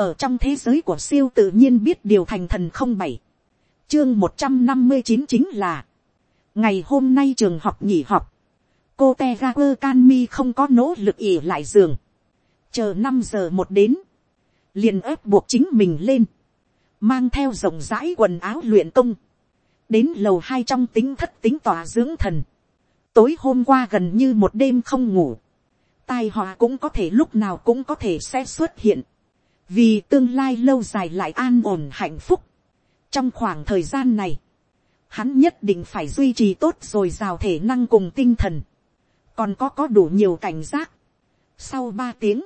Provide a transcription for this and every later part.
ở trong thế giới của siêu tự nhiên biết điều thành thần không bảy, chương một trăm năm mươi chín chính là, ngày hôm nay trường học nghỉ học, cô te ga quơ can mi không có nỗ lực ỉ lại giường, chờ năm giờ một đến, liền ép buộc chính mình lên, mang theo rộng rãi quần áo luyện công, đến lầu hai trong tính thất tính tòa dưỡng thần, tối hôm qua gần như một đêm không ngủ, tai họa cũng có thể lúc nào cũng có thể sẽ xuất hiện, vì tương lai lâu dài lại an ổn hạnh phúc. trong khoảng thời gian này, hắn nhất định phải duy trì tốt rồi rào thể năng cùng tinh thần, còn có có đủ nhiều cảnh giác. sau ba tiếng,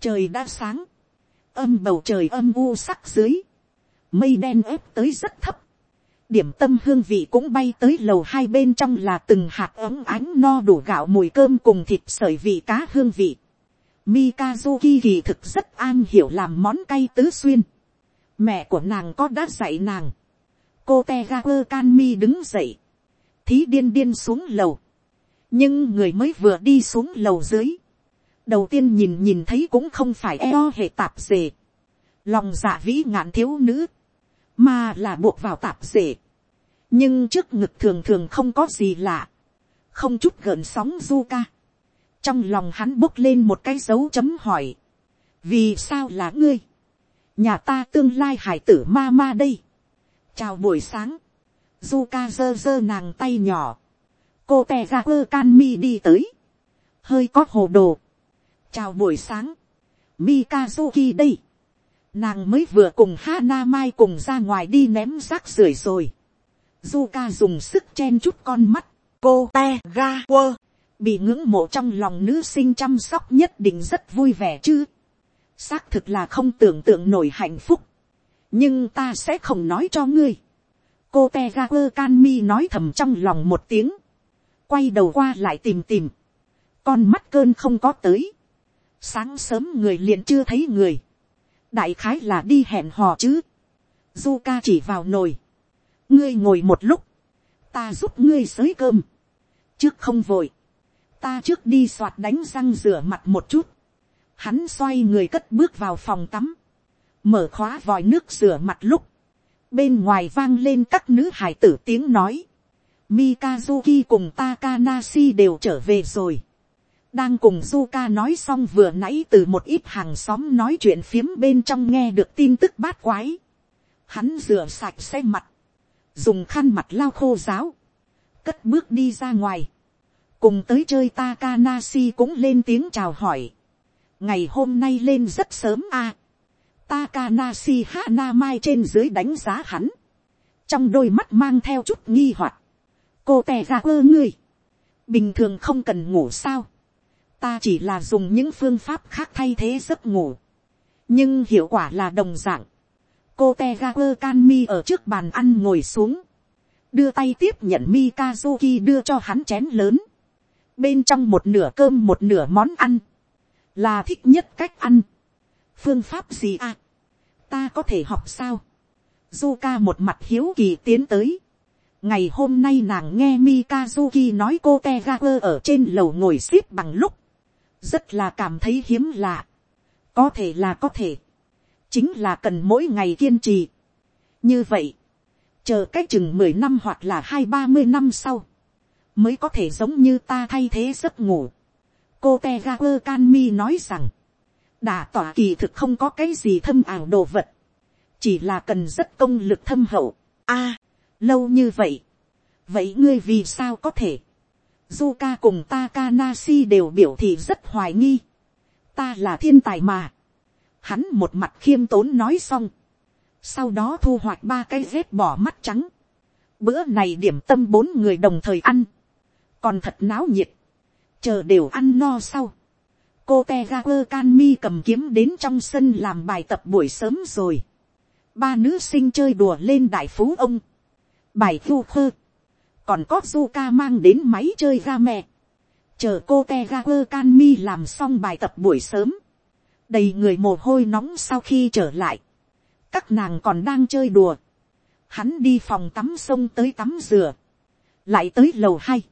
trời đã sáng, âm bầu trời âm u sắc dưới, mây đen ép tới rất thấp, điểm tâm hương vị cũng bay tới lầu hai bên trong là từng hạt ấm ánh no đủ gạo mùi cơm cùng thịt sợi vị cá hương vị. Mikazuki kỳ thực rất an hiểu làm món cay tứ xuyên. Mẹ của nàng có đã dạy nàng. Cô Tegaku Kanmi đứng dậy. Thí điên điên xuống lầu. Nhưng người mới vừa đi xuống lầu dưới. Đầu tiên nhìn nhìn thấy cũng không phải eo hệ tạp dề. Lòng dạ vĩ ngạn thiếu nữ mà là buộc vào tạp dề. nhưng trước ngực thường thường không có gì lạ, không chút gợn sóng du ca trong lòng hắn bốc lên một cái dấu chấm hỏi, vì sao là ngươi, nhà ta tương lai hải tử ma ma đây. chào buổi sáng, du ca giơ giơ nàng tay nhỏ, cô tè ra quơ can mi đi tới, hơi có hồ đồ. chào buổi sáng, mikazuki đây Nàng mới vừa cùng Hana Mai cùng ra ngoài đi ném rác rưởi rồi. Zuka dùng sức chen chút con mắt. Cô te ga quơ. Bị ngưỡng mộ trong lòng nữ sinh chăm sóc nhất định rất vui vẻ chứ. Xác thực là không tưởng tượng nổi hạnh phúc. Nhưng ta sẽ không nói cho ngươi. Cô te ga quơ can mi nói thầm trong lòng một tiếng. Quay đầu qua lại tìm tìm. Con mắt cơn không có tới. Sáng sớm người liền chưa thấy người đại khái là đi hẹn hò chứ. du ca chỉ vào nồi. ngươi ngồi một lúc, ta giúp ngươi xới cơm. trước không vội, ta trước đi soạt đánh răng rửa mặt một chút. hắn xoay người cất bước vào phòng tắm, mở khóa vòi nước rửa mặt lúc, bên ngoài vang lên các nữ hải tử tiếng nói. Mikazuki cùng Takanashi đều trở về rồi đang cùng Zuka nói xong vừa nãy từ một ít hàng xóm nói chuyện phiếm bên trong nghe được tin tức bát quái. Hắn rửa sạch xe mặt, dùng khăn mặt lau khô giáo, cất bước đi ra ngoài. Cùng tới chơi Takanashi cũng lên tiếng chào hỏi. Ngày hôm nay lên rất sớm a. À. Takanashi Hana Mai trên dưới đánh giá hắn. Trong đôi mắt mang theo chút nghi hoặc. Cô tè ra quơ ngươi. Bình thường không cần ngủ sao ta chỉ là dùng những phương pháp khác thay thế giấc ngủ, nhưng hiệu quả là đồng d ạ n g cô te ga quơ can mi ở trước bàn ăn ngồi xuống, đưa tay tiếp nhận mikazuki đưa cho hắn chén lớn, bên trong một nửa cơm một nửa món ăn, là thích nhất cách ăn, phương pháp gì à, ta có thể học sao, Zuka một mặt hiếu kỳ tiến tới, ngày hôm nay nàng nghe mikazuki nói cô te ga quơ ở trên lầu ngồi x ế p bằng lúc, rất là cảm thấy hiếm lạ. có thể là có thể, chính là cần mỗi ngày kiên trì. như vậy, chờ cách chừng mười năm hoặc là hai ba mươi năm sau, mới có thể giống như ta thay thế giấc ngủ. cô te ga quơ can mi nói rằng, đả tỏa kỳ thực không có cái gì thâm ảo đồ vật, chỉ là cần rất công lực thâm hậu. a, lâu như vậy, vậy ngươi vì sao có thể, Zuka cùng Takanashi đều biểu thị rất hoài nghi. Ta là thiên tài mà. Hắn một mặt khiêm tốn nói xong. Sau đó thu hoạch ba cái rết bỏ mắt trắng. Bữa này điểm tâm bốn người đồng thời ăn. Còn thật náo nhiệt. Chờ đều ăn no sau. Cô Tegaku Kanmi cầm kiếm đến trong sân làm bài tập buổi sớm rồi. Ba nữ sinh chơi đùa lên đại phú ông. Bài thu khơ còn có Zuka mang đến máy chơi ga mẹ, chờ cô te ga quơ can mi làm xong bài tập buổi sớm, đầy người mồ hôi nóng sau khi trở lại, các nàng còn đang chơi đùa, hắn đi phòng tắm sông tới tắm dừa, lại tới lầu hai,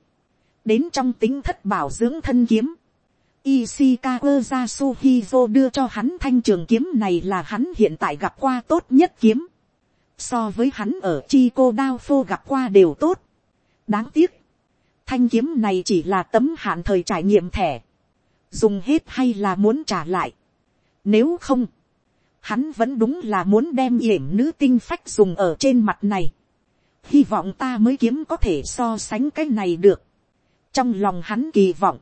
đến trong tính thất bảo dưỡng thân kiếm, Ishikawa Yasuhizo đưa cho hắn thanh trường kiếm này là hắn hiện tại gặp qua tốt nhất kiếm. So với hắn ở Chico Đao Phô gặp qua đều tốt. Đáng tiếc. Thanh kiếm này chỉ là tấm hạn thời trải nghiệm thẻ. Dùng hết hay là muốn trả lại. Nếu không. Hắn vẫn đúng là muốn đem yểm nữ tinh phách dùng ở trên mặt này. Hy vọng ta mới kiếm có thể so sánh cái này được. Trong lòng hắn kỳ vọng.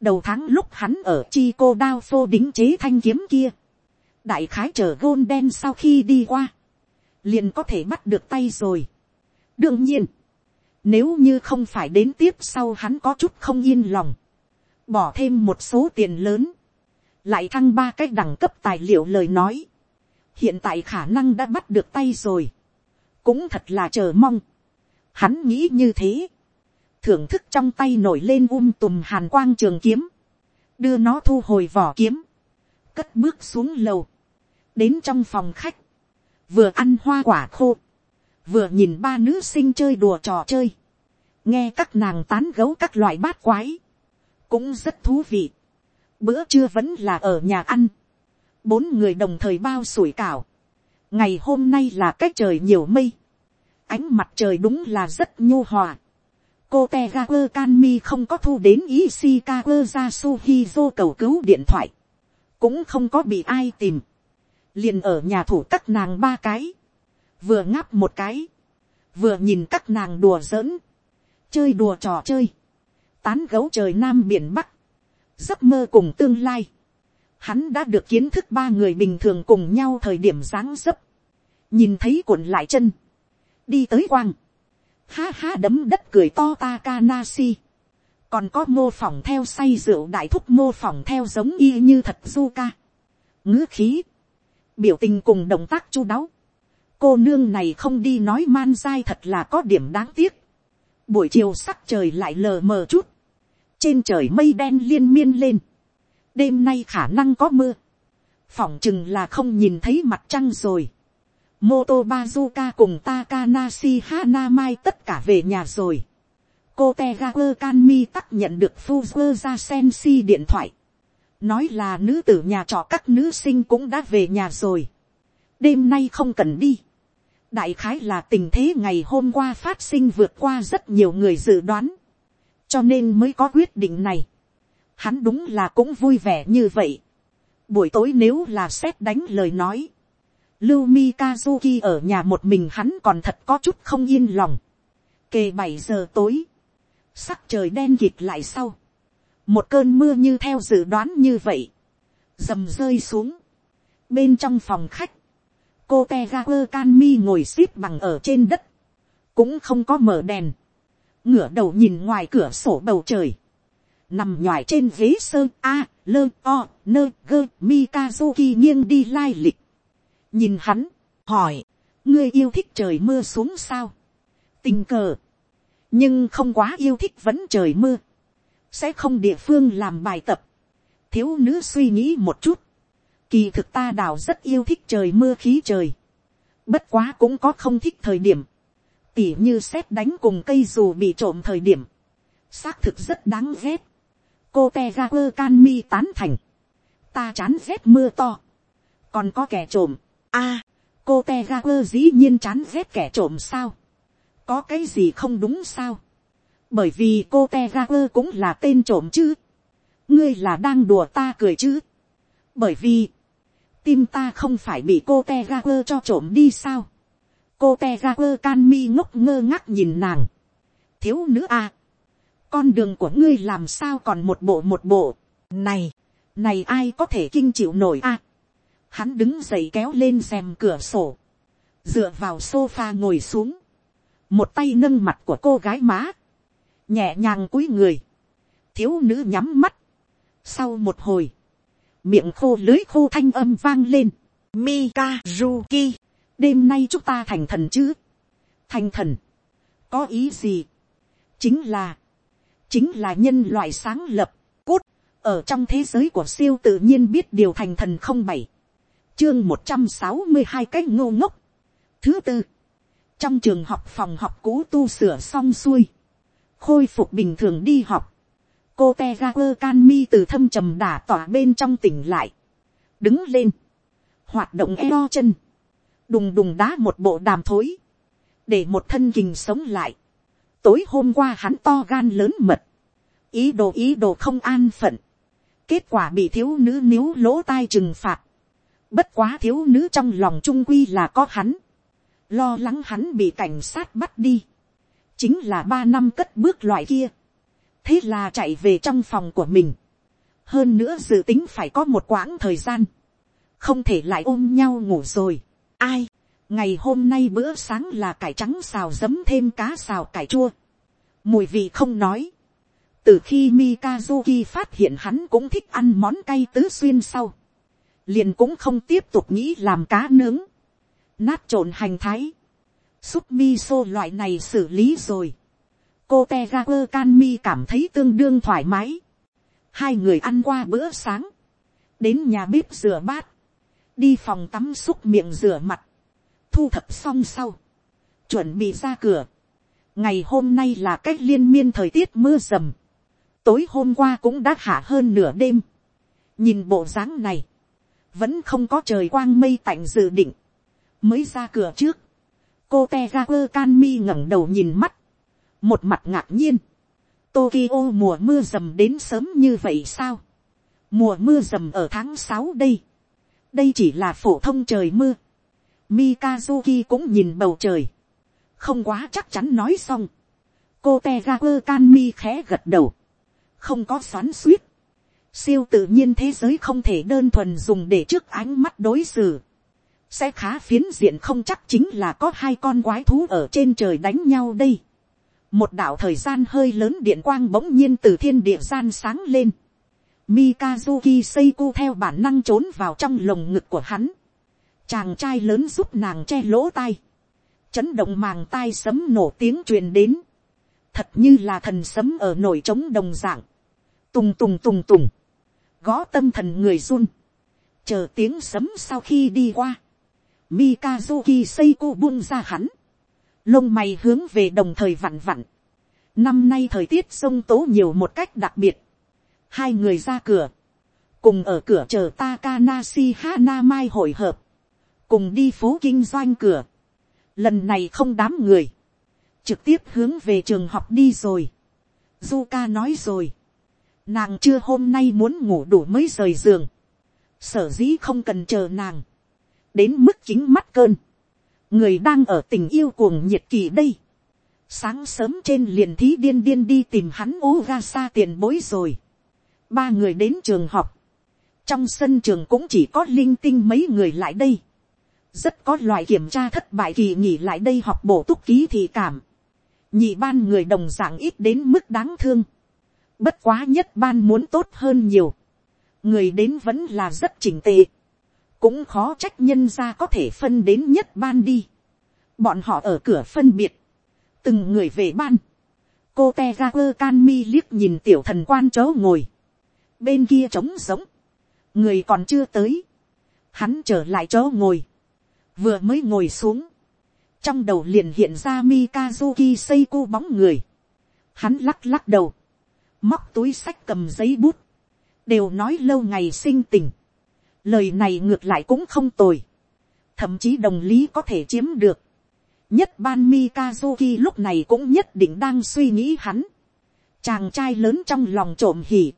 Đầu tháng lúc hắn ở chi cô đao phô đính chế thanh kiếm kia, đại khái chờ gôn đen sau khi đi qua, liền có thể bắt được tay rồi. đương nhiên, nếu như không phải đến tiếp sau hắn có chút không yên lòng, bỏ thêm một số tiền lớn, lại thăng ba cái đẳng cấp tài liệu lời nói, hiện tại khả năng đã bắt được tay rồi, cũng thật là chờ mong. Hắn nghĩ như thế, thưởng thức trong tay nổi lên um tùm hàn quang trường kiếm, đưa nó thu hồi vỏ kiếm, cất bước xuống lầu, đến trong phòng khách, vừa ăn hoa quả khô, vừa nhìn ba nữ sinh chơi đùa trò chơi, nghe các nàng tán gấu các loại bát quái, cũng rất thú vị. Bữa trưa vẫn là ở nhà ăn, bốn người đồng thời bao sủi cảo. ngày hôm nay là cách trời nhiều mây, ánh mặt trời đúng là rất nhu hòa cô te ga quơ can mi không có thu đến Ishikawa Yasuhizo cầu cứu điện thoại. Cũng không có bị ai tìm. Liền ở nhà thủ các nàng ba cái. Vừa ngáp một cái. Vừa nhìn các nàng đùa giỡn. Chơi đùa trò chơi. Tán gấu trời Nam Biển Bắc. Giấc mơ cùng tương lai. Hắn đã được kiến thức ba người bình thường cùng nhau thời điểm dáng dấp. Nhìn thấy cuộn lại chân. Đi tới quang ha ha đấm đất cười to Takanashi. Còn có mô phỏng theo say rượu đại thúc mô phỏng theo giống y như thật Zuka. ngữ khí. Biểu tình cùng động tác chu đáo. Cô nương này không đi nói man dai thật là có điểm đáng tiếc. Buổi chiều sắc trời lại lờ mờ chút. Trên trời mây đen liên miên lên. Đêm nay khả năng có mưa. Phỏng chừng là không nhìn thấy mặt trăng rồi Moto Bazuka cùng Takanashi Hanamai tất cả về nhà rồi. Cô Tegaku Kanmi tắc nhận được Fuzua ra Sensi điện thoại. Nói là nữ tử nhà trọ các nữ sinh cũng đã về nhà rồi. Đêm nay không cần đi. Đại khái là tình thế ngày hôm qua phát sinh vượt qua rất nhiều người dự đoán. Cho nên mới có quyết định này. Hắn đúng là cũng vui vẻ như vậy. Buổi tối nếu là xét đánh lời nói Lưu Mikazuki ở nhà một mình hắn còn thật có chút không yên lòng. Kề bảy giờ tối. Sắc trời đen kịt lại sau. Một cơn mưa như theo dự đoán như vậy. Dầm rơi xuống. Bên trong phòng khách. Cô Tegaper Kanmi ngồi xếp bằng ở trên đất. Cũng không có mở đèn. Ngửa đầu nhìn ngoài cửa sổ bầu trời. Nằm nhòi trên ghế sơn A, lơ, o, nơ, gơ, Mikazuki nghiêng đi lai lịch nhìn hắn, hỏi, ngươi yêu thích trời mưa xuống sao, tình cờ, nhưng không quá yêu thích vẫn trời mưa, sẽ không địa phương làm bài tập, thiếu nữ suy nghĩ một chút, kỳ thực ta đào rất yêu thích trời mưa khí trời, bất quá cũng có không thích thời điểm, tỉ như xét đánh cùng cây dù bị trộm thời điểm, xác thực rất đáng ghét, cô te ga quơ can mi tán thành, ta chán ghét mưa to, còn có kẻ trộm, a, cô te ga quơ dĩ nhiên chán ghét kẻ trộm sao. có cái gì không đúng sao. bởi vì cô te ga quơ cũng là tên trộm chứ. ngươi là đang đùa ta cười chứ. bởi vì, tim ta không phải bị cô te ga quơ cho trộm đi sao. cô te ga quơ can mi ngốc ngơ ngác nhìn nàng. thiếu nữ a. con đường của ngươi làm sao còn một bộ một bộ. này, này ai có thể kinh chịu nổi a Hắn đứng dậy kéo lên rèm cửa sổ. Dựa vào sofa ngồi xuống. Một tay nâng mặt của cô gái má. Nhẹ nhàng cúi người. Thiếu nữ nhắm mắt. Sau một hồi. Miệng khô lưới khô thanh âm vang lên. Mikazuki. Đêm nay chúng ta thành thần chứ. Thành thần. Có ý gì? Chính là. Chính là nhân loại sáng lập. Cốt. Ở trong thế giới của siêu tự nhiên biết điều thành thần không bảy chương một trăm sáu mươi hai cái ngô ngốc. Thứ tư, trong trường học phòng học cũ tu sửa xong xuôi, khôi phục bình thường đi học. cô te ga quơ can mi từ thâm trầm đả tỏa bên trong tỉnh lại, đứng lên, hoạt động eo chân, đùng đùng đá một bộ đàm thối, để một thân kình sống lại. tối hôm qua hắn to gan lớn mật, ý đồ ý đồ không an phận, kết quả bị thiếu nữ níu lỗ tai trừng phạt, bất quá thiếu nữ trong lòng trung quy là có hắn, lo lắng hắn bị cảnh sát bắt đi, chính là ba năm cất bước loại kia, thế là chạy về trong phòng của mình, hơn nữa dự tính phải có một quãng thời gian, không thể lại ôm nhau ngủ rồi. ai, ngày hôm nay bữa sáng là cải trắng xào giấm thêm cá xào cải chua, mùi vị không nói, từ khi Mikazuki phát hiện hắn cũng thích ăn món cay tứ xuyên sau, liền cũng không tiếp tục nghĩ làm cá nướng, nát trộn hành thái, súp xô loại này xử lý rồi, cô te ga quơ can mi cảm thấy tương đương thoải mái, hai người ăn qua bữa sáng, đến nhà bếp rửa bát, đi phòng tắm xúc miệng rửa mặt, thu thập xong sau, chuẩn bị ra cửa. ngày hôm nay là cách liên miên thời tiết mưa rầm, tối hôm qua cũng đã hạ hơn nửa đêm, nhìn bộ dáng này, vẫn không có trời quang mây tạnh dự định, mới ra cửa trước, cô te ra quơ can mi ngẩng đầu nhìn mắt, một mặt ngạc nhiên, Tokyo mùa mưa rầm đến sớm như vậy sao, mùa mưa rầm ở tháng sáu đây, đây chỉ là phổ thông trời mưa, Mikazuki cũng nhìn bầu trời, không quá chắc chắn nói xong, cô te ra quơ can mi khẽ gật đầu, không có xoắn suýt, siêu tự nhiên thế giới không thể đơn thuần dùng để trước ánh mắt đối xử, sẽ khá phiến diện không chắc chính là có hai con quái thú ở trên trời đánh nhau đây. một đạo thời gian hơi lớn điện quang bỗng nhiên từ thiên địa gian sáng lên. Mikazuki Seiko theo bản năng trốn vào trong lồng ngực của hắn. Chàng trai lớn giúp nàng che lỗ tai. Chấn động màng tai sấm nổ tiếng truyền đến. Thật như là thần sấm ở nổi trống đồng dạng. Tùng tùng tùng tùng. Gõ tâm thần người run. Chờ tiếng sấm sau khi đi qua Mikazuki Seiko buông ra hắn. Lông mày hướng về đồng thời vặn vặn. Năm nay thời tiết sông tố nhiều một cách đặc biệt. Hai người ra cửa. Cùng ở cửa chờ Takanashi Hanamai hội hợp. Cùng đi phố kinh doanh cửa. Lần này không đám người. Trực tiếp hướng về trường học đi rồi. Zuka nói rồi. Nàng chưa hôm nay muốn ngủ đủ mới rời giường. Sở dĩ không cần chờ nàng. Đến mức chính mắt cơn, người đang ở tình yêu cuồng nhiệt kỳ đây, sáng sớm trên liền thí điên điên đi tìm hắn ố ga xa tiền bối rồi, ba người đến trường học, trong sân trường cũng chỉ có linh tinh mấy người lại đây, rất có loại kiểm tra thất bại kỳ nghỉ lại đây học bổ túc ký thì cảm, nhị ban người đồng d ạ n g ít đến mức đáng thương, bất quá nhất ban muốn tốt hơn nhiều, người đến vẫn là rất chỉnh tệ, cũng khó trách nhân ra có thể phân đến nhất ban đi. bọn họ ở cửa phân biệt, từng người về ban. cô te ra quơ can mi liếc nhìn tiểu thần quan chớ ngồi, bên kia trống sống người còn chưa tới, hắn trở lại chỗ ngồi, vừa mới ngồi xuống, trong đầu liền hiện ra Mikazuki Seiko bóng người, hắn lắc lắc đầu, móc túi sách cầm giấy bút, đều nói lâu ngày sinh tình, lời này ngược lại cũng không tồi, thậm chí đồng lý có thể chiếm được. nhất ban Mikazuki lúc này cũng nhất định đang suy nghĩ hắn. chàng trai lớn trong lòng trộm hỉ,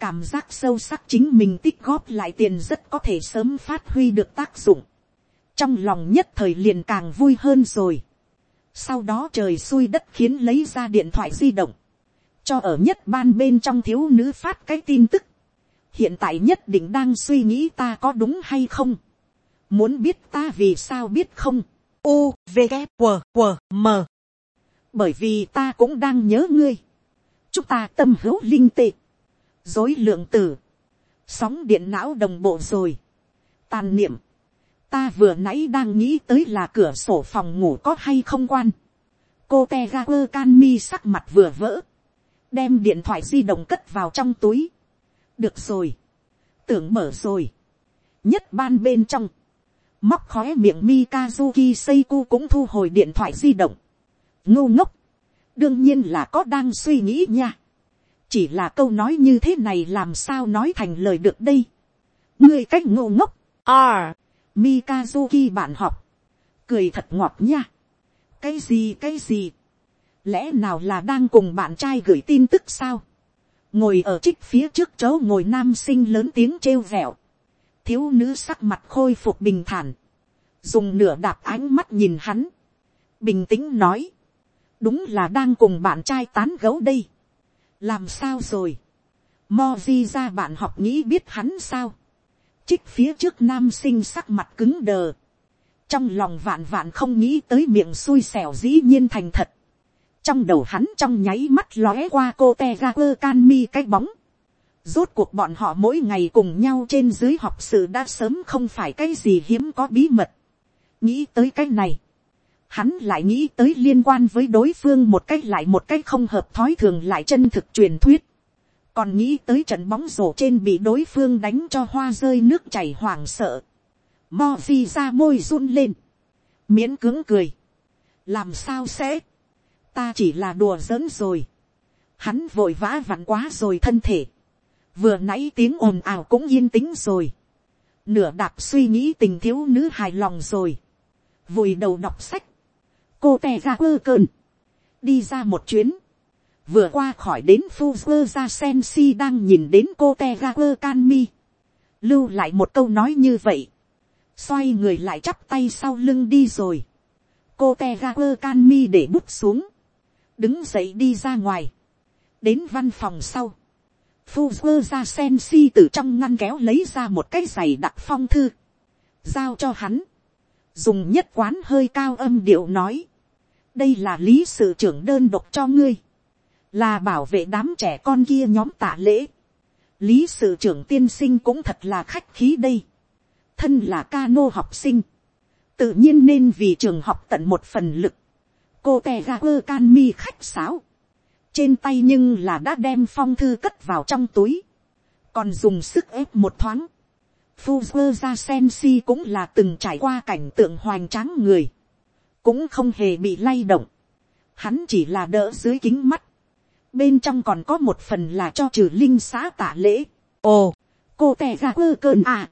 cảm giác sâu sắc chính mình tích góp lại tiền rất có thể sớm phát huy được tác dụng. trong lòng nhất thời liền càng vui hơn rồi. sau đó trời xui đất khiến lấy ra điện thoại di động, cho ở nhất ban bên trong thiếu nữ phát cái tin tức hiện tại nhất định đang suy nghĩ ta có đúng hay không. muốn biết ta vì sao biết không. u, v, g q q m bởi vì ta cũng đang nhớ ngươi. chúng ta tâm hữu linh tệ. dối lượng tử. sóng điện não đồng bộ rồi. tàn niệm. ta vừa nãy đang nghĩ tới là cửa sổ phòng ngủ có hay không quan. cô te ga quơ can mi sắc mặt vừa vỡ đem điện thoại di động cất vào trong túi. Được rồi, tưởng mở rồi, nhất ban bên trong, móc khói miệng Mikazuki Seiko cũng thu hồi điện thoại di động, ngô ngốc, đương nhiên là có đang suy nghĩ nha, chỉ là câu nói như thế này làm sao nói thành lời được đây. ngươi cách ngô ngốc, r, mikazuki bạn học, cười thật ngọt nha. cái gì cái gì, lẽ nào là đang cùng bạn trai gửi tin tức sao, ngồi ở trích phía trước chỗ ngồi nam sinh lớn tiếng trêu vẹo, thiếu nữ sắc mặt khôi phục bình thản, dùng nửa đạp ánh mắt nhìn hắn, bình tĩnh nói, đúng là đang cùng bạn trai tán gấu đây, làm sao rồi, Moji ra bạn học nghĩ biết hắn sao, trích phía trước nam sinh sắc mặt cứng đờ, trong lòng vạn vạn không nghĩ tới miệng xui xẻo dĩ nhiên thành thật, trong đầu hắn trong nháy mắt lóe qua cô te ra quơ can mi cái bóng, rốt cuộc bọn họ mỗi ngày cùng nhau trên dưới học sự đã sớm không phải cái gì hiếm có bí mật, nghĩ tới cái này, hắn lại nghĩ tới liên quan với đối phương một cách lại một cách không hợp thói thường lại chân thực truyền thuyết. còn nghĩ tới trận bóng rổ trên bị đối phương đánh cho hoa rơi nước chảy hoảng sợ. mo phi ra môi run lên. miễn cứng cười. làm sao sẽ ta chỉ là đùa giỡn rồi. hắn vội vã vặn quá rồi thân thể. vừa nãy tiếng ồn ào cũng yên tĩnh rồi. nửa đạp suy nghĩ tình thiếu nữ hài lòng rồi. vùi đầu đọc sách cô tè ra quơ cơn, đi ra một chuyến, vừa qua khỏi đến phu ra sen si đang nhìn đến cô tè ra quơ can mi, lưu lại một câu nói như vậy, xoay người lại chắp tay sau lưng đi rồi, cô te ra quơ can mi để bút xuống, đứng dậy đi ra ngoài, đến văn phòng sau, phu quơ ra sen si từ trong ngăn kéo lấy ra một cái giày đặc phong thư, giao cho hắn, dùng nhất quán hơi cao âm điệu nói, đây là lý sự trưởng đơn độc cho ngươi, là bảo vệ đám trẻ con kia nhóm tạ lễ. lý sự trưởng tiên sinh cũng thật là khách khí đây, thân là ca nô học sinh, tự nhiên nên vì trường học tận một phần lực, cô tè ga quơ can mi khách sáo, trên tay nhưng là đã đem phong thư cất vào trong túi, còn dùng sức ép một thoáng, phu quơ ra sen si cũng là từng trải qua cảnh tượng hoành tráng người, cũng không hề bị lay động, hắn chỉ là đỡ dưới kính mắt, bên trong còn có một phần là cho trừ linh xã tả lễ. ồ, cô tè ra quơ cơn à,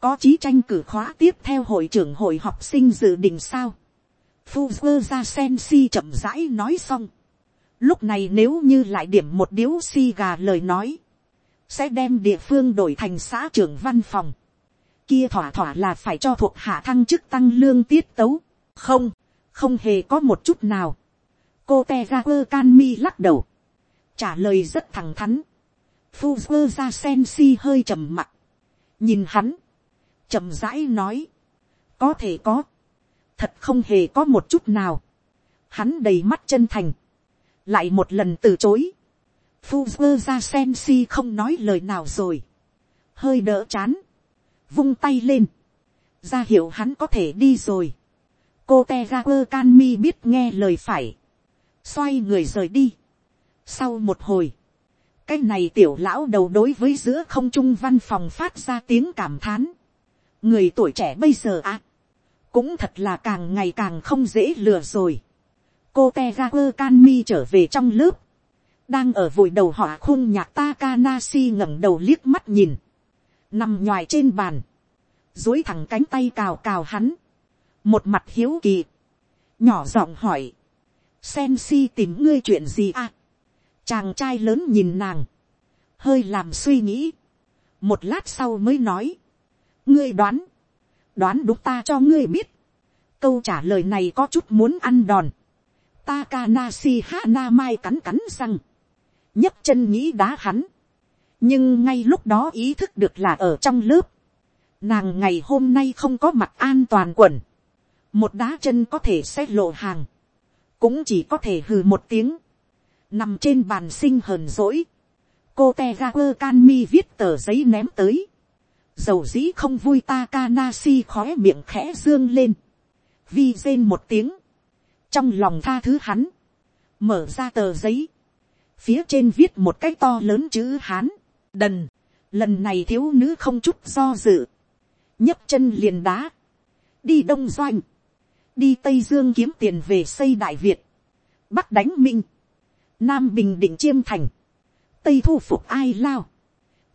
có chí tranh cử khóa tiếp theo hội trưởng hội học sinh dự định sao. Phu ra sen si chậm rãi nói xong. lúc này nếu như lại điểm một điếu si gà lời nói, sẽ đem địa phương đổi thành xã trưởng văn phòng. kia thỏa thỏa là phải cho thuộc hạ thăng chức tăng lương tiết tấu không, không hề có một chút nào. cô te ra quơ can mi lắc đầu, trả lời rất thẳng thắn. phu ra sen si hơi trầm mặt, nhìn hắn, trầm rãi nói, có thể có, thật không hề có một chút nào. hắn đầy mắt chân thành, lại một lần từ chối. phu ra sen si không nói lời nào rồi, hơi đỡ chán, vung tay lên, ra hiệu hắn có thể đi rồi cô te ra quơ can mi biết nghe lời phải, xoay người rời đi. sau một hồi, cái này tiểu lão đầu đối với giữa không trung văn phòng phát ra tiếng cảm thán. người tuổi trẻ bây giờ à, cũng thật là càng ngày càng không dễ lừa rồi. cô te ga quơ can mi trở về trong lớp, đang ở vội đầu họ khung nhạc Takanashi ngẩng đầu liếc mắt nhìn, nằm nhoài trên bàn, dối thẳng cánh tay cào cào hắn, một mặt hiếu kỳ, nhỏ giọng hỏi, sen si tìm ngươi chuyện gì à, chàng trai lớn nhìn nàng, hơi làm suy nghĩ, một lát sau mới nói, ngươi đoán, đoán đúng ta cho ngươi biết, câu trả lời này có chút muốn ăn đòn, Takanashi Hana Mai cắn cắn răng. nhấc chân nghĩ đá hắn. Nhưng ngay lúc đó ý thức được là ở trong lớp. Nàng ngày hôm nay không có mặt an toàn quần. Một đá chân có thể sẽ lộ hàng, cũng chỉ có thể hừ một tiếng, nằm trên bàn sinh hờn dỗi, cô te ga quơ can mi viết tờ giấy ném tới, dầu dĩ không vui Takanashi khói miệng khẽ dương lên, vi rên một tiếng, trong lòng tha thứ hắn, mở ra tờ giấy, phía trên viết một cái to lớn chữ hán, đần, lần này thiếu nữ không chút do dự, nhấc chân liền đá, đi đông doanh, đi tây dương kiếm tiền về xây đại việt, bắc đánh minh, nam bình định chiêm thành, tây thu phục ai lao,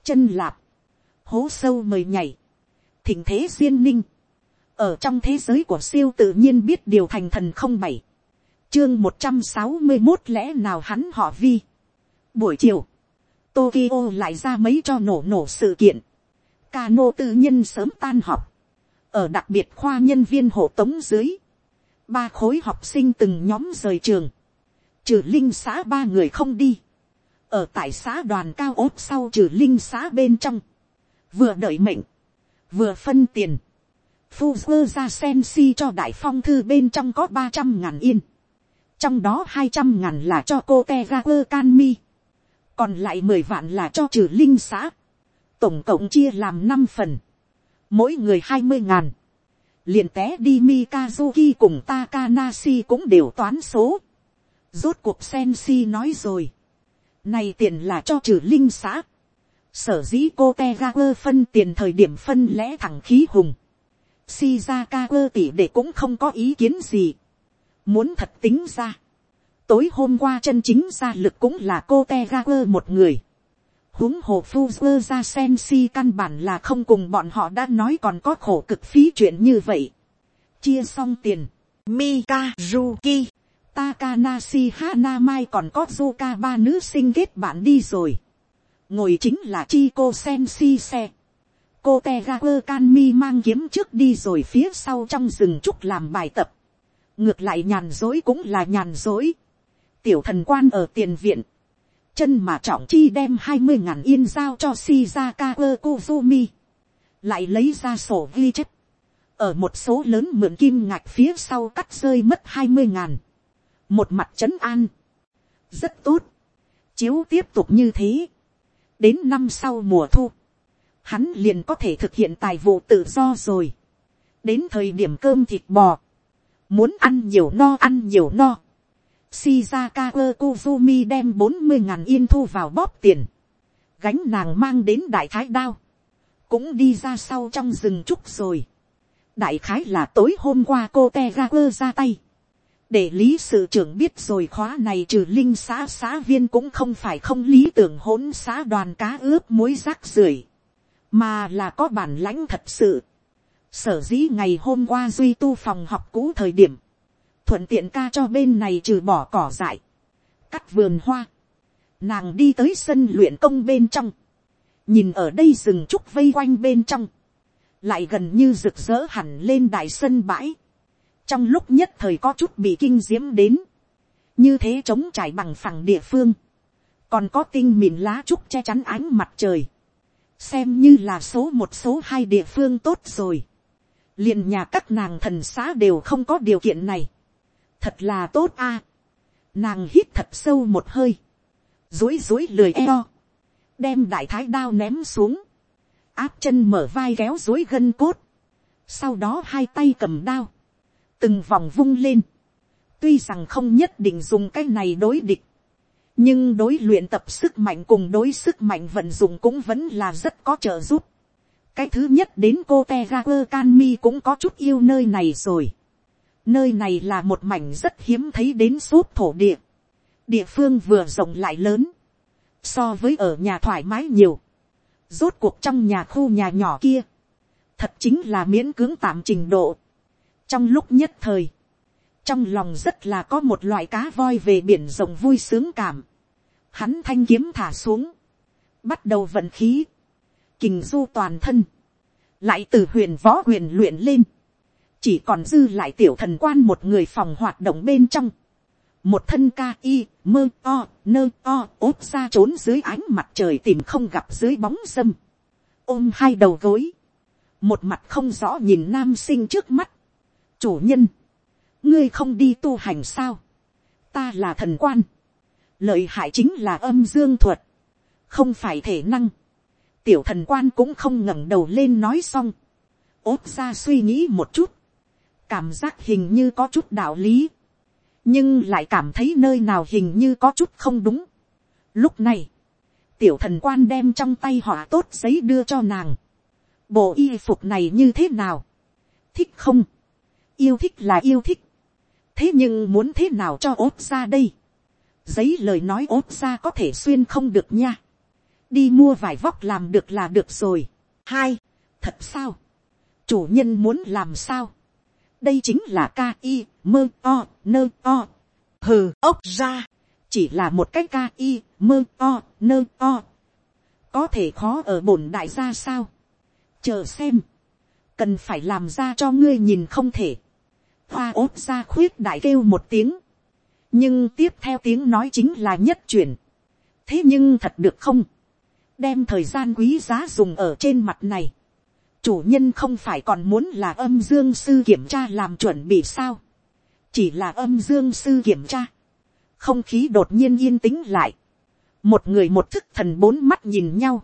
chân lạp, hố sâu mời nhảy, thỉnh thế duyên ninh, ở trong thế giới của siêu tự nhiên biết điều thành thần không bảy, chương một trăm sáu mươi một lẽ nào hắn họ vi. buổi chiều, Tokyo lại ra mấy cho nổ nổ sự kiện, Cano tư nhân sớm tan học, ở đặc biệt khoa nhân viên hộ tống dưới, ba khối học sinh từng nhóm rời trường, trừ linh xã ba người không đi, ở tại xã đoàn cao ốt sau trừ linh xã bên trong, vừa đợi mệnh, vừa phân tiền, phu sơ ra sen si cho đại phong thư bên trong có ba trăm ngàn yên, trong đó hai trăm ngàn là cho cô te ra quơ can mi, còn lại mười vạn là cho trừ linh xã, tổng cộng chia làm năm phần, mỗi người hai mươi ngàn, liền té đi Mikazuki cùng Takanashi cũng đều toán số. Rốt cuộc Sensi nói rồi. Này tiền là cho trừ linh xã. Sở dĩ cô Tegaper phân tiền thời điểm phân lẽ thẳng khí hùng. Shizaka tỷ để cũng không có ý kiến gì. Muốn thật tính ra. Tối hôm qua chân chính ra lực cũng là cô Tegaper một người. huống hồ phu ra sen si căn bản là không cùng bọn họ đã nói còn có khổ cực phí chuyện như vậy. Chia xong tiền. Mikazuki Takanashi Hanamai còn có Zuka ba nữ sinh kết bạn đi rồi. Ngồi chính là chi cô sen si xe. Cô Tegaper Kanmi mang kiếm trước đi rồi phía sau trong rừng trúc làm bài tập. Ngược lại nhàn dối cũng là nhàn dối. Tiểu thần quan ở tiền viện. Chân mà trọng chi đem hai mươi ngàn yên giao cho si Shizaka kuzumi. Lại lấy ra sổ ghi chép. Ở một số lớn mượn kim ngạch phía sau cắt rơi mất hai mươi ngàn một mặt trấn an, rất tốt, chiếu tiếp tục như thế, đến năm sau mùa thu, hắn liền có thể thực hiện tài vụ tự do rồi, đến thời điểm cơm thịt bò, muốn ăn nhiều no ăn nhiều no, Shizaka Kozumi đem bốn mươi ngàn yên thu vào bóp tiền. Gánh nàng mang đến đại thái đao. Cũng đi ra sau trong rừng trúc rồi. Đại khái là tối hôm qua cô Tegaper ra tay để lý sự trưởng biết rồi khóa này trừ linh xã xã viên cũng không phải không lý tưởng hỗn xã đoàn cá ướp muối rác rưởi mà là có bản lãnh thật sự. sở dĩ ngày hôm qua duy tu phòng học cũ thời điểm, thuận tiện ca cho bên này trừ bỏ cỏ dại, cắt vườn hoa, nàng đi tới sân luyện công bên trong, nhìn ở đây rừng trúc vây quanh bên trong, lại gần như rực rỡ hẳn lên đại sân bãi, trong lúc nhất thời có chút bị kinh diễm đến, như thế trống trải bằng phẳng địa phương, còn có tinh mịn lá trúc che chắn ánh mặt trời, xem như là số một số hai địa phương tốt rồi, liền nhà các nàng thần xã đều không có điều kiện này, thật là tốt a, nàng hít thật sâu một hơi, dối dối lười eo, đem đại thái đao ném xuống, áp chân mở vai kéo dối gân cốt, sau đó hai tay cầm đao, từng vòng vung lên, tuy rằng không nhất định dùng cái này đối địch, nhưng đối luyện tập sức mạnh cùng đối sức mạnh vận dụng cũng vẫn là rất có trợ giúp. cái thứ nhất đến cô te ga quơ can mi cũng có chút yêu nơi này rồi. nơi này là một mảnh rất hiếm thấy đến suốt thổ địa. địa phương vừa rộng lại lớn, so với ở nhà thoải mái nhiều. rốt cuộc trong nhà khu nhà nhỏ kia, thật chính là miễn cưỡng tạm trình độ trong lúc nhất thời, trong lòng rất là có một loại cá voi về biển rộng vui sướng cảm. Hắn thanh kiếm thả xuống, bắt đầu vận khí, kình du toàn thân, lại từ huyền võ huyền luyện lên, chỉ còn dư lại tiểu thần quan một người phòng hoạt động bên trong, một thân ca y mơ o nơ o ốp ra trốn dưới ánh mặt trời tìm không gặp dưới bóng dâm, ôm hai đầu gối, một mặt không rõ nhìn nam sinh trước mắt, chủ nhân, ngươi không đi tu hành sao, ta là thần quan, lợi hại chính là âm dương thuật, không phải thể năng, tiểu thần quan cũng không ngẩng đầu lên nói xong, ốt ra suy nghĩ một chút, cảm giác hình như có chút đạo lý, nhưng lại cảm thấy nơi nào hình như có chút không đúng. Lúc này, tiểu thần quan đem trong tay họ tốt giấy đưa cho nàng. Bộ y phục này như thế nào? Thích không? Yêu thích là yêu thích, thế nhưng muốn thế nào cho ốt ra đây, giấy lời nói ốt ra có thể xuyên không được nha, đi mua vải vóc làm được là được rồi. hai, thật sao, chủ nhân muốn làm sao, đây chính là ca i mơ o nơ o. Hừ ốc ra. Chỉ là một cái ca i mơ o nơ o. Có thể khó ở bổn đại gia sao? Chờ xem. Cần phải làm ra cho ngươi nhìn không thể hoa ốt ra khuyết đại kêu một tiếng. Nhưng tiếp theo tiếng nói chính là nhất truyền. thế nhưng thật được không? Đem thời gian quý giá dùng ở trên mặt này. Chủ nhân không phải còn muốn là âm dương sư kiểm tra làm chuẩn bị sao, chỉ là âm dương sư kiểm tra, không khí đột nhiên yên tĩnh lại, một người một thức thần bốn mắt nhìn nhau,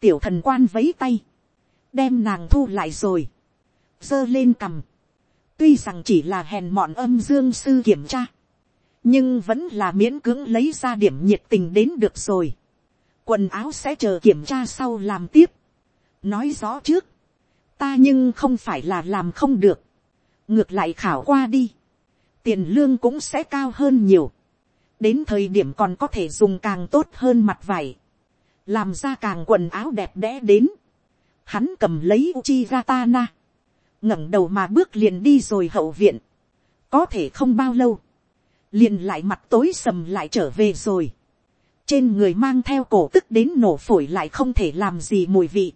tiểu thần quan vấy tay, đem nàng thu lại rồi, giơ lên cằm, tuy rằng chỉ là hèn mọn âm dương sư kiểm tra, nhưng vẫn là miễn cưỡng lấy ra điểm nhiệt tình đến được rồi, quần áo sẽ chờ kiểm tra sau làm tiếp, nói rõ trước, ta nhưng không phải là làm không được, ngược lại khảo qua đi, tiền lương cũng sẽ cao hơn nhiều, đến thời điểm còn có thể dùng càng tốt hơn mặt vải, làm ra càng quần áo đẹp đẽ đến, hắn cầm lấy uchi na ngẩng đầu mà bước liền đi rồi hậu viện, có thể không bao lâu, liền lại mặt tối sầm lại trở về rồi, trên người mang theo cổ tức đến nổ phổi lại không thể làm gì mùi vị,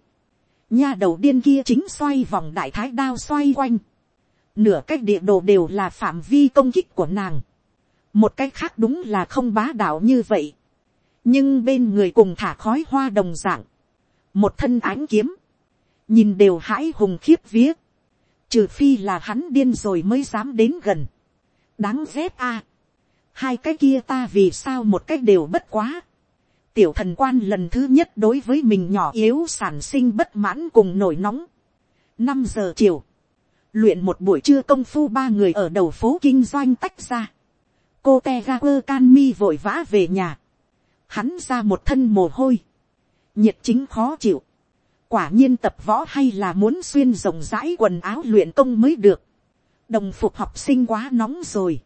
nha đầu điên kia chính xoay vòng đại thái đao xoay quanh. Nửa cách địa đồ đều là phạm vi công kích của nàng. Một cách khác đúng là không bá đạo như vậy. Nhưng bên người cùng thả khói hoa đồng dạng. Một thân ánh kiếm. Nhìn đều hãi hùng khiếp vía. Trừ phi là hắn điên rồi mới dám đến gần. Đáng ghét a Hai cái kia ta vì sao một cách đều bất quá tiểu thần quan lần thứ nhất đối với mình nhỏ yếu sản sinh bất mãn cùng nổi nóng. năm giờ chiều, luyện một buổi trưa công phu ba người ở đầu phố kinh doanh tách ra. cô te ga quơ can mi vội vã về nhà. hắn ra một thân mồ hôi. nhiệt chính khó chịu quả nhiên tập võ hay là muốn xuyên rộng rãi quần áo luyện công mới được. đồng phục học sinh quá nóng rồi.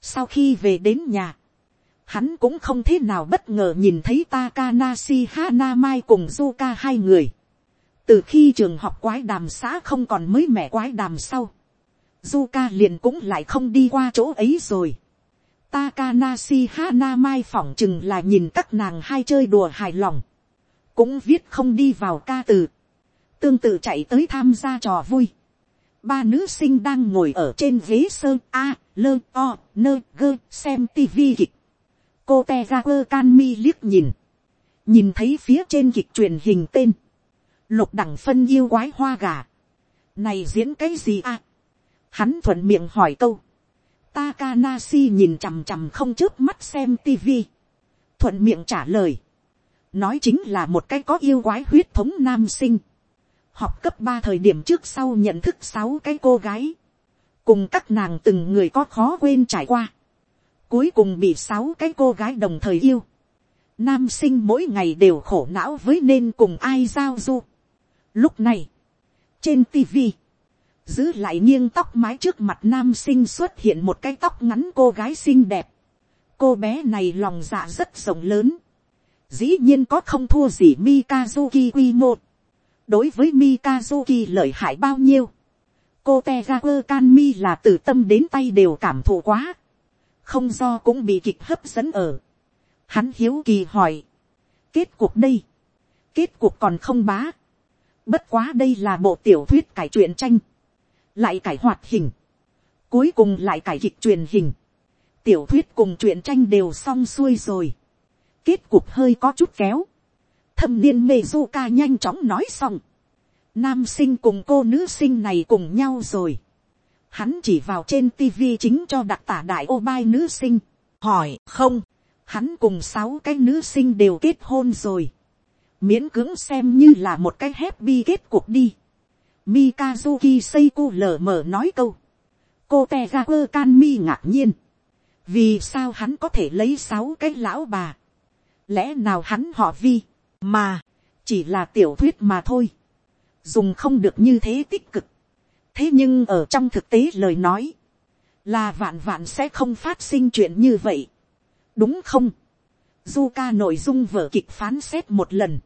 sau khi về đến nhà, hắn cũng không thế nào bất ngờ nhìn thấy Takanashi Hanamai cùng Zuka hai người. Từ khi trường học quái đàm xã không còn mới mẻ quái đàm sau. Zuka liền cũng lại không đi qua chỗ ấy rồi. Takanashi Hanamai phỏng chừng là nhìn các nàng hai chơi đùa hài lòng. Cũng viết không đi vào ca từ. Tương tự chạy tới tham gia trò vui. Ba nữ sinh đang ngồi ở trên ghế sơn A, lơ, o, nơ, gơ, xem tivi kịch. Cô te ra quơ can mi liếc nhìn, nhìn thấy phía trên kịch truyền hình tên, lục đẳng phân yêu quái hoa gà, này diễn cái gì à, hắn thuận miệng hỏi câu, Takanashi nhìn chằm chằm không trước mắt xem tivi, thuận miệng trả lời, nói chính là một cái có yêu quái huyết thống nam sinh, học cấp ba thời điểm trước sau nhận thức sáu cái cô gái, cùng các nàng từng người có khó quên trải qua, Cuối cùng bị sáu cái cô gái đồng thời yêu. Nam sinh mỗi ngày đều khổ não với nên cùng ai giao du. Lúc này, trên tivi, giữ lại nghiêng tóc mái trước mặt nam sinh xuất hiện một cái tóc ngắn cô gái xinh đẹp. Cô bé này lòng dạ rất rộng lớn. Dĩ nhiên có không thua gì Mikazuki quy một. Đối với Mikazuki lợi hại bao nhiêu. Cô Tegaper Kanmi là từ tâm đến tay đều cảm thụ quá không do cũng bị kịch hấp dẫn ở. Hắn hiếu kỳ hỏi, kết cuộc đây, kết cuộc còn không bá. Bất quá đây là bộ tiểu thuyết cải truyện tranh, lại cải hoạt hình, cuối cùng lại cải kịch truyền hình. Tiểu thuyết cùng truyện tranh đều xong xuôi rồi. Kết cục hơi có chút kéo. Thâm niên mê du ca nhanh chóng nói xong. Nam sinh cùng cô nữ sinh này cùng nhau rồi. Hắn chỉ vào trên tivi chính cho đặc tả đại ô bai nữ sinh, hỏi không, hắn cùng sáu cái nữ sinh đều kết hôn rồi, miễn cưỡng xem như là một cái happy kết cuộc đi. Mikazuki Seiko lờ mờ nói câu, cô te Kanmi ngạc nhiên, vì sao hắn có thể lấy sáu cái lão bà, lẽ nào hắn họ vi, mà, chỉ là tiểu thuyết mà thôi, dùng không được như thế tích cực, thế nhưng ở trong thực tế lời nói, là vạn vạn sẽ không phát sinh chuyện như vậy. đúng không, du ca nội dung vở kịch phán xét một lần,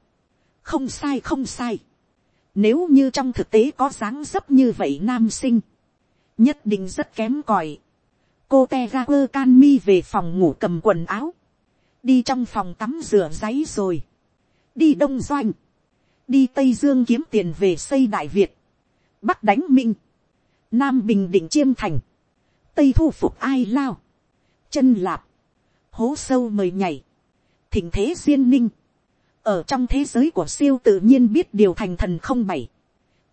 không sai không sai, nếu như trong thực tế có dáng dấp như vậy nam sinh, nhất định rất kém còi. cô te ga quơ can mi về phòng ngủ cầm quần áo, đi trong phòng tắm rửa giấy rồi, đi đông doanh, đi tây dương kiếm tiền về xây đại việt, bắc đánh minh, nam bình định chiêm thành, tây thu phục ai lao, chân lạp, hố sâu mời nhảy, thỉnh thế duyên ninh, ở trong thế giới của siêu tự nhiên biết điều thành thần không bảy,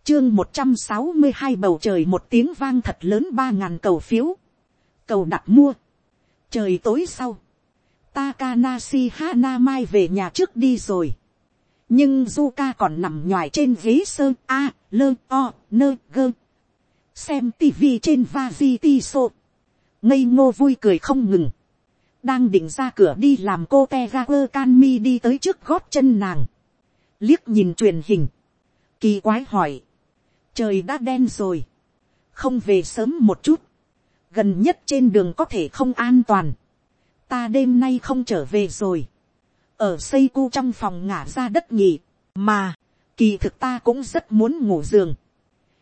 chương một trăm sáu mươi hai bầu trời một tiếng vang thật lớn ba ngàn cầu phiếu, cầu đặt mua, trời tối sau, Takanashi Hanamai về nhà trước đi rồi. Nhưng Zuka còn nằm nhòi trên ghế sơn A, lơ, o, nơ, gơ. Xem tivi trên Vajiti Ngây ngô vui cười không ngừng. Đang định ra cửa đi làm cô Tegaku Kanmi đi tới trước gót chân nàng. Liếc nhìn truyền hình. Kỳ quái hỏi. Trời đã đen rồi. Không về sớm một chút. Gần nhất trên đường có thể không an toàn ta đêm nay không trở về rồi, ở xây cu trong phòng ngả ra đất nhỉ, mà, kỳ thực ta cũng rất muốn ngủ giường,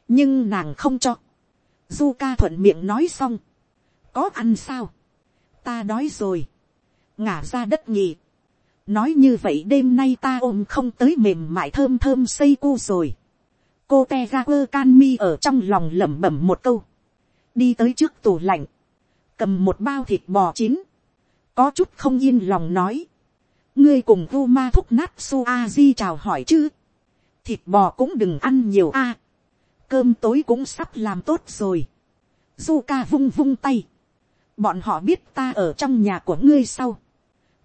nhưng nàng không cho, du ca thuận miệng nói xong, có ăn sao, ta đói rồi, ngả ra đất nhỉ, nói như vậy đêm nay ta ôm không tới mềm mại thơm thơm xây cu rồi, cô te ga quơ can mi ở trong lòng lẩm bẩm một câu, đi tới trước tủ lạnh, cầm một bao thịt bò chín, có chút không yên lòng nói, ngươi cùng vu ma thúc nát su a di chào hỏi chứ, thịt bò cũng đừng ăn nhiều a, cơm tối cũng sắp làm tốt rồi, du ca vung vung tay, bọn họ biết ta ở trong nhà của ngươi sau,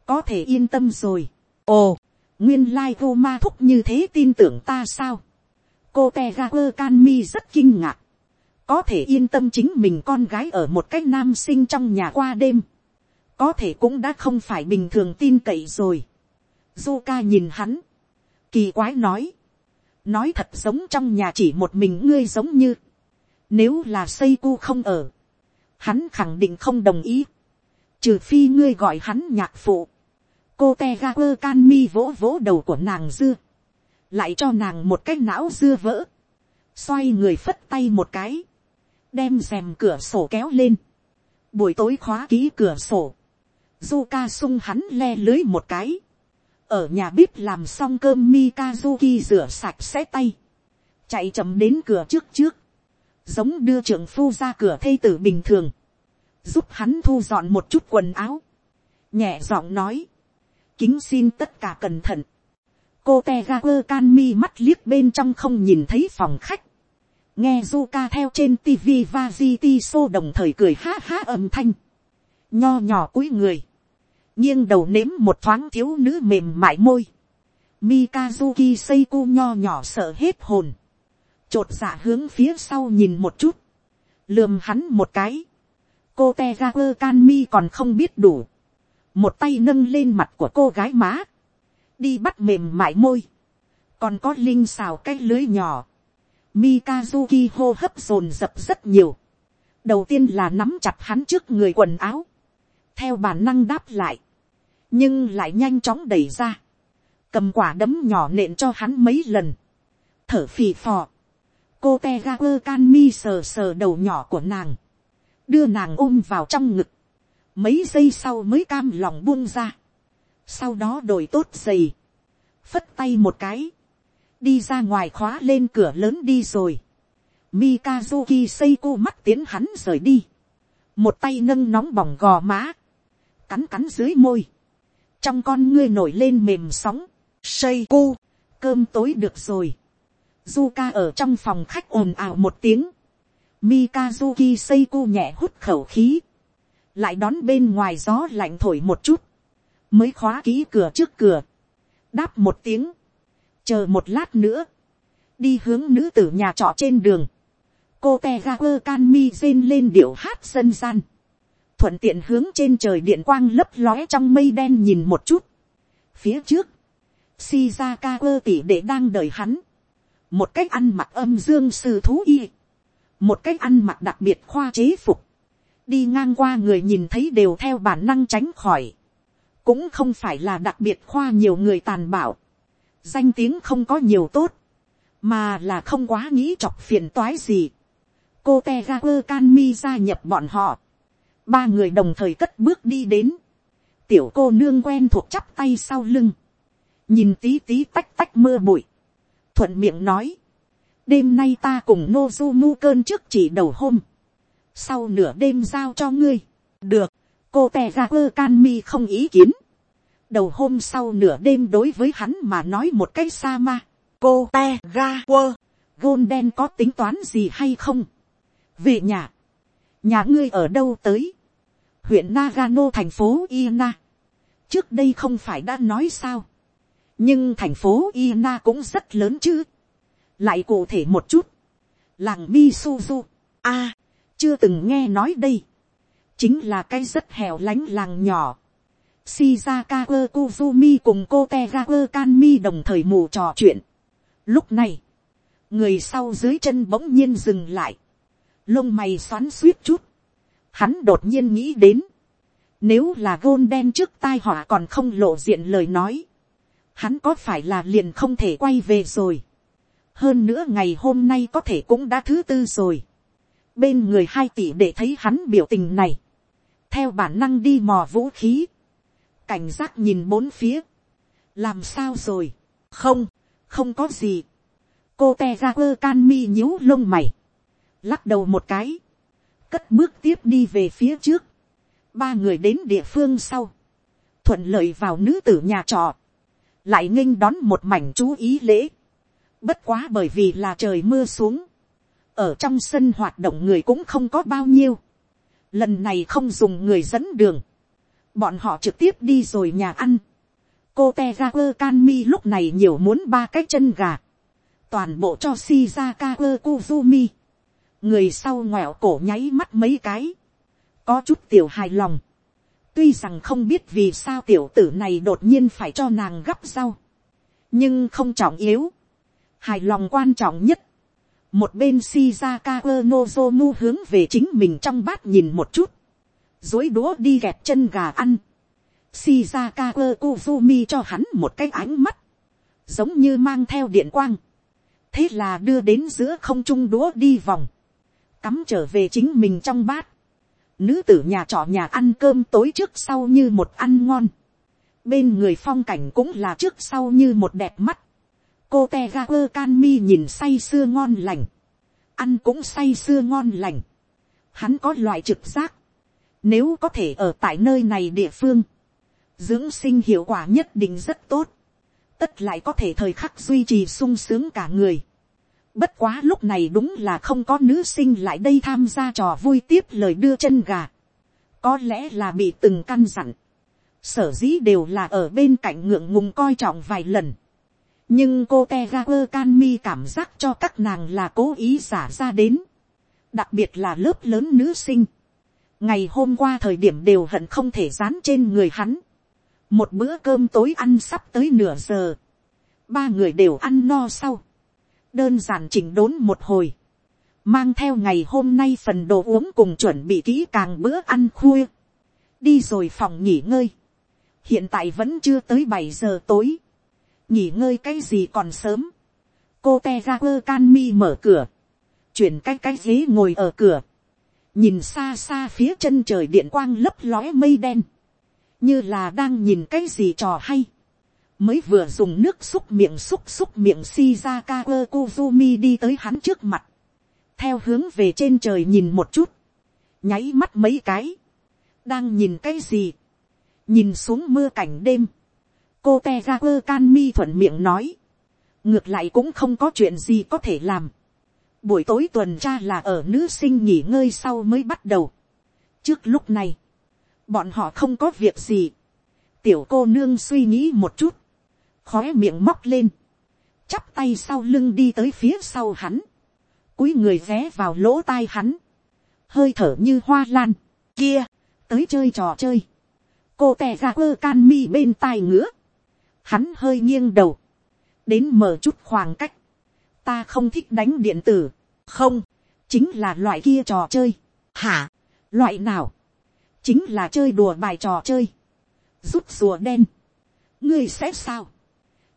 có thể yên tâm rồi, ồ, nguyên lai ma thúc như thế tin tưởng ta sao, cô te ga quơ can mi rất kinh ngạc, có thể yên tâm chính mình con gái ở một cái nam sinh trong nhà qua đêm, có thể cũng đã không phải bình thường tin cậy rồi. Zuka nhìn hắn, kỳ quái nói, nói thật giống trong nhà chỉ một mình ngươi giống như, nếu là xây cu không ở, hắn khẳng định không đồng ý, trừ phi ngươi gọi hắn nhạc phụ, cô te ga quơ can mi vỗ vỗ đầu của nàng dưa, lại cho nàng một cái não dưa vỡ, xoay người phất tay một cái, đem rèm cửa sổ kéo lên, buổi tối khóa ký cửa sổ, Zuka sung hắn le lưới một cái, ở nhà bếp làm xong cơm mikazuki rửa sạch sẽ tay, chạy chậm đến cửa trước trước, giống đưa trưởng phu ra cửa thây tử bình thường, giúp hắn thu dọn một chút quần áo, nhẹ giọng nói, kính xin tất cả cẩn thận, cô te ga quơ can mi mắt liếc bên trong không nhìn thấy phòng khách, nghe Zuka theo trên tv và di đồng thời cười ha ha âm thanh, nho nhỏ cúi người, nghiêng đầu nếm một thoáng thiếu nữ mềm mại môi, Mikazuki Seiko nho nhỏ sợ hết hồn, trột dạ hướng phía sau nhìn một chút, lườm hắn một cái, cô te ra quơ can mi còn không biết đủ, một tay nâng lên mặt của cô gái má, đi bắt mềm mại môi, còn có linh xào cái lưới nhỏ, Mikazuki hô hấp dồn dập rất nhiều, đầu tiên là nắm chặt hắn trước người quần áo, theo bản năng đáp lại, nhưng lại nhanh chóng đẩy ra, cầm quả đấm nhỏ nện cho hắn mấy lần, thở phì phò, cô te ga quơ can mi sờ sờ đầu nhỏ của nàng, đưa nàng ôm vào trong ngực, mấy giây sau mới cam lòng buông ra, sau đó đổi tốt giày, phất tay một cái, đi ra ngoài khóa lên cửa lớn đi rồi, Mikazuki Seiko mắt tiến hắn rời đi. Một tay nâng nóng bỏng gò má. Cắn cắn dưới môi trong con ngươi nổi lên mềm sóng, xây cu, cơm tối được rồi. Zuka ở trong phòng khách ồn ào một tiếng. Mikazuki Seiko nhẹ hút khẩu khí. Lại đón bên ngoài gió lạnh thổi một chút. Mới khóa ký cửa trước cửa. Đáp một tiếng. Chờ một lát nữa. Đi hướng nữ tử nhà trọ trên đường. Cô Tegaku Kanmi rên lên điệu hát dân gian thuận tiện hướng trên trời điện quang lấp lóe trong mây đen nhìn một chút. phía trước, shizaka quơ tỉ để đang đợi hắn, một cách ăn mặc âm dương sư thú y, một cách ăn mặc đặc biệt khoa chế phục, đi ngang qua người nhìn thấy đều theo bản năng tránh khỏi, cũng không phải là đặc biệt khoa nhiều người tàn bạo, danh tiếng không có nhiều tốt, mà là không quá nghĩ chọc phiền toái gì. cô te ga quơ can mi gia nhập bọn họ, ba người đồng thời cất bước đi đến, tiểu cô nương quen thuộc chắp tay sau lưng, nhìn tí tí tách tách mưa bụi, thuận miệng nói, đêm nay ta cùng nô du mu cơn trước chỉ đầu hôm, sau nửa đêm giao cho ngươi, được, cô tè ra quơ can mi không ý kiến, đầu hôm sau nửa đêm đối với hắn mà nói một cái sa ma, cô te ga quơ, gôn đen có tính toán gì hay không, về nhà, nhà ngươi ở đâu tới, huyện Nagano thành phố Ina, trước đây không phải đã nói sao, nhưng thành phố Ina cũng rất lớn chứ, lại cụ thể một chút, làng Misuzu, a, chưa từng nghe nói đây, chính là cái rất hẻo lánh làng nhỏ. Shizaka Kuzumi cùng cô Tegaku Kanmi đồng thời mù trò chuyện. Lúc này, người sau dưới chân bỗng nhiên dừng lại, lông mày xoắn suýt chút, hắn đột nhiên nghĩ đến, nếu là gôn đen trước tai họa còn không lộ diện lời nói, hắn có phải là liền không thể quay về rồi. hơn nữa ngày hôm nay có thể cũng đã thứ tư rồi. bên người hai tỷ để thấy hắn biểu tình này, theo bản năng đi mò vũ khí, cảnh giác nhìn bốn phía, làm sao rồi, không, không có gì, cô te ra quơ can mi nhíu lông mày, lắc đầu một cái, cất bước tiếp đi về phía trước, ba người đến địa phương sau, thuận lợi vào nữ tử nhà trọ, lại nghênh đón một mảnh chú ý lễ, bất quá bởi vì là trời mưa xuống, ở trong sân hoạt động người cũng không có bao nhiêu, lần này không dùng người dẫn đường, bọn họ trực tiếp đi rồi nhà ăn, cô te ra quơ can mi lúc này nhiều muốn ba cái chân gà, toàn bộ cho shizaka quơ kuzumi, người sau ngoẹo cổ nháy mắt mấy cái, có chút tiểu hài lòng, tuy rằng không biết vì sao tiểu tử này đột nhiên phải cho nàng gắp rau, nhưng không trọng yếu, hài lòng quan trọng nhất, một bên Shizaka Nozomu hướng về chính mình trong bát nhìn một chút, dối đũa đi gẹt chân gà ăn, Shizaka Kuzumi cho hắn một cái ánh mắt, giống như mang theo điện quang, thế là đưa đến giữa không trung đũa đi vòng, cắm trở về chính mình trong bát, nữ tử nhà trọ nhà ăn cơm tối trước sau như một ăn ngon, bên người phong cảnh cũng là trước sau như một đẹp mắt, cô te ga quơ can mi nhìn say sưa ngon lành, ăn cũng say sưa ngon lành, hắn có loại trực giác, nếu có thể ở tại nơi này địa phương, dưỡng sinh hiệu quả nhất định rất tốt, tất lại có thể thời khắc duy trì sung sướng cả người. Bất quá lúc này đúng là không có nữ sinh lại đây tham gia trò vui tiếp lời đưa chân gà. Có lẽ là bị từng căn dặn. Sở dĩ đều là ở bên cạnh ngượng ngùng coi trọng vài lần. Nhưng cô Tegaper Canmi cảm giác cho các nàng là cố ý giả ra đến, đặc biệt là lớp lớn nữ sinh, ngày hôm qua thời điểm đều hận không thể dán trên người hắn, một bữa cơm tối ăn sắp tới nửa giờ, ba người đều ăn no sau, đơn giản chỉnh đốn một hồi, mang theo ngày hôm nay phần đồ uống cùng chuẩn bị kỹ càng bữa ăn khuya, đi rồi phòng nghỉ ngơi, hiện tại vẫn chưa tới bảy giờ tối, nghỉ ngơi cái gì còn sớm, cô te ra quơ can mi mở cửa, chuyển cái cái ghế ngồi ở cửa, nhìn xa xa phía chân trời điện quang lấp lóe mây đen, như là đang nhìn cái gì trò hay, mới vừa dùng nước xúc miệng xúc xúc miệng shizaka kuzumi đi tới hắn trước mặt, theo hướng về trên trời nhìn một chút, nháy mắt mấy cái, đang nhìn cái gì, nhìn xuống mưa cảnh đêm, cô te ra quơ can mi thuận miệng nói, ngược lại cũng không có chuyện gì có thể làm. buổi tối tuần tra là ở nữ sinh nghỉ ngơi sau mới bắt đầu. trước lúc này, bọn họ không có việc gì. tiểu cô nương suy nghĩ một chút, khói miệng móc lên, chắp tay sau lưng đi tới phía sau hắn, cúi người vé vào lỗ tai hắn, hơi thở như hoa lan, kia, tới chơi trò chơi, cô tè ra quơ can mi bên tai ngứa, Hắn hơi nghiêng đầu. Đến mở chút khoảng cách. Ta không thích đánh điện tử. Không. Chính là loại kia trò chơi. Hả? Loại nào? Chính là chơi đùa bài trò chơi. rút rùa đen, ngươi sẽ sao,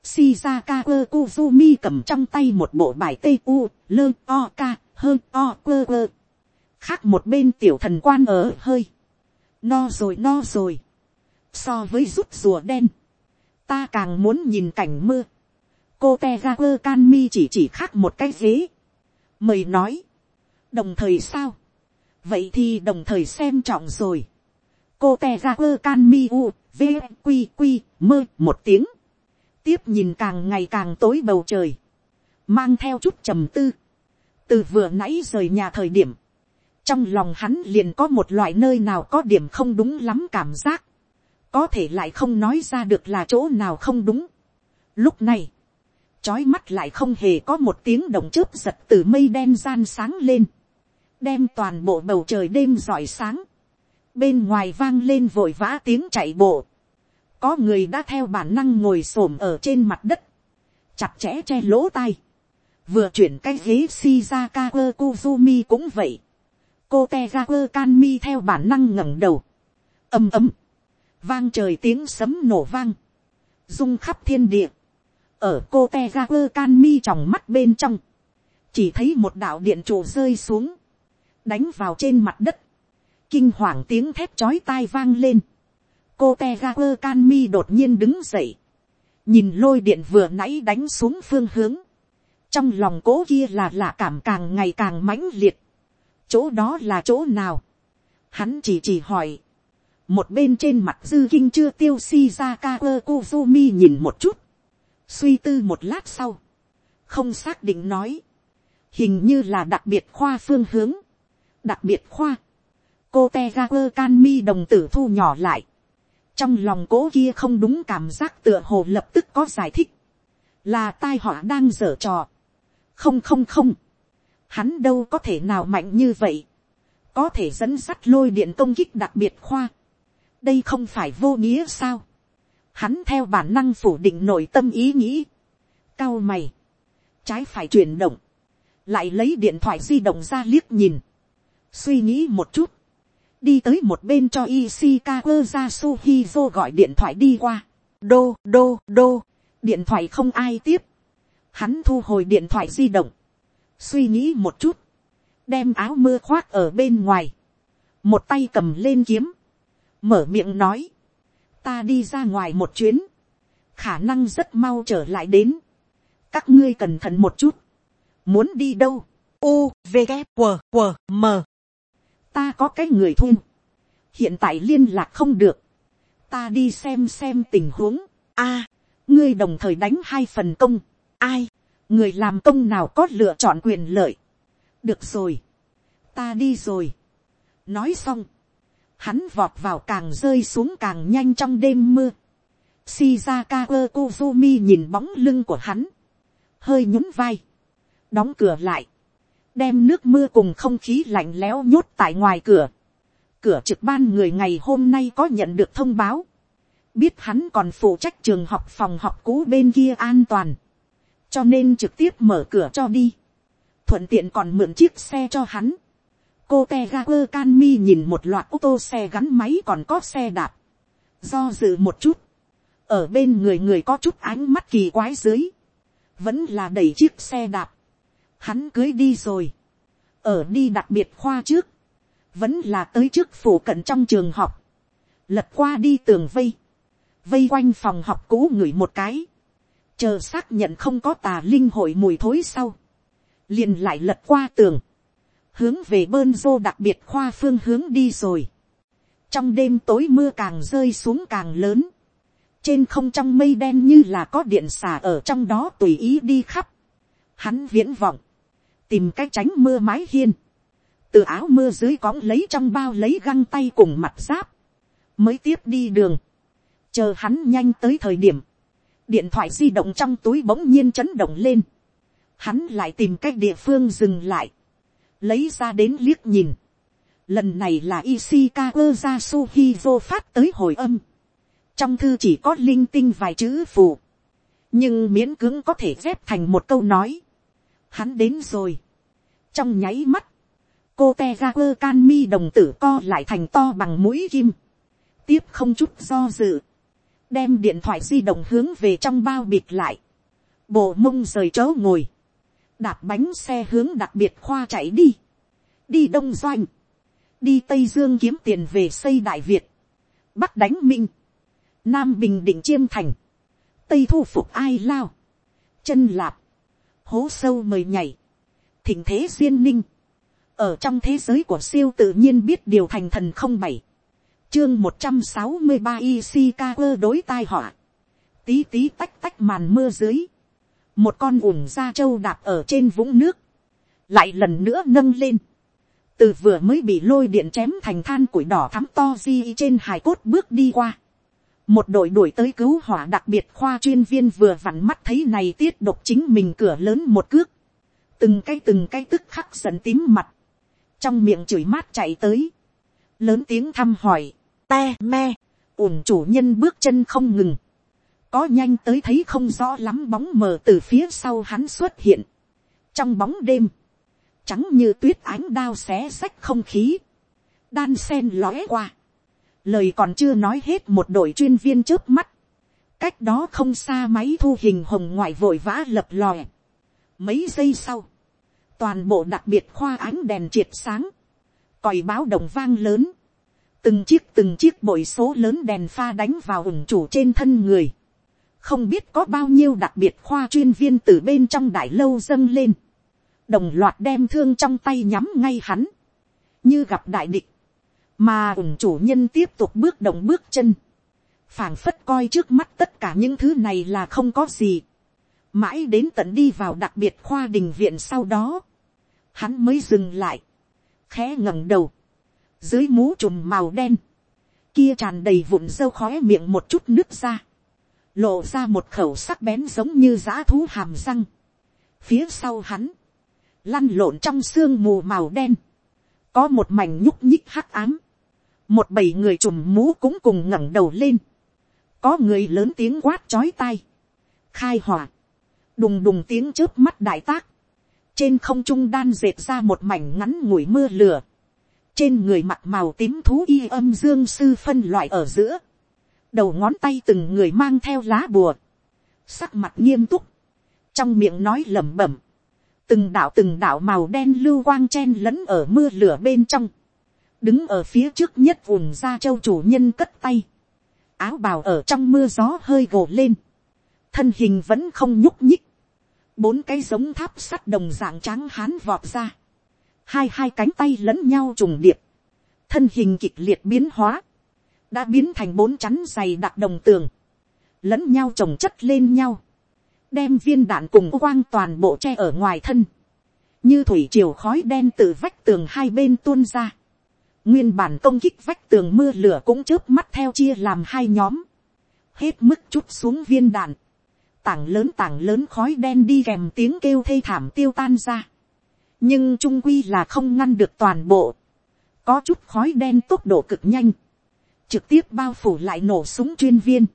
Shizaka Kozumi cầm trong tay một bộ bài tê u, lơ o ca, hơ o quơ quơ. Khác một bên tiểu thần quan ở hơi. No rồi no rồi. So với rút rùa đen. Ta càng muốn nhìn cảnh mưa. Cô Tegaku Kanmi chỉ chỉ khác một cái ghế. Mời nói. Đồng thời sao? Vậy thì đồng thời xem trọng rồi. Cô Tegaku Kanmi u, v, quy quy, mơ một tiếng tiếp nhìn càng ngày càng tối bầu trời, mang theo chút trầm tư, từ vừa nãy rời nhà thời điểm, trong lòng hắn liền có một loại nơi nào có điểm không đúng lắm cảm giác, có thể lại không nói ra được là chỗ nào không đúng. Lúc này, trói mắt lại không hề có một tiếng động chớp giật từ mây đen gian sáng lên, đem toàn bộ bầu trời đêm rọi sáng, bên ngoài vang lên vội vã tiếng chạy bộ, có người đã theo bản năng ngồi s ổ m ở trên mặt đất, chặt chẽ che lỗ tai, vừa chuyển cái ghế shizaka quơ kuzumi cũng vậy, cô te ra quơ canmi theo bản năng ngẩng đầu, ầm ầm, vang trời tiếng sấm nổ vang, rung khắp thiên địa, ở cô te ra quơ can tròng mắt bên trong, chỉ thấy một đạo điện trụ rơi xuống, đánh vào trên mặt đất, kinh hoàng tiếng thép chói tai vang lên, cô te ra quơ can mi đột nhiên đứng dậy, nhìn lôi điện vừa nãy đánh xuống phương hướng, trong lòng cố kia là lạ cảm càng ngày càng mãnh liệt, chỗ đó là chỗ nào, hắn chỉ chỉ hỏi, một bên trên mặt dư kinh chưa tiêu si ra ka quơ kuzumi nhìn một chút, suy tư một lát sau, không xác định nói, hình như là đặc biệt khoa phương hướng, đặc biệt khoa, cô te ga quơ can mi đồng tử thu nhỏ lại, trong lòng cố kia không đúng cảm giác tựa hồ lập tức có giải thích, là tai họa đang dở trò. không không không, hắn đâu có thể nào mạnh như vậy, có thể dẫn sắt lôi điện công kích đặc biệt khoa, đây không phải vô nghĩa sao, hắn theo bản năng phủ định nội tâm ý nghĩ, cao mày, trái phải chuyển động, lại lấy điện thoại di động ra liếc nhìn, suy nghĩ một chút, đi tới một bên cho Ishikawa Yasuhizo gọi điện thoại đi qua. Đô, đô, đô, điện thoại không ai tiếp. Hắn thu hồi điện thoại di động. Suy nghĩ một chút. Đem áo mưa khoác ở bên ngoài. Một tay cầm lên kiếm. Mở miệng nói. Ta đi ra ngoài một chuyến. Khả năng rất mau trở lại đến. Các ngươi cẩn thận một chút. Muốn đi đâu? U, V, K, W, W, M ta có cái người thun, hiện tại liên lạc không được, ta đi xem xem tình huống, a, ngươi đồng thời đánh hai phần công, ai, người làm công nào có lựa chọn quyền lợi, được rồi, ta đi rồi, nói xong, hắn vọt vào càng rơi xuống càng nhanh trong đêm mưa, Shizaka Kozumi nhìn bóng lưng của hắn, hơi nhún vai, đóng cửa lại, đem nước mưa cùng không khí lạnh lẽo nhốt tại ngoài cửa. Cửa trực ban người ngày hôm nay có nhận được thông báo. Biết hắn còn phụ trách trường học phòng học cũ bên kia an toàn. Cho nên trực tiếp mở cửa cho đi. Thuận tiện còn mượn chiếc xe cho hắn. Cô Tegaper Canmi nhìn một loạt ô tô xe gắn máy còn có xe đạp. Do dự một chút. Ở bên người người có chút ánh mắt kỳ quái dưới. Vẫn là đẩy chiếc xe đạp hắn cưới đi rồi, ở đi đặc biệt khoa trước, vẫn là tới trước phủ cận trong trường học, lật qua đi tường vây, vây quanh phòng học cũ ngửi một cái, chờ xác nhận không có tà linh hội mùi thối sau, liền lại lật qua tường, hướng về bơn rô đặc biệt khoa phương hướng đi rồi. trong đêm tối mưa càng rơi xuống càng lớn, trên không trong mây đen như là có điện xả ở trong đó tùy ý đi khắp. Hắn viễn vọng, tìm cách tránh mưa mái hiên, từ áo mưa dưới cõng lấy trong bao lấy găng tay cùng mặt giáp, mới tiếp đi đường, chờ hắn nhanh tới thời điểm, điện thoại di động trong túi bỗng nhiên chấn động lên, hắn lại tìm cách địa phương dừng lại, lấy ra đến liếc nhìn, lần này là Ishikawa Yasuhizo phát tới hồi âm, trong thư chỉ có linh tinh vài chữ phù, nhưng miễn cưỡng có thể ghép thành một câu nói, hắn đến rồi. trong nháy mắt, cô te ra quơ can mi đồng tử co lại thành to bằng mũi kim, tiếp không chút do dự, đem điện thoại di động hướng về trong bao bịt lại, bộ mông rời chỗ ngồi, đạp bánh xe hướng đặc biệt khoa chạy đi, đi đông doanh, đi tây dương kiếm tiền về xây đại việt, bắc đánh minh, nam bình định chiêm thành, tây thu phục ai lao, chân lạp, hố sâu mời nhảy, thỉnh thế duyên ninh, ở trong thế giới của siêu tự nhiên biết điều thành thần không bảy, chương một trăm sáu mươi ba Ishikawa đối tai họa, tí tí tách tách màn mưa dưới, một con ủng da trâu đạp ở trên vũng nước, lại lần nữa nâng lên, từ vừa mới bị lôi điện chém thành than củi đỏ thắm to di trên hài cốt bước đi qua, một đội đuổi tới cứu hỏa đặc biệt khoa chuyên viên vừa vặn mắt thấy này tiết độc chính mình cửa lớn một cước, từng cái từng cái tức khắc giận tím mặt, trong miệng chửi mát chạy tới, lớn tiếng thăm hỏi, te me, ủn chủ nhân bước chân không ngừng, có nhanh tới thấy không rõ lắm bóng mờ từ phía sau hắn xuất hiện, trong bóng đêm, trắng như tuyết ánh đao xé xách không khí, đan sen lóe qua, lời còn chưa nói hết một đội chuyên viên trước mắt, cách đó không xa máy thu hình hồng ngoại vội vã lập lòe. Mấy giây sau, toàn bộ đặc biệt khoa ánh đèn triệt sáng, còi báo đồng vang lớn, từng chiếc từng chiếc bội số lớn đèn pha đánh vào ủng chủ trên thân người, không biết có bao nhiêu đặc biệt khoa chuyên viên từ bên trong đại lâu dâng lên, đồng loạt đem thương trong tay nhắm ngay hắn, như gặp đại địch, mà ủng chủ nhân tiếp tục bước động bước chân, phảng phất coi trước mắt tất cả những thứ này là không có gì, mãi đến tận đi vào đặc biệt khoa đình viện sau đó, hắn mới dừng lại, khẽ ngẩng đầu, dưới mũ trùm màu đen, kia tràn đầy vụn dâu khói miệng một chút nước ra, lộ ra một khẩu sắc bén giống như dã thú hàm răng, phía sau hắn, lăn lộn trong sương mù màu đen, có một mảnh nhúc nhích hắc ám, một bảy người trùm mũ cũng cùng ngẩng đầu lên, có người lớn tiếng quát chói tai, khai hỏa, đùng đùng tiếng trước mắt đại tác, trên không trung đan dệt ra một mảnh ngắn ngủi mưa lửa, trên người mặt màu tím thú y âm dương sư phân loại ở giữa, đầu ngón tay từng người mang theo lá bùa, sắc mặt nghiêm túc, trong miệng nói lẩm bẩm, từng đạo từng đạo màu đen lưu quang chen lẫn ở mưa lửa bên trong, đứng ở phía trước nhất vùng ra châu chủ nhân cất tay, áo bào ở trong mưa gió hơi gồ lên, thân hình vẫn không nhúc nhích, bốn cái giống tháp sắt đồng dạng trắng hán vọt ra, hai hai cánh tay lẫn nhau trùng điệp, thân hình kịch liệt biến hóa, đã biến thành bốn chắn dày đặc đồng tường, lẫn nhau trồng chất lên nhau, đem viên đạn cùng quang toàn bộ tre ở ngoài thân, như thủy triều khói đen từ vách tường hai bên tuôn ra, nguyên bản công kích vách tường mưa lửa cũng chớp mắt theo chia làm hai nhóm, hết mức chút xuống viên đạn, tảng lớn tảng lớn khói đen đi kèm tiếng kêu thê thảm tiêu tan ra, nhưng trung quy là không ngăn được toàn bộ, có chút khói đen tốc độ cực nhanh, trực tiếp bao phủ lại nổ súng chuyên viên,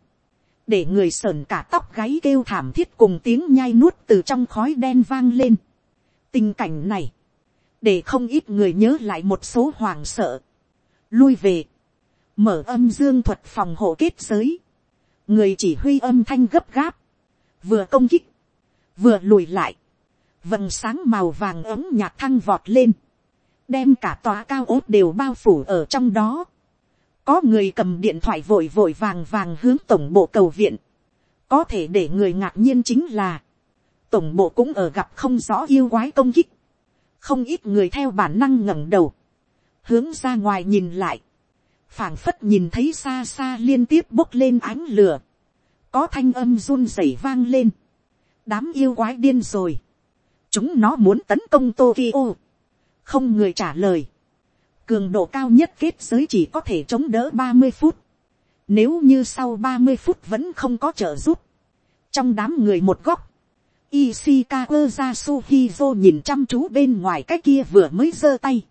để người sờn cả tóc gáy kêu thảm thiết cùng tiếng nhai nuốt từ trong khói đen vang lên. tình cảnh này, để không ít người nhớ lại một số hoàng sợ, lui về, mở âm dương thuật phòng hộ kết giới, người chỉ huy âm thanh gấp gáp, vừa công kích, vừa lùi lại, vầng sáng màu vàng ấm nhạt thăng vọt lên, đem cả tòa cao ốt đều bao phủ ở trong đó. có người cầm điện thoại vội vội vàng vàng hướng tổng bộ cầu viện. có thể để người ngạc nhiên chính là, tổng bộ cũng ở gặp không rõ yêu quái công kích không ít người theo bản năng ngẩng đầu, hướng ra ngoài nhìn lại, phảng phất nhìn thấy xa xa liên tiếp bốc lên ánh lửa, có thanh âm run rẩy vang lên, đám yêu quái điên rồi, chúng nó muốn tấn công Tokyo, không người trả lời, cường độ cao nhất kết giới chỉ có thể chống đỡ ba mươi phút, nếu như sau ba mươi phút vẫn không có trợ giúp, trong đám người một góc, Ishikawa Yasuhizo nhìn chăm chú bên ngoài cái kia vừa mới giơ tay.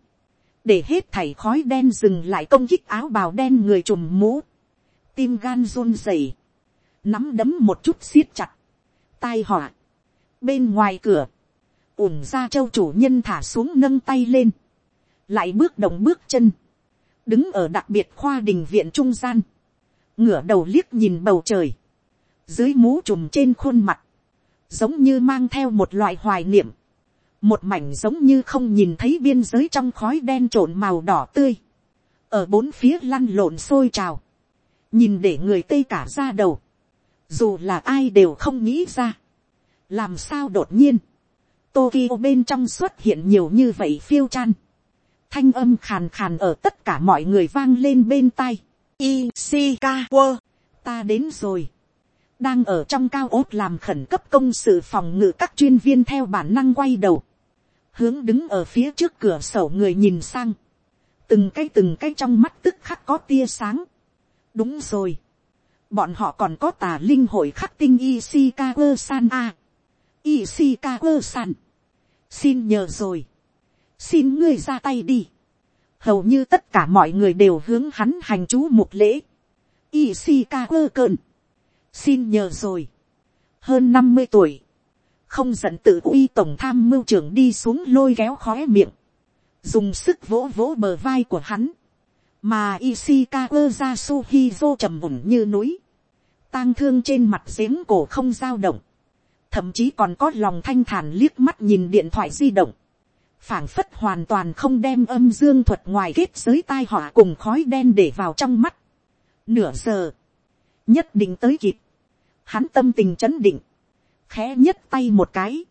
Để hết thảy khói đen dừng lại công kích áo bào đen người trùm mũ. Tim gan run rẩy Nắm đấm một chút siết chặt. Tai họa. Bên ngoài cửa ủng ra châu chủ nhân thả xuống nâng tay lên, lại bước động bước chân, đứng ở đặc biệt khoa đình viện trung gian, ngửa đầu liếc nhìn bầu trời, dưới mũ trùm trên khuôn mặt, giống như mang theo một loại hoài niệm, một mảnh giống như không nhìn thấy biên giới trong khói đen trộn màu đỏ tươi, ở bốn phía lăn lộn sôi trào, nhìn để người tây cả ra đầu, dù là ai đều không nghĩ ra, làm sao đột nhiên, Tokyo bên trong xuất hiện nhiều như vậy phiêu chan, thanh âm khàn khàn ở tất cả mọi người vang lên bên tai, Ishikawa, ta đến rồi, đang ở trong cao ốt làm khẩn cấp công sự phòng ngự các chuyên viên theo bản năng quay đầu, hướng đứng ở phía trước cửa sổ người nhìn sang, từng cái từng cái trong mắt tức khắc có tia sáng. đúng rồi, bọn họ còn có tà linh hội khắc tinh Ishikawa san a. Ishikawa san, xin nhờ rồi, xin ngươi ra tay đi. hầu như tất cả mọi người đều hướng hắn hành chú một lễ. Ishikawa cơn, xin nhờ rồi, hơn năm mươi tuổi, không giận tự uy tổng tham mưu trưởng đi xuống lôi kéo khóe miệng, dùng sức vỗ vỗ bờ vai của hắn, mà Ishikawa Yasuhizo trầm ổn như núi, tang thương trên mặt giếng cổ không dao động, thậm chí còn có lòng thanh thản liếc mắt nhìn điện thoại di động, phảng phất hoàn toàn không đem âm dương thuật ngoài kết giới tai họa cùng khói đen để vào trong mắt. Nửa giờ, nhất định tới kịp, hắn tâm tình chấn định, khẽ nhất tay một cái,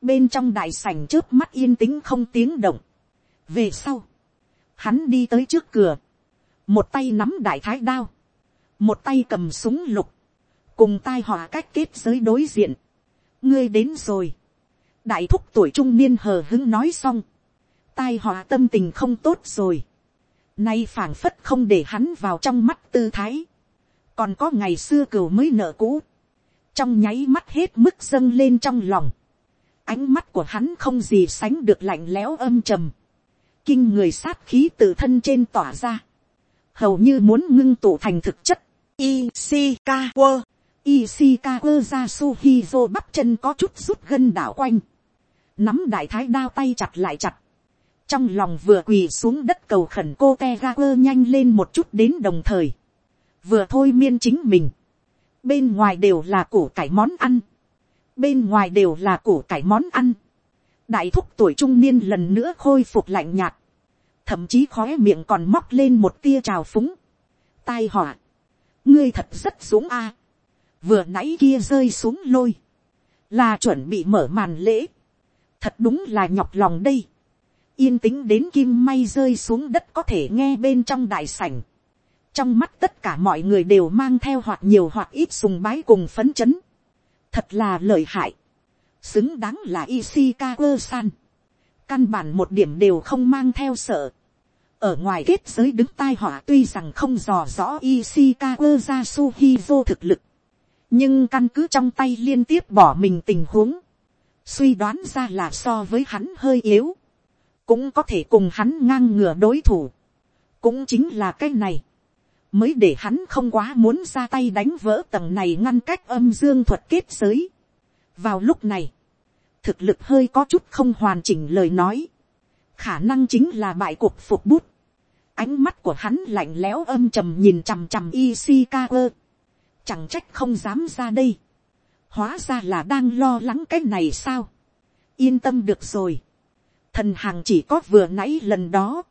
bên trong đại sảnh trước mắt yên tĩnh không tiếng động, về sau, hắn đi tới trước cửa, một tay nắm đại thái đao, một tay cầm súng lục, cùng tai họa cách kết giới đối diện, ngươi đến rồi, đại thúc tuổi trung niên hờ hứng nói xong, tai họa tâm tình không tốt rồi, nay phảng phất không để hắn vào trong mắt tư thái, còn có ngày xưa cừu mới nợ cũ, trong nháy mắt hết mức dâng lên trong lòng, ánh mắt của hắn không gì sánh được lạnh lẽo âm trầm, kinh người sát khí từ thân trên tỏa ra, hầu như muốn ngưng tụ thành thực chất, Ishikawa, Ishikawa Yasuhizo bắp chân có chút rút gân đảo quanh, nắm đại thái đao tay chặt lại chặt, trong lòng vừa quỳ xuống đất cầu khẩn cô te ga quơ nhanh lên một chút đến đồng thời, vừa thôi miên chính mình, bên ngoài đều là củ cải món ăn, bên ngoài đều là củ cải món ăn, đại thúc tuổi trung niên lần nữa khôi phục lạnh nhạt, thậm chí khóe miệng còn móc lên một tia trào phúng, tai họa, ngươi thật rất xuống a, vừa nãy kia rơi xuống lôi, là chuẩn bị mở màn lễ, thật đúng là nhọc lòng đây, yên tĩnh đến kim may rơi xuống đất có thể nghe bên trong đại sảnh, trong mắt tất cả mọi người đều mang theo hoặc nhiều hoặc ít sùng bái cùng phấn chấn, thật là lợi hại, xứng đáng là Ishikawa san, căn bản một điểm đều không mang theo sợ, ở ngoài kết giới đứng tai họa tuy rằng không dò rõ Ishikawa Yasuhizo thực lực, nhưng căn cứ trong tay liên tiếp bỏ mình tình huống, suy đoán ra là so với hắn hơi yếu, cũng có thể cùng hắn ngang ngửa đối thủ, cũng chính là cái này, mới để hắn không quá muốn ra tay đánh vỡ tầng này ngăn cách âm dương thuật kết giới. vào lúc này, thực lực hơi có chút không hoàn chỉnh lời nói, khả năng chính là bại cuộc phục bút. ánh mắt của hắn lạnh lẽo âm trầm nhìn chằm chằm Ishikawa. chẳng trách không dám ra đây. hóa ra là đang lo lắng cái này sao. yên tâm được rồi. thần hàng chỉ có vừa nãy lần đó.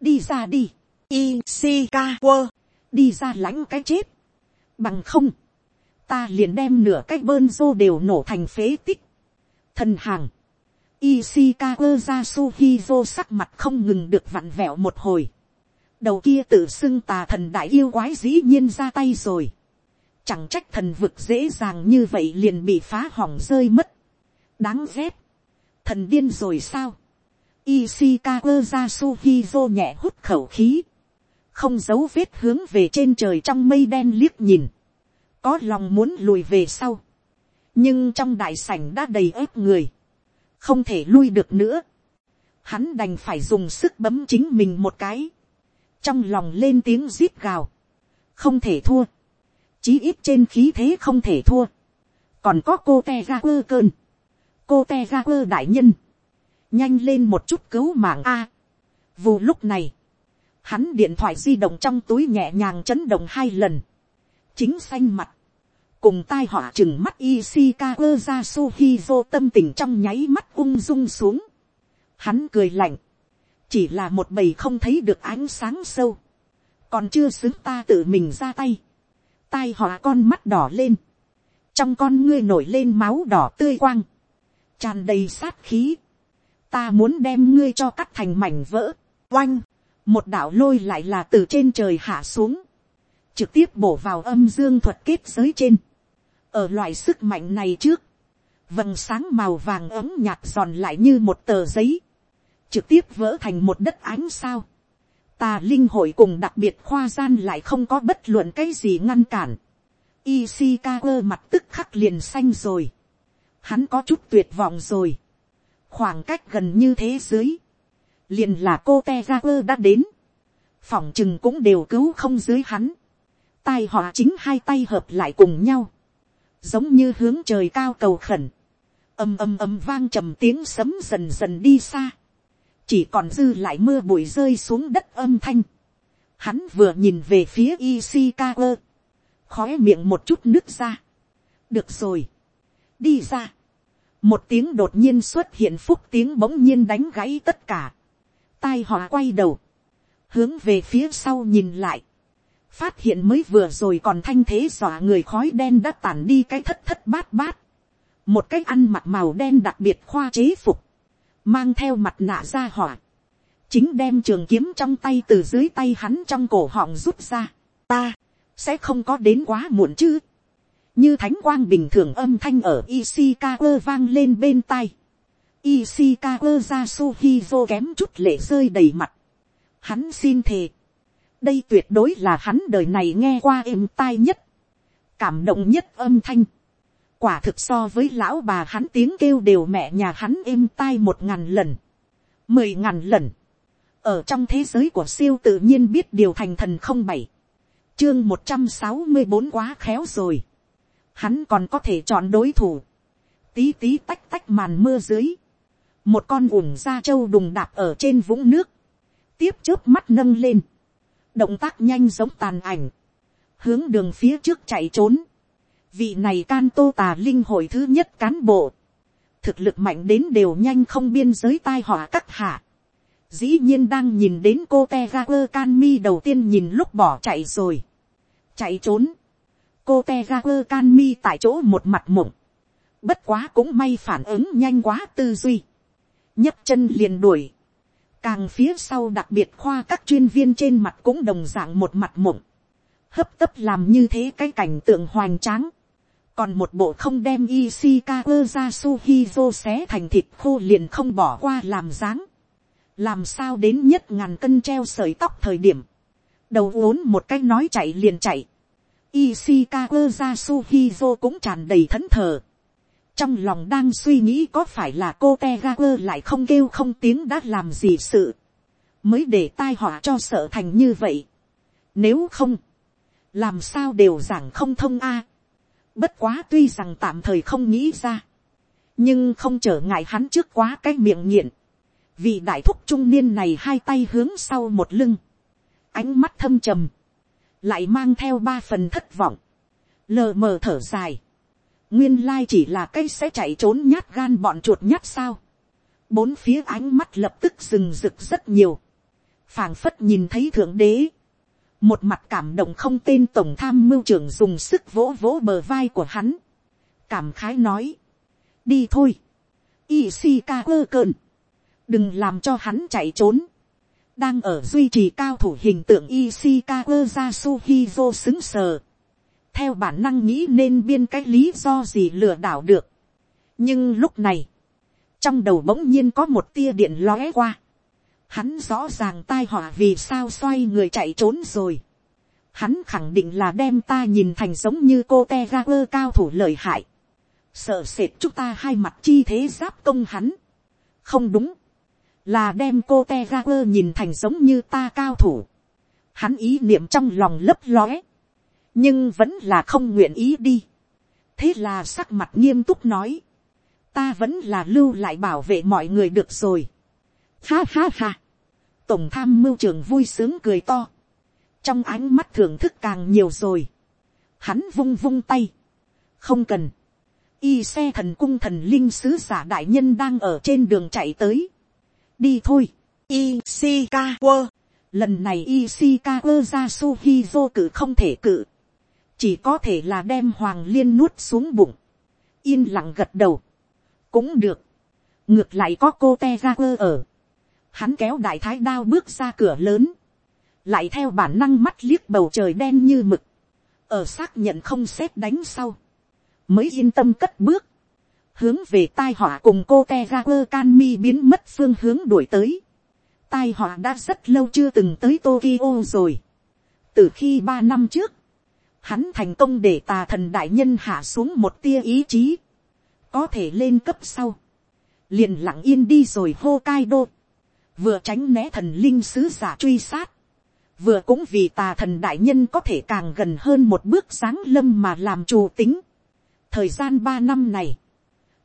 đi ra đi. Ishikawa đi ra lãnh cái chết. Bằng không, ta liền đem nửa cái bơn rô đều nổ thành phế tích. Thần hàng, Ishikawa Yasuhizo sắc mặt không ngừng được vặn vẹo một hồi. Đầu kia tự xưng tà thần đại yêu quái dĩ nhiên ra tay rồi. Chẳng trách thần vực dễ dàng như vậy liền bị phá hỏng rơi mất. Đáng ghét. Thần điên rồi sao? Ishikawa Yasuhizo nhẹ hút khẩu khí không giấu vết hướng về trên trời trong mây đen liếc nhìn, có lòng muốn lùi về sau, nhưng trong đại sảnh đã đầy ớt người, không thể lui được nữa, hắn đành phải dùng sức bấm chính mình một cái, trong lòng lên tiếng zip gào, không thể thua, chí ít trên khí thế không thể thua, còn có cô te ra quơ cơn, cô te ra quơ đại nhân, nhanh lên một chút cứu mạng a, vụ lúc này, hắn điện thoại di động trong túi nhẹ nhàng chấn động hai lần, chính xanh mặt, cùng tai họa chừng mắt Ishikawa ra Suhizo tâm tình trong nháy mắt ung dung xuống. Hắn cười lạnh, chỉ là một bầy không thấy được ánh sáng sâu, còn chưa xứng ta tự mình ra tay. Tai họa con mắt đỏ lên, trong con ngươi nổi lên máu đỏ tươi quang, tràn đầy sát khí. Ta muốn đem ngươi cho cắt thành mảnh vỡ, oanh, một đạo lôi lại là từ trên trời hạ xuống, trực tiếp bổ vào âm dương thuật kết giới trên. ở loại sức mạnh này trước, vầng sáng màu vàng ấm nhạt giòn lại như một tờ giấy, trực tiếp vỡ thành một đất ánh sao. Tà linh hội cùng đặc biệt khoa gian lại không có bất luận cái gì ngăn cản. Ishikawa mặt tức khắc liền xanh rồi. Hắn có chút tuyệt vọng rồi. Khoảng cách gần như thế dưới. Liền là cô Tegaku đã đến. Phỏng chừng cũng đều cứu không dưới hắn. Tai họ chính hai tay hợp lại cùng nhau. Giống như hướng trời cao cầu khẩn. Âm âm âm vang trầm tiếng sấm dần dần đi xa. Chỉ còn dư lại mưa bụi rơi xuống đất âm thanh. Hắn vừa nhìn về phía Ishikawa khói miệng một chút nước ra. được rồi, đi ra. một tiếng đột nhiên xuất hiện phúc tiếng bỗng nhiên đánh gãy tất cả tai họ quay đầu, hướng về phía sau nhìn lại. phát hiện mới vừa rồi còn thanh thế dọa người khói đen đã tản đi cái thất thất bát bát. một cái ăn mặc màu đen đặc biệt khoa chế phục, mang theo mặt nạ ra hỏa chính đem trường kiếm trong tay từ dưới tay hắn trong cổ họng rút ra. Ta, sẽ không có đến quá muộn chứ. như thánh quang bình thường âm thanh ở Ishikawa vang lên bên tai. Ishikawa ra Suhizo kém chút lệ rơi đầy mặt. Hắn xin thề. đây tuyệt đối là hắn đời này nghe qua êm tai nhất. cảm động nhất âm thanh. quả thực so với lão bà hắn tiếng kêu đều mẹ nhà hắn êm tai một ngàn lần. mười ngàn lần. ở trong thế giới của siêu tự nhiên biết điều thành thần không bảy chương một trăm sáu mươi bốn quá khéo rồi. Hắn còn có thể chọn đối thủ. Tí tí tách tách màn mưa dưới. Một con ủng da trâu đùng đạp ở trên vũng nước. Tiếp trước mắt nâng lên. Động tác nhanh giống tàn ảnh. Hướng đường phía trước chạy trốn. Vị này can tô tà linh hội thứ nhất cán bộ. Thực lực mạnh đến đều nhanh không biên giới tai họa các hạ dĩ nhiên đang nhìn đến cô te ga quơ can mi đầu tiên nhìn lúc bỏ chạy rồi. chạy trốn. cô te ga quơ can mi tại chỗ một mặt mộng. bất quá cũng may phản ứng nhanh quá tư duy nhấc chân liền đuổi. càng phía sau đặc biệt khoa các chuyên viên trên mặt cũng đồng dạng một mặt mộng. hấp tấp làm như thế cái cảnh tượng hoành tráng. còn một bộ không đem Ishikawa ra suhizo xé thành thịt khô liền không bỏ qua làm dáng làm sao đến nhất ngàn cân treo sợi tóc thời điểm, đầu uốn một cái nói chạy liền chạy, Ishikawa Yasuhizo cũng tràn đầy thẫn thờ. Trong lòng đang suy nghĩ có phải là cô Tegaku lại không kêu không tiếng đã làm gì sự. Mới để tai họa cho sợ thành như vậy. Nếu không, làm sao đều giảng không thông a. Bất quá tuy rằng tạm thời không nghĩ ra. Nhưng không trở ngại hắn trước quá cái miệng nghiện vị đại thúc trung niên này hai tay hướng sau một lưng, ánh mắt thâm trầm, lại mang theo ba phần thất vọng, lờ mờ thở dài, nguyên lai chỉ là cây sẽ chạy trốn nhát gan bọn chuột nhát sao, bốn phía ánh mắt lập tức rừng rực rất nhiều, phảng phất nhìn thấy thượng đế, một mặt cảm động không tên tổng tham mưu trưởng dùng sức vỗ vỗ bờ vai của hắn, cảm khái nói, đi thôi, Ishikawa cơn, đừng làm cho hắn chạy trốn, đang ở duy trì cao thủ hình tượng Ishikawa Yasuhizo xứng sờ, theo bản năng nghĩ nên biên cái lý do gì lừa đảo được, nhưng lúc này, trong đầu bỗng nhiên có một tia điện lóe qua, hắn rõ ràng tai họa vì sao xoay người chạy trốn rồi, hắn khẳng định là đem ta nhìn thành giống như cô te ra quơ cao thủ lợi hại, sợ sệt chúng ta hai mặt chi thế giáp công hắn, không đúng, là đem cô te ra quơ nhìn thành giống như ta cao thủ. Hắn ý niệm trong lòng lấp lóe, nhưng vẫn là không nguyện ý đi. thế là sắc mặt nghiêm túc nói, ta vẫn là lưu lại bảo vệ mọi người được rồi. ha ha ha, tổng tham mưu trưởng vui sướng cười to, trong ánh mắt thưởng thức càng nhiều rồi. hắn vung vung tay, không cần, y xe thần cung thần linh sứ giả đại nhân đang ở trên đường chạy tới, đi thôi, y sekaer. Lần này Ishikawa ra Suhizo cử không thể cử. Chỉ có thể là đem Hoàng Liên nuốt xuống bụng. Yên lặng gật đầu. Cũng được. Ngược lại có cô Tegaku ở. Hắn kéo đại thái đao bước ra cửa lớn. Lại theo bản năng mắt liếc bầu trời đen như mực. Ở xác nhận không xét đánh sau. Mới yên tâm cất bước. Hướng về tai họa cùng cô Tejager can mi biến mất phương hướng đuổi tới tai họa đã rất lâu chưa từng tới Tokyo rồi. Từ khi ba năm trước, hắn thành công để tà thần đại nhân hạ xuống một tia ý chí. Có thể lên cấp sau. Liền lặng yên đi rồi hô cai đô, Vừa tránh né thần linh sứ giả truy sát. Vừa cũng vì tà thần đại nhân có thể càng gần hơn một bước sáng lâm mà làm chủ tính. Thời gian ba năm này.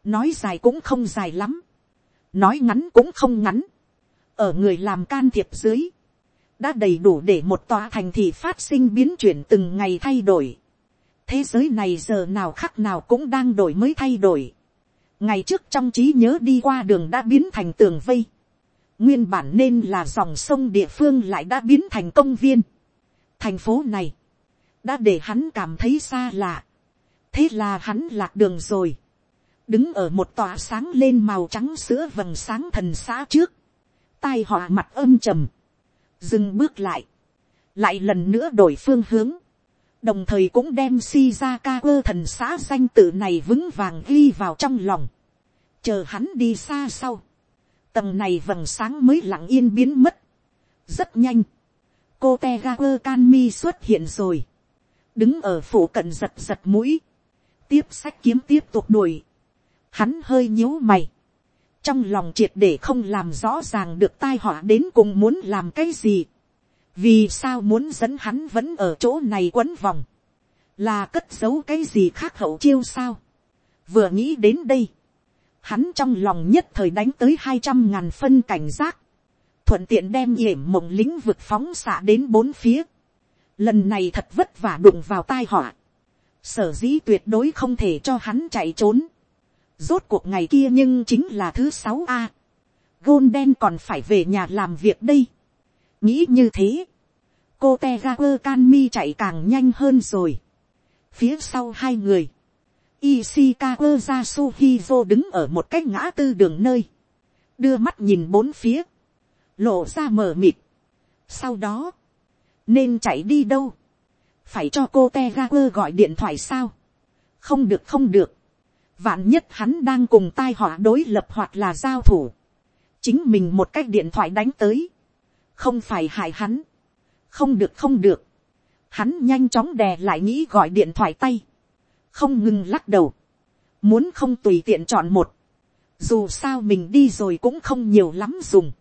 Nói dài cũng không dài lắm. Nói ngắn cũng không ngắn ở người làm can thiệp dưới, đã đầy đủ để một tòa thành thị phát sinh biến chuyển từng ngày thay đổi. thế giới này giờ nào khắc nào cũng đang đổi mới thay đổi. ngày trước trong trí nhớ đi qua đường đã biến thành tường vây. nguyên bản nên là dòng sông địa phương lại đã biến thành công viên. thành phố này, đã để hắn cảm thấy xa lạ. thế là hắn lạc đường rồi. đứng ở một tòa sáng lên màu trắng sữa vầng sáng thần xã trước tai họa mặt âm trầm, dừng bước lại, lại lần nữa đổi phương hướng, đồng thời cũng đem Shizaka cơ thần xã danh tự này vững vàng ghi vào trong lòng, chờ hắn đi xa sau, tầng này vầng sáng mới lặng yên biến mất, rất nhanh, cô te ga quơ can mi xuất hiện rồi, đứng ở phủ cận giật giật mũi, tiếp sách kiếm tiếp tục đuổi, hắn hơi nhíu mày, trong lòng triệt để không làm rõ ràng được tai họa đến cùng muốn làm cái gì. vì sao muốn dẫn hắn vẫn ở chỗ này quấn vòng. là cất giấu cái gì khác hậu chiêu sao. vừa nghĩ đến đây. hắn trong lòng nhất thời đánh tới hai trăm ngàn phân cảnh giác. thuận tiện đem yểm mộng lính vực phóng xạ đến bốn phía. lần này thật vất vả đụng vào tai họa. sở dĩ tuyệt đối không thể cho hắn chạy trốn Rốt cuộc ngày kia nhưng chính là thứ sáu a. Golden còn phải về nhà làm việc đây. Nghĩ như thế. Cô Tegaper Canmi chạy càng nhanh hơn rồi. Phía sau hai người. Ishikawa Yasuhizo đứng ở một cái ngã tư đường nơi. Đưa mắt nhìn bốn phía. Lộ ra mờ mịt. Sau đó. Nên chạy đi đâu? Phải cho cô Tegaper gọi điện thoại sao? Không được không được Vạn nhất hắn đang cùng tai họa đối lập hoặc là giao thủ. Chính mình một cách điện thoại đánh tới. Không phải hại hắn. Không được không được. Hắn nhanh chóng đè lại nghĩ gọi điện thoại tay. Không ngừng lắc đầu. Muốn không tùy tiện chọn một. Dù sao mình đi rồi cũng không nhiều lắm dùng.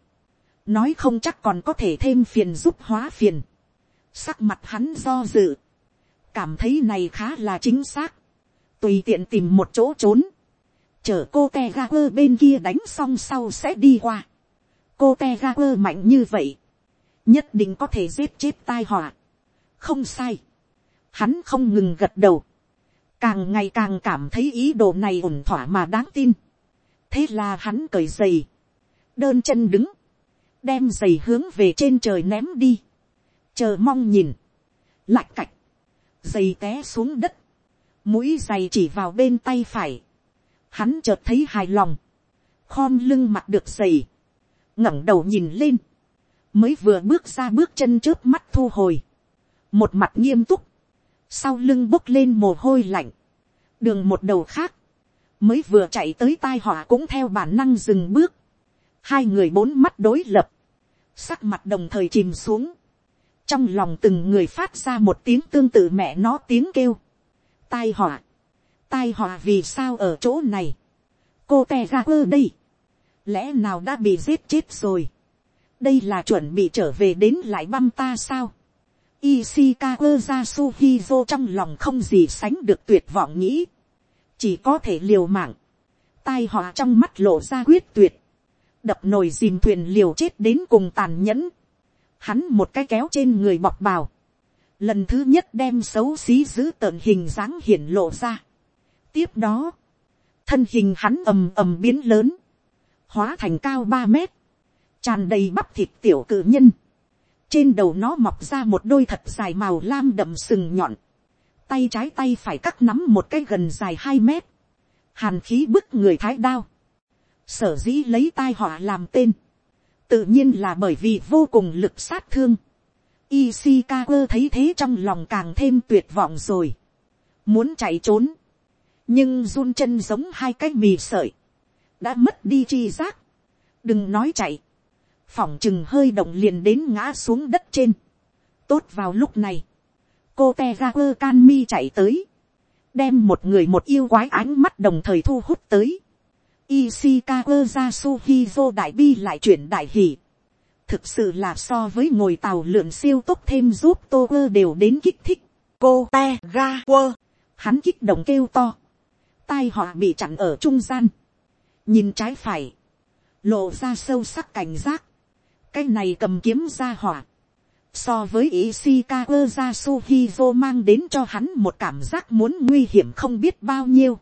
Nói không chắc còn có thể thêm phiền giúp hóa phiền. Sắc mặt hắn do dự. Cảm thấy này khá là chính xác tùy tiện tìm một chỗ trốn, chở cô te ga quơ bên kia đánh xong sau sẽ đi qua. cô te ga quơ mạnh như vậy, nhất định có thể giết chết tai họa. không sai, hắn không ngừng gật đầu, càng ngày càng cảm thấy ý đồ này ổn thỏa mà đáng tin. thế là hắn cởi giày, đơn chân đứng, đem giày hướng về trên trời ném đi, chờ mong nhìn, lạch cạch, giày té xuống đất, mũi giày chỉ vào bên tay phải, hắn chợt thấy hài lòng, khom lưng mặt được giày, ngẩng đầu nhìn lên, mới vừa bước ra bước chân trước mắt thu hồi, một mặt nghiêm túc, sau lưng bốc lên mồ hôi lạnh, đường một đầu khác, mới vừa chạy tới tai họa cũng theo bản năng dừng bước, hai người bốn mắt đối lập, sắc mặt đồng thời chìm xuống, trong lòng từng người phát ra một tiếng tương tự mẹ nó tiếng kêu, tai họa, tai họa vì sao ở chỗ này, cô te ra quơ đây, lẽ nào đã bị giết chết rồi, đây là chuẩn bị trở về đến lại băm ta sao, Ishikawa Yasuhizo trong lòng không gì sánh được tuyệt vọng nghĩ. Chỉ có thể liều mạng. Tai họa trong mắt lộ ra quyết tuyệt. Đập nồi dìm thuyền liều chết đến cùng tàn nhẫn. Hắn một cái kéo trên người bọc bào lần thứ nhất đem xấu xí giữ tợn hình dáng hiển lộ ra. tiếp đó, thân hình hắn ầm ầm biến lớn, hóa thành cao ba mét, tràn đầy bắp thịt tiểu cự nhân, trên đầu nó mọc ra một đôi thật dài màu lam đậm sừng nhọn, tay trái tay phải cắt nắm một cái gần dài hai mét, hàn khí bức người thái đao, sở dĩ lấy tai họa làm tên, tự nhiên là bởi vì vô cùng lực sát thương. Ishikawa thấy thế trong lòng càng thêm tuyệt vọng rồi, muốn chạy trốn, nhưng run chân giống hai cái mì sợi, đã mất đi chi giác, đừng nói chạy, phỏng chừng hơi động liền đến ngã xuống đất trên. tốt vào lúc này, cô Tegaku Kanmi chạy tới, đem một người một yêu quái ánh mắt đồng thời thu hút tới. Ishikawa Yasuhizo đại bi lại chuyển đại hỷ. Thực sự là so với ngồi tàu lượn siêu tốc thêm giúp tô ơ đều đến kích thích. Cô te ga quơ. Hắn kích động kêu to. Tai họ bị chặn ở trung gian. Nhìn trái phải. Lộ ra sâu sắc cảnh giác. Cái này cầm kiếm ra hỏa so với Ishikawa Yasuhizo mang đến cho hắn một cảm giác muốn nguy hiểm không biết bao nhiêu.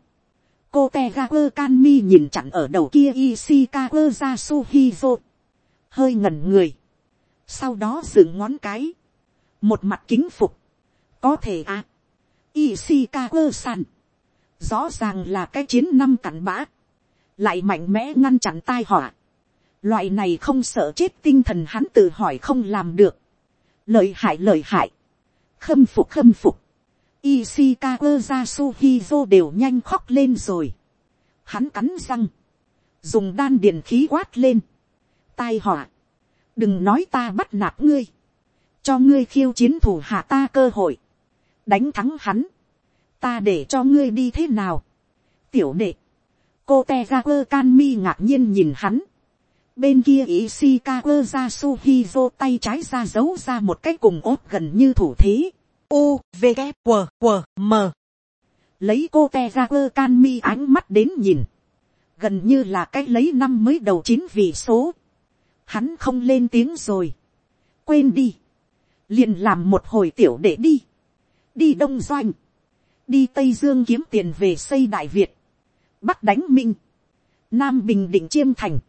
Cô Tegaku Kanmi nhìn chặn ở đầu kia Ishikawa Yasuhizo. Hơi ngẩn người. Sau đó dựng ngón cái. Một mặt kính phục. Có thể à. Ishikawa san. Rõ ràng là cái chiến năm cặn bã. Lại mạnh mẽ ngăn chặn tai họa. Loại này không sợ chết tinh thần hắn tự hỏi không làm được lợi hại lợi hại, khâm phục khâm phục, Ishikawa Yasuhizo đều nhanh khóc lên rồi. Hắn cắn răng. Dùng đan điền khí quát lên. Tai họa. Đừng nói ta bắt nạt ngươi. Cho ngươi khiêu chiến thủ hạ ta cơ hội. Đánh thắng hắn. Ta để cho ngươi đi thế nào. Tiểu đệ. Cô Tegaku Kanmi ngạc nhiên nhìn hắn bên kia Ishikawa Yasuhizo tay trái ra giấu ra một cái cùng ốt gần như thủ thế. U, V, K, W, W, M. Lấy cô Tegaku Kanmi ánh mắt đến nhìn. Gần như là cái lấy năm mới đầu chín vị số. Hắn không lên tiếng rồi. Quên đi. Liền làm một hồi tiểu để đi. Đi Đông Doanh. Đi Tây Dương kiếm tiền về xây Đại Việt. Bắc đánh Minh. Nam Bình Định Chiêm Thành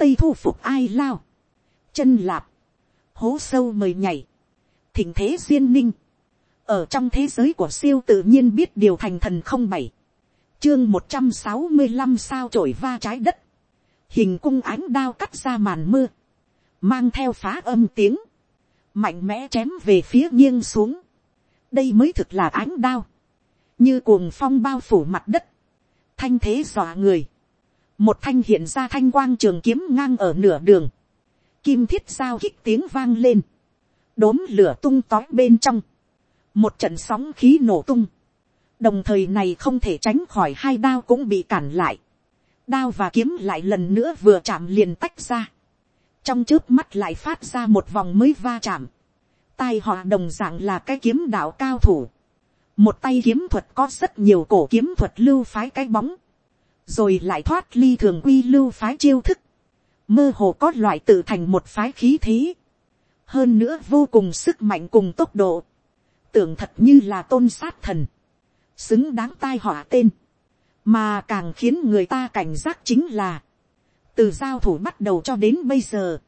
tây thu phục ai lao, chân lạp, hố sâu mời nhảy, thỉnh thế duyên ninh, ở trong thế giới của siêu tự nhiên biết điều thành thần không bảy, chương một trăm sáu mươi năm sao trổi va trái đất, hình cung ánh đao cắt ra màn mưa, mang theo phá âm tiếng, mạnh mẽ chém về phía nghiêng xuống, đây mới thực là ánh đao, như cuồng phong bao phủ mặt đất, thanh thế dọa người, một thanh hiện ra thanh quang trường kiếm ngang ở nửa đường, kim thiết sao kích tiếng vang lên, đốm lửa tung tói bên trong, một trận sóng khí nổ tung, đồng thời này không thể tránh khỏi hai đao cũng bị cản lại, đao và kiếm lại lần nữa vừa chạm liền tách ra, trong trước mắt lại phát ra một vòng mới va chạm, tai họ đồng dạng là cái kiếm đạo cao thủ, một tay kiếm thuật có rất nhiều cổ kiếm thuật lưu phái cái bóng, rồi lại thoát ly thường quy lưu phái chiêu thức, mơ hồ có loại tự thành một phái khí thế, hơn nữa vô cùng sức mạnh cùng tốc độ, tưởng thật như là tôn sát thần, xứng đáng tai họa tên, mà càng khiến người ta cảnh giác chính là, từ giao thủ bắt đầu cho đến bây giờ,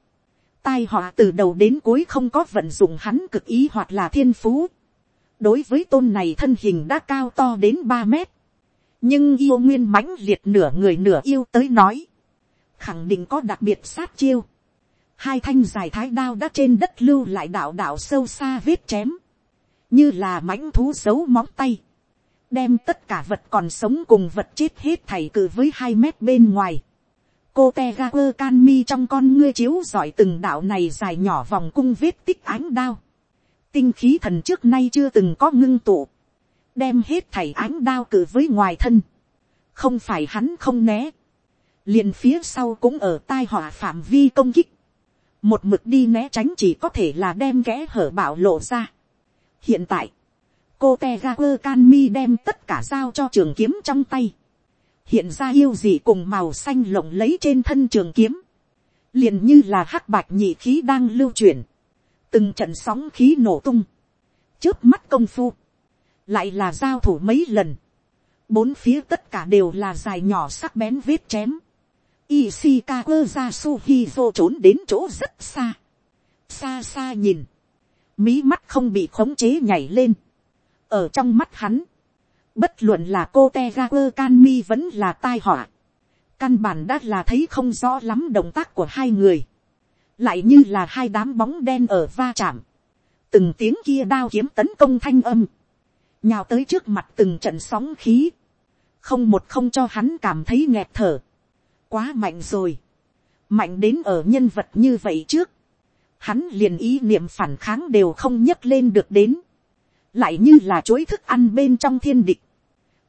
tai họa từ đầu đến cuối không có vận dụng hắn cực ý hoặc là thiên phú, đối với tôn này thân hình đã cao to đến ba mét, nhưng yêu nguyên mãnh liệt nửa người nửa yêu tới nói, khẳng định có đặc biệt sát chiêu. hai thanh dài thái đao đã trên đất lưu lại đạo đạo sâu xa vết chém, như là mãnh thú giấu móng tay, đem tất cả vật còn sống cùng vật chết hết thảy cử với hai mét bên ngoài. cô te ga quơ can mi trong con ngươi chiếu giỏi từng đạo này dài nhỏ vòng cung vết tích ánh đao. tinh khí thần trước nay chưa từng có ngưng tụ đem hết thảy ánh đao cử với ngoài thân, không phải hắn không né, liền phía sau cũng ở tai họa phạm vi công kích, một mực đi né tránh chỉ có thể là đem kẽ hở bảo lộ ra. hiện tại, cô te ga quơ can mi đem tất cả dao cho trường kiếm trong tay, hiện ra yêu gì cùng màu xanh lộng lấy trên thân trường kiếm, liền như là hắc bạch nhị khí đang lưu chuyển, từng trận sóng khí nổ tung, trước mắt công phu, lại là giao thủ mấy lần, bốn phía tất cả đều là dài nhỏ sắc bén vết chém, Ishikawa Yasuhizo trốn đến chỗ rất xa, xa xa nhìn, mí mắt không bị khống chế nhảy lên, ở trong mắt hắn, bất luận là cô te ra quơ can mi vẫn là tai họa, căn bản đã là thấy không rõ lắm động tác của hai người, lại như là hai đám bóng đen ở va chạm, từng tiếng kia đao kiếm tấn công thanh âm, nhào tới trước mặt từng trận sóng khí, không một không cho hắn cảm thấy nghẹt thở, quá mạnh rồi, mạnh đến ở nhân vật như vậy trước, hắn liền ý niệm phản kháng đều không nhấc lên được đến, lại như là chối thức ăn bên trong thiên địch,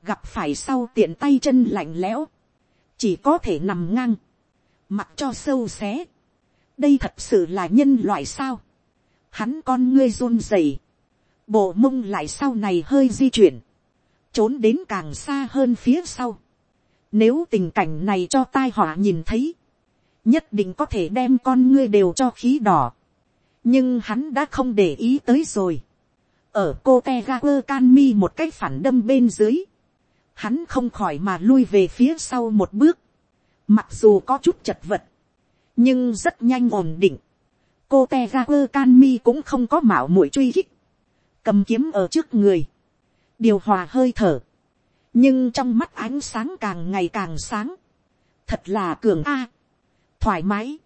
gặp phải sau tiện tay chân lạnh lẽo, chỉ có thể nằm ngang, mặc cho sâu xé. đây thật sự là nhân loại sao, hắn con ngươi run rẩy, bộ mông lại sau này hơi di chuyển, trốn đến càng xa hơn phía sau. Nếu tình cảnh này cho tai họa nhìn thấy, nhất định có thể đem con ngươi đều cho khí đỏ. nhưng hắn đã không để ý tới rồi ở cô te ga quơ can mi một cách phản đâm bên dưới, hắn không khỏi mà lui về phía sau một bước, mặc dù có chút chật vật, nhưng rất nhanh ổn định. cô te ga quơ can mi cũng không có mạo muội truy hích, cầm kiếm ở trước người, điều hòa hơi thở, nhưng trong mắt ánh sáng càng ngày càng sáng, thật là cường a, thoải mái,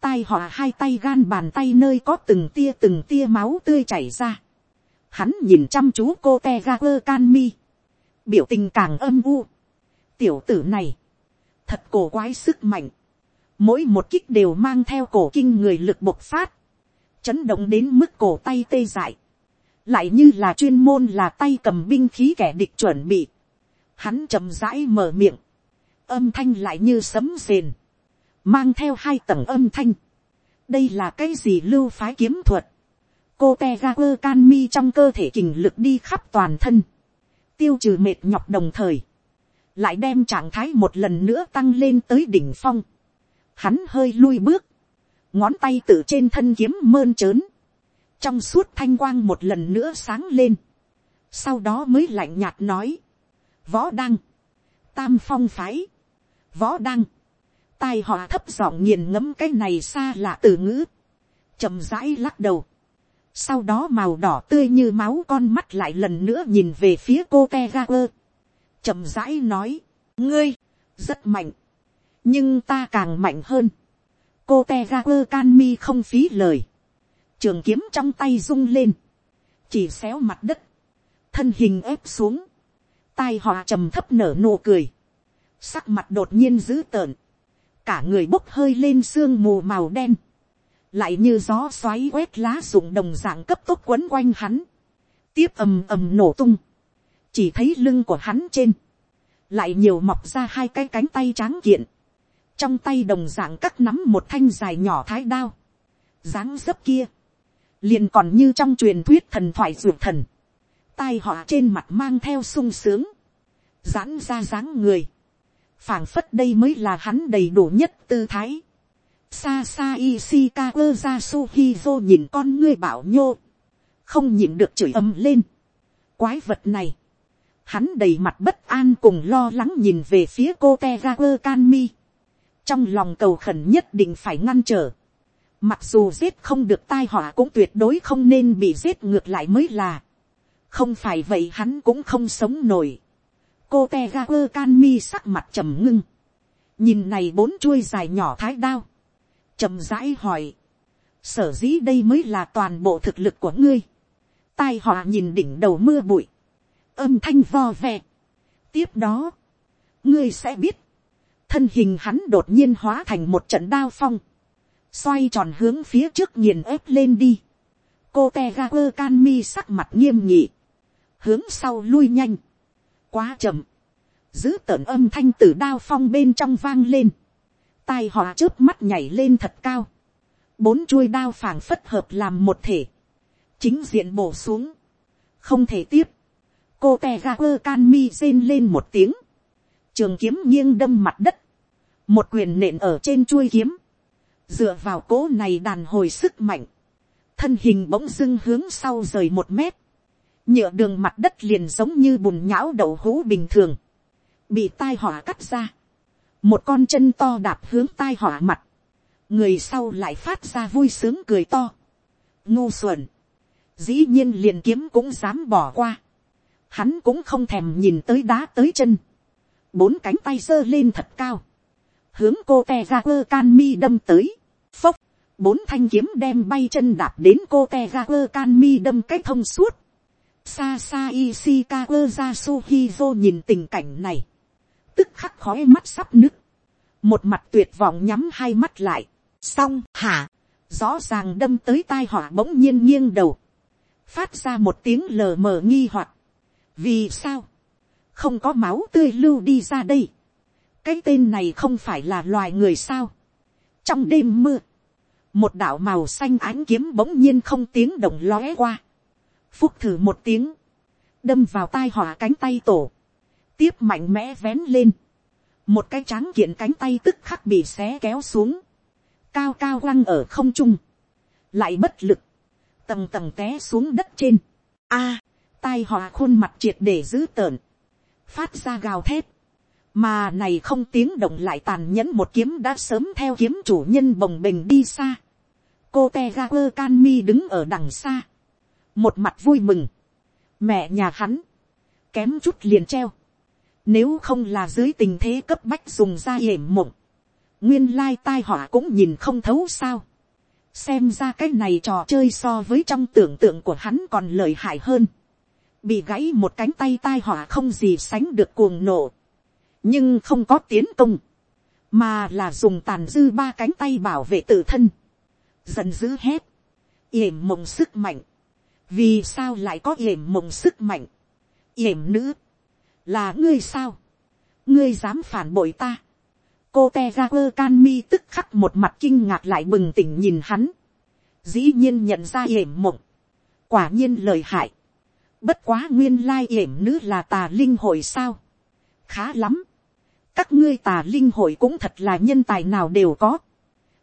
tai họ hai tay gan bàn tay nơi có từng tia từng tia máu tươi chảy ra, hắn nhìn chăm chú cô te ga quơ can mi, biểu tình càng âm u, tiểu tử này, thật cổ quái sức mạnh, mỗi một kích đều mang theo cổ kinh người lực bộc phát, chấn động đến mức cổ tay tê dại, lại như là chuyên môn là tay cầm binh khí kẻ địch chuẩn bị, hắn chậm rãi mở miệng, âm thanh lại như sấm rền, mang theo hai tầng âm thanh, đây là cái gì lưu phái kiếm thuật, cô te ga quơ can mi trong cơ thể kình lực đi khắp toàn thân, tiêu trừ mệt nhọc đồng thời, lại đem trạng thái một lần nữa tăng lên tới đỉnh phong. Hắn hơi lui bước, ngón tay tự trên thân kiếm mơn trớn, trong suốt thanh quang một lần nữa sáng lên, sau đó mới lạnh nhạt nói, võ đăng, tam phong phái, võ đăng, tai họa thấp giọng nghiền ngẫm cái này xa lạ từ ngữ, chậm rãi lắc đầu, sau đó màu đỏ tươi như máu con mắt lại lần nữa nhìn về phía cô te ga quơ, chậm rãi nói, ngươi, rất mạnh, nhưng ta càng mạnh hơn, cô te ga quơ can mi không phí lời, trường kiếm trong tay rung lên, chỉ xéo mặt đất, thân hình ép xuống, tai họ trầm thấp nở nụ cười, sắc mặt đột nhiên dữ tợn, cả người bốc hơi lên sương mù màu đen, lại như gió xoáy quét lá rụng đồng dạng cấp tốc quấn quanh hắn, tiếp ầm ầm nổ tung, chỉ thấy lưng của hắn trên, lại nhiều mọc ra hai cái cánh tay tráng kiện, trong tay đồng dạng cắt nắm một thanh dài nhỏ thái đao, dáng dấp kia, liền còn như trong truyền thuyết thần thoại ruột thần, tai họa trên mặt mang theo sung sướng, giãn ra dáng người, phảng phất đây mới là hắn đầy đủ nhất tư thái, xa xa Ishikawa Yasuhizo nhìn con ngươi bảo nhô. Không nhìn được chửi ầm lên. Quái vật này. Hắn đầy mặt bất an cùng lo lắng nhìn về phía cô Tegaku Kanmi. Trong lòng cầu khẩn nhất định phải ngăn trở. Mặc dù giết không được tai họa cũng tuyệt đối không nên bị giết ngược lại mới là. Không phải vậy hắn cũng không sống nổi. Cô Tegaku Kanmi sắc mặt trầm ngưng. Nhìn này bốn chuôi dài nhỏ thái đao chậm rãi hỏi, sở dĩ đây mới là toàn bộ thực lực của ngươi, tai họa nhìn đỉnh đầu mưa bụi, âm thanh vo ve. tiếp đó, ngươi sẽ biết, thân hình hắn đột nhiên hóa thành một trận đao phong, xoay tròn hướng phía trước nghiền ép lên đi, cô te ga quơ can mi sắc mặt nghiêm nhị, hướng sau lui nhanh, quá chậm, giữ tợn âm thanh từ đao phong bên trong vang lên, tai họ trước mắt nhảy lên thật cao, bốn chuôi đao phảng phất hợp làm một thể, chính diện bổ xuống, không thể tiếp, cô te ga quơ can mi rên lên một tiếng, trường kiếm nghiêng đâm mặt đất, một quyền nện ở trên chuôi kiếm, dựa vào cố này đàn hồi sức mạnh, thân hình bỗng dưng hướng sau rời một mét, nhựa đường mặt đất liền giống như bùn nhão đậu hũ bình thường, bị tai họa cắt ra, một con chân to đạp hướng tai họa mặt, người sau lại phát ra vui sướng cười to, ngu xuẩn, dĩ nhiên liền kiếm cũng dám bỏ qua, hắn cũng không thèm nhìn tới đá tới chân, bốn cánh tay giơ lên thật cao, hướng cô te ra quơ can mi đâm tới, phốc, bốn thanh kiếm đem bay chân đạp đến cô te ra quơ can mi đâm cách thông suốt. xa xa Ishika quơ ra Suhizo nhìn tình cảnh này. Tức khắc khói mắt sắp nứt. Một mặt tuyệt vọng nhắm hai mắt lại. Xong hả. Rõ ràng đâm tới tai họa bỗng nhiên nghiêng đầu. Phát ra một tiếng lờ mờ nghi hoặc. Vì sao? Không có máu tươi lưu đi ra đây. Cái tên này không phải là loài người sao? Trong đêm mưa một đạo màu xanh ánh kiếm bỗng nhiên không tiếng động lóe qua, phúc thử một tiếng, đâm vào tai họa cánh tay tổ, tiếp mạnh mẽ vén lên, một cái tráng kiện cánh tay tức khắc bị xé kéo xuống, cao cao quăng ở không trung, lại bất lực, tầng tầng té xuống đất trên, a, tai họa khuôn mặt triệt để giữ tợn, phát ra gào thét, mà này không tiếng động lại tàn nhẫn một kiếm đã sớm theo kiếm chủ nhân bồng bình đi xa. cô te ga quơ can mi đứng ở đằng xa, một mặt vui mừng, mẹ nhà hắn, kém chút liền treo, nếu không là dưới tình thế cấp bách dùng ra hiểm mộng, nguyên lai tai họa cũng nhìn không thấu sao, xem ra cái này trò chơi so với trong tưởng tượng của hắn còn lợi hại hơn, bị gãy một cánh tay tai họa không gì sánh được cuồng nổ, nhưng không có tiến công, mà là dùng tàn dư ba cánh tay bảo vệ tự thân, giận dữ hét, yểm mộng sức mạnh, vì sao lại có yểm mộng sức mạnh, yểm nữ, là ngươi sao, ngươi dám phản bội ta, cô te ra quơ can mi tức khắc một mặt kinh ngạc lại bừng tỉnh nhìn hắn, dĩ nhiên nhận ra yểm mộng, quả nhiên lời hại, bất quá nguyên lai yểm nữ là tà linh hội sao, khá lắm, các ngươi tà linh hội cũng thật là nhân tài nào đều có.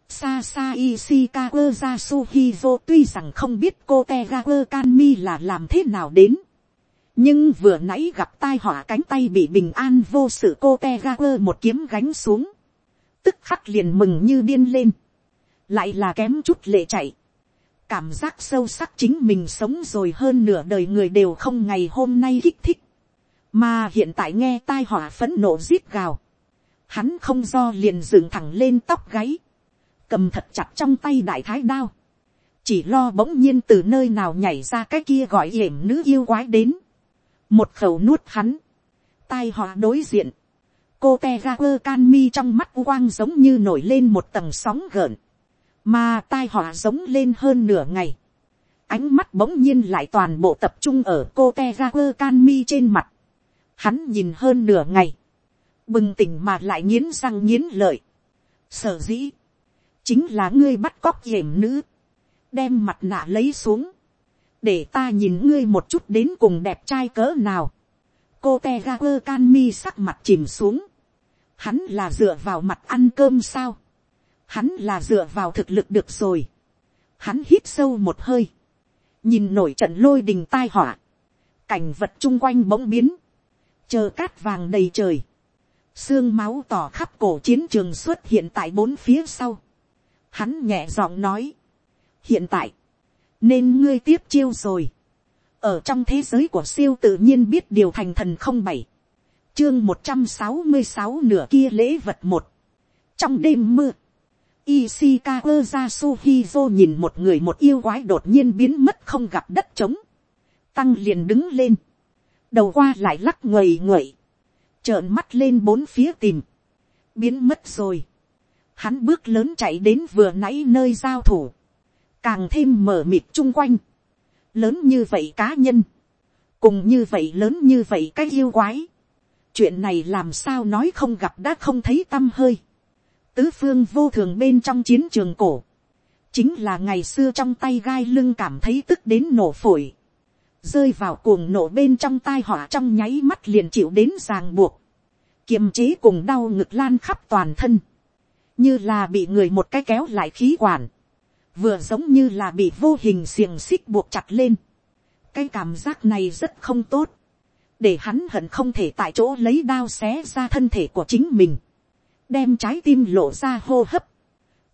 Sa sa Ishikawa Yasuhizo tuy rằng không biết cô Tegaku Kanmi là làm thế nào đến. Nhưng vừa nãy gặp tai họa cánh tay bị bình an vô sự cô te ga một kiếm gánh xuống. Tức khắc liền mừng như điên lên. Lại là kém chút lệ chạy. Cảm giác sâu sắc chính mình sống rồi hơn nửa đời người đều không ngày hôm nay kích thích mà hiện tại nghe tai họa phấn nộ rít gào, hắn không do liền dựng thẳng lên tóc gáy, cầm thật chặt trong tay đại thái đao, chỉ lo bỗng nhiên từ nơi nào nhảy ra cái kia gọi yểm nữ yêu quái đến, một khẩu nuốt hắn, tai họa đối diện, cô te ga quơ can mi trong mắt quang giống như nổi lên một tầng sóng gợn, mà tai họa giống lên hơn nửa ngày, ánh mắt bỗng nhiên lại toàn bộ tập trung ở cô te ga quơ can mi trên mặt, Hắn nhìn hơn nửa ngày. Bừng tỉnh mà lại nghiến răng nghiến lợi. Sở dĩ. Chính là ngươi bắt cóc hiểm nữ. Đem mặt nạ lấy xuống. Để ta nhìn ngươi một chút đến cùng đẹp trai cỡ nào. Cô te ga quơ can mi sắc mặt chìm xuống. Hắn là dựa vào mặt ăn cơm sao. Hắn là dựa vào thực lực được rồi. Hắn hít sâu một hơi. Nhìn nổi trận lôi đình tai họa cảnh vật chung quanh bỗng biến, chờ cát vàng đầy trời, xương máu tỏ khắp cổ chiến trường xuất hiện tại bốn phía sau. Hắn nhẹ giọng nói, hiện tại, nên ngươi tiếp chiêu rồi. ở trong thế giới của siêu tự nhiên biết điều thành thần không bảy, chương một trăm sáu mươi sáu nửa kia lễ vật một, trong đêm mưa, Ishikawa Yasuhizo nhìn một người một yêu quái đột nhiên biến mất không gặp đất trống. Tăng liền đứng lên đầu qua lại lắc ngời ngời, trợn mắt lên bốn phía tìm, biến mất rồi. Hắn bước lớn chạy đến vừa nãy nơi giao thủ, càng thêm mở mịt chung quanh, lớn như vậy cá nhân, cùng như vậy lớn như vậy cái yêu quái, chuyện này làm sao nói không gặp đã không thấy t â m hơi, tứ phương vô thường bên trong chiến trường cổ, chính là ngày xưa trong tay gai lưng cảm thấy tức đến nổ phổi, rơi vào cuồng nổ bên trong tai họa trong nháy mắt liền chịu đến ràng buộc, kiềm chế cùng đau ngực lan khắp toàn thân, như là bị người một cái kéo lại khí quản, vừa giống như là bị vô hình xiềng xích buộc chặt lên, cái cảm giác này rất không tốt, để hắn hận không thể tại chỗ lấy đao xé ra thân thể của chính mình, đem trái tim lộ ra hô hấp,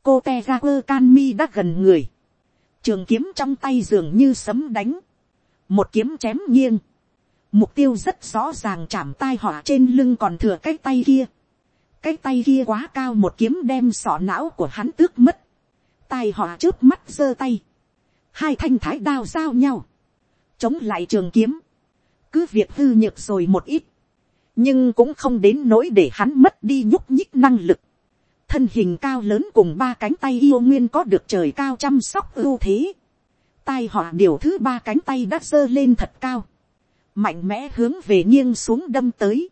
cô te ra quơ can mi đã gần người, trường kiếm trong tay dường như sấm đánh, một kiếm chém nghiêng, mục tiêu rất rõ ràng chạm tai họa trên lưng còn thừa cái tay kia, cái tay kia quá cao một kiếm đem sọ não của hắn tước mất, tai họ trước mắt giơ tay, hai thanh thái đao giao nhau, chống lại trường kiếm, cứ việc hư nhược rồi một ít, nhưng cũng không đến nỗi để hắn mất đi nhúc nhích năng lực. thân hình cao lớn cùng ba cánh tay yêu nguyên có được trời cao chăm sóc ưu thế. tai họ điều thứ ba cánh tay đã giơ lên thật cao, mạnh mẽ hướng về nghiêng xuống đâm tới.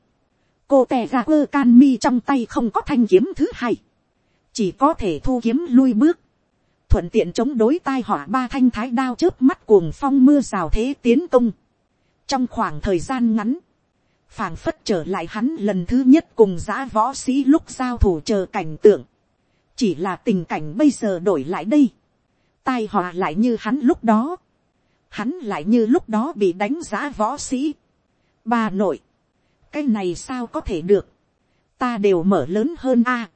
cô tè ra quơ can mi trong tay không có thanh kiếm thứ hai, chỉ có thể thu kiếm lui bước, thuận tiện chống đối tai họa ba thanh thái đao trước mắt cuồng phong mưa rào thế tiến công. trong khoảng thời gian ngắn, phảng phất trở lại hắn lần thứ nhất cùng giã võ sĩ lúc giao thủ chờ cảnh tượng. chỉ là tình cảnh bây giờ đổi lại đây. tai họa lại như hắn lúc đó. hắn lại như lúc đó bị đánh giã võ sĩ. bà nội, cái này sao có thể được. ta đều mở lớn hơn a.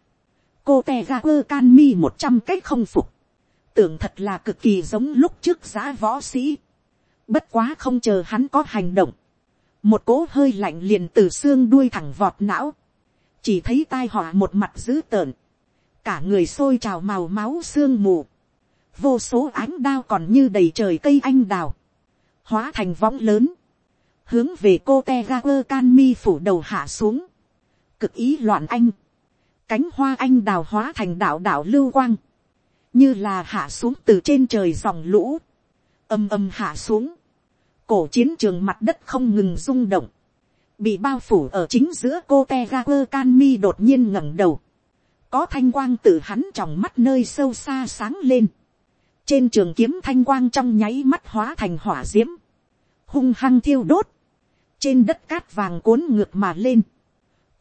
cô te ra quơ can mi một trăm cách không phục tưởng thật là cực kỳ giống lúc trước giã võ sĩ. Bất quá không chờ hắn có hành động. Một cỗ hơi lạnh liền từ xương đuôi thẳng vọt não. Chỉ thấy tai họa một mặt dữ tợn. Cả người sôi trào màu máu xương mù. Vô số ánh đao còn như đầy trời cây anh đào. Hóa thành võng lớn. Hướng về cô te ga can mi phủ đầu hạ xuống. Cực ý loạn anh. Cánh hoa anh đào hóa thành đạo đạo lưu quang như là hạ xuống từ trên trời dòng lũ, âm âm hạ xuống, cổ chiến trường mặt đất không ngừng rung động, bị bao phủ ở chính giữa cô te ga quơ can mi đột nhiên ngẩng đầu, có thanh quang từ hắn trong mắt nơi sâu xa sáng lên, trên trường kiếm thanh quang trong nháy mắt hóa thành hỏa d i ễ m hung hăng thiêu đốt, trên đất cát vàng cuốn ngược mà lên,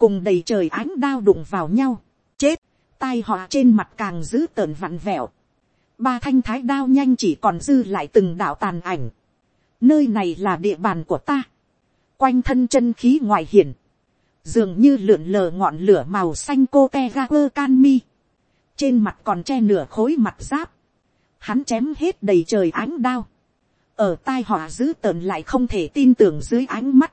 cùng đầy trời ánh đao đụng vào nhau, chết, tai họ trên mặt càng dữ tợn vặn vẹo, ba thanh thái đao nhanh chỉ còn dư lại từng đạo tàn ảnh, nơi này là địa bàn của ta, quanh thân chân khí ngoại hiển, dường như lượn lờ ngọn lửa màu xanh cô te ga quơ can mi, trên mặt còn che nửa khối mặt giáp, hắn chém hết đầy trời ánh đao, ở tai họ dữ tợn lại không thể tin tưởng dưới ánh mắt,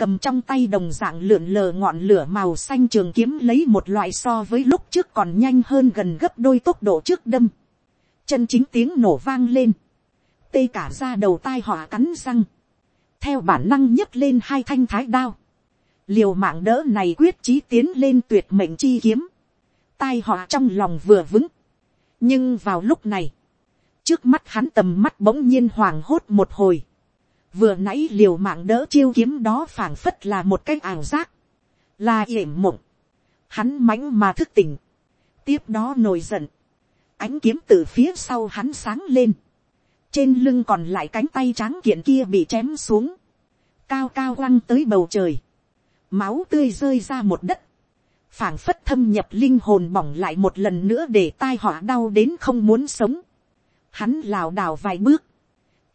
cầm trong tay đồng dạng lượn lờ ngọn lửa màu xanh trường kiếm lấy một loại so với lúc trước còn nhanh hơn gần gấp đôi tốc độ trước đâm. Chân chính tiếng nổ vang lên. Tê cả ra đầu tai họa cắn răng. Theo bản năng nhấc lên hai thanh thái đao. Liều mạng đỡ này quyết chí tiến lên tuyệt mệnh chi kiếm. Tai họa trong lòng vừa vững. Nhưng vào lúc này. Trước mắt hắn tầm mắt bỗng nhiên hoàng hốt một hồi vừa nãy liều mạng đỡ chiêu kiếm đó phảng phất là một cái ảo giác, là yểm mộng, hắn mãnh mà thức tỉnh, tiếp đó nổi giận, ánh kiếm từ phía sau hắn sáng lên, trên lưng còn lại cánh tay tráng kiện kia bị chém xuống, cao cao quăng tới bầu trời, máu tươi rơi ra một đất, phảng phất thâm nhập linh hồn bỏng lại một lần nữa để tai họa đau đến không muốn sống, hắn lảo đảo vài bước,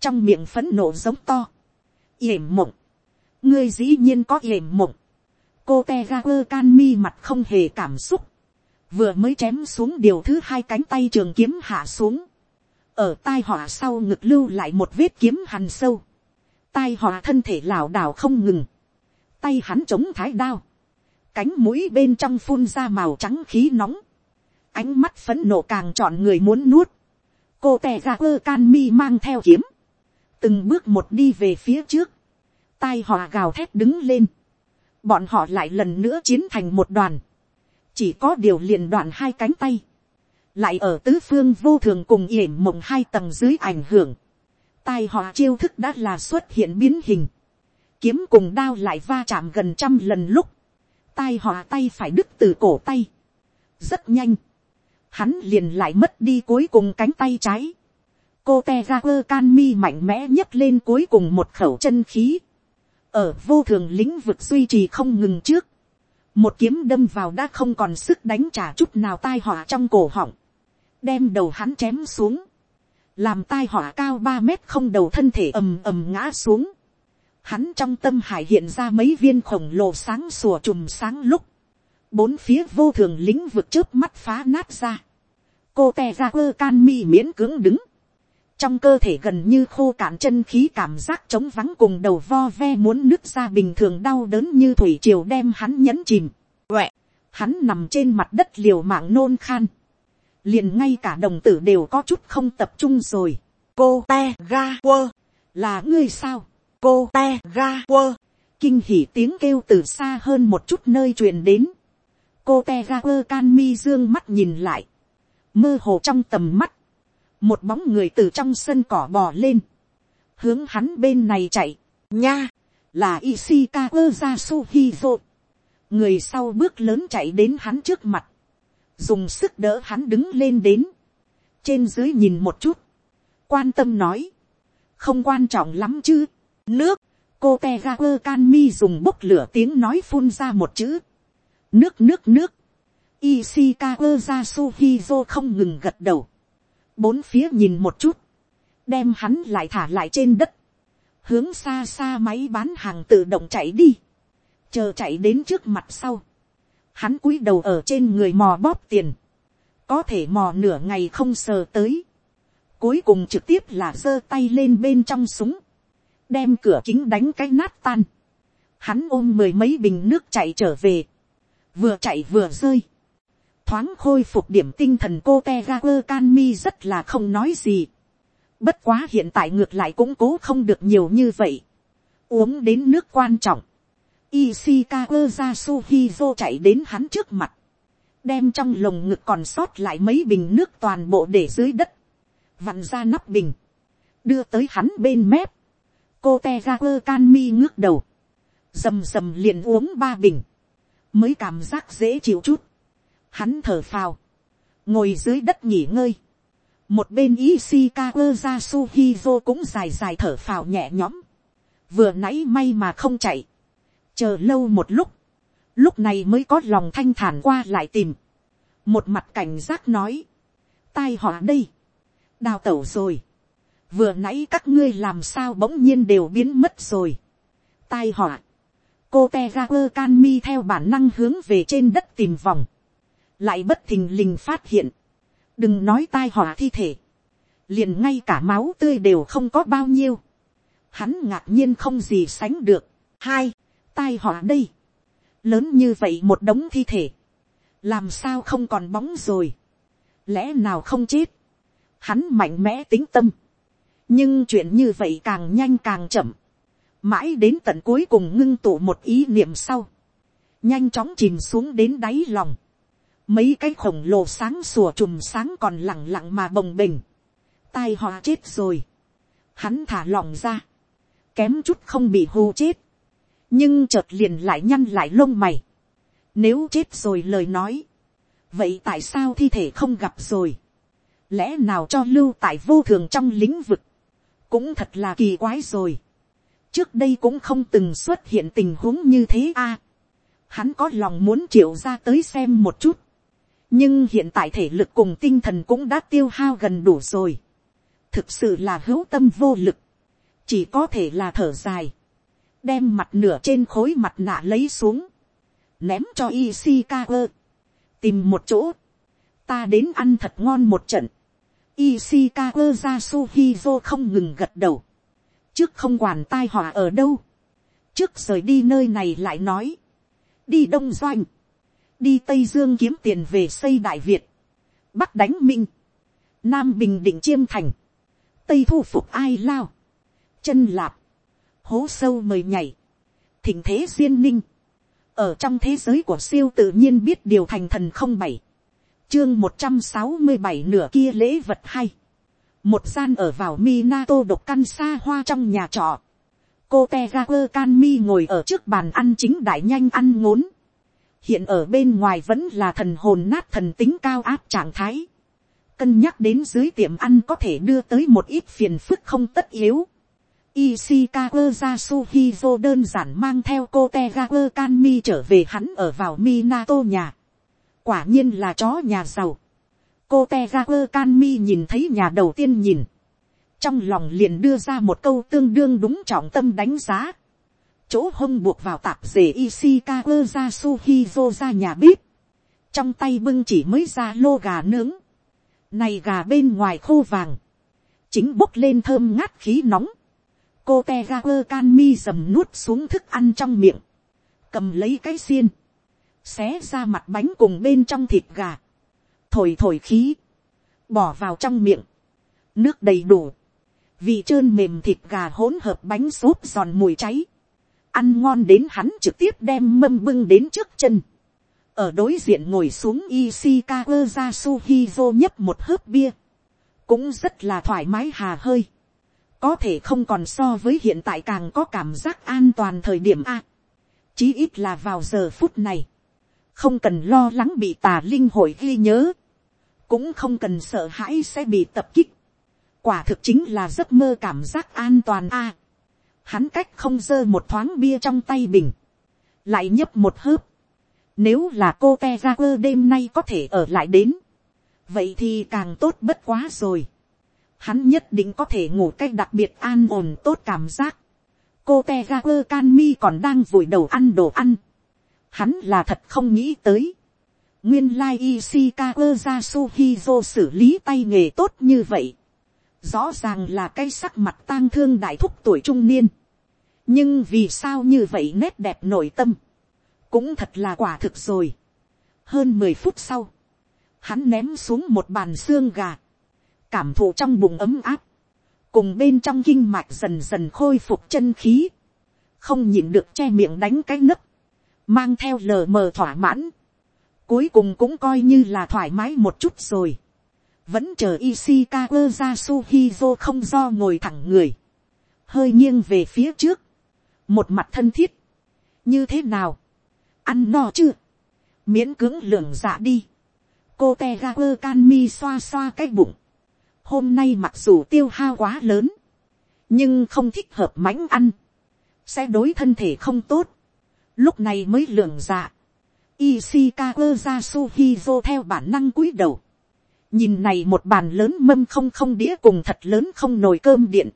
trong miệng phấn nộ giống to, yểm mộng, ngươi dĩ nhiên có yểm mộng, cô te ga quơ can mi mặt không hề cảm xúc, vừa mới chém xuống điều thứ hai cánh tay trường kiếm hạ xuống, ở tai họa sau ngực lưu lại một vết kiếm hằn sâu, tai họa thân thể lảo đảo không ngừng, tay hắn chống thái đao, cánh mũi bên trong phun ra màu trắng khí nóng, ánh mắt phấn nộ càng chọn người muốn nuốt, cô tè ra quơ can mi mang theo kiếm, từng bước một đi về phía trước, tai họ gào thét đứng lên, bọn họ lại lần nữa chiến thành một đoàn, chỉ có điều liền đoạn hai cánh tay, lại ở tứ phương vô thường cùng yểm mộng hai tầng dưới ảnh hưởng, tai họ chiêu thức đã là xuất hiện biến hình, kiếm cùng đao lại va chạm gần trăm lần lúc, tai họ tay phải đứt từ cổ tay, rất nhanh, hắn liền lại mất đi cuối cùng cánh tay trái, cô te ra quơ can mi mạnh mẽ nhấc lên cuối cùng một khẩu chân khí, ở vô thường lĩnh vực duy trì không ngừng trước, một kiếm đâm vào đã không còn sức đánh trả chút nào tai họa trong cổ họng, đem đầu hắn chém xuống, làm tai họa cao ba mét không đầu thân thể ầm ầm ngã xuống, hắn trong tâm hải hiện ra mấy viên khổng lồ sáng sủa chùm sáng lúc, bốn phía vô thường lính vực trước mắt phá nát ra, cô te ra quơ can mi miễn cưỡng đứng, trong cơ thể gần như khô cạn chân khí cảm giác trống vắng cùng đầu vo ve muốn nứt ra bình thường đau đớn như thủy triều đem hắn nhẫn chìm. Quẹ, hắn nằm trên mặt đất liều mạng nôn khan. liền ngay cả đồng tử đều có chút không tập trung rồi. cô te ga quơ, là ngươi sao, cô te ga quơ, kinh hỉ tiếng kêu từ xa hơn một chút nơi truyền đến. cô te ga quơ can mi dương mắt nhìn lại, mơ hồ trong tầm mắt, một bóng người từ trong sân cỏ bò lên, hướng hắn bên này chạy, nha, là Ishikawa Yasuhizo. Người sau bước lớn chạy đến hắn trước mặt, dùng sức đỡ hắn đứng lên đến, trên dưới nhìn một chút, quan tâm nói, không quan trọng lắm chứ, nước, cô te ga quơ can mi dùng bốc lửa tiếng nói phun ra một chữ, nước nước nước, Ishikawa Yasuhizo không ngừng gật đầu, bốn phía nhìn một chút, đem hắn lại thả lại trên đất, hướng xa xa máy bán hàng tự động chạy đi, chờ chạy đến trước mặt sau, hắn cúi đầu ở trên người mò bóp tiền, có thể mò nửa ngày không sờ tới, cuối cùng trực tiếp là giơ tay lên bên trong súng, đem cửa kính đánh cái nát tan, hắn ôm mười mấy bình nước chạy trở về, vừa chạy vừa rơi, thoáng khôi phục điểm tinh thần cô te ga quơ can mi rất là không nói gì. Bất quá hiện tại ngược lại cũng cố không được nhiều như vậy. Uống đến nước quan trọng. Ishikawa Yasuhizo chạy đến hắn trước mặt. Đem trong lồng ngực còn sót lại mấy bình nước toàn bộ để dưới đất. Vặn ra nắp bình. Đưa tới hắn bên mép. Cô Tegaku Kanmi ngước đầu. Dầm dầm liền uống ba bình. Mới cảm giác dễ chịu chút Hắn thở phào. Ngồi dưới đất nghỉ ngơi. Một bên Ishikawa Yasuhizo cũng dài dài thở phào nhẹ nhõm. Vừa nãy may mà không chạy. Chờ lâu một lúc. Lúc này mới có lòng thanh thản qua lại tìm. Một mặt cảnh giác nói. Tai họa đây. Đào tẩu rồi. Vừa nãy các ngươi làm sao bỗng nhiên đều biến mất rồi. Tai họa cô te ga theo bản năng hướng về trên đất tìm vòng lại bất thình lình phát hiện, đừng nói tai họa thi thể, liền ngay cả máu tươi đều không có bao nhiêu, hắn ngạc nhiên không gì sánh được, hai, tai họa đây, lớn như vậy một đống thi thể, làm sao không còn bóng rồi, lẽ nào không chết, hắn mạnh mẽ tính tâm, nhưng chuyện như vậy càng nhanh càng chậm, mãi đến tận cuối cùng ngưng tụ một ý niệm sau, nhanh chóng chìm xuống đến đáy lòng, mấy cái khổng lồ sáng sủa chùm sáng còn lẳng lặng mà bồng bềnh, tai họa chết rồi, hắn thả lòng ra, kém chút không bị hù chết, nhưng chợt liền lại nhăn lại lông mày, nếu chết rồi lời nói, vậy tại sao thi thể không gặp rồi, lẽ nào cho lưu tại vô thường trong lĩnh vực, cũng thật là kỳ quái rồi, trước đây cũng không từng xuất hiện tình huống như thế a, hắn có lòng muốn triệu ra tới xem một chút, nhưng hiện tại thể lực cùng tinh thần cũng đã tiêu hao gần đủ rồi. thực sự là hữu tâm vô lực, chỉ có thể là thở dài, đem mặt nửa trên khối mặt nạ lấy xuống, ném cho Ishikawa, tìm một chỗ, ta đến ăn thật ngon một trận, Ishikawa Yasuhizo không ngừng gật đầu, trước không quản tai họa ở đâu, trước rời đi nơi này lại nói, đi đông doanh, đi tây dương kiếm tiền về xây đại việt, bắc đánh minh, nam bình định chiêm thành, tây thu phục ai lao, chân lạp, hố sâu mời nhảy, thỉnh thế duyên ninh, ở trong thế giới của siêu tự nhiên biết điều thành thần không bảy, chương một trăm sáu mươi bảy nửa kia lễ vật hay, một gian ở vào Minato độc căn xa hoa trong nhà trọ, cô te ga quơ can mi ngồi ở trước bàn ăn chính đại nhanh ăn ngốn, hiện ở bên ngoài vẫn là thần hồn nát thần tính cao áp trạng thái. Cân nhắc đến dưới tiệm ăn có thể đưa tới một ít phiền phức không tất yếu. Ishikawa Yasuhizo đơn giản mang theo cô Tegawa Kanmi trở về hắn ở vào Minato nhà. Quả nhiên là chó nhà giàu. Cô Tegawa Kanmi nhìn thấy nhà đầu tiên nhìn. trong lòng liền đưa ra một câu tương đương đúng trọng tâm đánh giá, chỗ hông buộc vào tạp dề Ishikawa ra Suhizo ra nhà bếp, trong tay bưng chỉ mới ra lô gà nướng, này gà bên ngoài khô vàng, chính bốc lên thơm ngát khí nóng, cô te ga quơ can mi dầm nuốt xuống thức ăn trong miệng, cầm lấy cái xiên, xé ra mặt bánh cùng bên trong thịt gà, thổi thổi khí, bỏ vào trong miệng, nước đầy đủ, vị trơn mềm thịt gà hỗn hợp bánh xốp giòn mùi cháy, ăn ngon đến hắn trực tiếp đem mâm bưng đến trước chân, ở đối diện ngồi xuống Ishikawa Yasuhizo nhấp một hớp bia, cũng rất là thoải mái hà hơi, có thể không còn so với hiện tại càng có cảm giác an toàn thời điểm a, chí ít là vào giờ phút này, không cần lo lắng bị tà linh hội ghi nhớ, cũng không cần sợ hãi sẽ bị tập kích, quả thực chính là giấc mơ cảm giác an toàn a, hắn cách không dơ một thoáng bia trong tay bình, lại nhấp một hớp, nếu là cô te ra quơ đêm nay có thể ở lại đến. Vậy thì càng tốt bất quá rồi. Hắn nhất định có thể ngủ cách đặc biệt an ổn tốt cảm giác. Cô te ra quơ can mi còn đang vùi đầu ăn đồ ăn. Hắn là thật không nghĩ tới. Nguyên lai Ishikawa ra Suhizo xử lý tay nghề tốt như vậy. Rõ ràng là cái sắc mặt tang thương đại thúc tuổi trung niên. Nhưng vì sao như vậy nét đẹp nội tâm? Cũng thật là quả thực rồi. hơn mười phút sau, hắn ném xuống một bàn xương gà, cảm thụ trong bụng ấm áp, cùng bên trong kinh mạch dần dần khôi phục chân khí, không nhịn được che miệng đánh cái nấc, mang theo lờ mờ thỏa mãn, cuối cùng cũng coi như là thoải mái một chút rồi, vẫn chờ Ishikawa ra Suhizo không do ngồi thẳng người, hơi nghiêng về phía trước, một mặt thân thiết, như thế nào, ăn no chưa, miễn cưỡng lường dạ đi, cô te ga quơ can mi xoa xoa cái bụng, hôm nay mặc dù tiêu hao quá lớn, nhưng không thích hợp mánh ăn, sẽ đối thân thể không tốt, lúc này mới lường dạ, Ishikawa ra Suhizo theo bản năng cúi đầu. Nhìn này một bàn lớn mâm không không đĩa cùng thật lớn không nồi cơm điện.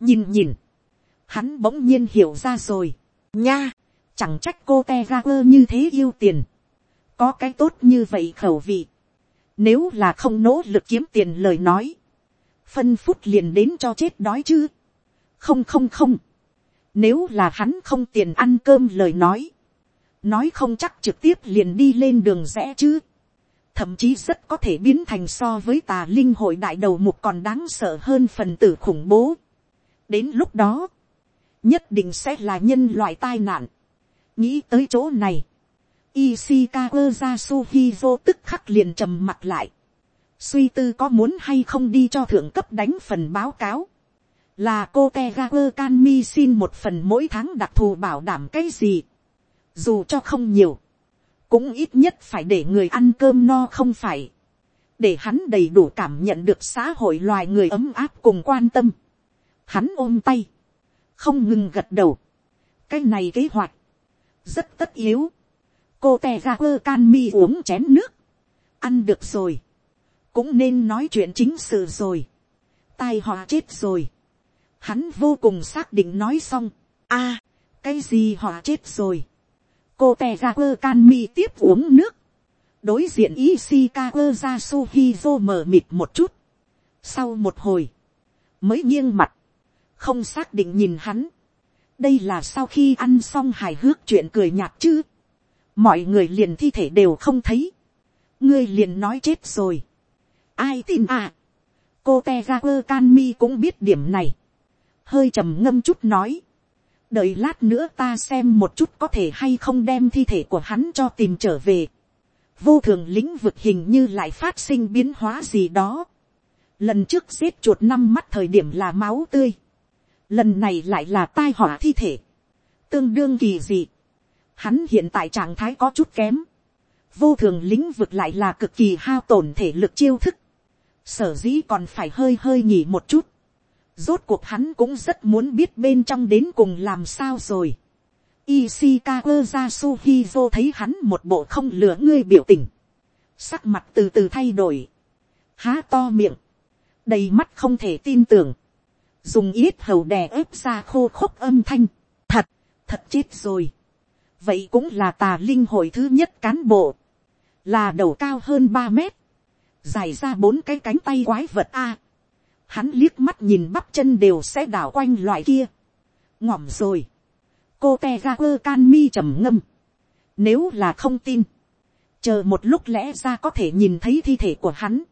Nhìn nhìn. Hắn bỗng nhiên hiểu ra rồi. Nha chẳng trách cô te ra quơ như thế yêu tiền, có cái tốt như vậy khẩu vị, nếu là không nỗ lực kiếm tiền lời nói, phân phút liền đến cho chết đói chứ, không không không, nếu là hắn không tiền ăn cơm lời nói, nói không chắc trực tiếp liền đi lên đường rẽ chứ, thậm chí rất có thể biến thành so với tà linh hội đại đầu mục còn đáng sợ hơn phần tử khủng bố. đến lúc đó, nhất định sẽ là nhân loại tai nạn nghĩ tới chỗ này, Ishikawa Yasuhizo tức khắc liền trầm mặt lại. Suy tư có muốn hay không đi cho thượng cấp đánh phần báo cáo. Là cô Tegaku Kanmi xin một phần mỗi tháng đặc thù bảo đảm cái gì. Dù cho không nhiều. Cũng ít nhất phải để người ăn cơm no không phải. Để hắn đầy đủ cảm nhận được xã hội loài người ấm áp cùng quan tâm. Hắn ôm tay. Không ngừng gật đầu. Cái này kế hoạch rất tất yếu. cô tè ra quơ can mi uống chén nước, ăn được rồi, cũng nên nói chuyện chính sự rồi, tai họ chết rồi, hắn vô cùng xác định nói xong, a, cái gì họ chết rồi, cô te ra quơ can mi tiếp uống nước, đối diện Ishikawa ra Suhizo mờ mịt một chút. Sau một hồi, mới nghiêng mặt, không xác định nhìn hắn đây là sau khi ăn xong hài hước chuyện cười nhạt chứ. mọi người liền thi thể đều không thấy. ngươi liền nói chết rồi. ai tin à. cô te ra quơ can mi cũng biết điểm này. hơi trầm ngâm chút nói đợi lát nữa ta xem một chút có thể hay không đem thi thể của hắn cho tìm trở về. vô thường lĩnh vực hình như lại phát sinh biến hóa gì đó. lần trước giết chuột năm mắt thời điểm là máu tươi lần này lại là tai họa thi thể, tương đương kỳ dị. Hắn hiện tại trạng thái có chút kém, vô thường lĩnh vực lại là cực kỳ hao tổn thể lực chiêu thức, sở dĩ còn phải hơi hơi nhỉ một chút. Rốt cuộc hắn cũng rất muốn biết bên trong đến cùng làm sao rồi. Ishikawa Yasuhizo thấy hắn một bộ không lửa ngươi biểu tình. Sắc mặt từ từ thay đổi. Há to miệng. Đầy mắt không thể tin tưởng dùng yết hầu đè ép ra khô khốc âm thanh, thật, thật chết rồi, vậy cũng là tà linh hội thứ nhất cán bộ, là đầu cao hơn ba mét, dài ra bốn cái cánh tay quái vật a, hắn liếc mắt nhìn bắp chân đều sẽ đảo quanh loại kia, ngỏm rồi, cô te ga quơ can mi trầm ngâm, nếu là không tin, chờ một lúc lẽ ra có thể nhìn thấy thi thể của hắn,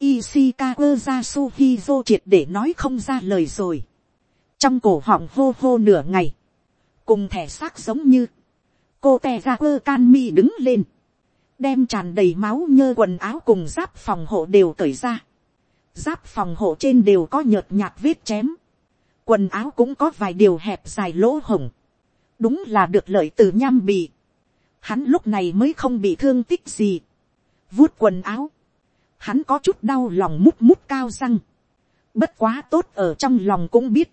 Ishikawa Yasuhizo triệt để nói không ra lời rồi. Trong cổ họng hô hô nửa ngày. Cùng thẻ xác giống như. Cô Tegaku Kanmi đứng lên. Đem tràn đầy máu nhơ quần áo cùng giáp phòng hộ đều cởi ra. Giáp phòng hộ trên đều có nhợt nhạt vết chém. Quần áo cũng có vài điều hẹp dài lỗ hồng. Đúng là được lợi từ nham bị. Hắn lúc này mới không bị thương tích gì. Vuốt quần áo hắn có chút đau lòng mút mút cao răng. Bất quá tốt ở trong lòng cũng biết.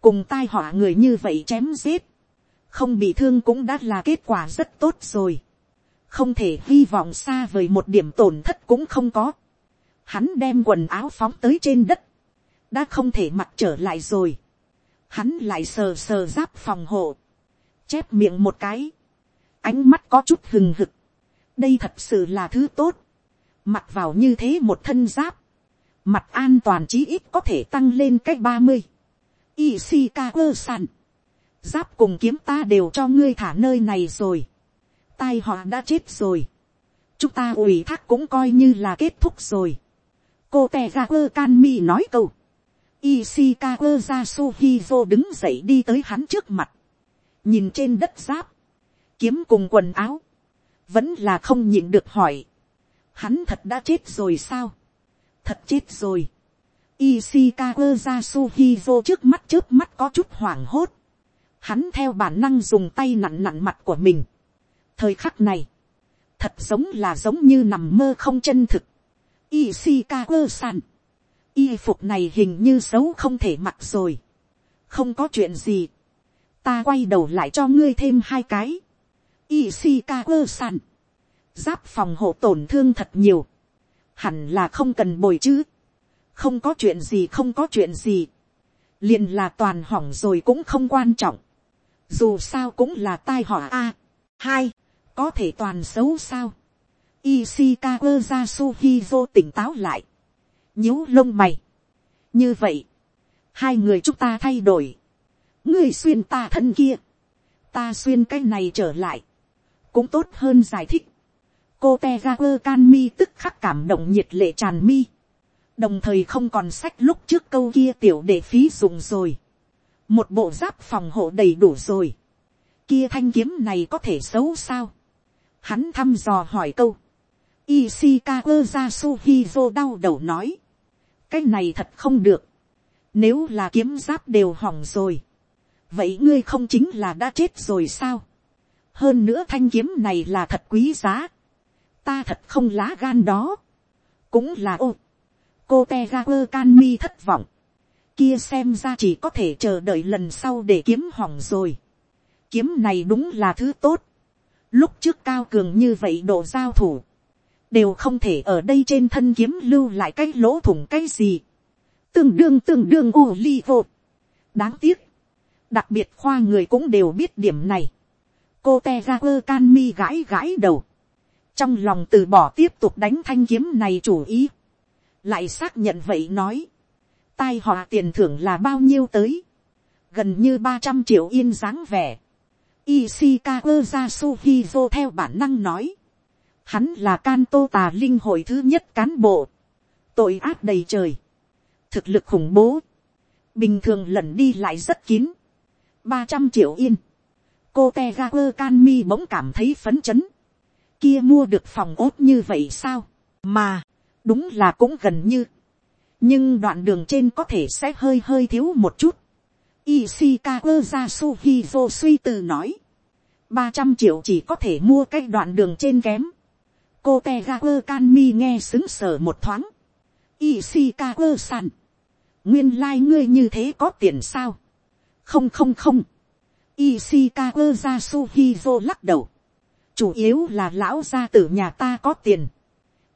Cùng tai họa người như vậy chém giết. Không bị thương cũng đã là kết quả rất tốt rồi. Không thể hy vọng xa vời một điểm tổn thất cũng không có. Hắn đem quần áo phóng tới trên đất. Đã không thể mặc trở lại rồi. Hắn lại sờ sờ giáp phòng hộ. Chép miệng một cái. Ánh mắt có chút hừng hực. Đây thật sự là thứ tốt mặc vào như thế một thân giáp, mặt an toàn chí ít có thể tăng lên cách ba mươi. Ishikawa san, giáp cùng kiếm ta đều cho ngươi thả nơi này rồi, tai họ đã chết rồi, chúng ta ủy thác cũng coi như là kết thúc rồi cô te ra quơ can mi nói câu, Ishikawa Yasuhizo đứng dậy đi tới hắn trước mặt, nhìn trên đất giáp, kiếm cùng quần áo, vẫn là không nhịn được hỏi, hắn thật đã chết rồi sao, thật chết rồi. Ishikawa Yasuhizo trước mắt trước mắt có chút hoảng hốt. Hắn theo bản năng dùng tay nặn nặn mặt của mình. Thời khắc này, thật giống là giống như nằm mơ không chân thực. Ishikawa san. Y phục này hình như xấu không thể mặc rồi. Không có chuyện gì. Ta quay đầu lại cho ngươi thêm hai cái. Ishikawa san giáp phòng hộ tổn thương thật nhiều, hẳn là không cần bồi chứ, không có chuyện gì không có chuyện gì, liền là toàn hỏng rồi cũng không quan trọng, dù sao cũng là tai họa a, hai, có thể toàn xấu sao, Ishikawa Yasuhizo tỉnh táo lại, nhíu lông mày, như vậy, hai người chúng ta thay đổi, ngươi xuyên ta thân kia, ta xuyên cái này trở lại, cũng tốt hơn giải thích cô te Kanmi tức khắc cảm động nhiệt lệ tràn mi. đồng thời không còn sách lúc trước câu kia tiểu để phí dùng rồi. một bộ giáp phòng hộ đầy đủ rồi. kia thanh kiếm này có thể xấu sao. hắn thăm dò hỏi câu. Ishikawa Yasuhizo đau đầu nói. cái này thật không được. nếu là kiếm giáp đều hỏng rồi. vậy ngươi không chính là đã chết rồi sao. hơn nữa thanh kiếm này là thật quý giá ta thật không lá gan đó, cũng là ô, cô te Kanmi thất vọng, kia xem ra chỉ có thể chờ đợi lần sau để kiếm hỏng rồi, kiếm này đúng là thứ tốt, lúc trước cao cường như vậy độ giao thủ, đều không thể ở đây trên thân kiếm lưu lại cái lỗ thủng cái gì, tương đương tương đương u li vô, đáng tiếc, đặc biệt khoa người cũng đều biết điểm này, cô te ra quơ can mi gãi gãi đầu, trong lòng từ bỏ tiếp tục đánh thanh kiếm này chủ ý, lại xác nhận vậy nói, tai họa tiền thưởng là bao nhiêu tới, gần như ba trăm triệu yên dáng vẻ, Ishikawa Jasuhizo theo bản năng nói, hắn là can tô tà linh hội thứ nhất cán bộ, tội ác đầy trời, thực lực khủng bố, bình thường lần đi lại rất kín, ba trăm triệu yên, cô te ga quơ can mi bỗng cảm thấy phấn chấn, kia mua được phòng ốt như vậy sao, mà, đúng là cũng gần như, nhưng đoạn đường trên có thể sẽ hơi hơi thiếu một chút. Ishikawa Yasuhizo suy tư nói, ba trăm triệu chỉ có thể mua cái đoạn đường trên kém cô Tegraer can mi nghe xứng sở một thoáng. Ishikawa san, nguyên lai、like、ngươi như thế có tiền sao. không không không. Ishikawa Yasuhizo lắc đầu chủ yếu là lão gia tử nhà ta có tiền,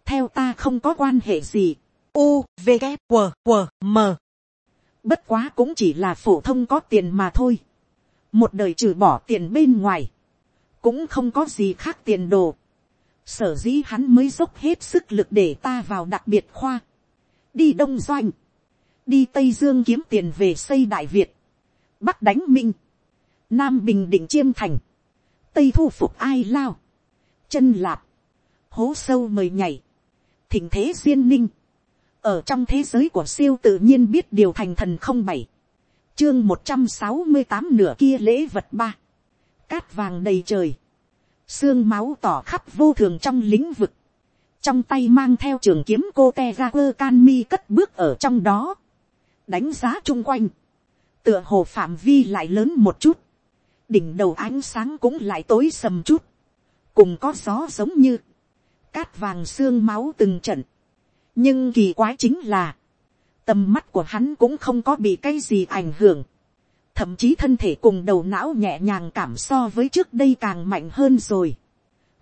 theo ta không có quan hệ gì. U, V, K, W, W, M. Bất quá cũng chỉ là phổ thông có tiền mà thôi. Một đời trừ bỏ tiền bên ngoài. Cũng không có gì khác tiền đồ. Sở dĩ hắn mới dốc hết sức lực để ta vào đặc biệt khoa. Đi Đông Doanh. Đi Tây Dương kiếm tiền về xây Đại Việt. Bắc đánh Minh. Nam Bình Định Chiêm Thành. Tây thu phục ai lao. Chân lạp. Hố sâu mời nhảy. Thỉnh thế duyên ninh ở trong thế giới của siêu tự nhiên biết điều thành thần không bảy, chương một trăm sáu mươi tám nửa kia lễ vật ba, cát vàng đầy trời, xương máu tỏ khắp vô thường trong lĩnh vực, trong tay mang theo trường kiếm cô te ra quơ can mi cất bước ở trong đó, đánh giá chung quanh, tựa hồ phạm vi lại lớn một chút, đỉnh đầu ánh sáng cũng lại tối sầm chút, cùng có gió giống như, cát vàng xương máu từng trận, nhưng kỳ quái chính là, tầm mắt của hắn cũng không có bị cái gì ảnh hưởng, thậm chí thân thể cùng đầu não nhẹ nhàng cảm so với trước đây càng mạnh hơn rồi,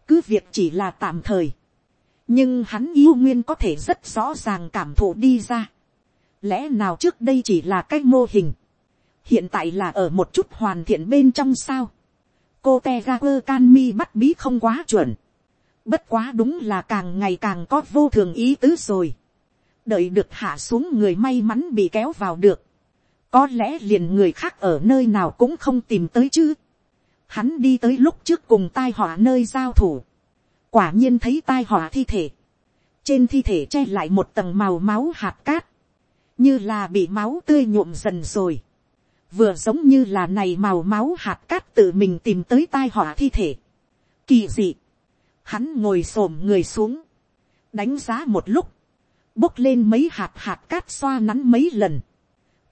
cứ việc chỉ là tạm thời, nhưng hắn yêu nguyên có thể rất rõ ràng cảm thụ đi ra, lẽ nào trước đây chỉ là cái mô hình, hiện tại là ở một chút hoàn thiện bên trong sao, cô te ga quơ can mi bắt bí không quá chuẩn, Bất quá đúng là càng ngày càng có vô thường ý tứ rồi. Đợi được hạ xuống người may mắn bị kéo vào được. Có lẽ liền người khác ở nơi nào cũng không tìm tới chứ. Hắn đi tới lúc trước cùng tai họa nơi giao thủ. Quả nhiên thấy tai họa thi thể. Trên thi thể che lại một tầng màu máu hạt cát. Như là bị máu tươi nhuộm dần rồi. Vừa giống như là này màu máu hạt cát tự mình tìm tới tai họa thi thể. Kỳ dị Hắn ngồi xổm người xuống. Đánh giá một lúc. Bốc lên mấy hạt hạt cát xoa nắn mấy lần.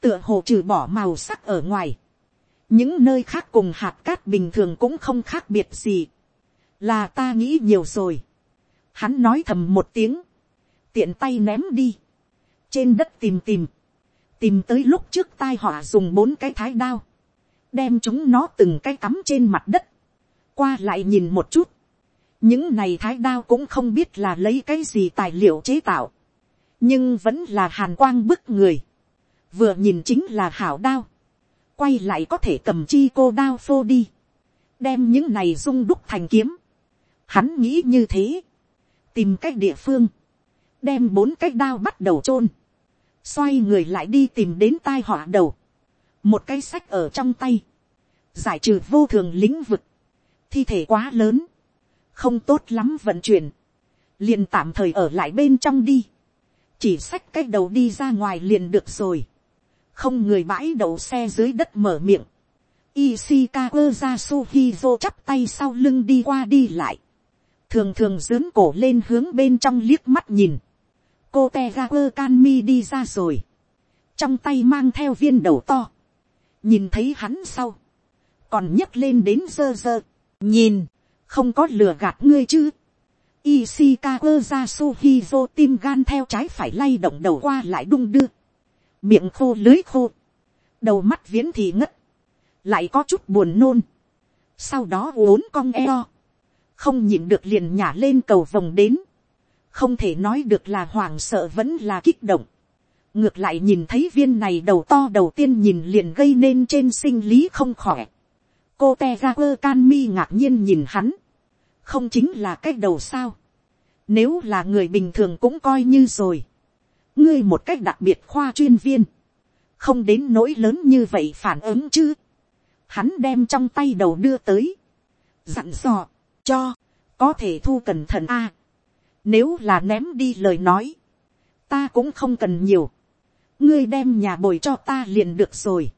Tựa hồ trừ bỏ màu sắc ở ngoài. Những nơi khác cùng hạt cát bình thường cũng không khác biệt gì. Là ta nghĩ nhiều rồi. Hắn nói thầm một tiếng. Tiện tay ném đi. Trên đất tìm tìm. Tìm tới lúc trước tai họa dùng bốn cái thái đao. Đem chúng nó từng cái cắm trên mặt đất. Qua lại nhìn một chút những này thái đao cũng không biết là lấy cái gì tài liệu chế tạo, nhưng vẫn là hàn quang bức người, vừa nhìn chính là hảo đao, quay lại có thể cầm chi cô đao phô đi, đem những này dung đúc thành kiếm, hắn nghĩ như thế, tìm cách địa phương, đem bốn cái đao bắt đầu chôn, xoay người lại đi tìm đến tai họa đầu, một cái sách ở trong tay, giải trừ vô thường lĩnh vực, thi thể quá lớn, không tốt lắm vận chuyển, liền tạm thời ở lại bên trong đi, chỉ xách cái đầu đi ra ngoài liền được rồi, không người bãi đậu xe dưới đất mở miệng, Ishikawa Yasuhizo chắp tay sau lưng đi qua đi lại. Thường thường dướn cổ lên hướng bên trong liếc mắt nhìn. Cô Tegaku Kanmi đi ra rồi. Trong tay mang theo viên đầu to. Nhìn thấy hắn sau. Còn nhấc lên đến dơ dơ. Nhìn không có lừa gạt ngươi chứ. Ishikawa Yasuhizo tim gan theo trái phải lay động đầu qua lại đung đưa. Miệng khô lưới khô. Đầu mắt viễn thì ngất. Lại có chút buồn nôn. Sau đó uốn cong eo. Không nhịn được liền nhả lên cầu vòng đến. Không thể nói được là hoảng sợ vẫn là kích động. Ngược lại nhìn thấy viên này đầu to đầu tiên nhìn liền gây nên trên sinh lý không khỏe cô te ra quơ can mi ngạc nhiên nhìn hắn, không chính là cái đầu sao, nếu là người bình thường cũng coi như rồi, ngươi một cách đặc biệt khoa chuyên viên, không đến nỗi lớn như vậy phản ứng chứ, hắn đem trong tay đầu đưa tới, dặn dò, cho, có thể thu cẩn thận a, nếu là ném đi lời nói, ta cũng không cần nhiều, ngươi đem nhà bồi cho ta liền được rồi,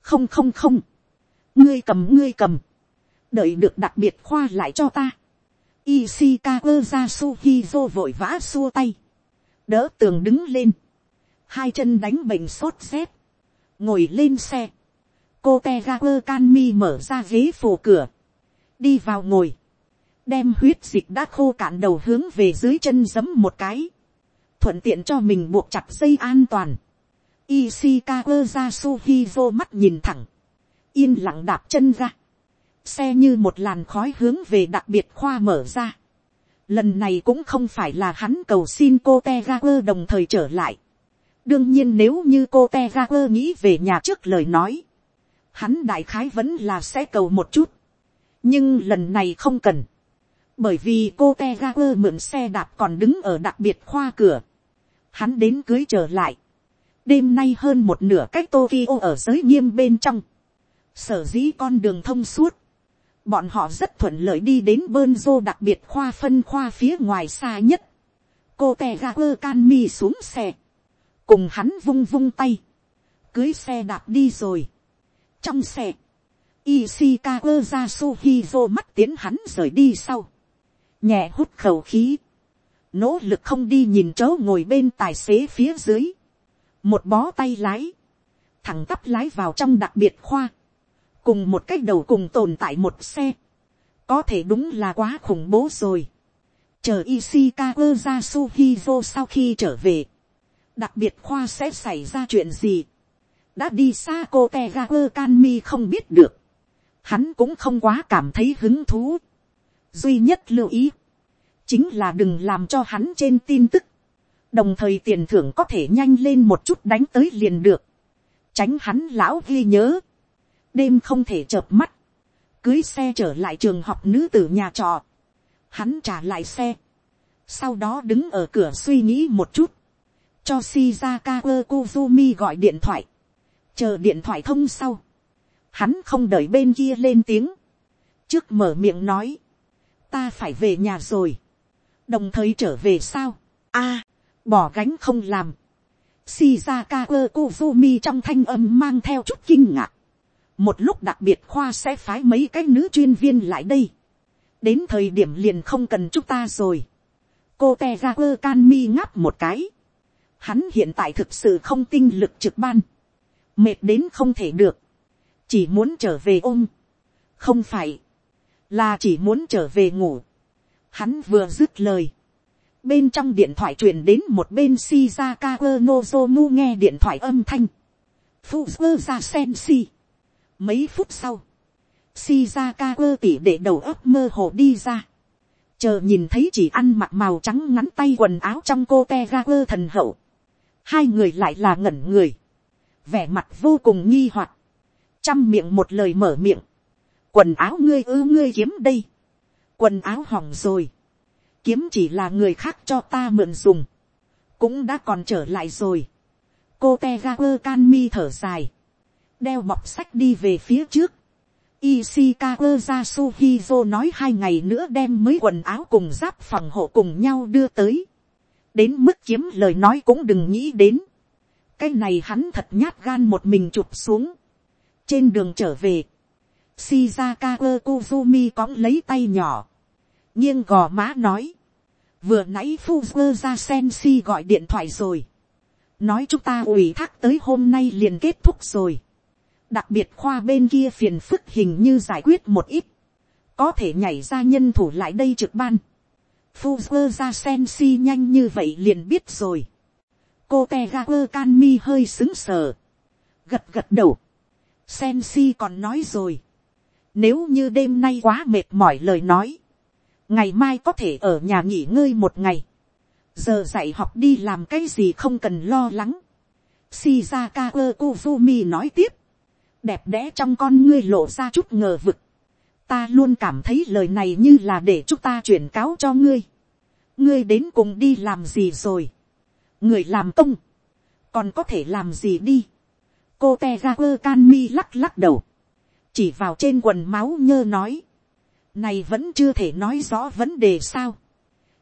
không không không, ngươi cầm ngươi cầm, đợi được đặc biệt khoa lại cho ta. Ishikawa Jasuhizo vội vã xua tay, đỡ tường đứng lên, hai chân đánh bệnh sốt rét, ngồi lên xe, cô tegakur canmi mở ra ghế phủ cửa, đi vào ngồi, đem huyết dịch đã khô cạn đầu hướng về dưới chân giấm một cái, thuận tiện cho mình buộc chặt dây an toàn. Ishikawa Yasuhizo mắt nhìn thẳng, yên lặng đạp chân ra, xe như một làn khói hướng về đặc biệt khoa mở ra. Lần này cũng không phải là hắn cầu xin cô te ga quơ đồng thời trở lại. đương nhiên nếu như cô te ra quơ nghĩ về nhà trước lời nói, hắn đại khái vẫn là sẽ cầu một chút, nhưng lần này không cần, bởi vì cô te ga quơ mượn xe đạp còn đứng ở đặc biệt khoa cửa, hắn đến cưới trở lại, đêm nay hơn một nửa cách Tokyo ở giới nghiêm bên trong, sở dĩ con đường thông suốt, bọn họ rất thuận lợi đi đến bơn dô đặc biệt khoa phân khoa phía ngoài xa nhất, cô tè ga quơ can mi xuống xe, cùng hắn vung vung tay, cưới xe đạp đi rồi. trong xe, Ishikawa ra Suhizo mắt tiến hắn rời đi sau, nhẹ hút khẩu khí, nỗ lực không đi nhìn chỗ ngồi bên tài xế phía dưới, một bó tay lái, thẳng tắp lái vào trong đặc biệt khoa, cùng một cách đầu cùng tồn tại một xe, có thể đúng là quá khủng bố rồi. Chờ Ishikawa ra Suhizo sau khi trở về, đặc biệt khoa sẽ xảy ra chuyện gì. đã đi xa cô te ga không biết được. hắn cũng không quá cảm thấy hứng thú. duy nhất lưu ý, chính là đừng làm cho hắn trên tin tức. đồng thời tiền thưởng có thể nhanh lên một chút đánh tới liền được. tránh hắn lão ghi nhớ đêm không thể chợp mắt. cưới xe trở lại trường học nữ tử nhà trọ. hắn trả lại xe. sau đó đứng ở cửa suy nghĩ một chút cho Shizaka Kozumi gọi điện thoại, chờ điện thoại thông sau, hắn không đợi bên kia lên tiếng, trước mở miệng nói, ta phải về nhà rồi, đồng thời trở về sao, a, bỏ gánh không làm, Shizaka Kozumi trong thanh âm mang theo chút kinh ngạc, một lúc đặc biệt khoa sẽ phái mấy cái nữ chuyên viên lại đây, đến thời điểm liền không cần chúng ta rồi, cô te ra quơ can mi ngáp một cái, Hắn hiện tại thực sự không tinh lực trực ban. Mệt đến không thể được. Chỉ muốn trở về ôm. Không phải. Là chỉ muốn trở về ngủ. Hắn vừa dứt lời. Bên trong điện thoại truyền đến một bên Shizaka Nozomu nghe điện thoại âm thanh. Fuzzer ra Sensi. Mấy phút sau. Shizaka tỉ để đầu ấp mơ hồ đi ra. Chờ nhìn thấy chỉ ăn mặc màu trắng ngắn tay quần áo trong cô te ga quơ thần hậu, hai người lại là ngẩn người, vẻ mặt vô cùng nghi hoặc, chăm miệng một lời mở miệng, quần áo ngươi ư ngươi kiếm đây, quần áo hỏng rồi, kiếm chỉ là người khác cho ta mượn dùng, cũng đã còn trở lại rồi, cô te ga quơ can mi thở dài, đeo bọc sách đi về phía trước, Ishikawa Yasuhizo nói hai ngày nữa đem mấy quần áo cùng giáp phòng hộ cùng nhau đưa tới. Đến mức kiếm lời nói cũng đừng nghĩ đến. cái này hắn thật nhát gan một mình chụp xuống. trên đường trở về, Shizakawa Kuzumi cõng lấy tay nhỏ, nghiêng gò má nói, vừa nãy fuzzer ra gọi điện thoại rồi, nói chúng ta ủy thác tới hôm nay liền kết thúc rồi, đặc biệt khoa bên kia phiền phức hình như giải quyết một ít, có thể nhảy ra nhân thủ lại đây trực ban, Fuzzer ra sen si nhanh như vậy liền biết rồi. Cô Tegaku Kanmi hơi xứng sờ. Gật gật đầu. Sen si còn nói rồi. Nếu như đêm nay quá mệt mỏi lời nói. Ngày mai có thể ở nhà nghỉ ngơi một ngày. Giờ dạy học đi làm cái gì không cần lo lắng. Shizaka Kuzumi nói tiếp. Đẹp đẽ trong con ngươi lộ ra chút ngờ vực ta luôn cảm thấy lời này như là để chúng ta chuyển cáo cho ngươi. ngươi đến cùng đi làm gì rồi. người làm công, còn có thể làm gì đi. cô te ra quơ can mi lắc lắc đầu, chỉ vào trên quần máu nhơ nói. này vẫn chưa thể nói rõ vấn đề sao.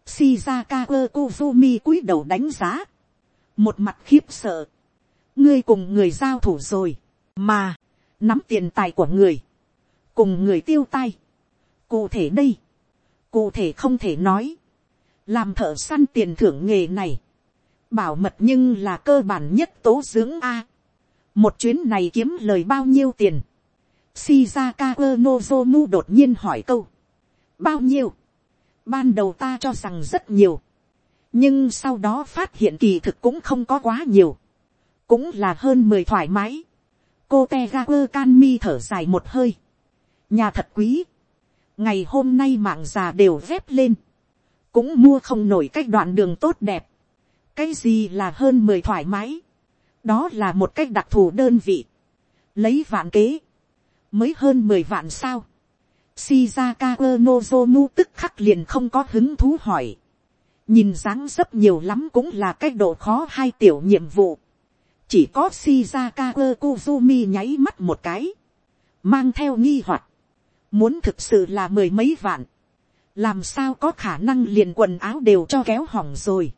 shizaka quơ kozumi cúi đầu đánh giá, một mặt khiếp sợ. ngươi cùng người giao thủ rồi, mà, nắm tiền tài của người cùng người tiêu tai. cụ thể đây, cụ thể không thể nói, làm thợ săn tiền thưởng nghề này, bảo mật nhưng là cơ bản nhất tố dưỡng a. một chuyến này kiếm lời bao nhiêu tiền, shizaka nozomu đột nhiên hỏi câu, bao nhiêu, ban đầu ta cho rằng rất nhiều, nhưng sau đó phát hiện kỳ thực cũng không có quá nhiều, cũng là hơn mười thoải mái, cô te ga quơ can mi thở dài một hơi, nhà thật quý, ngày hôm nay mạng già đều vép lên, cũng mua không nổi cách đoạn đường tốt đẹp, cái gì là hơn mười thoải mái, đó là một cách đặc thù đơn vị, lấy vạn kế, mới hơn mười vạn sao, Shizaka Nozomu tức khắc liền không có hứng thú hỏi. Nhìn dáng dấp nhiều lắm cũng là cách độ khó hai tiểu nhiệm vụ. Chỉ có Shizaka kuzumi nháy mắt một cái. Mang theo nghi hoặc Muốn thực sự là mười mấy vạn. Làm sao có khả năng liền quần áo đều cho kéo hỏng rồi.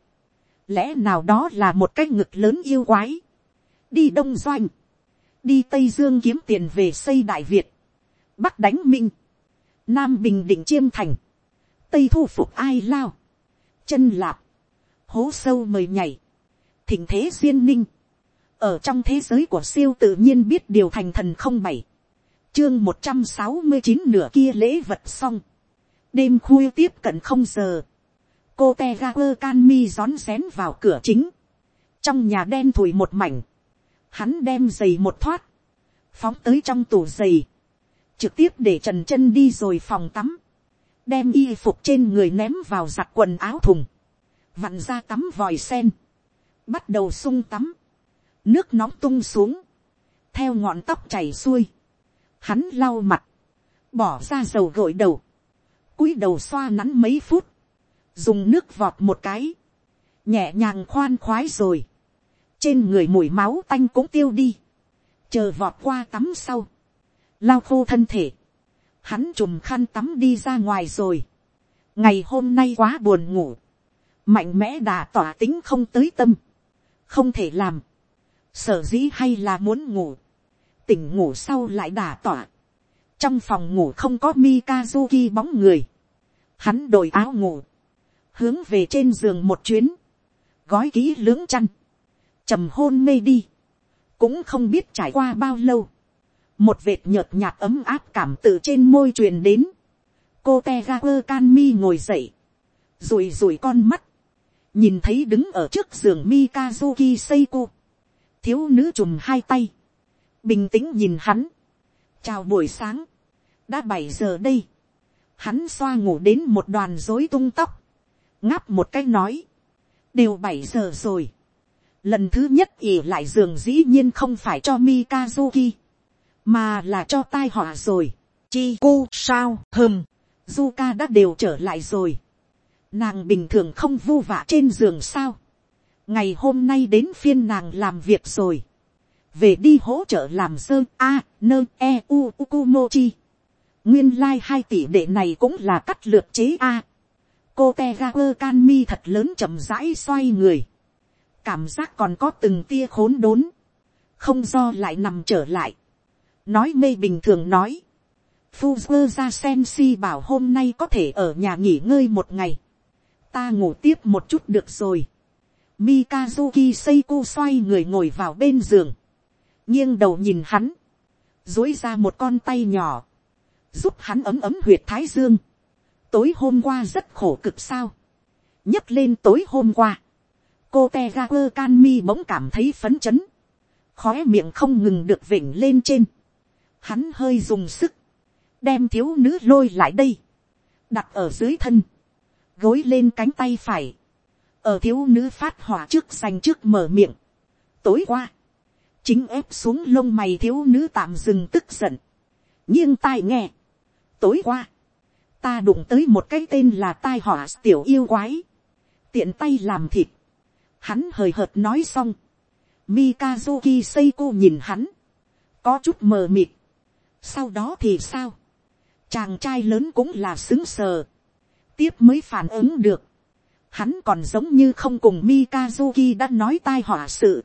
Lẽ nào đó là một cái ngực lớn yêu quái. Đi Đông Doanh. Đi Tây Dương kiếm tiền về xây Đại Việt. Bắc đánh Minh nam bình định chiêm thành, tây thu phục ai lao, chân lạp, hố sâu mời nhảy, thỉnh thế duyên ninh, ở trong thế giới của siêu tự nhiên biết điều thành thần không bảy, chương một trăm sáu mươi chín nửa kia lễ vật xong, đêm khuya tiếp cận không giờ, cô te ga quơ can mi rón rén vào cửa chính, trong nhà đen thùi một mảnh, hắn đem giày một thoát, phóng tới trong tủ giày, trực tiếp để trần chân đi rồi phòng tắm, đem y phục trên người ném vào giặt quần áo thùng, vặn ra tắm vòi sen, bắt đầu sung tắm, nước nóng tung xuống, theo ngọn tóc chảy xuôi, hắn lau mặt, bỏ ra dầu gội đầu, cúi đầu xoa nắn mấy phút, dùng nước vọt một cái, nhẹ nhàng khoan khoái rồi, trên người mùi máu tanh cũng tiêu đi, chờ vọt qua tắm sau, lau khô thân thể, hắn chùm khăn tắm đi ra ngoài rồi. ngày hôm nay quá buồn ngủ, mạnh mẽ đà tỏa tính không tới tâm, không thể làm, sở dĩ hay là muốn ngủ, tỉnh ngủ sau lại đả tỏa, trong phòng ngủ không có mikazuki bóng người, hắn đổi áo ngủ, hướng về trên giường một chuyến, gói kỹ lưỡng chăn, trầm hôn mê đi, cũng không biết trải qua bao lâu, một vệt nhợt nhạt ấm áp cảm từ trên môi truyền đến, cô te ga quơ can mi ngồi dậy, rùi rùi con mắt, nhìn thấy đứng ở trước giường mikazuki seiko, thiếu nữ chùm hai tay, bình tĩnh nhìn hắn, chào buổi sáng, đã bảy giờ đây, hắn xoa ngủ đến một đoàn rối tung tóc, ngáp một cái nói, đều bảy giờ rồi, lần thứ nhất ỉ lại giường dĩ nhiên không phải cho mikazuki, mà là cho tai họa rồi. chi cu sao hơm, Zuka đã đều trở lại rồi. Nàng bình thường không vu vạ trên giường sao ngày hôm nay đến phiên nàng làm việc rồi. về đi hỗ trợ làm sơ a nơ e u ukumochi. nguyên lai、like、hai tỷ đệ này cũng là cắt lượt chế a. cô te ga quơ can mi thật lớn chậm rãi xoay người. cảm giác còn có từng tia khốn đốn. không do lại nằm trở lại nói mê bình thường nói, Fuzzer ra Sensi bảo hôm nay có thể ở nhà nghỉ ngơi một ngày. Ta ngủ tiếp một chút được rồi. Mikazuki Seiko xoay người ngồi vào bên giường. nghiêng đầu nhìn hắn. Dối ra một con tay nhỏ. Giúp hắn ấm ấm huyệt thái dương. Tối hôm qua rất khổ cực sao. nhấc lên tối hôm qua. Cô Tegaku Kanmi bỗng cảm thấy phấn chấn. Khóe miệng không ngừng được vỉnh lên trên hắn hơi dùng sức, đem thiếu nữ lôi lại đây, đặt ở dưới thân, gối lên cánh tay phải, ở thiếu nữ phát hỏa trước dành trước mở miệng. tối qua, chính ép xuống lông mày thiếu nữ tạm dừng tức giận, nghiêng tai nghe. tối qua, ta đụng tới một cái tên là tai họa tiểu yêu quái, tiện tay làm thịt, hắn hời hợt nói xong, Mikazuki Seiko nhìn hắn, có chút mờ mịt, sau đó thì sao, chàng trai lớn cũng là xứng sờ, tiếp mới phản ứng được, hắn còn giống như không cùng Mikazuki đã nói tai họa sự,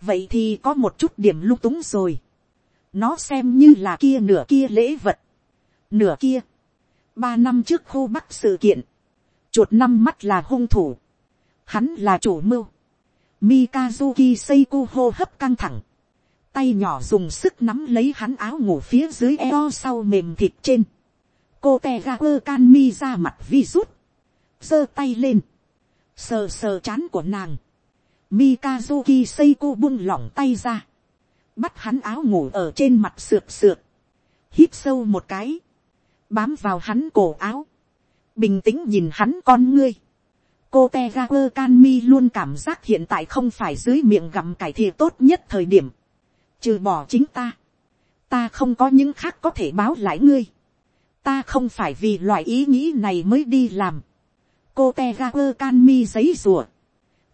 vậy thì có một chút điểm lung túng rồi, nó xem như là kia nửa kia lễ vật, nửa kia, ba năm trước khu bắc sự kiện, chuột năm mắt là hung thủ, hắn là chủ mưu, Mikazuki Seiko hô hấp căng thẳng, tay nhỏ dùng sức nắm lấy hắn áo ngủ phía dưới eo sau mềm thịt trên. cô te ra ơ can mi ra mặt vi rút, giơ tay lên, sờ sờ chán của nàng. Mikazuki Seiko buông lỏng tay ra, bắt hắn áo ngủ ở trên mặt sượt sượt, hít sâu một cái, bám vào hắn cổ áo, bình tĩnh nhìn hắn con ngươi. cô te ga quơ can mi luôn cảm giác hiện tại không phải dưới miệng gặm cải thiện tốt nhất thời điểm, trừ bỏ chính ta, ta không có những khác có thể báo lại ngươi, ta không phải vì loại ý nghĩ này mới đi làm, cô te ga quơ can mi giấy rùa,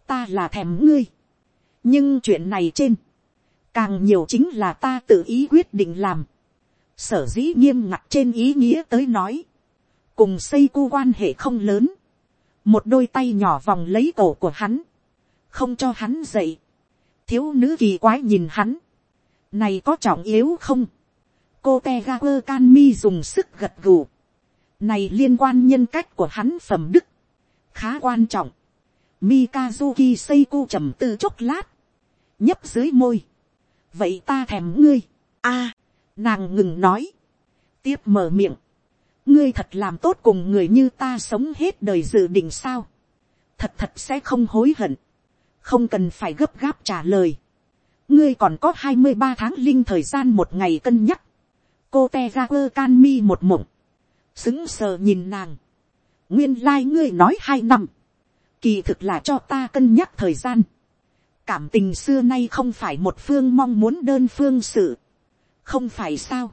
ta là thèm ngươi, nhưng chuyện này trên, càng nhiều chính là ta tự ý quyết định làm, sở dĩ nghiêm ngặt trên ý nghĩa tới nói, cùng xây cu quan hệ không lớn, một đôi tay nhỏ vòng lấy cổ của hắn, không cho hắn dậy, thiếu nữ kỳ quái nhìn hắn, này có trọng yếu không, cô te ga quơ can mi dùng sức gật gù, này liên quan nhân cách của hắn phẩm đức, khá quan trọng, Mikazuki Seiko trầm tư chốc lát. nhấp dưới môi. Vậy ta thèm ngươi. a nàng ngừng nói. Tiếp mở miệng. Ngươi thật làm tốt cùng người như ta sống hết đời dự định sao. Thật thật sẽ không hối hận. Không cần phải gấp gáp trả lời. Ngươi còn có hai mươi ba tháng linh thời gian một ngày cân nhắc. Cô Tegaper Canmi một mộng. Xứng sờ nhìn nàng. Nguyên lai ngươi nói hai năm kỳ thực là cho ta cân nhắc thời gian. cảm tình xưa nay không phải một phương mong muốn đơn phương sự. không phải sao.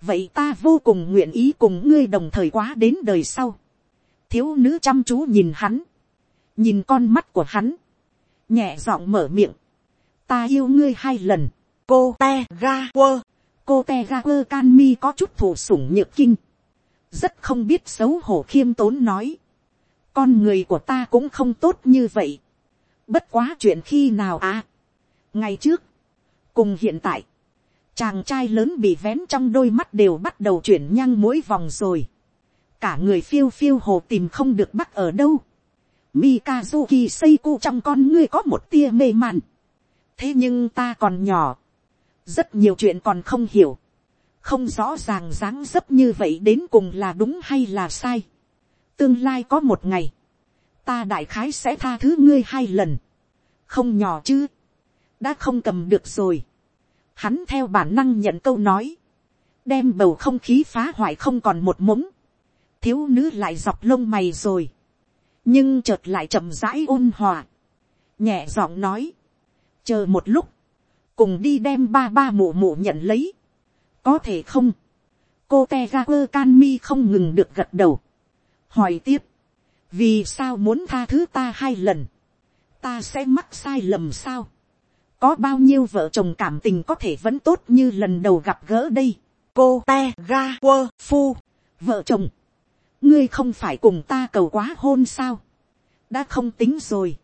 vậy ta vô cùng nguyện ý cùng ngươi đồng thời quá đến đời sau. thiếu nữ chăm chú nhìn hắn. nhìn con mắt của hắn. nhẹ giọng mở miệng. ta yêu ngươi hai lần. cô te ga quơ. cô te ga quơ can mi có chút thủ sủng nhược kinh rất không biết xấu hổ khiêm tốn nói con người của ta cũng không tốt như vậy. bất quá chuyện khi nào à. ngày trước, cùng hiện tại, chàng trai lớn bị vén trong đôi mắt đều bắt đầu chuyển nhăng mỗi vòng rồi. cả người phiêu phiêu hồ tìm không được bắt ở đâu. Mikazuki Seiko trong con ngươi có một tia mê man. thế nhưng ta còn nhỏ. rất nhiều chuyện còn không hiểu không rõ ràng dáng dấp như vậy đến cùng là đúng hay là sai. Tương lai có một ngày, ta đại khái sẽ tha thứ ngươi hai lần, không nhỏ chứ, đã không cầm được rồi. Hắn theo bản năng nhận câu nói, đem bầu không khí phá hoại không còn một mống, thiếu nữ lại dọc lông mày rồi, nhưng chợt lại chậm rãi ôn hòa, nhẹ giọng nói, chờ một lúc, cùng đi đem ba ba mụ mụ nhận lấy, có thể không, cô te ga quơ can mi không ngừng được gật đầu, hỏi tiếp, vì sao muốn tha thứ ta hai lần, ta sẽ mắc sai lầm sao, có bao nhiêu vợ chồng cảm tình có thể vẫn tốt như lần đầu gặp gỡ đây, cô te ga quơ phu, vợ chồng, ngươi không phải cùng ta cầu quá hôn sao, đã không tính rồi,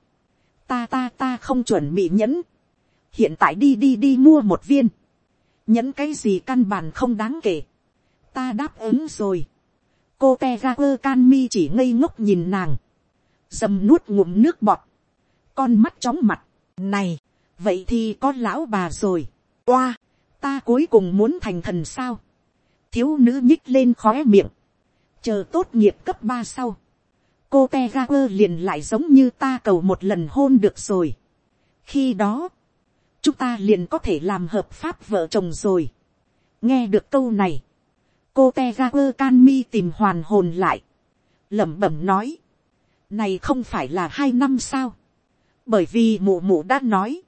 ta ta ta không chuẩn bị nhẫn, hiện tại đi đi đi mua một viên, nhẫn cái gì căn bản không đáng kể, ta đáp ứng rồi, cô te ra quơ can mi chỉ ngây ngốc nhìn nàng, dầm nuốt ngụm nước bọt, con mắt chóng mặt, này, vậy thì có lão bà rồi, oa, ta cuối cùng muốn thành thần sao, thiếu nữ nhích lên khóe miệng, chờ tốt nghiệp cấp ba sau, cô te ga quơ liền lại giống như ta cầu một lần hôn được rồi, khi đó, chúng ta liền có thể làm hợp pháp vợ chồng rồi, nghe được câu này, cô te ga quơ can mi tìm hoàn hồn lại, lẩm bẩm nói, này không phải là hai năm sao, bởi vì mụ mụ đã nói,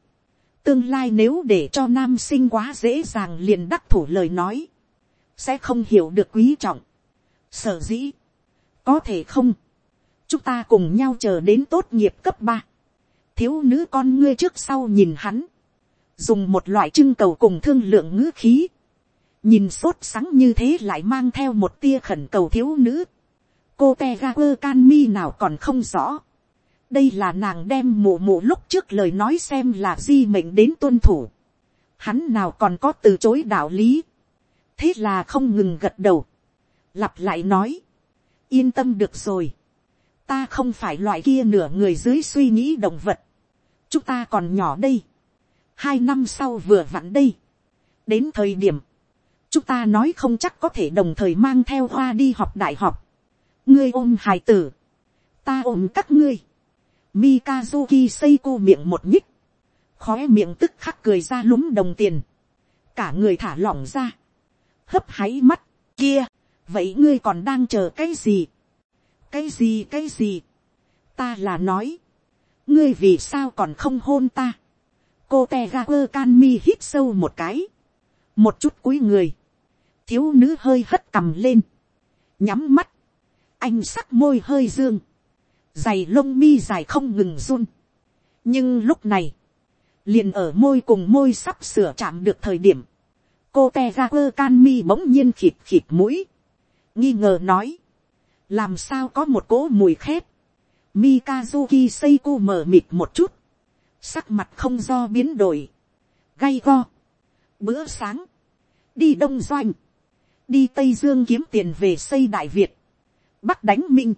tương lai nếu để cho nam sinh quá dễ dàng liền đắc thủ lời nói, sẽ không hiểu được quý trọng, sở dĩ, có thể không, chúng ta cùng nhau chờ đến tốt nghiệp cấp ba, thiếu nữ con ngươi trước sau nhìn hắn, dùng một loại trưng cầu cùng thương lượng ngữ khí, nhìn sốt sắng như thế lại mang theo một tia khẩn cầu thiếu nữ. cô te ga quơ can mi nào còn không rõ. đây là nàng đem mù mù lúc trước lời nói xem là di mệnh đến tuân thủ. hắn nào còn có từ chối đạo lý. thế là không ngừng gật đầu. lặp lại nói. yên tâm được rồi. ta không phải loại kia nửa người dưới suy nghĩ động vật. chúng ta còn nhỏ đây hai năm sau vừa vặn đây. đến thời điểm. Chúng ta nói không chắc có thể đồng thời mang theo hoa đi học đại học. ngươi ôm hài tử, ta ôm các ngươi. Mikazuki Seiko miệng một nhích, khóe miệng tức khắc cười ra lúm đồng tiền, cả người thả lỏng ra, hấp háy mắt, kia, vậy ngươi còn đang chờ cái gì, cái gì cái gì, ta là nói, ngươi vì sao còn không hôn ta, cô te ga quơ can mi hít sâu một cái, một chút cúi người, thiếu nữ hơi hất cằm lên, nhắm mắt, anh sắc môi hơi dương, dày lông mi dài không ngừng run. nhưng lúc này, liền ở môi cùng môi sắp sửa chạm được thời điểm, cô te ga quơ can mi bỗng nhiên khịt khịt mũi, nghi ngờ nói, làm sao có một cỗ mùi khét, Mikazuki Seiko mở mịt một chút, sắc mặt không do biến đổi, gay go, bữa sáng, đi đông doanh, đi tây dương kiếm tiền về xây đại việt, bắc đánh minh,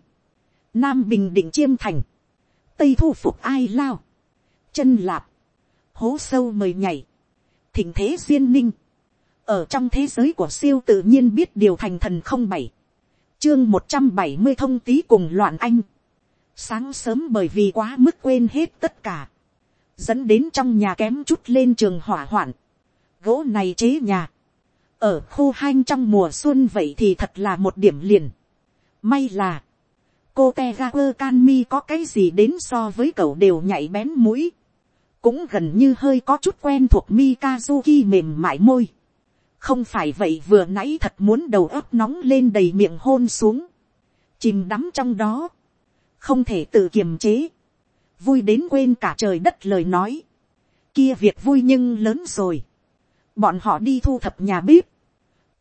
nam bình định chiêm thành, tây thu phục ai lao, chân lạp, hố sâu mời nhảy, thỉnh thế duyên ninh, ở trong thế giới của siêu tự nhiên biết điều thành thần không bảy, chương một trăm bảy mươi thông tí cùng loạn anh, sáng sớm bởi vì quá mức quên hết tất cả, dẫn đến trong nhà kém chút lên trường hỏa hoạn, gỗ này chế nhà, ở khu hanh trong mùa xuân vậy thì thật là một điểm liền. May là, cô te ga quơ can mi có cái gì đến so với cậu đều nhảy bén mũi, cũng gần như hơi có chút quen thuộc Mikazuki mềm mại môi. không phải vậy vừa nãy thật muốn đầu ấp nóng lên đầy miệng hôn xuống, chìm đắm trong đó, không thể tự kiềm chế, vui đến quên cả trời đất lời nói, kia việc vui nhưng lớn rồi, bọn họ đi thu thập nhà bếp,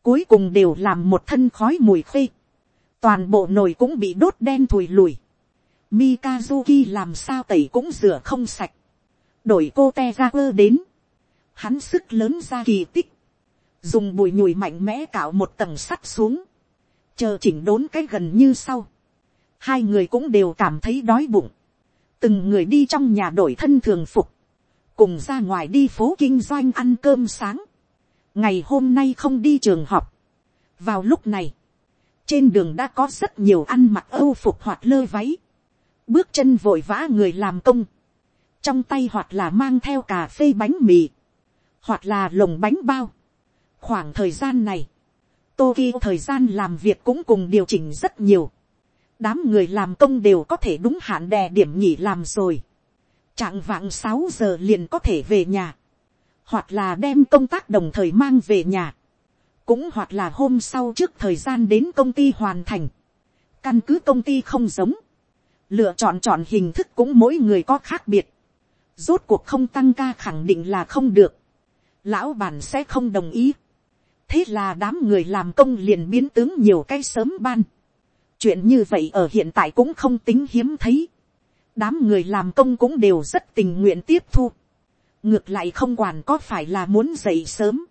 cuối cùng đều làm một thân khói mùi khê, toàn bộ nồi cũng bị đốt đen thùi lùi, Mikazuki làm sao tẩy cũng rửa không sạch, đổi cô te ra quơ đến, hắn sức lớn ra kỳ tích, dùng bụi nhùi mạnh mẽ cạo một tầng sắt xuống, chờ chỉnh đốn cái gần như sau, hai người cũng đều cảm thấy đói bụng, từng người đi trong nhà đổi thân thường phục, cùng ra ngoài đi phố kinh doanh ăn cơm sáng, ngày hôm nay không đi trường học. vào lúc này, trên đường đã có rất nhiều ăn mặc âu phục hoặc lơ váy, bước chân vội vã người làm công, trong tay hoặc là mang theo cà phê bánh mì, hoặc là lồng bánh bao. khoảng thời gian này, Tokyo thời gian làm việc cũng cùng điều chỉnh rất nhiều đám người làm công đều có thể đúng hạn đè điểm nghỉ làm rồi. trạng vạng sáu giờ liền có thể về nhà. Hoặc là đem công tác đồng thời mang về nhà, cũng hoặc là hôm sau trước thời gian đến công ty hoàn thành, căn cứ công ty không giống, lựa chọn chọn hình thức cũng mỗi người có khác biệt, rốt cuộc không tăng ca khẳng định là không được, lão bản sẽ không đồng ý, thế là đám người làm công liền biến tướng nhiều cái sớm ban, chuyện như vậy ở hiện tại cũng không tính hiếm thấy, đám người làm công cũng đều rất tình nguyện tiếp thu, ngược lại không quản có phải là muốn dậy sớm,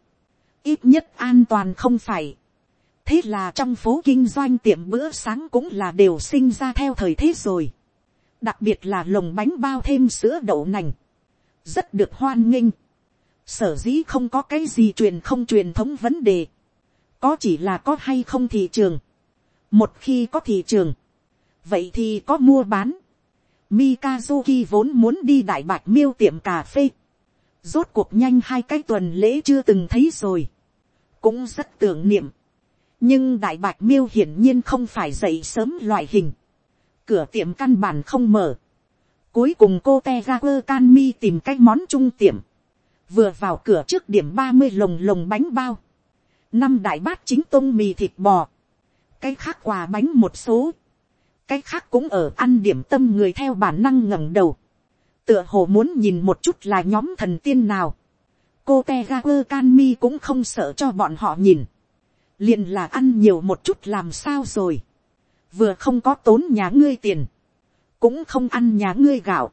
ít nhất an toàn không phải. thế là trong phố kinh doanh tiệm bữa sáng cũng là đều sinh ra theo thời thế rồi. đặc biệt là lồng bánh bao thêm sữa đậu nành, rất được hoan nghênh. sở dĩ không có cái gì truyền không truyền thống vấn đề, có chỉ là có hay không thị trường một khi có thị trường, vậy thì có mua bán. Mikazuki vốn muốn đi đại bạch miêu tiệm cà phê rốt cuộc nhanh hai cái tuần lễ chưa từng thấy rồi, cũng rất tưởng niệm. nhưng đại bạch miêu hiển nhiên không phải dậy sớm loại hình, cửa tiệm căn bản không mở. cuối cùng cô te ga quơ can mi tìm cách món trung tiệm, vừa vào cửa trước điểm ba mươi lồng lồng bánh bao, năm đại bát chính tôm mì thịt bò, cái khác quà bánh một số, cái khác cũng ở ăn điểm tâm người theo bản năng ngẩng đầu tựa hồ muốn nhìn một chút là nhóm thần tiên nào. cô te ga quơ can mi cũng không sợ cho bọn họ nhìn. liền là ăn nhiều một chút làm sao rồi. vừa không có tốn nhà ngươi tiền. cũng không ăn nhà ngươi gạo.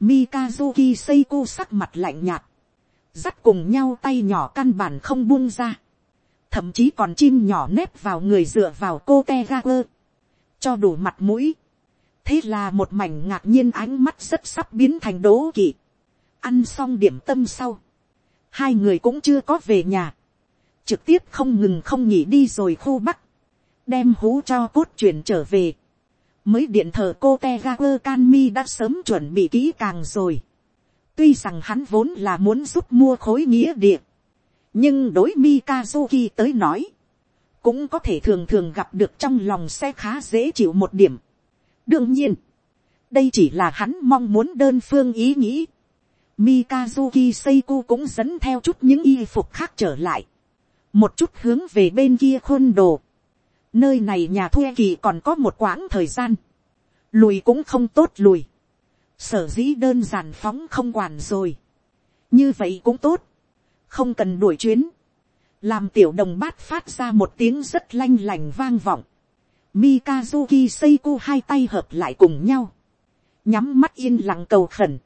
Mikazuki Seiko sắc mặt lạnh nhạt. Dắt cùng nhau tay nhỏ căn bản không buông ra. Thậm chí còn chim nhỏ nếp vào người dựa vào cô te ga quơ. Cho đủ mặt mũi thế là một mảnh ngạc nhiên ánh mắt rất sắp biến thành đố kỵ. ăn xong điểm tâm sau, hai người cũng chưa có về nhà, trực tiếp không ngừng không nghỉ đi rồi khu bắc, đem hú cho cốt chuyển trở về. mới điện thờ cô te ga quơ can mi đã sớm chuẩn bị kỹ càng rồi. tuy rằng hắn vốn là muốn giúp mua khối nghĩa địa, nhưng đối mikazuki tới nói, cũng có thể thường thường gặp được trong lòng sẽ khá dễ chịu một điểm đương nhiên, đây chỉ là hắn mong muốn đơn phương ý nghĩ. Mikazuki Seiko cũng dẫn theo chút những y phục khác trở lại. Một chút hướng về bên kia khuôn đồ. Nơi này nhà thuê kỳ còn có một quãng thời gian. Lùi cũng không tốt lùi. Sở dĩ đơn giản phóng không quản rồi. Như vậy cũng tốt. Không cần đuổi chuyến. Làm tiểu đồng bát phát ra một tiếng rất lanh lành vang vọng. Mikazuki Seiko hai tay hợp lại cùng nhau. Nhắm mắt yên lặng cầu khẩn.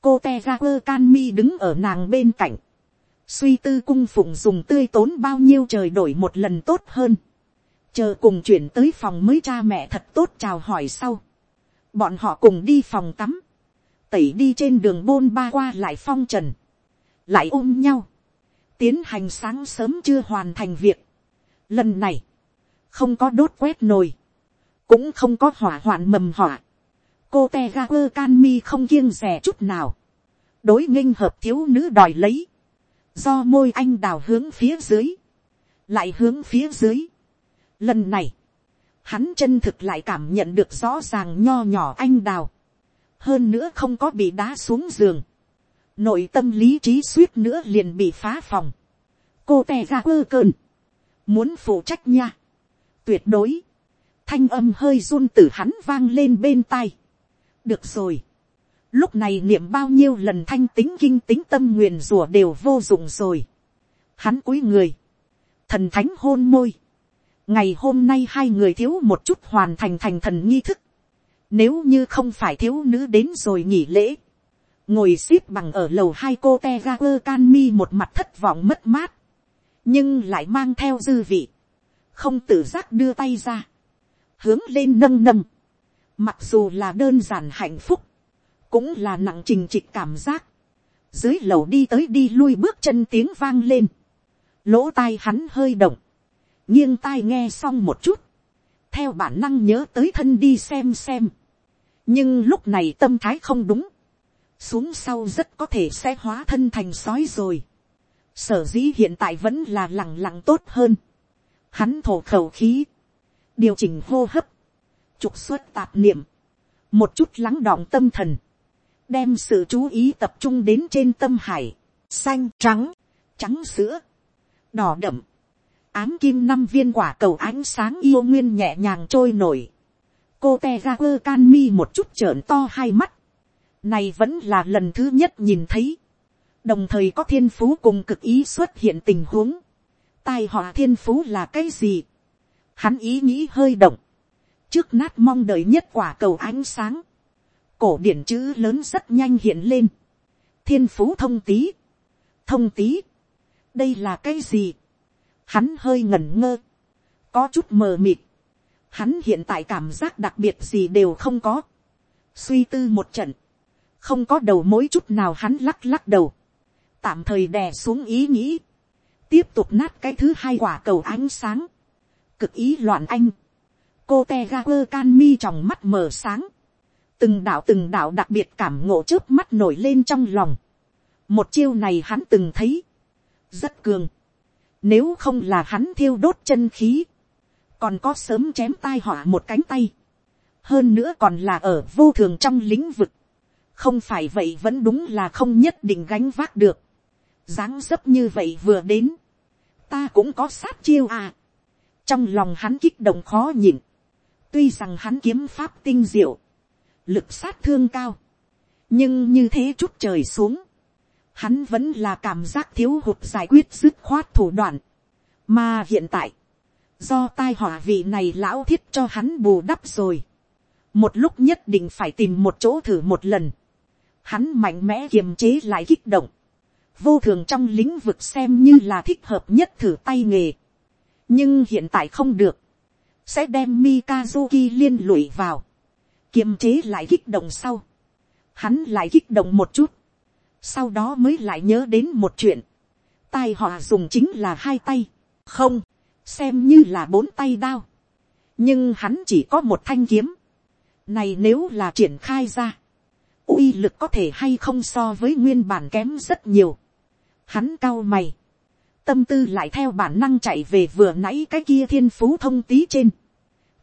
Cô Tegaper Canmi đứng ở nàng bên cạnh. Suy tư cung phụng dùng tươi tốn bao nhiêu trời đổi một lần tốt hơn. Chờ cùng chuyển tới phòng mới cha mẹ thật tốt chào hỏi sau. Bọn họ cùng đi phòng tắm. Tẩy đi trên đường bôn ba qua lại phong trần. Lại ôm nhau. Tiến hành sáng sớm chưa hoàn thành việc. Lần này. Không có đốt quét nồi. Cũng không có hỏa hoạn mầm hỏa. Cô Tegaper Canmi không kiêng rẻ chút nào. Đối nghinh hợp thiếu nữ đòi lấy. Do môi anh đào hướng phía dưới. Lại hướng phía dưới. Lần này hắn chân thực lại cảm nhận được rõ ràng nho nhỏ anh đào, hơn nữa không có bị đá xuống giường, nội tâm lý trí suýt nữa liền bị phá phòng, cô tè ra quơ cơn, muốn phụ trách nha, tuyệt đối, thanh âm hơi run từ hắn vang lên bên tai, được rồi, lúc này niệm bao nhiêu lần thanh tính kinh tính tâm nguyền rủa đều vô dụng rồi, hắn cúi người, thần thánh hôn môi, ngày hôm nay hai người thiếu một chút hoàn thành thành thần nghi thức. Nếu như không phải thiếu nữ đến rồi nghỉ lễ. Ngồi xếp bằng ở lầu hai cô te ga quơ can mi một mặt thất vọng mất mát. Nhưng lại mang theo dư vị. Không tự giác đưa tay ra. Hướng lên nâng nâng. Mặc dù là đơn giản hạnh phúc. Cũng là nặng trình trịch cảm giác. Dưới lầu đi tới đi lui bước chân tiếng vang lên. Lỗ tai hắn hơi động nghiêng tai nghe xong một chút, theo bản năng nhớ tới thân đi xem xem, nhưng lúc này tâm thái không đúng, xuống sau rất có thể sẽ hóa thân thành sói rồi, sở dĩ hiện tại vẫn là lẳng lặng tốt hơn, hắn thổ khẩu khí, điều chỉnh hô hấp, trục xuất tạp niệm, một chút lắng đọng tâm thần, đem sự chú ý tập trung đến trên tâm hải, xanh trắng, trắng sữa, đỏ đậm, ám kim năm viên quả cầu ánh sáng yêu nguyên nhẹ nhàng trôi nổi. cô te ra quơ can mi một chút trợn to hai mắt này vẫn là lần thứ nhất nhìn thấy. đồng thời có thiên phú cùng cực ý xuất hiện tình huống. tai họa thiên phú là cái gì. hắn ý nghĩ hơi động. trước nát mong đợi nhất quả cầu ánh sáng. cổ điển chữ lớn rất nhanh hiện lên. thiên phú thông tí. thông tí. đây là cái gì Hắn hơi ngẩn ngơ. Có chút mờ mịt. Hắn hiện tại cảm giác đặc biệt gì đều không có. Suy tư một trận. Không có đầu mối chút nào hắn lắc lắc đầu. Tạm thời đè xuống ý nghĩ. Tiếp tục nát cái thứ hai quả cầu ánh sáng. Cực ý loạn anh. Cô te ga quơ can mi trong mắt mờ sáng. Từng đạo từng đạo đặc biệt cảm ngộ trước mắt nổi lên trong lòng. Một chiêu này hắn từng thấy. Rất cường nếu không là hắn thiêu đốt chân khí. Còn có sớm chém tai họa một cánh tay. Hơn nữa còn là ở vô thường trong lĩnh vực. Không phải vậy vẫn đúng là không nhất định gánh vác được. dáng dấp như vậy vừa đến. Ta cũng có sát chiêu à. Trong lòng hắn kích động khó nhịn. Tuy rằng hắn kiếm pháp tinh diệu. Lực sát thương cao. Nhưng như thế chút trời xuống hắn vẫn là cảm giác thiếu hụt giải quyết dứt khoát thủ đoạn. Mà hiện tại, do tai họa vị này lão thiết cho hắn bù đắp rồi. Một lúc nhất định phải tìm một chỗ thử một lần. Hắn mạnh mẽ kiềm chế lại kích động. Vô thường trong lĩnh vực xem như là thích hợp nhất thử tay nghề. Nhưng hiện tại không được. Sẽ đem Mikazuki liên lụy vào. Kiềm chế lại kích động sau. Hắn lại kích động một chút sau đó mới lại nhớ đến một chuyện, tai họ dùng chính là hai tay, không, xem như là bốn tay đao, nhưng hắn chỉ có một thanh kiếm, này nếu là triển khai ra, uy lực có thể hay không so với nguyên bản kém rất nhiều, hắn cao mày, tâm tư lại theo bản năng chạy về vừa nãy cái kia thiên phú thông tí trên,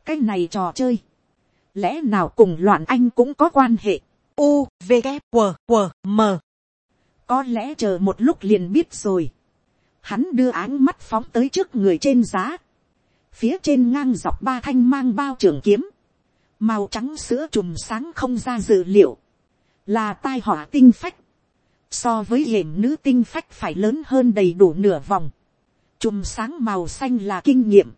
cái này trò chơi, lẽ nào cùng loạn anh cũng có quan hệ, u v K, W, W, m. Có lẽ chờ một lúc liền biết rồi, hắn đưa áng mắt phóng tới trước người trên giá, phía trên ngang dọc ba thanh mang bao trường kiếm, màu trắng sữa chùm sáng không ra dự liệu, là tai họa tinh phách, so với hiểm nữ tinh phách phải lớn hơn đầy đủ nửa vòng, chùm sáng màu xanh là kinh nghiệm,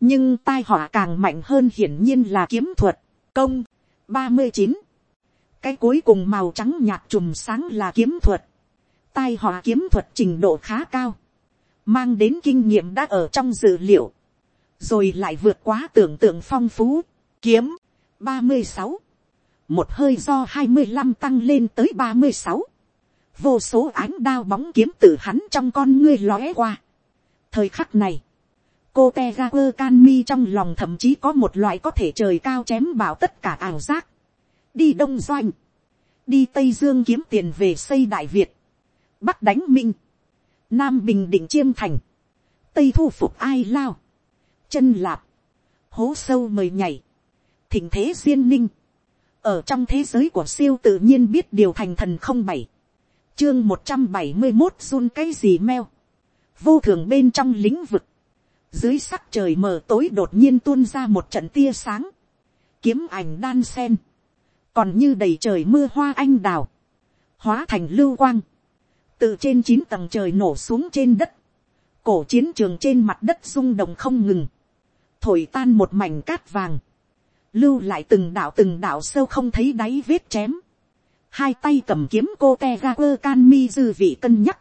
nhưng tai họa càng mạnh hơn hiển nhiên là kiếm thuật, công, ba mươi chín, cái cuối cùng màu trắng nhạt chùm sáng là kiếm thuật, tai họa kiếm thuật trình độ khá cao, mang đến kinh nghiệm đã ở trong dự liệu, rồi lại vượt quá tưởng tượng phong phú, kiếm, ba mươi sáu, một hơi do hai mươi năm tăng lên tới ba mươi sáu, vô số ánh đao bóng kiếm từ hắn trong con ngươi lóe qua. thời khắc này, cô Tegaper Canmi can mi trong lòng thậm chí có một loại có thể trời cao chém bảo tất cả ảo giác. đi đông doanh, đi tây dương kiếm tiền về xây đại việt, bắc đánh minh, nam bình định chiêm thành, tây thu phục ai lao, chân lạp, hố sâu mời nhảy, thỉnh thế duyên ninh, ở trong thế giới của siêu tự nhiên biết điều thành thần không bảy, chương một trăm bảy mươi một run cái gì meo, vô thường bên trong lĩnh vực, dưới sắc trời mờ tối đột nhiên tuôn ra một trận tia sáng, kiếm ảnh đan sen, còn như đầy trời mưa hoa anh đào, hóa thành lưu quang, từ trên chín tầng trời nổ xuống trên đất, cổ chiến trường trên mặt đất rung động không ngừng, thổi tan một mảnh cát vàng, lưu lại từng đạo từng đạo sâu không thấy đáy vết chém, hai tay cầm kiếm cô te ga quơ can mi dư vị cân nhắc,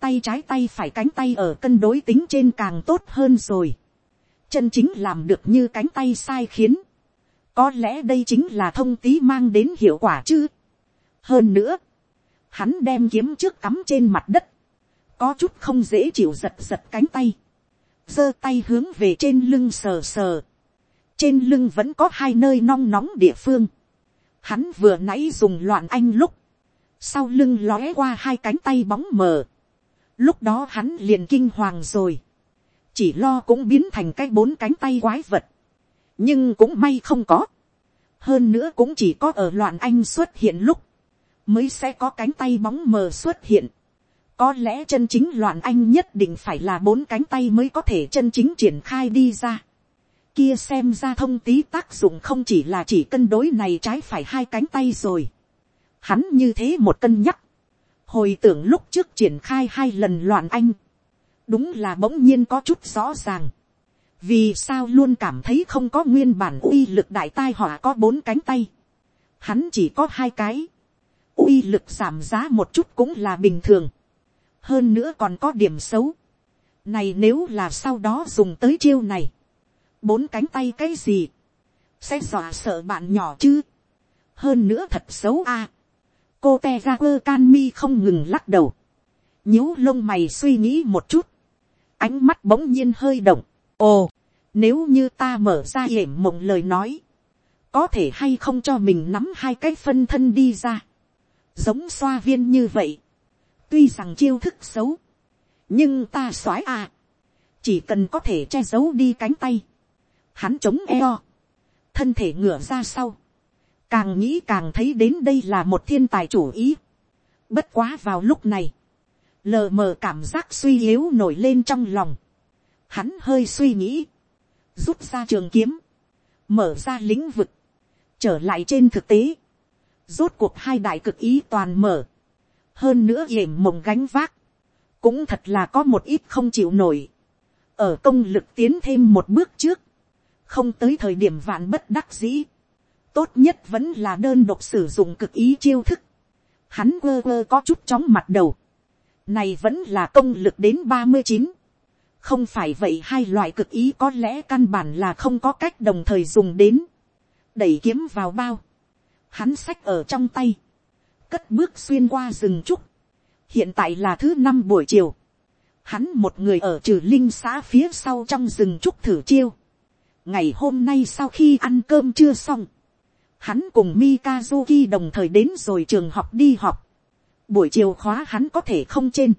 tay trái tay phải cánh tay ở cân đối tính trên càng tốt hơn rồi, chân chính làm được như cánh tay sai khiến, có lẽ đây chính là thông tí mang đến hiệu quả chứ. hơn nữa, hắn đem kiếm trước cắm trên mặt đất, có chút không dễ chịu giật giật cánh tay, giơ tay hướng về trên lưng sờ sờ, trên lưng vẫn có hai nơi nong nóng địa phương, hắn vừa nãy dùng loạn anh lúc, sau lưng lóe qua hai cánh tay bóng mờ, lúc đó hắn liền kinh hoàng rồi, chỉ lo cũng biến thành cái bốn cánh tay quái vật, nhưng cũng may không có, hơn nữa cũng chỉ có ở loạn anh xuất hiện lúc, mới sẽ có cánh tay bóng mờ xuất hiện. Có lẽ chân chính loạn anh nhất định phải là bốn cánh tay mới có thể chân chính triển khai đi ra. Kia xem ra thông tí tác dụng không chỉ là chỉ cân đối này trái phải hai cánh tay rồi. Hắn như thế một cân nhắc. Hồi tưởng lúc trước triển khai hai lần loạn anh. Đúng là bỗng nhiên có chút rõ ràng. Vì sao luôn cảm thấy không có nguyên bản uy lực đại tai họa có bốn cánh tay. Hắn chỉ có hai cái uy lực giảm giá một chút cũng là bình thường. hơn nữa còn có điểm xấu. này nếu là sau đó dùng tới chiêu này, bốn cánh tay cái gì, sẽ dọa sợ bạn nhỏ chứ. hơn nữa thật xấu a. cô te ra quơ can mi không ngừng lắc đầu. nhíu lông mày suy nghĩ một chút. ánh mắt bỗng nhiên hơi động. ồ, nếu như ta mở ra hiểm mộng lời nói, có thể hay không cho mình nắm hai cái phân thân đi ra giống xoa viên như vậy, tuy rằng chiêu thức xấu, nhưng ta soái à, chỉ cần có thể che giấu đi cánh tay, hắn chống eo, thân thể ngửa ra sau, càng nghĩ càng thấy đến đây là một thiên tài chủ ý. Bất quá vào lúc này, lờ mờ cảm giác suy yếu nổi lên trong lòng, hắn hơi suy nghĩ, rút ra trường kiếm, mở ra lĩnh vực, trở lại trên thực tế, Rốt cuộc hai đại cực ý toàn mở. Hơn nữa hiểm mộng gánh vác. Cũng thật là có một ít không chịu nổi. Ở công lực tiến thêm một bước trước. Không tới thời điểm vạn bất đắc dĩ. Tốt nhất vẫn là đơn độc sử dụng cực ý chiêu thức. Hắn quơ quơ có chút chóng mặt đầu. Này vẫn là công lực đến ba mươi chín. Không phải vậy hai loại cực ý có lẽ căn bản là không có cách đồng thời dùng đến, đẩy kiếm vào bao, hắn sách ở trong tay, cất bước xuyên qua rừng trúc, hiện tại là thứ năm buổi chiều, hắn một người ở trừ linh xã phía sau trong rừng trúc thử chiêu, ngày hôm nay sau khi ăn cơm chưa xong, hắn cùng Mikazuki đồng thời đến rồi trường học đi học, buổi chiều khóa hắn có thể không trên,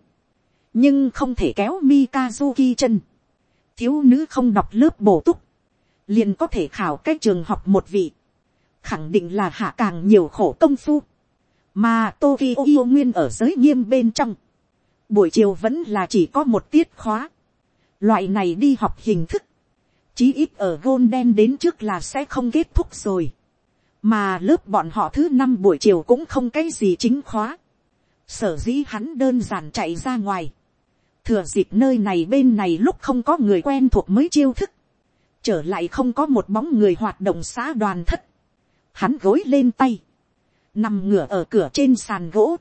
nhưng không thể kéo Mikazuki chân, thiếu nữ không đọc lớp bổ túc, liền có thể khảo cách trường học một vị, khẳng định là hạ càng nhiều khổ công phu, mà Tokyo yêu nguyên ở giới nghiêm bên trong, buổi chiều vẫn là chỉ có một tiết khóa, loại này đi học hình thức, chí ít ở Golden đến trước là sẽ không kết thúc rồi, mà lớp bọn họ thứ năm buổi chiều cũng không cái gì chính khóa, sở dĩ hắn đơn giản chạy ra ngoài, thừa dịp nơi này bên này lúc không có người quen thuộc mới chiêu thức, trở lại không có một bóng người hoạt động xã đoàn thất, hắn gối lên tay, nằm ngửa ở cửa trên sàn gỗ,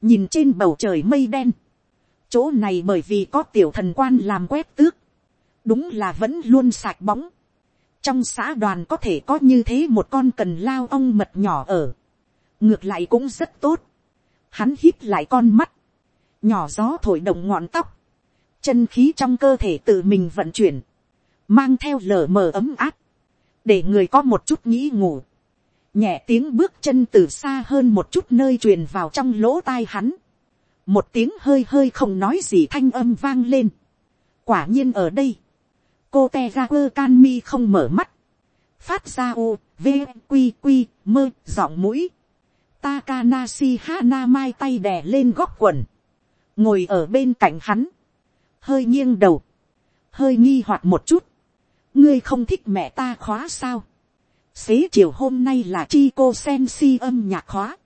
nhìn trên bầu trời mây đen, chỗ này bởi vì có tiểu thần quan làm quét tước, đúng là vẫn luôn sạch bóng, trong xã đoàn có thể có như thế một con cần lao ong mật nhỏ ở, ngược lại cũng rất tốt, hắn hít lại con mắt, nhỏ gió thổi động ngọn tóc, chân khí trong cơ thể tự mình vận chuyển, mang theo lờ mờ ấm áp, để người có một chút nghĩ ngủ, nhẹ tiếng bước chân từ xa hơn một chút nơi truyền vào trong lỗ tai hắn, một tiếng hơi hơi không nói gì thanh âm vang lên, quả nhiên ở đây, cô te ra quơ can mi không mở mắt, phát ra u, v, q q mơ, giọng mũi, Takanashi Hana mai tay đè lên góc quần. Ngồi ở bên cạnh hắn. Hơi nghiêng đầu. Hơi nghi hoặc một chút. Ngươi không thích mẹ ta khóa sao? Xế chiều hôm nay là chi cô sen si âm nhạc khóa.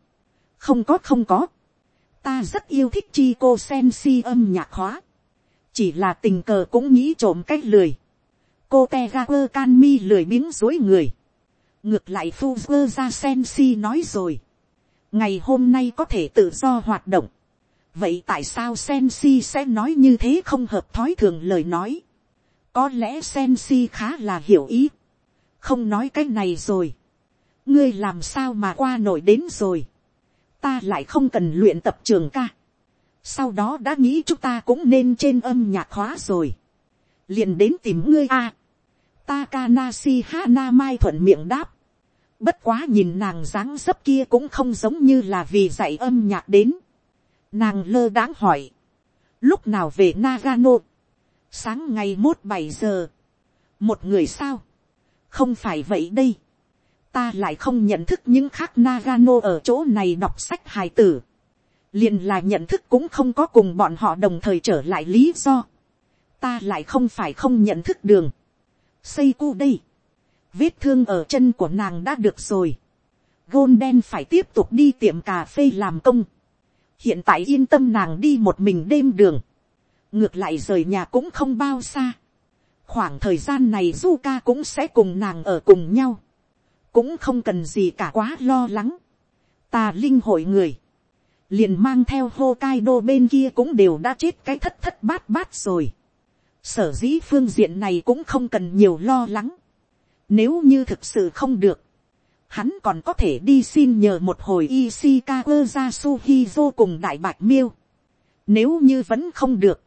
Không có không có. Ta rất yêu thích chi cô sen si âm nhạc khóa. Chỉ là tình cờ cũng nghĩ trộm cách lười. Cô te ga quơ can mi lười biếng dối người. Ngược lại phu ra sen si nói rồi ngày hôm nay có thể tự do hoạt động. vậy tại sao Sensi sẽ nói như thế không hợp thói thường lời nói. có lẽ Sensi khá là hiểu ý. không nói cái này rồi. ngươi làm sao mà qua nổi đến rồi. ta lại không cần luyện tập trường ca. sau đó đã nghĩ chúng ta cũng nên trên âm nhạc hóa rồi. liền đến tìm ngươi a. Takanashi Hana Mai thuận miệng đáp. Bất quá nhìn nàng dáng dấp kia cũng không giống như là vì dạy âm nhạc đến. Nàng lơ đáng hỏi. Lúc nào về Nagano? Sáng ngày mốt bảy giờ. Một người sao? Không phải vậy đây. Ta lại không nhận thức những khác Nagano ở chỗ này đọc sách hài tử. liền là nhận thức cũng không có cùng bọn họ đồng thời trở lại lý do. Ta lại không phải không nhận thức đường. Xây cu đây Vết thương ở chân của nàng đã được rồi. Golden phải tiếp tục đi tiệm cà phê làm công. Hiện tại yên tâm nàng đi một mình đêm đường. Ngược lại rời nhà cũng không bao xa. Khoảng thời gian này Zuka cũng sẽ cùng nàng ở cùng nhau. Cũng không cần gì cả quá lo lắng. Ta linh hội người. Liền mang theo Hokkaido bên kia cũng đều đã chết cái thất thất bát bát rồi. Sở dĩ phương diện này cũng không cần nhiều lo lắng nếu như thực sự không được, hắn còn có thể đi xin nhờ một hồi Ishikawa Yasuhizo cùng đại bạch miêu. Nếu như vẫn không được,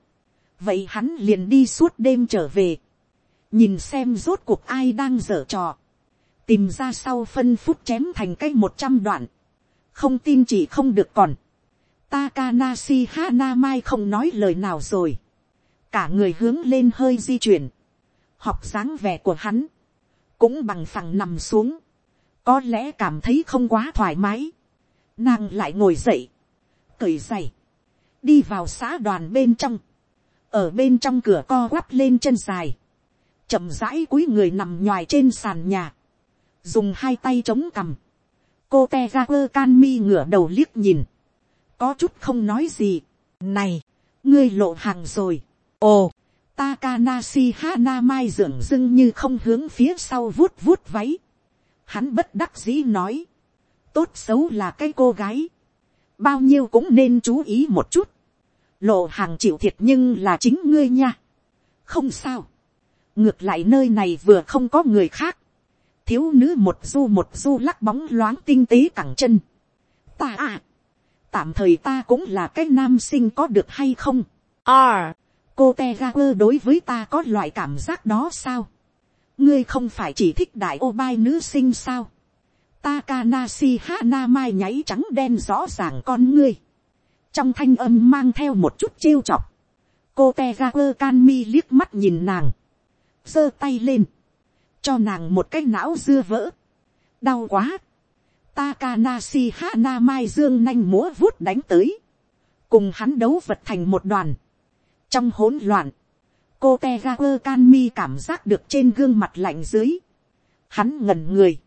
vậy hắn liền đi suốt đêm trở về. Nhìn xem rốt cuộc ai đang dở trò. Tìm ra sau phân phút chém thành cái một trăm đoạn. Không tin chỉ không được còn. Takanashi Hanamai không nói lời nào rồi. Cả người hướng lên hơi di chuyển. Học dáng vẻ của hắn. Cũng bằng phẳng nằm xuống, có lẽ cảm thấy không quá thoải mái, nàng lại ngồi dậy, cởi giày, đi vào xã đoàn bên trong, ở bên trong cửa co quắp lên chân dài, chậm rãi cúi người nằm nhoài trên sàn nhà, dùng hai tay chống cằm, cô te ra quơ can mi ngửa đầu liếc nhìn, có chút không nói gì, này, ngươi lộ hàng rồi, ồ, Takanashi Hanamai dường dưng như không hướng phía sau vuốt vuốt váy. Hắn bất đắc dĩ nói. Tốt xấu là cái cô gái. Bao nhiêu cũng nên chú ý một chút. Lộ hàng chịu thiệt nhưng là chính ngươi nha. Không sao. Ngược lại nơi này vừa không có người khác. Thiếu nữ một du một du lắc bóng loáng tinh tế cẳng chân. Ta à. Tạm thời ta cũng là cái nam sinh có được hay không? À cô te ga quơ đối với ta có loại cảm giác đó sao. ngươi không phải chỉ thích đại ô bai nữ sinh sao. Takanashi Hana mai nháy trắng đen rõ ràng con ngươi. trong thanh âm mang theo một chút trêu chọc. cô te Kanmi quơ can mi liếc mắt nhìn nàng. giơ tay lên. cho nàng một cái não dưa vỡ. đau quá, Takanashi Hana Mai Dương nanh múa vuốt đánh tới. Cùng hắn đấu vật thành một đoàn. Trong hỗn loạn. Cô Tegaku Kanmi cảm giác được trên gương mặt lạnh dưới. Hắn ngẩn người.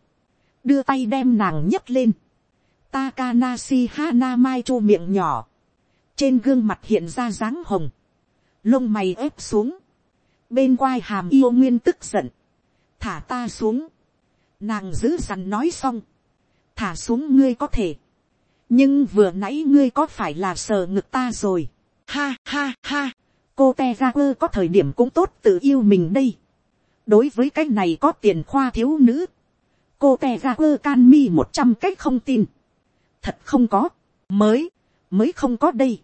Đưa tay đem nàng nhấc lên. Takanashi Hana Mai chu miệng nhỏ. Trên gương mặt hiện ra dáng hồng. Lông mày ép xuống. Bên quai hàm yêu nguyên tức giận. Thả ta xuống. Nàng giữ dằn nói xong thả xuống ngươi có thể, nhưng vừa nãy ngươi có phải là sờ ngực ta rồi, ha ha ha, cô te ra quơ có thời điểm cũng tốt tự yêu mình đây, đối với cái này có tiền khoa thiếu nữ, cô te ra quơ can mi một trăm cách không tin, thật không có, mới, mới không có đây,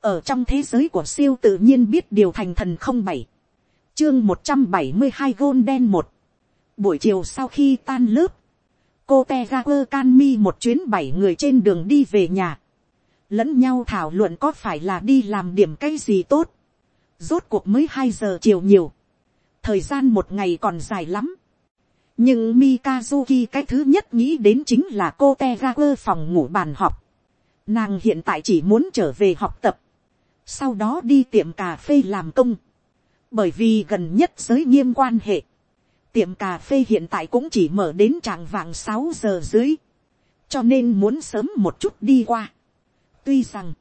ở trong thế giới của siêu tự nhiên biết điều thành thần không bảy, chương một trăm bảy mươi hai gôn đen một, buổi chiều sau khi tan lớp, cô te ra quơ can mi một chuyến bảy người trên đường đi về nhà, lẫn nhau thảo luận có phải là đi làm điểm cái gì tốt, rốt cuộc mới hai giờ chiều nhiều, thời gian một ngày còn dài lắm, nhưng Mikazuki cái thứ nhất nghĩ đến chính là cô Tegaku phòng ngủ bàn học. Nàng hiện tại chỉ muốn trở về học tập. Sau đó đi tiệm cà phê làm công. Bởi vì gần nhất giới nghiêm quan hệ tiệm cà phê hiện tại cũng chỉ mở đến trạng vàng sáu giờ dưới, cho nên muốn sớm một chút đi qua. tuy rằng,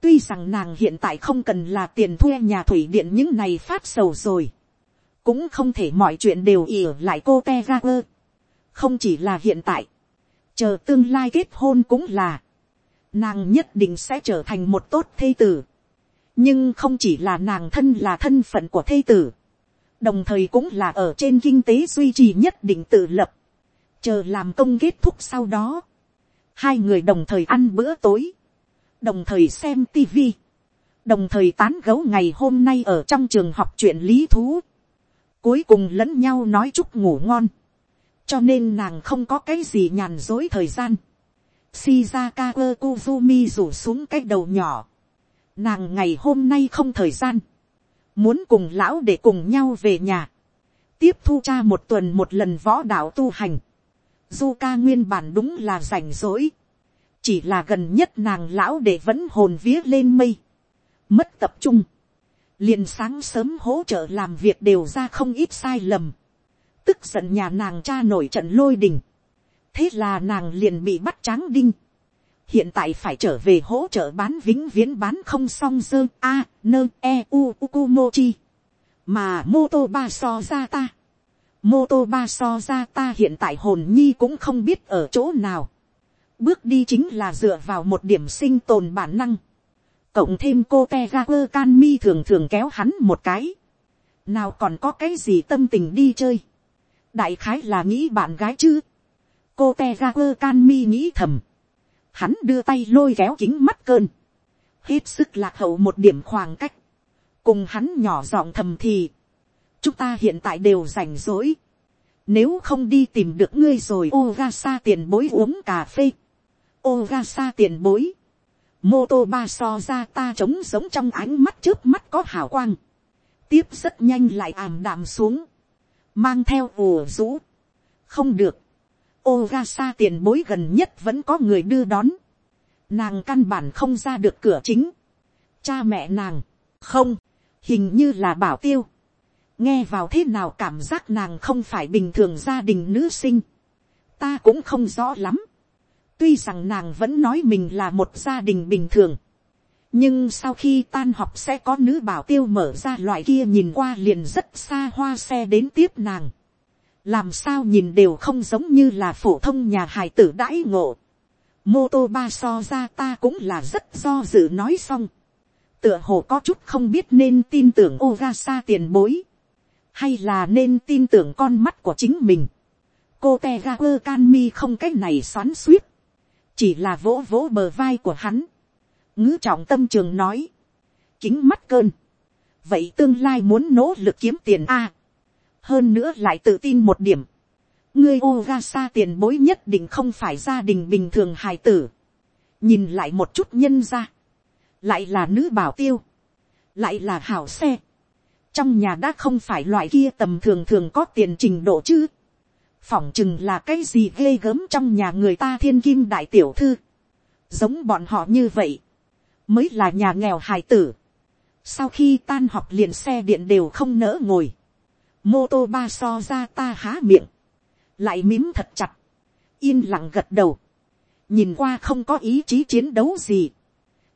tuy rằng nàng hiện tại không cần là tiền thuê nhà thủy điện những này phát sầu rồi, cũng không thể mọi chuyện đều ỉa lại cô te ra không chỉ là hiện tại, chờ tương lai kết hôn cũng là, nàng nhất định sẽ trở thành một tốt thê tử. nhưng không chỉ là nàng thân là thân phận của thê tử, đồng thời cũng là ở trên kinh tế duy trì nhất định tự lập, chờ làm công kết thúc sau đó, hai người đồng thời ăn bữa tối, đồng thời xem tv, đồng thời tán gấu ngày hôm nay ở trong trường học chuyện lý thú, cuối cùng lẫn nhau nói chúc ngủ ngon, cho nên nàng không có cái gì nhàn dối thời gian. Shizaka Kuzumi rủ xuống cái đầu nhỏ. Nàng ngày hôm nay không thời gian muốn cùng lão để cùng nhau về nhà, tiếp thu cha một tuần một lần võ đạo tu hành, du ca nguyên bản đúng là rảnh rỗi, chỉ là gần nhất nàng lão để vẫn hồn vía lên mây, mất tập trung, liền sáng sớm hỗ trợ làm việc đều ra không ít sai lầm, tức giận nhà nàng cha nổi trận lôi đình, thế là nàng liền bị bắt tráng đinh, hiện tại phải trở về hỗ trợ bán vĩnh viễn bán không xong dơ a nơ e u ukumochi. Mà mô tô ba so ra ta mô tô ba so ra ta hiện tại hồn nhi cũng không biết ở chỗ nào bước đi chính là dựa vào một điểm sinh tồn bản năng. Cộng thêm cô te ga quơ can mi thường thường kéo hắn một cái. Nào còn có cái gì tâm tình đi chơi? Đại khái là nghĩ bạn gái chứ? Cô te ga quơ can mi nghĩ thầm. Hắn đưa tay lôi kéo kính mắt cơn, hết sức lạc hậu một điểm khoảng cách, cùng hắn nhỏ giọng thầm thì, chúng ta hiện tại đều rảnh rỗi, nếu không đi tìm được ngươi rồi ô ra sa tiền bối uống cà phê, ô ra xa tiền bối, mô tô ba so ra ta trống giống trong ánh mắt trước mắt có hào quang, tiếp rất nhanh lại ảm đạm xuống, mang theo ùa rũ, không được, Ogasa tiền bối gần nhất vẫn có người đưa đón. Nàng căn bản không ra được cửa chính. Cha mẹ nàng, không, hình như là bảo tiêu. Nghe vào thế nào cảm giác nàng không phải bình thường gia đình nữ sinh. Ta cũng không rõ lắm. Tuy rằng nàng vẫn nói mình là một gia đình bình thường. Nhưng sau khi tan học sẽ có nữ bảo tiêu mở ra loại kia nhìn qua liền rất xa hoa xe đến tiếp nàng làm sao nhìn đều không giống như là phổ thông nhà hài tử đãi ngộ. mô tô ba so ra ta cũng là rất do dự nói xong. tựa hồ có chút không biết nên tin tưởng Ogasa tiền bối. hay là nên tin tưởng con mắt của chính mình. cô te ga quơ can mi không cái này xoắn suýt chỉ là vỗ vỗ bờ vai của hắn. ngữ trọng tâm trường nói. kính mắt cơn. vậy tương lai muốn nỗ lực kiếm tiền a hơn nữa lại tự tin một điểm, ngươi Ogasa tiền bối nhất định không phải gia đình bình thường hài tử, nhìn lại một chút nhân ra, lại là nữ bảo tiêu, lại là hảo xe, trong nhà đã không phải loại kia tầm thường thường có tiền trình độ chứ, phỏng chừng là cái gì ghê gớm trong nhà người ta thiên kim đại tiểu thư, giống bọn họ như vậy, mới là nhà nghèo hài tử. sau khi tan học liền xe điện đều không nỡ ngồi, mô tô ba so ra ta há miệng, lại mím thật chặt, yên lặng gật đầu, nhìn qua không có ý chí chiến đấu gì,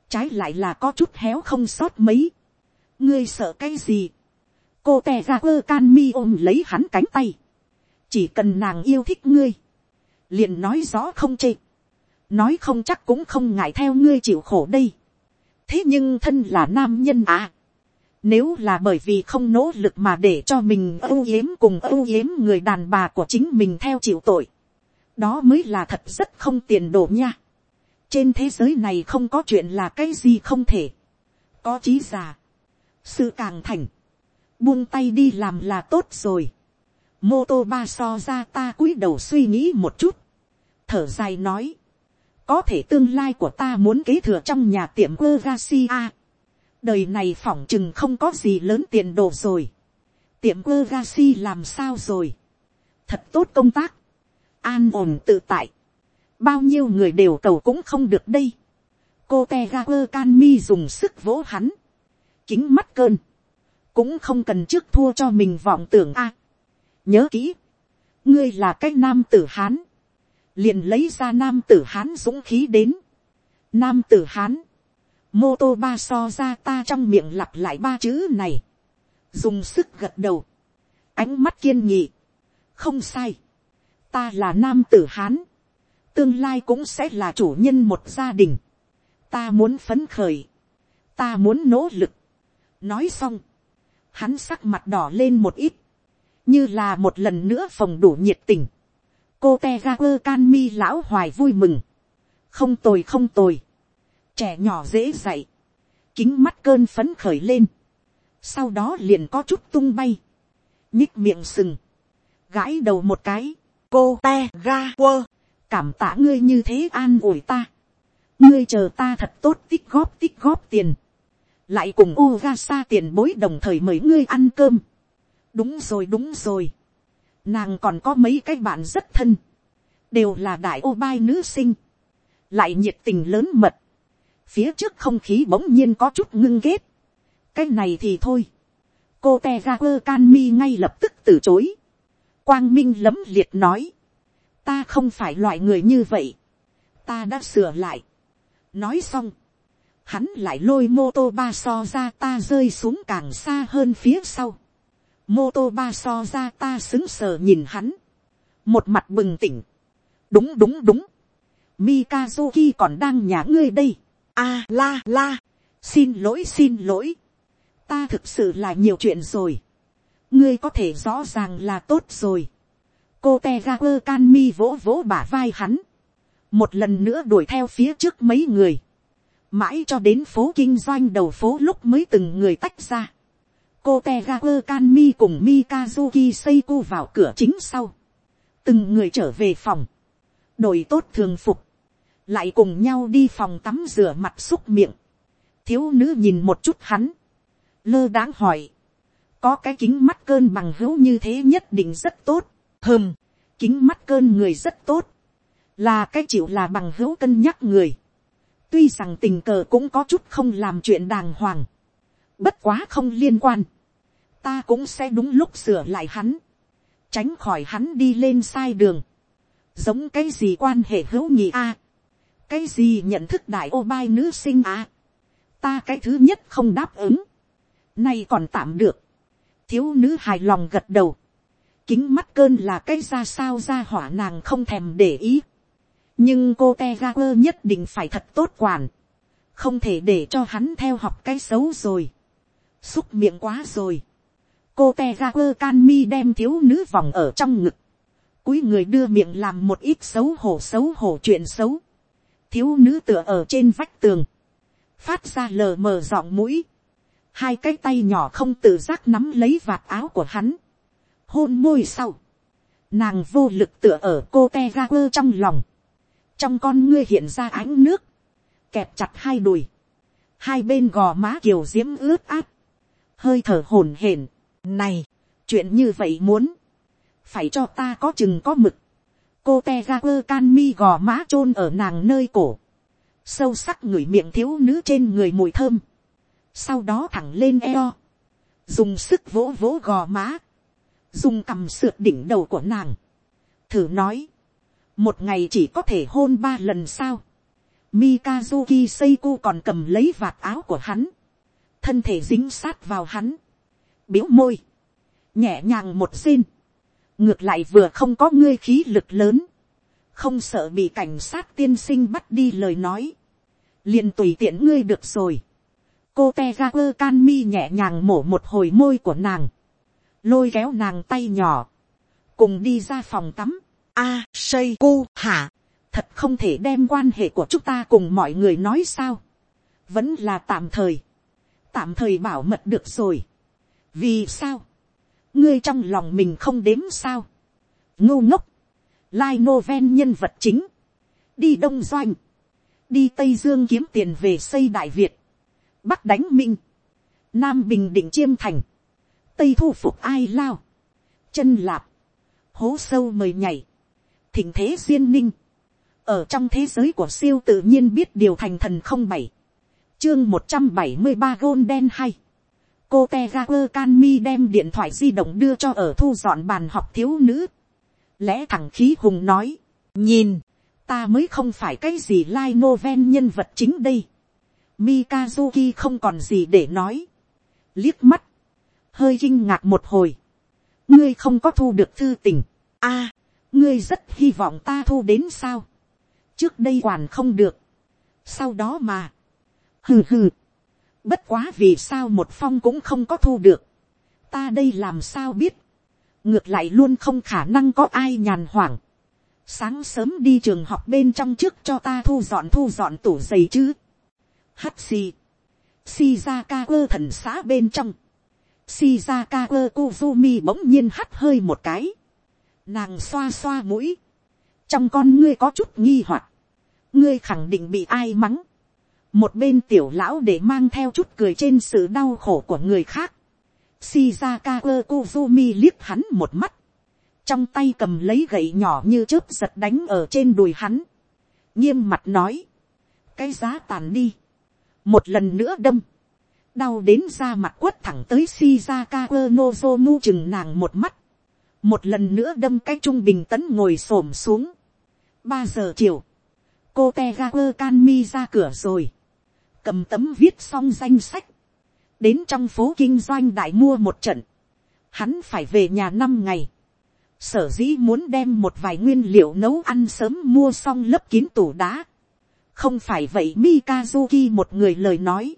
trái lại là có chút héo không sót mấy, ngươi sợ cái gì, cô tè ra ơ can mi ôm lấy hắn cánh tay, chỉ cần nàng yêu thích ngươi, liền nói rõ không chê, nói không chắc cũng không ngại theo ngươi chịu khổ đây. thế nhưng thân là nam nhân à, nếu là bởi vì không nỗ lực mà để cho mình âu yếm cùng âu yếm người đàn bà của chính mình theo chịu tội, đó mới là thật rất không tiền đồ nha. trên thế giới này không có chuyện là cái gì không thể, có chí già, sự càng thành, buông tay đi làm là tốt rồi mô tô ba so ra ta cúi đầu suy nghĩ một chút, thở dài nói, có thể tương lai của ta muốn kế thừa trong nhà tiệm ơ Garcia. đời này phỏng chừng không có gì lớn tiền đồ rồi, tiệm ơ Garcia làm sao rồi, thật tốt công tác, an ổn tự tại, bao nhiêu người đều cầu cũng không được đây, cô te ga quơ can mi dùng sức vỗ hắn, kính mắt cơn, cũng không cần trước thua cho mình vọng tưởng a, nhớ kỹ, ngươi là cái nam tử hán, liền lấy ra nam tử hán dũng khí đến, nam tử hán, mô tô ba so ra ta trong miệng lặp lại ba chữ này, dùng sức gật đầu, ánh mắt kiên nghị, không sai, ta là nam tử hán, tương lai cũng sẽ là chủ nhân một gia đình, ta muốn phấn khởi, ta muốn nỗ lực, nói xong, hắn sắc mặt đỏ lên một ít, như là một lần nữa phòng đủ nhiệt tình. cô te ga quơ can mi lão hoài vui mừng. không tồi không tồi. trẻ nhỏ dễ dạy. kính mắt cơn phấn khởi lên. sau đó liền có chút tung bay. nhích miệng sừng. gãi đầu một cái. cô te ga quơ. cảm tạ ngươi như thế an ủi ta. ngươi chờ ta thật tốt tích góp tích góp tiền. lại cùng u ga sa tiền bối đồng thời mời ngươi ăn cơm đúng rồi đúng rồi. nàng còn có mấy cái bạn rất thân, đều là đại ô bai nữ sinh, lại nhiệt tình lớn mật, phía trước không khí bỗng nhiên có chút ngưng ghét, cái này thì thôi, cô te ra quơ can mi ngay lập tức từ chối, quang minh lấm liệt nói, ta không phải loại người như vậy, ta đã sửa lại, nói xong, hắn lại lôi mô tô ba so ra ta rơi xuống càng xa hơn phía sau, mô tô ba so ra ta xứng sờ nhìn hắn, một mặt bừng tỉnh, đúng đúng đúng, mikazuki còn đang nhà ngươi đây, a la la, xin lỗi xin lỗi, ta thực sự là nhiều chuyện rồi, ngươi có thể rõ ràng là tốt rồi, cô te ga quơ can mi vỗ vỗ bả vai hắn, một lần nữa đuổi theo phía trước mấy người, mãi cho đến phố kinh doanh đầu phố lúc mới từng người tách ra cô te Kanmi cùng mikazuki seiko vào cửa chính sau. từng người trở về phòng. đội tốt thường phục. lại cùng nhau đi phòng tắm rửa mặt xúc miệng. thiếu nữ nhìn một chút hắn. lơ đáng hỏi. có cái kính mắt cơn bằng hữu như thế nhất định rất tốt. hơm, kính mắt cơn người rất tốt. là cái chịu là bằng hữu cân nhắc người. tuy rằng tình cờ cũng có chút không làm chuyện đàng hoàng Bất quá không liên quan. Ta cũng sẽ đúng lúc sửa lại hắn. Tránh khỏi hắn đi lên sai đường. Giống cái gì quan hệ hữu nhị a Cái gì nhận thức đại ô bai nữ sinh a Ta cái thứ nhất không đáp ứng. Nay còn tạm được. Thiếu nữ hài lòng gật đầu. Kính mắt cơn là cái ra sao ra hỏa nàng không thèm để ý. Nhưng cô te ga quơ nhất định phải thật tốt quản không thể để cho hắn theo học cái xấu rồi xúc miệng quá rồi. cô te ga quơ can mi đem thiếu nữ vòng ở trong ngực. cúi người đưa miệng làm một ít xấu hổ xấu hổ chuyện xấu. thiếu nữ tựa ở trên vách tường. phát ra lờ mờ giọng mũi. hai cái tay nhỏ không tự giác nắm lấy vạt áo của hắn. hôn môi sau. nàng vô lực tựa ở cô te ga quơ trong lòng. trong con ngươi hiện ra ánh nước. kẹp chặt hai đùi hai bên gò má kiều diễm ướt át hơi thở hổn hển. Này, chuyện như vậy muốn, phải cho ta có chừng có mực, cô te ga quơ can mi gò má chôn ở nàng nơi cổ, sâu sắc ngửi miệng thiếu nữ trên người mùi thơm, sau đó thẳng lên eo, dùng sức vỗ vỗ gò má, dùng cầm sượt đỉnh đầu của nàng, thử nói, một ngày chỉ có thể hôn ba lần sao, Mikazuki Seiko còn cầm lấy vạt áo của hắn, thân thể dính sát vào hắn, biếu môi, nhẹ nhàng một xin, ngược lại vừa không có ngươi khí lực lớn, không sợ bị cảnh sát tiên sinh bắt đi lời nói, liền tùy tiện ngươi được rồi. cô te ga quơ can mi nhẹ nhàng mổ một hồi môi của nàng, lôi kéo nàng tay nhỏ, cùng đi ra phòng tắm. a, à, xây cu hả, thật không thể đem quan hệ của chúng ta cùng mọi người nói sao, vẫn là tạm thời, tạm thời bảo mật được rồi. vì sao, ngươi trong lòng mình không đếm sao, ngô ngốc, lai nô ven nhân vật chính, đi đông doanh, đi tây dương kiếm tiền về xây đại việt, bắc đánh minh, nam bình định chiêm thành, tây thu phục ai lao, chân lạp, hố sâu mời nhảy, thỉnh thế duyên ninh, ở trong thế giới của siêu tự nhiên biết điều thành thần không bảy, chương một trăm bảy mươi ba gôn đen hay, cô te ga quơ can mi đem điện thoại di động đưa cho ở thu dọn bàn học thiếu nữ, lẽ thẳng khí hùng nói, nhìn, ta mới không phải cái gì lai like noven nhân vật chính đây. Mikazuki không còn gì để nói. Liếc mắt, hơi kinh ngạc một hồi. ngươi không có thu được thư tình. a, ngươi rất hy vọng ta thu đến sao. trước đây quản không được. sau đó mà, hừ hừ, bất quá vì sao một phong cũng không có thu được. ta đây làm sao biết. ngược lại luôn không khả năng có ai nhàn hoảng. Sáng sớm đi trường học bên trong trước cho ta thu dọn thu dọn tủ giày chứ. hắt xì, shizaka quơ thần xã bên trong, shizaka quơ kuzumi bỗng nhiên hắt hơi một cái, nàng xoa xoa mũi, trong con ngươi có chút nghi hoặc, ngươi khẳng định bị ai mắng, một bên tiểu lão để mang theo chút cười trên sự đau khổ của người khác, shizaka ơ kuzumi liếc hắn một mắt, trong tay cầm lấy gậy nhỏ như chớp giật đánh ở trên đùi hắn, nghiêm mặt nói, cái giá tàn đi, một lần nữa đâm, đau đến ra mặt quất thẳng tới Shizaka Nozomu chừng nàng một mắt, một lần nữa đâm cái trung bình tấn ngồi xổm xuống, ba giờ chiều, cô te ga quơ can mi ra cửa rồi, cầm tấm viết xong danh sách, đến trong phố kinh doanh đại mua một trận, hắn phải về nhà năm ngày, sở dĩ muốn đem một vài nguyên liệu nấu ăn sớm mua xong lấp kín tủ đá. không phải vậy mikazuki một người lời nói,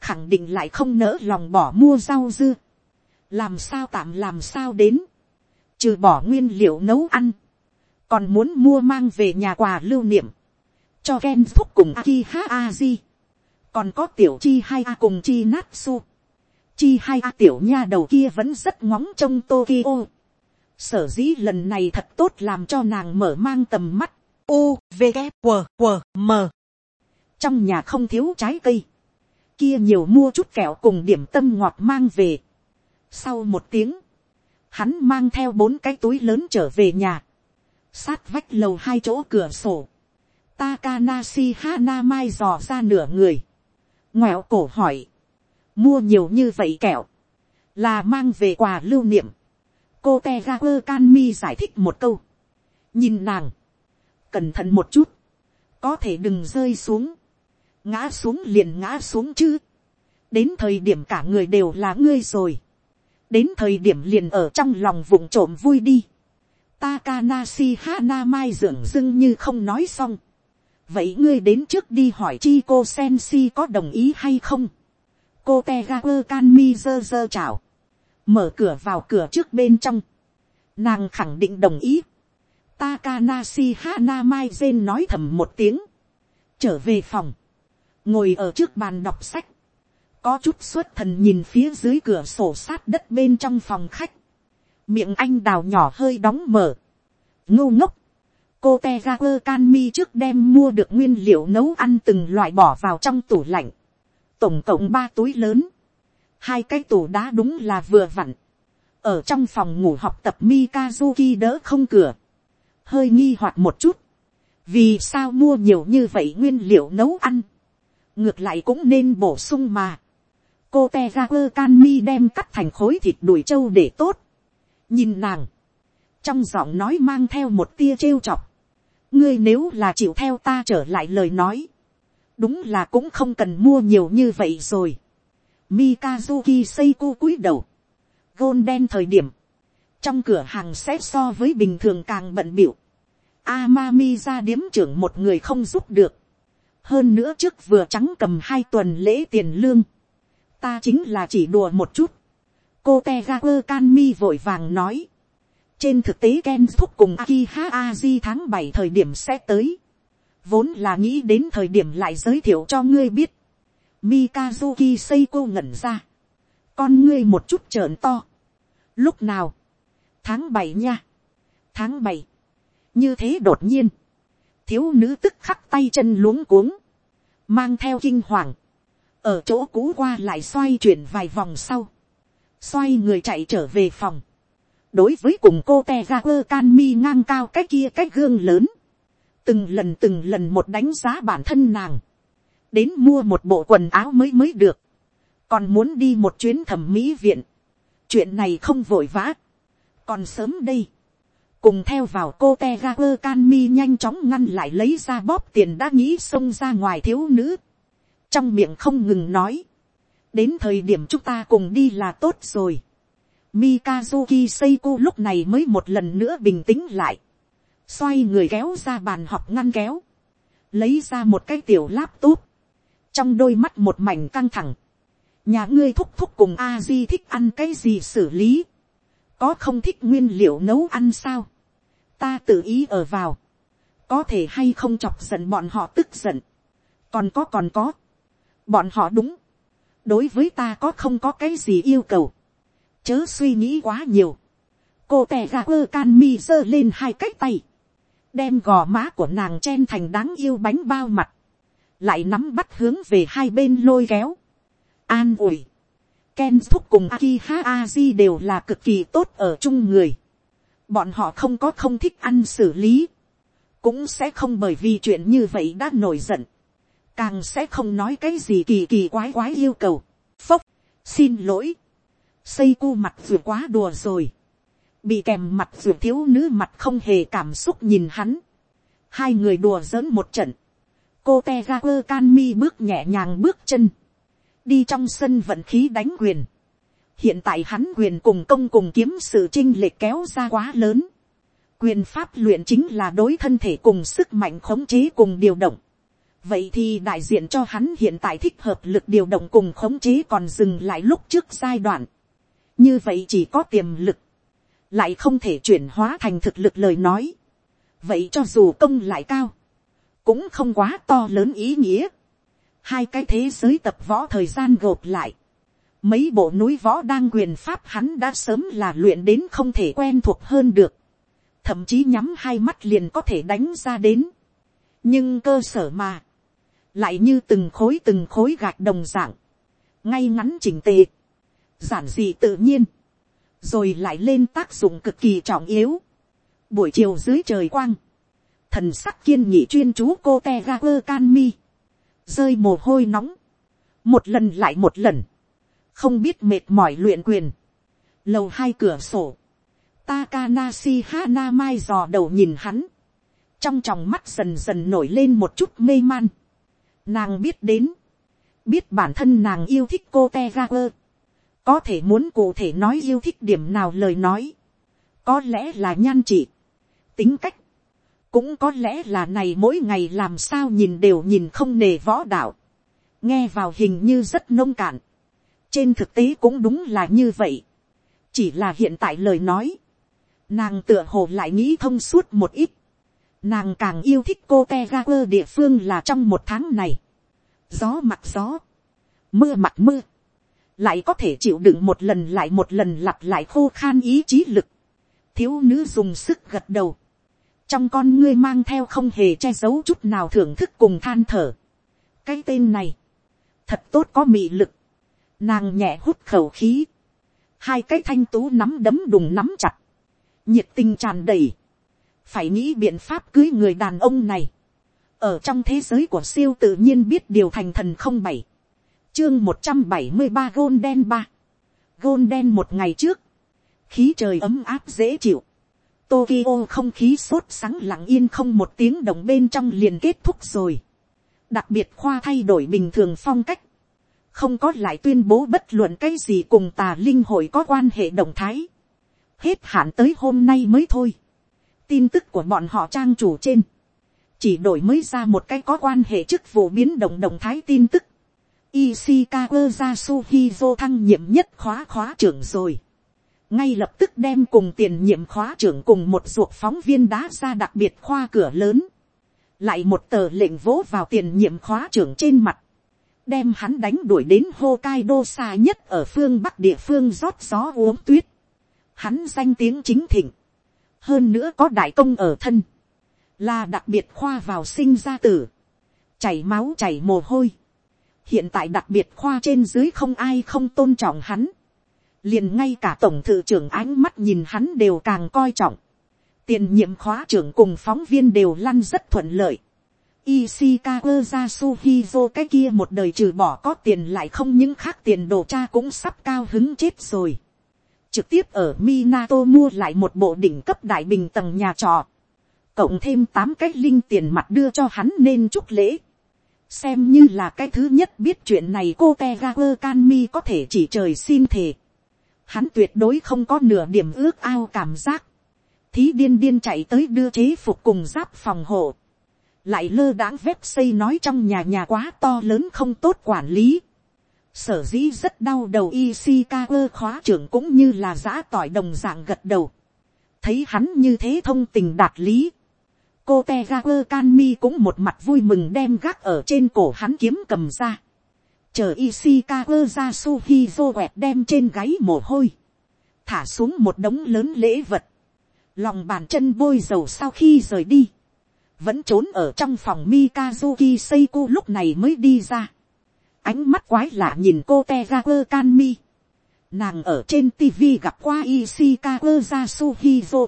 khẳng định lại không nỡ lòng bỏ mua rau dưa. làm sao tạm làm sao đến, trừ bỏ nguyên liệu nấu ăn, còn muốn mua mang về nhà quà lưu niệm, cho Ken thúc cùng Aki Ha Aji, còn có tiểu chi hai a cùng chi Natsu, chi hai a tiểu nha đầu kia vẫn rất ngóng trông Tokyo sở dĩ lần này thật tốt làm cho nàng mở mang tầm mắt. U, V, g W, W, M. Trong nhà không thiếu trái cây. Kia nhiều mua chút kẹo cùng điểm tâm ngọt mang về. Sau một tiếng, hắn mang theo bốn cái túi lớn trở về nhà. Sát vách lầu hai chỗ cửa sổ. Takanashi Hanamai dò ra nửa người. Ngoẹo cổ hỏi. Mua nhiều như vậy kẹo. Là mang về quà lưu niệm cô te ga quơ can mi giải thích một câu. nhìn nàng, cẩn thận một chút, có thể đừng rơi xuống, ngã xuống liền ngã xuống chứ. đến thời điểm cả người đều là ngươi rồi. đến thời điểm liền ở trong lòng vùng trộm vui đi. Takanasi Hana Mai dưỡng dưng như không nói xong. Vậy ngươi đến trước đi hỏi chi cô sen si có đồng ý hay không? Cô Tegaku Kanmi dơ dơ chào. Mở cửa vào cửa trước bên trong, nàng khẳng định đồng ý. Takanashi Hanamaisen nói thầm một tiếng, trở về phòng, ngồi ở trước bàn đọc sách, có chút xuất thần nhìn phía dưới cửa sổ sát đất bên trong phòng khách, miệng anh đào nhỏ hơi đóng mở, ngô ngốc, cô te ra quơ can mi trước đem mua được nguyên liệu nấu ăn từng loại bỏ vào trong tủ lạnh, tổng cộng ba túi lớn, hai cái tủ đá đúng là vừa vặn, ở trong phòng ngủ học tập Mikazuki đỡ không cửa, hơi nghi hoặc một chút, vì sao mua nhiều như vậy nguyên liệu nấu ăn, ngược lại cũng nên bổ sung mà, cô te ra quơ can mi đem cắt thành khối thịt đùi trâu để tốt, nhìn nàng, trong giọng nói mang theo một tia trêu chọc, ngươi nếu là chịu theo ta trở lại lời nói, đúng là cũng không cần mua nhiều như vậy rồi. Mikazuki Seiko cúi đầu, gôn đen thời điểm, trong cửa hàng sẽ so với bình thường càng bận biểu. Amami ra điếm trưởng một người không giúp được. hơn nữa trước vừa trắng cầm hai tuần lễ tiền lương. ta chính là chỉ đùa một chút. cô te Canmi vội vàng nói trên thực tế ken thúc cùng akiha aji tháng bảy thời điểm sẽ tới. vốn là nghĩ đến thời điểm lại giới thiệu cho ngươi biết. Mikazuki Seiko ngẩn ra. Con ngươi một chút trợn to. Lúc nào? Tháng bảy nha. Tháng bảy Như thế đột nhiên. Thiếu nữ tức khắc tay chân luống cuống. Mang theo kinh hoàng. Ở chỗ cũ qua lại xoay chuyển vài vòng sau. Xoay người chạy trở về phòng. Đối với cùng cô te ra quơ can mi ngang cao cái kia cái gương lớn. Từng lần từng lần một đánh giá bản thân nàng. Đến mua một bộ quần áo mới mới được, còn muốn đi một chuyến thẩm mỹ viện, chuyện này không vội vã, còn sớm đây, cùng theo vào cô te ga quơ can mi nhanh chóng ngăn lại lấy ra bóp tiền đã nghĩ xông ra ngoài thiếu nữ, trong miệng không ngừng nói, đến thời điểm chúng ta cùng đi là tốt rồi, Mikazuki Seiko lúc này mới một lần nữa bình tĩnh lại. Xoay người kéo ra bàn học ngăn kéo. Lấy ra một cái tiểu laptop. Trong đôi mắt một mảnh căng thẳng, nhà ngươi thúc thúc cùng a di thích ăn cái gì xử lý, có không thích nguyên liệu nấu ăn sao, ta tự ý ở vào, có thể hay không chọc giận bọn họ tức giận, còn có còn có, bọn họ đúng, đối với ta có không có cái gì yêu cầu, chớ suy nghĩ quá nhiều, cô tè gà quơ can mi giơ lên hai cái tay, đem gò má của nàng chen thành đáng yêu bánh bao mặt, lại nắm bắt hướng về hai bên lôi kéo. An ủi. Ken thúc cùng Akiha Aji đều là cực kỳ tốt ở chung người. Bọn họ không có không thích ăn xử lý. Cũng sẽ không bởi vì chuyện như vậy đã nổi giận. Càng sẽ không nói cái gì kỳ kỳ quái quái yêu cầu. Phốc. Xin lỗi. Xây cu mặt vừa quá đùa rồi. Bị kèm mặt vừa thiếu nữ mặt không hề cảm xúc nhìn hắn. Hai người đùa giỡn một trận cô te ga quơ can mi bước nhẹ nhàng bước chân, đi trong sân vận khí đánh quyền. hiện tại hắn quyền cùng công cùng kiếm sự trinh lệch kéo ra quá lớn. quyền pháp luyện chính là đối thân thể cùng sức mạnh khống chế cùng điều động. vậy thì đại diện cho hắn hiện tại thích hợp lực điều động cùng khống chế còn dừng lại lúc trước giai đoạn như vậy chỉ có tiềm lực, lại không thể chuyển hóa thành thực lực lời nói. vậy cho dù công lại cao, cũng không quá to lớn ý nghĩa. hai cái thế giới tập võ thời gian gộp lại. mấy bộ núi võ đang quyền pháp hắn đã sớm là luyện đến không thể quen thuộc hơn được. thậm chí nhắm hai mắt liền có thể đánh ra đến. nhưng cơ sở mà, lại như từng khối từng khối gạch đồng dạng, ngay ngắn chỉnh tề, giản dị tự nhiên, rồi lại lên tác dụng cực kỳ trọng yếu. buổi chiều dưới trời quang, thần sắc kiên nhị chuyên chú cô te ga quơ can mi, rơi mồ hôi nóng, một lần lại một lần, không biết mệt mỏi luyện quyền, lầu hai cửa sổ, Takanashi Hana Mai dò đầu nhìn hắn. Trong tròng mắt dần dần nổi lên một chút mê man. Nàng biết đến. Biết bản thân nàng yêu thích cô Tegaper. Có thể muốn cụ thể nói yêu thích điểm nào lời nói. Có lẽ là nhan trị. Tính cách. Cũng có lẽ là này mỗi ngày làm sao nhìn đều nhìn không nề võ đạo, nghe vào hình như rất nông cạn, trên thực tế cũng đúng là như vậy, chỉ là hiện tại lời nói, nàng tựa hồ lại nghĩ thông suốt một ít, nàng càng yêu thích cô te ga quơ địa phương là trong một tháng này, gió mặt gió, mưa mặt mưa, lại có thể chịu đựng một lần lại một lần lặp lại khô khan ý chí lực, thiếu nữ dùng sức gật đầu, trong con ngươi mang theo không hề che giấu chút nào thưởng thức cùng than thở. cái tên này, thật tốt có mị lực, nàng nhẹ hút khẩu khí, hai cái thanh tú nắm đấm đùng nắm chặt, nhiệt tình tràn đầy, phải nghĩ biện pháp cưới người đàn ông này, ở trong thế giới của siêu tự nhiên biết điều thành thần không bảy, chương một trăm bảy mươi ba gôn đen ba, gôn đen một ngày trước, khí trời ấm áp dễ chịu, Tokyo không khí sốt sáng lặng yên không một tiếng động bên trong liền kết thúc rồi. Đặc biệt khoa thay đổi bình thường phong cách. Không có lại tuyên bố bất luận cái gì cùng tà linh hội có quan hệ động thái. Hết hạn tới hôm nay mới thôi. Tin tức của bọn họ trang chủ trên. Chỉ đổi mới ra một cái có quan hệ chức vụ biến động động thái tin tức. Ishikawa Yasuhizo thăng nhiệm nhất khóa khóa trưởng rồi. Ngay lập tức đem cùng tiền nhiệm khóa trưởng cùng một ruột phóng viên đá ra đặc biệt khoa cửa lớn, lại một tờ lệnh vỗ vào tiền nhiệm khóa trưởng trên mặt, đem hắn đánh đuổi đến Hokkaido xa nhất ở phương bắc địa phương rót gió uống tuyết, hắn danh tiếng chính thịnh, hơn nữa có đại công ở thân, là đặc biệt khoa vào sinh ra tử, chảy máu chảy mồ hôi, hiện tại đặc biệt khoa trên dưới không ai không tôn trọng hắn, liền ngay cả tổng thự trưởng ánh mắt nhìn hắn đều càng coi trọng. tiền nhiệm khóa trưởng cùng phóng viên đều lăn rất thuận lợi. Ishikawa Yasuhizo cái kia một đời trừ bỏ có tiền lại không những khác tiền đồ cha cũng sắp cao hứng chết rồi. Trực tiếp ở Minato mua lại một bộ đỉnh cấp đại bình tầng nhà trọ. Cộng thêm 8 cái linh tiền mặt đưa cho hắn nên chúc lễ. Xem như là cái thứ nhất biết chuyện này cô teager can mi có thể chỉ trời xin thề. Hắn tuyệt đối không có nửa điểm ước ao cảm giác, thí điên điên chạy tới đưa chế phục cùng giáp phòng hộ, lại lơ đãng vép xây nói trong nhà nhà quá to lớn không tốt quản lý, sở dĩ rất đau đầu Ishikawa khóa trưởng cũng như là giã tỏi đồng dạng gật đầu, thấy hắn như thế thông tình đạt lý, cô tegakur canmi cũng một mặt vui mừng đem gác ở trên cổ hắn kiếm cầm ra, chờ Ishikawa ra Suhizo quẹt đem trên gáy mồ hôi, thả xuống một đống lớn lễ vật, lòng bàn chân bôi dầu sau khi rời đi, vẫn trốn ở trong phòng Mikazuki Seiko lúc này mới đi ra. Ánh mắt quái lạ nhìn cô Tegaku Kanmi. Nàng ở trên TV gặp qua Ishikawa Yasuhizo.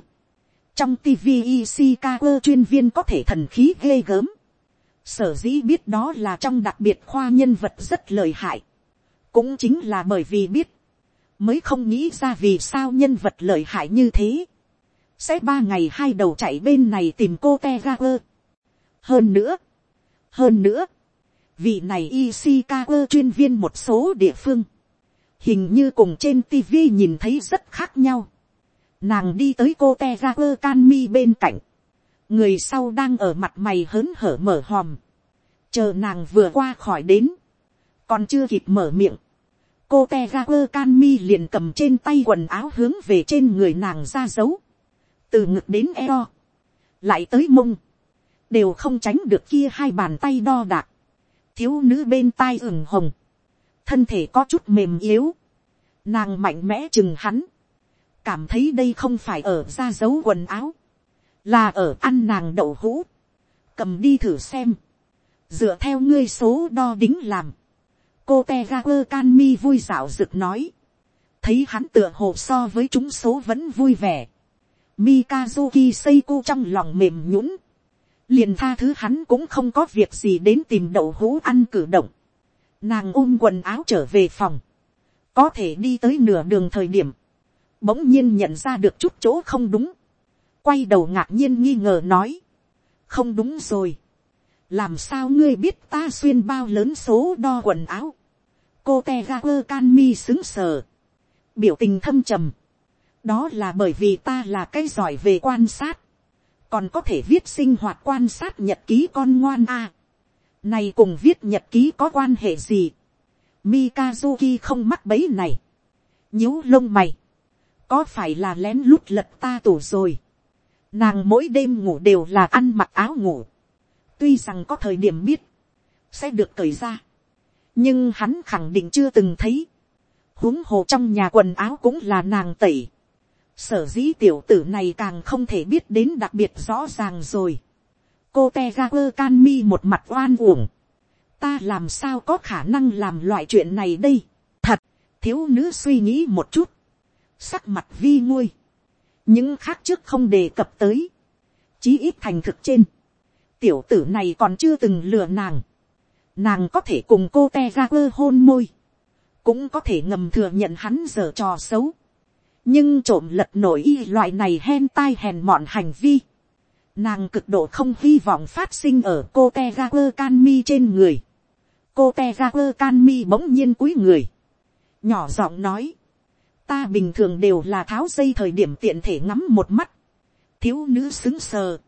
Trong TV Ishikawa chuyên viên có thể thần khí ghê gớm. Sở dĩ biết đó là trong đặc biệt khoa nhân vật rất lợi hại, cũng chính là bởi vì biết, mới không nghĩ ra vì sao nhân vật lợi hại như thế, sẽ ba ngày hai đầu chạy bên này tìm cô te ga quơ. hơn nữa, hơn nữa, vị này Ishikawa chuyên viên một số địa phương, hình như cùng trên tv nhìn thấy rất khác nhau. Nàng đi tới cô Tegaku Kanmi bên cạnh. Người sau đang ở mặt mày hớn hở mở hòm, chờ nàng vừa qua khỏi đến, còn chưa kịp mở miệng, cô te ra quơ can mi liền cầm trên tay quần áo hướng về trên người nàng ra dấu, từ ngực đến eo, lại tới mông, đều không tránh được kia hai bàn tay đo đạc, thiếu nữ bên tai ửng hồng, thân thể có chút mềm yếu, nàng mạnh mẽ chừng hắn, cảm thấy đây không phải ở ra dấu quần áo, là ở ăn nàng đậu hũ, cầm đi thử xem, dựa theo ngươi số đo đính làm, cô te ga quơ can mi vui dạo rực nói, thấy hắn tựa hồ so với chúng số vẫn vui vẻ, Mikazuki Seiko trong lòng mềm nhũng, liền tha thứ hắn cũng không có việc gì đến tìm đậu hũ ăn cử động, nàng ôm quần áo trở về phòng, có thể đi tới nửa đường thời điểm, bỗng nhiên nhận ra được chút chỗ không đúng, quay đầu ngạc nhiên nghi ngờ nói, không đúng rồi, làm sao ngươi biết ta xuyên bao lớn số đo quần áo, cô te ga quơ can mi xứng sờ, biểu tình thâm trầm, đó là bởi vì ta là cái giỏi về quan sát, còn có thể viết sinh hoạt quan sát nhật ký con ngoan a. này cùng viết nhật ký có quan hệ gì. Mikazuki không mắc bấy này. nhíu lông mày có phải là lén lút lật ta tủ rồi. Nàng mỗi đêm ngủ đều là ăn mặc áo ngủ. Tuy rằng có thời điểm biết. Sẽ được cởi ra. Nhưng hắn khẳng định chưa từng thấy. huống hồ trong nhà quần áo cũng là nàng tẩy. Sở dĩ tiểu tử này càng không thể biết đến đặc biệt rõ ràng rồi. Cô te ra quơ can mi một mặt oan uổng. Ta làm sao có khả năng làm loại chuyện này đây. Thật, thiếu nữ suy nghĩ một chút sắc mặt vi nguôi, những khác trước không đề cập tới, chí ít thành thực trên, tiểu tử này còn chưa từng lừa nàng, nàng có thể cùng cô te ra quơ hôn môi, cũng có thể ngầm thừa nhận hắn dở trò xấu, nhưng trộm lật nổi y loại này hen tai hèn mọn hành vi, nàng cực độ không hy vọng phát sinh ở cô te ra quơ can mi trên người, cô te ra quơ can mi bỗng nhiên cúi người, nhỏ giọng nói, ta bình thường đều là tháo dây thời điểm tiện thể ngắm một mắt, thiếu nữ xứng sờ,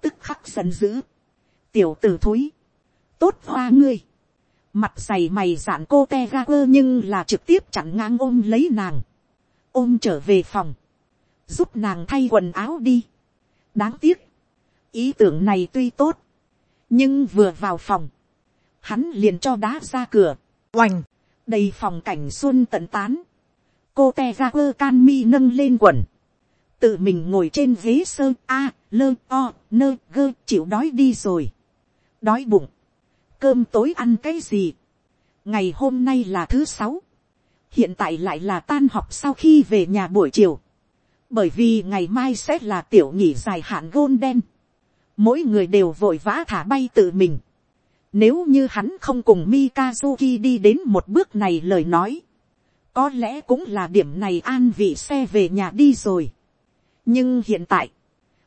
tức khắc giận dữ, tiểu t ử thúi, tốt hoa ngươi, mặt dày mày dạn cô te ga quơ nhưng là trực tiếp chặn ngang ôm lấy nàng, ôm trở về phòng, giúp nàng thay quần áo đi. đáng tiếc, ý tưởng này tuy tốt, nhưng vừa vào phòng, hắn liền cho đá ra cửa, oành, đầy phòng cảnh xuân tận tán, cô te ra quơ can mi nâng lên quần, tự mình ngồi trên ghế sơ a, lơ o, nơ gơ chịu đói đi rồi, đói bụng, cơm tối ăn cái gì, ngày hôm nay là thứ sáu, hiện tại lại là tan học sau khi về nhà buổi chiều, bởi vì ngày mai sẽ là tiểu nghỉ dài hạn gôn đen, mỗi người đều vội vã thả bay tự mình, nếu như hắn không cùng Mikazuki đi đến một bước này lời nói, có lẽ cũng là điểm này an vị xe về nhà đi rồi. nhưng hiện tại,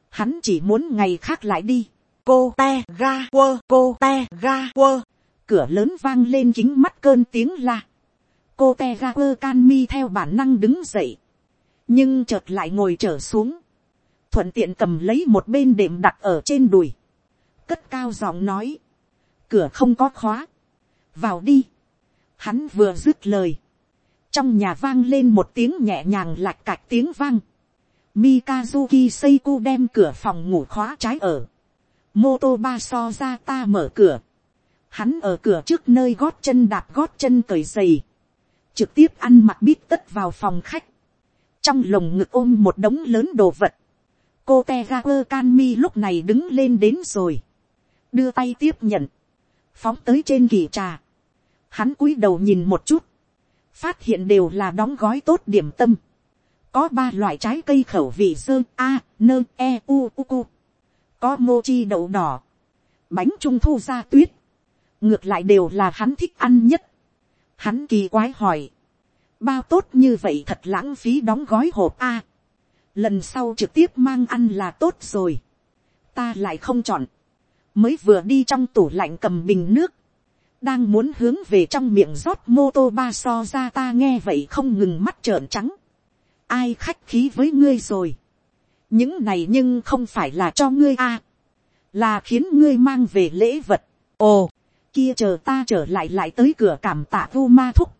hắn chỉ muốn ngày khác lại đi. cô te ga quơ cô te ga quơ. Cửa lớn vang lên kính mắt cơn tiếng la. Cô te ga quơ can mi theo bản năng đứng dậy, nhưng chợt lại ngồi trở xuống, thuận tiện cầm lấy một bên đệm đặt ở trên đùi, cất cao giọng nói, cửa không có khóa, vào đi, hắn vừa dứt lời, trong nhà vang lên một tiếng nhẹ nhàng lạch cạch tiếng vang, Mikazuki Seiko đem cửa phòng ngủ khóa trái ở. Motoba so ra ta mở cửa. Hắn ở cửa trước nơi gót chân đạp gót chân cởi giày. Trực tiếp ăn mặc bít tất vào phòng khách, trong lồng ngực ôm một đống lớn đồ vật, cô te Kanmi lúc này đứng lên đến rồi, đưa tay tiếp nhận, phóng tới trên kỳ trà, hắn cúi đầu nhìn một chút, phát hiện đều là đóng gói tốt điểm tâm, có ba loại trái cây khẩu vị sơ a nơ e u u cu, có mochi đậu đỏ, bánh trung thu ra tuyết, ngược lại đều là hắn thích ăn nhất, Hắn kỳ quái hỏi. Bao tốt như vậy thật lãng phí đóng gói hộp A. Lần sau trực tiếp mang ăn là tốt rồi. Ta lại không chọn. Mới vừa đi trong tủ lạnh cầm bình nước. Đang muốn hướng về trong miệng rót mô tô ba so ra ta nghe vậy không ngừng mắt trợn trắng. Ai khách khí với ngươi rồi. Những này nhưng không phải là cho ngươi a Là khiến ngươi mang về lễ vật. Ồ kia chờ ta trở lại lại tới cửa cảm tạ vu ma thúc.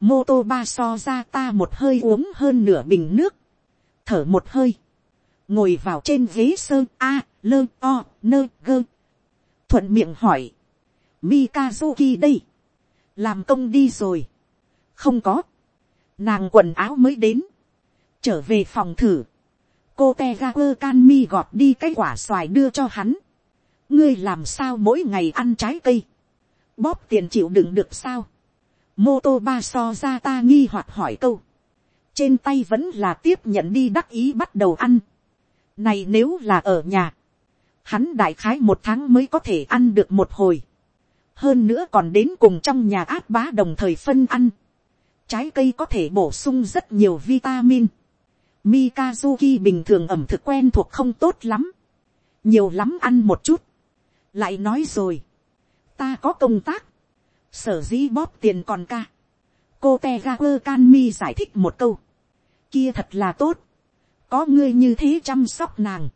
Mô tô ba so ra ta một hơi uống hơn nửa bình nước. Thở một hơi. Ngồi vào trên ghế sơn a, lơ o, nơ gơ. Thuận miệng hỏi. Mikazuki đây. Làm công đi rồi. Không có. Nàng quần áo mới đến. Trở về phòng thử. Cô Tegaku Kanmi gọt đi cái quả xoài đưa cho hắn. Ngươi làm sao mỗi ngày ăn trái cây bóp tiền chịu đựng được sao. mô tô ba so ra ta nghi hoặc hỏi câu. trên tay vẫn là tiếp nhận đi đắc ý bắt đầu ăn. này nếu là ở nhà, hắn đại khái một tháng mới có thể ăn được một hồi hơn nữa còn đến cùng trong nhà át bá đồng thời phân ăn. trái cây có thể bổ sung rất nhiều vitamin. Mikazuki bình thường ẩm thực quen thuộc không tốt lắm. nhiều lắm ăn một chút. lại nói rồi ta có công tác, sở dĩ bóp tiền còn ca. cô te ga quơ can mi giải thích một câu, kia thật là tốt, có ngươi như thế chăm sóc nàng,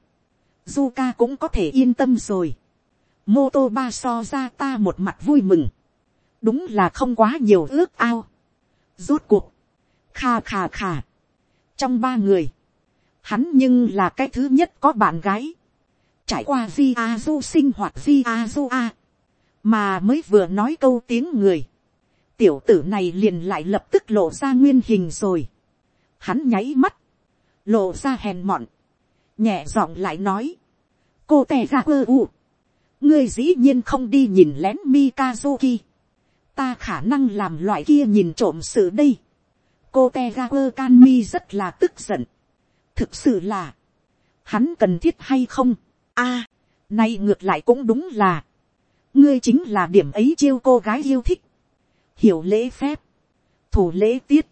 du cũng có thể yên tâm rồi mô tô ba so ra ta một mặt vui mừng, đúng là không quá nhiều ước ao. rốt cuộc, kha kha kha, trong ba người, hắn nhưng là cái thứ nhất có bạn gái, trải qua di a du sinh hoạt di a du a, mà mới vừa nói câu tiếng người, tiểu tử này liền lại lập tức lộ ra nguyên hình rồi. Hắn nháy mắt, lộ ra hèn mọn, nhẹ giọng lại nói, cô tè ra ơ u, ngươi dĩ nhiên không đi nhìn lén Mikazuki, ta khả năng làm loại kia nhìn trộm sự đây, cô te ga quơ can mi rất là tức giận. thực sự là, hắn cần thiết hay không. a, nay ngược lại cũng đúng là, ngươi chính là điểm ấy chiêu cô gái yêu thích, hiểu lễ phép, thủ lễ tiết,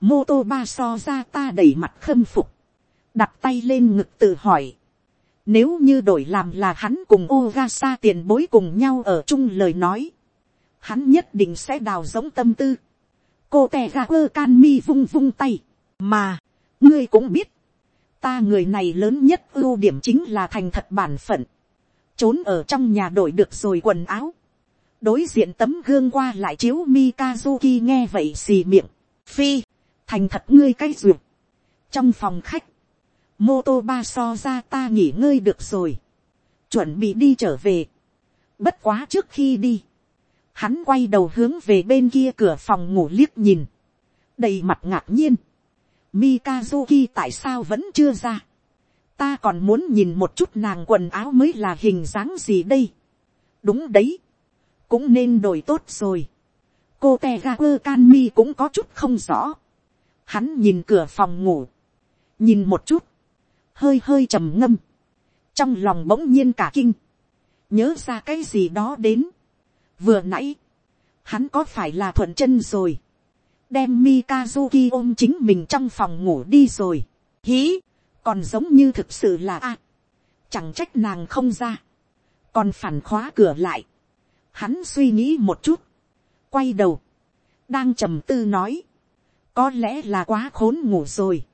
mô tô ba so ra ta đẩy mặt khâm phục, đặt tay lên ngực tự hỏi, nếu như đổi làm là hắn cùng Ogasa tiền bối cùng nhau ở chung lời nói. Hắn nhất định sẽ đào giống tâm tư. Cô tè ra ơ can mi vung vung tay. Mà, ngươi cũng biết. Ta người này lớn nhất ưu điểm chính là thành thật bản phận. Trốn ở trong nhà đổi được rồi quần áo. Đối diện tấm gương qua lại chiếu Mikazuki nghe vậy xì miệng. Phi, thành thật ngươi cái ruột. Trong phòng khách mô tô ba so ra ta nghỉ ngơi được rồi, chuẩn bị đi trở về. bất quá trước khi đi, hắn quay đầu hướng về bên kia cửa phòng ngủ liếc nhìn, đầy mặt ngạc nhiên, Mikazuki tại sao vẫn chưa ra, ta còn muốn nhìn một chút nàng quần áo mới là hình dáng gì đây, đúng đấy, cũng nên đổi tốt rồi, cô te ga quơ can mi cũng có chút không rõ, hắn nhìn cửa phòng ngủ, nhìn một chút, hơi hơi trầm ngâm, trong lòng bỗng nhiên cả kinh, nhớ ra cái gì đó đến. vừa nãy, hắn có phải là thuận chân rồi, đem Mikazuki ôm chính mình trong phòng ngủ đi rồi, hí, còn giống như thực sự là a, chẳng trách nàng không ra, còn phản khóa cửa lại, hắn suy nghĩ một chút, quay đầu, đang trầm tư nói, có lẽ là quá khốn ngủ rồi,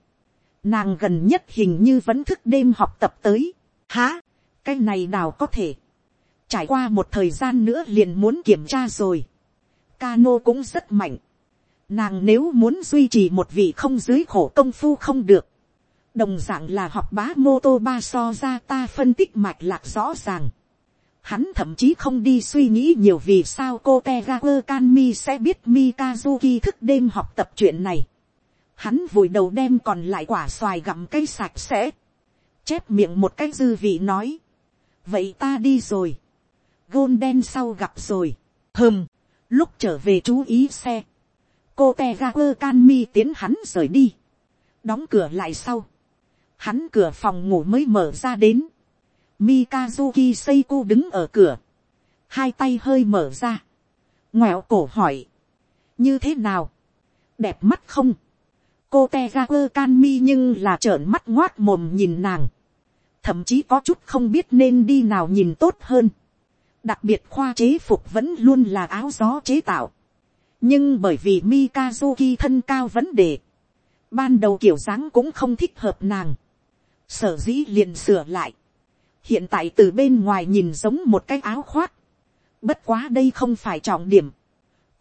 Nàng gần nhất hình như vẫn thức đêm học tập tới. Há, cái này nào có thể. Trải qua một thời gian nữa liền muốn kiểm tra rồi. Cano cũng rất mạnh. Nàng nếu muốn duy trì một vị không dưới khổ công phu không được. Đồng dạng là học bá mô tô ba so ra ta phân tích mạch lạc rõ ràng. Hắn thậm chí không đi suy nghĩ nhiều vì sao cô Tegaku Kanmi sẽ biết Mikazuki thức đêm học tập chuyện này hắn vùi đầu đem còn lại quả xoài gặm cây sạch sẽ, chép miệng một cái dư vị nói, vậy ta đi rồi, gôn đen sau gặp rồi, hơm, lúc trở về chú ý xe, cô te ga quơ can mi tiến hắn rời đi, đóng cửa lại sau, hắn cửa phòng ngủ mới mở ra đến, Mikazuki Seiko đứng ở cửa, hai tay hơi mở ra, ngoẹo cổ hỏi, như thế nào, đẹp mắt không, cô te ga quơ can mi nhưng là trợn mắt ngoác mồm nhìn nàng. thậm chí có chút không biết nên đi nào nhìn tốt hơn. đặc biệt khoa chế phục vẫn luôn là áo gió chế tạo. nhưng bởi vì mikazuki thân cao vấn đề, ban đầu kiểu dáng cũng không thích hợp nàng. sở dĩ liền sửa lại. hiện tại từ bên ngoài nhìn giống một cái áo khoác. bất quá đây không phải trọng điểm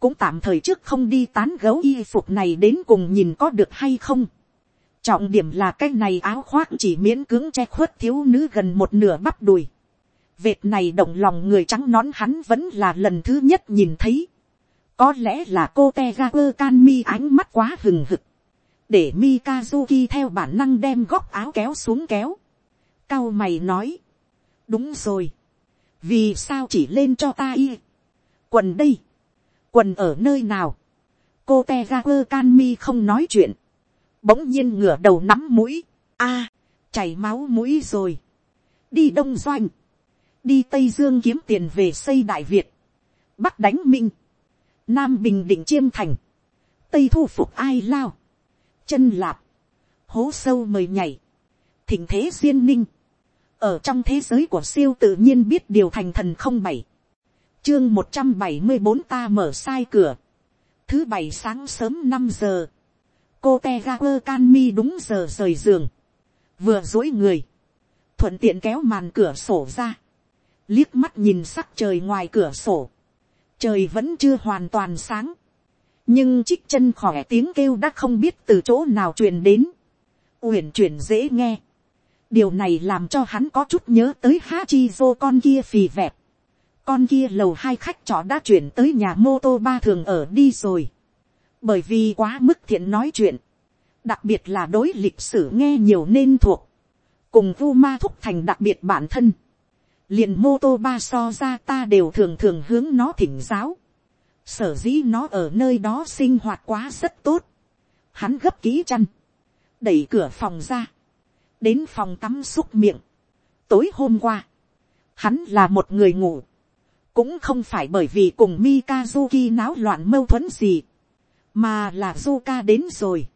cũng tạm thời trước không đi tán gấu y phục này đến cùng nhìn có được hay không. Trọng điểm là cái này áo khoác chỉ miễn cưỡng che khuất thiếu nữ gần một nửa bắp đùi. Vệt này động lòng người trắng nón hắn vẫn là lần thứ nhất nhìn thấy. Có lẽ là cô Tegaper Canmi ánh mắt quá hừng hực. Để Mikazuki theo bản năng đem góc áo kéo xuống kéo. Cao mày nói. Đúng rồi. Vì sao chỉ lên cho ta y. Quần đây quần ở nơi nào, cô te ga quơ can mi không nói chuyện, bỗng nhiên ngửa đầu nắm mũi, a, chảy máu mũi rồi, đi đông doanh, đi tây dương kiếm tiền về xây đại việt, bắc đánh minh, nam bình định chiêm thành, tây thu phục ai lao, chân lạp, hố sâu mời nhảy, thỉnh thế duyên ninh, ở trong thế giới của siêu tự nhiên biết điều thành thần không bảy, chương một trăm bảy mươi bốn ta mở sai cửa. thứ bảy sáng sớm năm giờ. cô te ga quơ can mi đúng giờ rời giường. vừa dối người. thuận tiện kéo màn cửa sổ ra. liếc mắt nhìn sắc trời ngoài cửa sổ. trời vẫn chưa hoàn toàn sáng. nhưng trích chân khỏe tiếng kêu đã không biết từ chỗ nào truyền đến. uyển chuyển dễ nghe. điều này làm cho hắn có chút nhớ tới Hachizo con kia phì vẹt con kia lầu hai khách trọ đã chuyển tới nhà mô tô ba thường ở đi rồi. bởi vì quá mức thiện nói chuyện. đặc biệt là đối lịch sử nghe nhiều nên thuộc. cùng vu ma thúc thành đặc biệt bản thân. liền mô tô ba so ra ta đều thường thường hướng nó thỉnh giáo. sở dĩ nó ở nơi đó sinh hoạt quá rất tốt. hắn gấp kỹ chăn, đẩy cửa phòng ra, đến phòng tắm xúc miệng. tối hôm qua, hắn là một người ngủ, cũng không phải bởi vì cùng Mikazuki náo loạn mâu thuẫn gì, mà là Zuka đến rồi.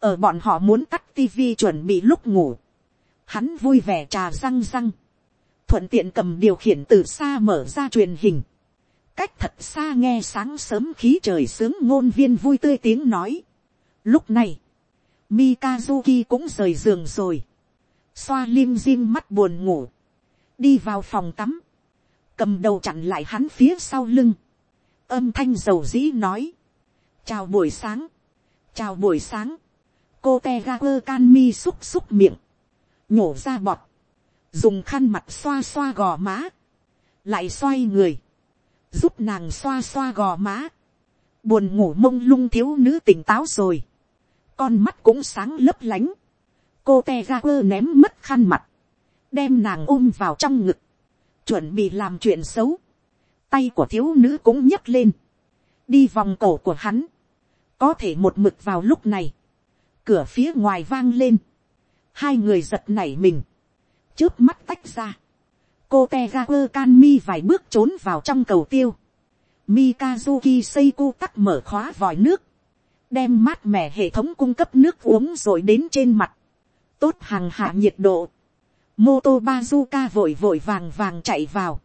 ở bọn họ muốn tắt TV chuẩn bị lúc ngủ, hắn vui vẻ trà răng răng, thuận tiện cầm điều khiển từ xa mở ra truyền hình, cách thật xa nghe sáng sớm khí trời sướng ngôn viên vui tươi tiếng nói. Lúc này, Mikazuki cũng rời giường rồi, xoa lim dim mắt buồn ngủ, đi vào phòng tắm, cầm đầu chặn lại hắn phía sau lưng, âm thanh dầu dĩ nói, chào buổi sáng, chào buổi sáng, cô te ga quơ can mi xúc xúc miệng, nhổ ra bọt, dùng khăn mặt xoa xoa gò má, lại xoay người, giúp nàng xoa xoa gò má, buồn ngủ mông lung thiếu nữ tỉnh táo rồi, con mắt cũng sáng lấp lánh, cô te ga quơ ném mất khăn mặt, đem nàng ôm vào trong ngực, chuẩn bị làm chuyện xấu, tay của thiếu nữ cũng nhấc lên, đi vòng cổ của hắn, có thể một mực vào lúc này, cửa phía ngoài vang lên, hai người giật nảy mình, trước mắt tách ra, cô te ga quơ can mi vài bước trốn vào trong cầu tiêu, mikazuki seiku tắt mở khóa vòi nước, đem mát mẻ hệ thống cung cấp nước uống rồi đến trên mặt, tốt hàng hạ nhiệt độ, mô tô bazuka vội vội vàng vàng chạy vào,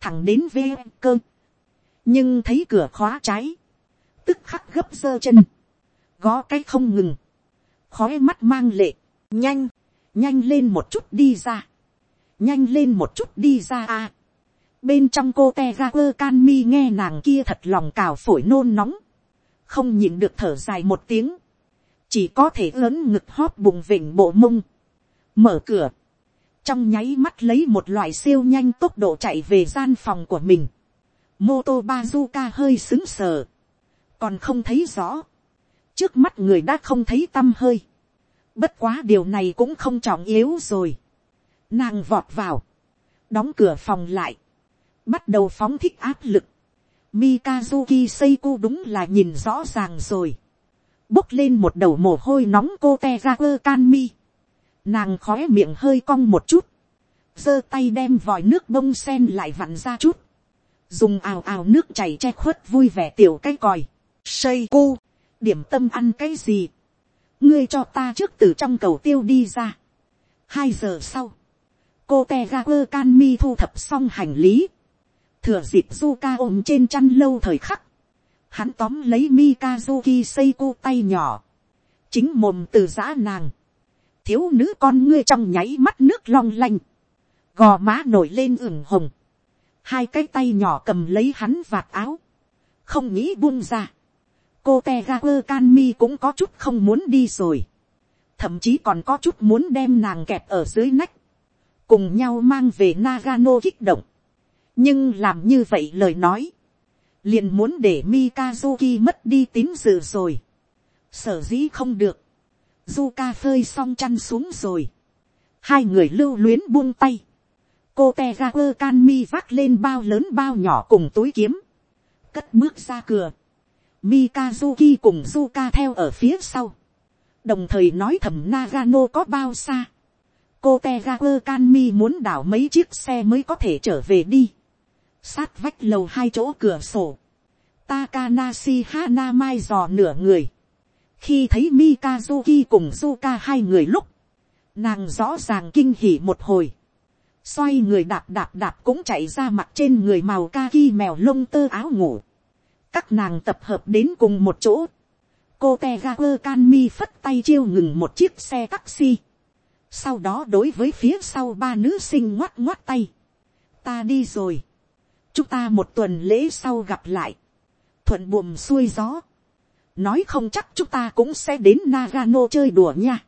thẳng đến ve cơ, nhưng thấy cửa khóa trái, tức khắc gấp giơ chân, gó cái không ngừng, khói mắt mang lệ, nhanh, nhanh lên một chút đi ra, nhanh lên một chút đi ra a. bên trong cô te ga quơ can mi nghe nàng kia thật lòng cào phổi nôn nóng, không nhịn được thở dài một tiếng, chỉ có thể lớn ngực hóp bùng vịnh bộ mông, mở cửa, trong nháy mắt lấy một loại siêu nhanh tốc độ chạy về gian phòng của mình, mô tô bazuka hơi xứng sờ, còn không thấy rõ, trước mắt người đã không thấy t â m hơi, bất quá điều này cũng không trọng yếu rồi, nàng vọt vào, đóng cửa phòng lại, bắt đầu phóng thích áp lực, Mikazuki Seiko đúng là nhìn rõ ràng rồi. Bốc lên một đầu mồ hôi nóng cô te ra quơ can mi. Nàng khói miệng hơi cong một chút. giơ tay đem vòi nước bông sen lại vặn ra chút. Dùng ào ào nước chảy che khuất vui vẻ tiểu cái còi. Seiko, điểm tâm ăn cái gì? Ngươi cho ta trước từ trong cầu tiêu đi ra. Hai giờ sau, cô te ga quơ can mi thu thập xong hành lý thừa dịp Zuka ôm trên chăn lâu thời khắc, hắn tóm lấy Mikazuki Seiko tay nhỏ, chính mồm từ giã nàng, thiếu nữ con ngươi trong nháy mắt nước long lanh, gò má nổi lên ửng hồng, hai cái tay nhỏ cầm lấy hắn vạt áo, không nghĩ buông ra, cô te ga quơ can mi cũng có chút không muốn đi rồi, thậm chí còn có chút muốn đem nàng kẹp ở dưới nách, cùng nhau mang về Nagano kích động. Nhưng làm như vậy lời nói, liền muốn để Mikazuki mất đi tín dự rồi. Sở dĩ không được, Zuka phơi xong chăn xuống rồi. Hai người lưu luyến buông tay. Cô Tegaku Kanmi vác lên bao lớn bao nhỏ cùng túi kiếm. Cất bước ra cửa. Mikazuki cùng Zuka theo ở phía sau. Đồng thời nói thầm Nagano có bao xa. Cô Tegaku Kanmi muốn đảo mấy chiếc xe mới có thể trở về đi sát vách lầu hai chỗ cửa sổ, Takanashi Hanamai dò nửa người, khi thấy Mikazuki cùng Zuka hai người lúc, nàng rõ ràng kinh hỉ một hồi, xoay người đạp đạp đạp cũng chạy ra mặt trên người màu ca ki mèo lông tơ áo ngủ, các nàng tập hợp đến cùng một chỗ, cô te ga quơ can mi phất tay chiêu ngừng một chiếc xe taxi, sau đó đối với phía sau ba nữ sinh ngoắt ngoắt tay, ta đi rồi, chúng ta một tuần lễ sau gặp lại, thuận buồm xuôi gió, nói không chắc chúng ta cũng sẽ đến Nagano chơi đùa nha.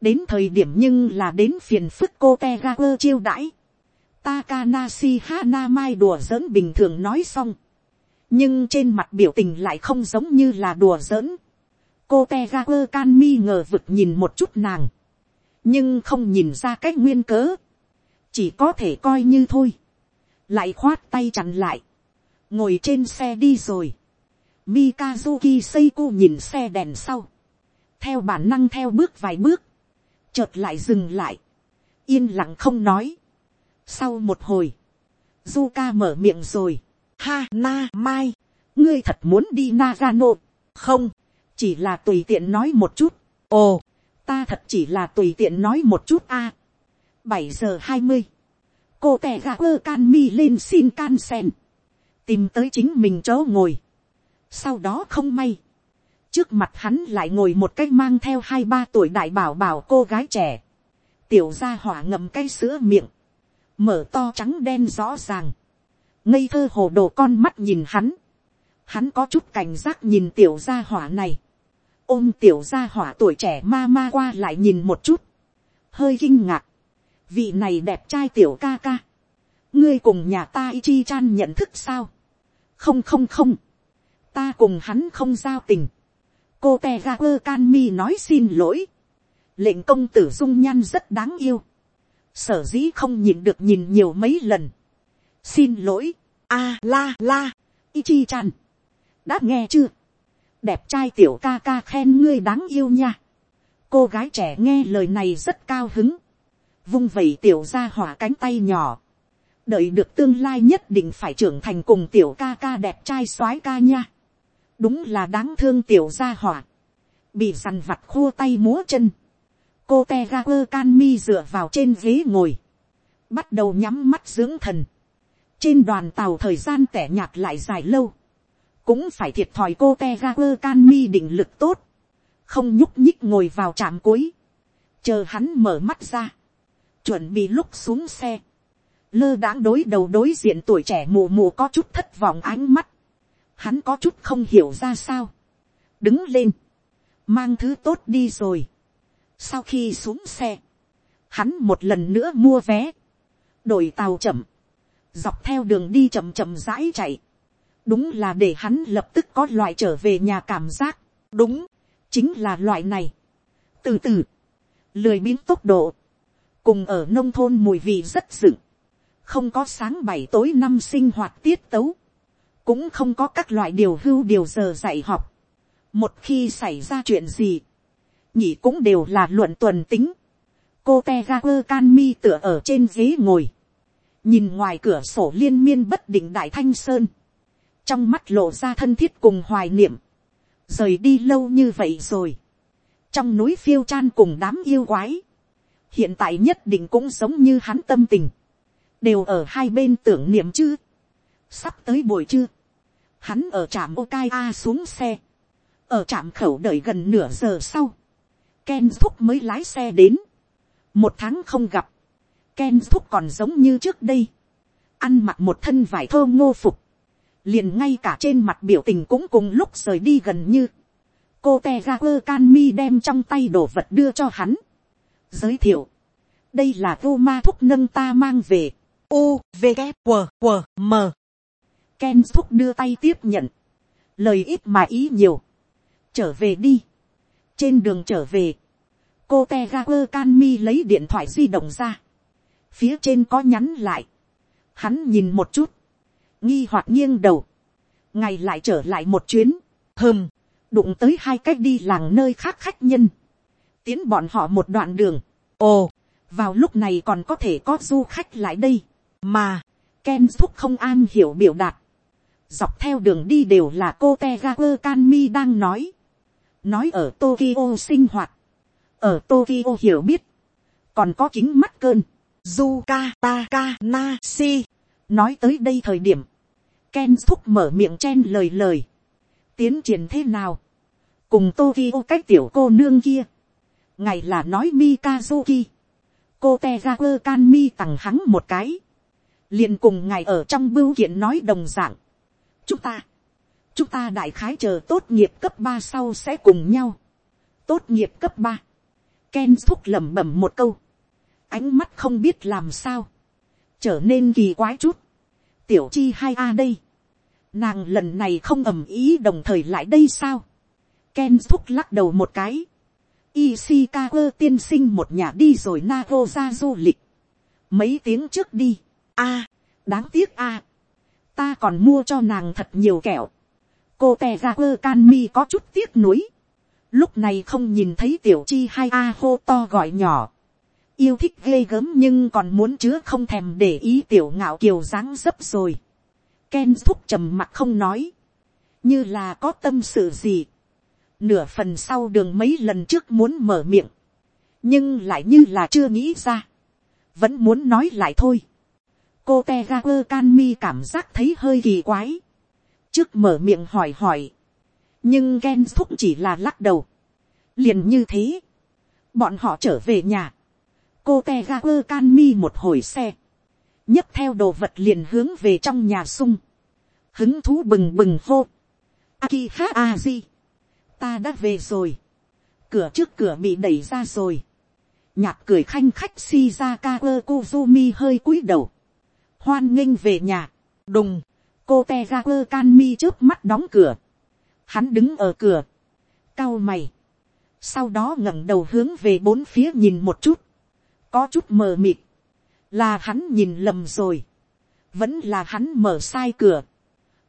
đến thời điểm nhưng là đến phiền phức cô Tegaku chiêu đãi. Takanashi Hanamai đùa giỡn bình thường nói xong. nhưng trên mặt biểu tình lại không giống như là đùa giỡn. cô Tegaku Kanmi ngờ vực nhìn một chút nàng. nhưng không nhìn ra cái nguyên cớ. chỉ có thể coi như thôi lại khoát tay chặn lại, ngồi trên xe đi rồi. Mikazuki Seiko nhìn xe đèn sau, theo bản năng theo bước vài bước, chợt lại dừng lại, yên lặng không nói. sau một hồi, Zuka mở miệng rồi, ha na mai, ngươi thật muốn đi Nagano, không, chỉ là tùy tiện nói một chút, ồ, ta thật chỉ là tùy tiện nói một chút a. bảy giờ hai mươi, cô tè gà ơ can mi lên xin can sen, tìm tới chính mình chỗ ngồi sau đó không may, trước mặt hắn lại ngồi một cái mang theo hai ba tuổi đại bảo bảo cô gái trẻ, tiểu ra hỏa ngậm cái sữa miệng, mở to trắng đen rõ ràng, ngây thơ hồ đồ con mắt nhìn hắn, hắn có chút cảnh giác nhìn tiểu gia hỏa này, ôm tiểu gia hỏa tuổi trẻ ma ma qua lại nhìn một chút, hơi kinh ngạc, vị này đẹp trai tiểu ca ca, ngươi cùng nhà ta chi chan nhận thức sao, không không không, ta cùng hắn không giao tình, cô te ga quơ can mi nói xin lỗi, lệnh công tử dung nhan rất đáng yêu, sở dĩ không nhìn được nhìn nhiều mấy lần, xin lỗi, a la la, Ichi chan, đã nghe chưa, đẹp trai tiểu ca ca khen ngươi đáng yêu nha, cô gái trẻ nghe lời này rất cao hứng, vung vẩy tiểu ra hỏa cánh tay nhỏ, đợi được tương lai nhất định phải trưởng thành cùng tiểu ca ca đẹp trai soái ca nha, đúng là đáng thương tiểu gia hỏa, bị dằn vặt khua tay múa chân, cô te ga quơ can mi dựa vào trên ghế ngồi, bắt đầu nhắm mắt dưỡng thần, trên đoàn tàu thời gian tẻ nhạt lại dài lâu, cũng phải thiệt thòi cô te ga quơ can mi định lực tốt, không nhúc nhích ngồi vào trạm cuối, chờ hắn mở mắt ra, chuẩn bị lúc xuống xe, lơ đãng đối đầu đối diện tuổi trẻ mù mù có chút thất vọng ánh mắt, hắn có chút không hiểu ra sao, đứng lên, mang thứ tốt đi rồi, sau khi xuống xe, hắn một lần nữa mua vé, đổi tàu chậm, dọc theo đường đi chậm chậm rãi chạy, đúng là để hắn lập tức có loại trở về nhà cảm giác, đúng, chính là loại này. từ từ, lười biến tốc độ, cùng ở nông thôn mùi vị rất dựng, không có sáng bảy tối năm sinh hoạt tiết tấu, cũng không có các loại điều hưu điều giờ dạy học. một khi xảy ra chuyện gì, nhỉ cũng đều là luận tuần tính. cô te ga quơ can mi tựa ở trên ghế ngồi, nhìn ngoài cửa sổ liên miên bất định đại thanh sơn, trong mắt lộ ra thân thiết cùng hoài niệm, rời đi lâu như vậy rồi, trong núi phiêu chan cùng đám yêu quái, hiện tại nhất định cũng giống như hắn tâm tình, đều ở hai bên tưởng niệm chứ, sắp tới buổi trưa, hắn ở trạm Okai a xuống xe, ở trạm khẩu đợi gần nửa giờ sau, Ken thúc mới lái xe đến, một tháng không gặp, Ken thúc còn giống như trước đây, ăn mặc một thân vải thơ ngô phục, liền ngay cả trên mặt biểu tình cũng cùng lúc rời đi gần như, cô te ra quơ can mi đem trong tay đồ vật đưa cho hắn, giới thiệu, đây là vô ma thúc nâng ta mang về, u v g q q m. Ken thúc đưa tay tiếp nhận, lời ít mà ý nhiều, trở về đi, trên đường trở về, cô te ga can mi lấy điện thoại di động ra, phía trên có nhắn lại, hắn nhìn một chút, nghi hoặc nghiêng đầu, ngày lại trở lại một chuyến, hơm, đụng tới hai cách đi làng nơi khác khách nhân, tiến bọn họ một đoạn đường, ồ, vào lúc này còn có thể có du khách lại đây, mà, Ken thúc không an hiểu biểu đạt, dọc theo đường đi đều là cô te ga quơ can mi đang nói, nói ở Tokyo sinh hoạt, ở Tokyo hiểu biết, còn có kính mắt cơn, Zuka Taka Nasi. nói tới đây thời điểm, Ken thúc mở miệng chen lời lời. Tiến triển thế nào? Cùng Tokyo cách tiểu cô nương kia. Ngày là nói Mikazuki. Cô Tegaku Kanmi tặng hắn một cái. liền cùng ngài ở trong bưu kiện nói đồng dạng. Chúng ta. Chúng ta đại khái chờ tốt nghiệp cấp ba sau sẽ cùng nhau. Tốt nghiệp cấp ba Ken thúc lẩm bẩm một câu. Ánh mắt không biết làm sao. Trở nên kỳ quái chút. Tiểu chi hai a đây nàng lần này không ầm ý đồng thời lại đây sao. Ken thúc lắc đầu một cái. Ishikawa tiên sinh một nhà đi rồi Nago ra du lịch. Mấy tiếng trước đi. a, đáng tiếc a ta còn mua cho nàng thật nhiều kẹo. cô tè ra quơ can mi có chút tiếc nuối. lúc này không nhìn thấy tiểu chi hai a hô to gọi nhỏ, yêu thích ghê gớm nhưng còn muốn chứa không thèm để ý tiểu ngạo kiều dáng dấp rồi. Ken thúc trầm mặt không nói, như là có tâm sự gì. Nửa phần sau đường mấy lần trước muốn mở miệng, nhưng lại như là chưa nghĩ ra, vẫn muốn nói lại thôi cô te ga quơ can mi cảm giác thấy hơi kỳ quái, trước mở miệng hỏi hỏi, nhưng Ken thúc chỉ là lắc đầu, liền như thế, bọn họ trở về nhà, cô te ga quơ can mi một hồi xe, nhấc theo đồ vật liền hướng về trong nhà sung, hứng thú bừng bừng hô, aki ha aji, ta đã về rồi, cửa trước cửa bị đẩy ra rồi, nhạt cười khanh khách shizaka quơ kuzumi hơi cúi đầu, hoan nghênh về nhà, đùng, cô te ga quơ can mi trước mắt đóng cửa, hắn đứng ở cửa, cao mày, sau đó ngẩng đầu hướng về bốn phía nhìn một chút, có chút mờ mịt, là hắn nhìn lầm rồi, vẫn là hắn mở sai cửa,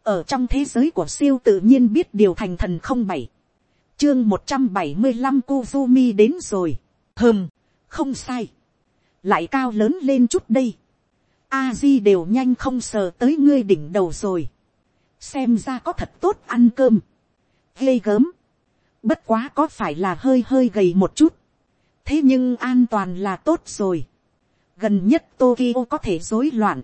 ở trong thế giới của siêu tự nhiên biết điều thành thần không bảy, chương một trăm bảy mươi năm Kuzumi đến rồi, hơm, không sai, lại cao lớn lên chút đây, a di đều nhanh không sờ tới ngươi đỉnh đầu rồi, xem ra có thật tốt ăn cơm, ghê gớm, bất quá có phải là hơi hơi gầy một chút, thế nhưng an toàn là tốt rồi. gần nhất tokyo có thể rối loạn.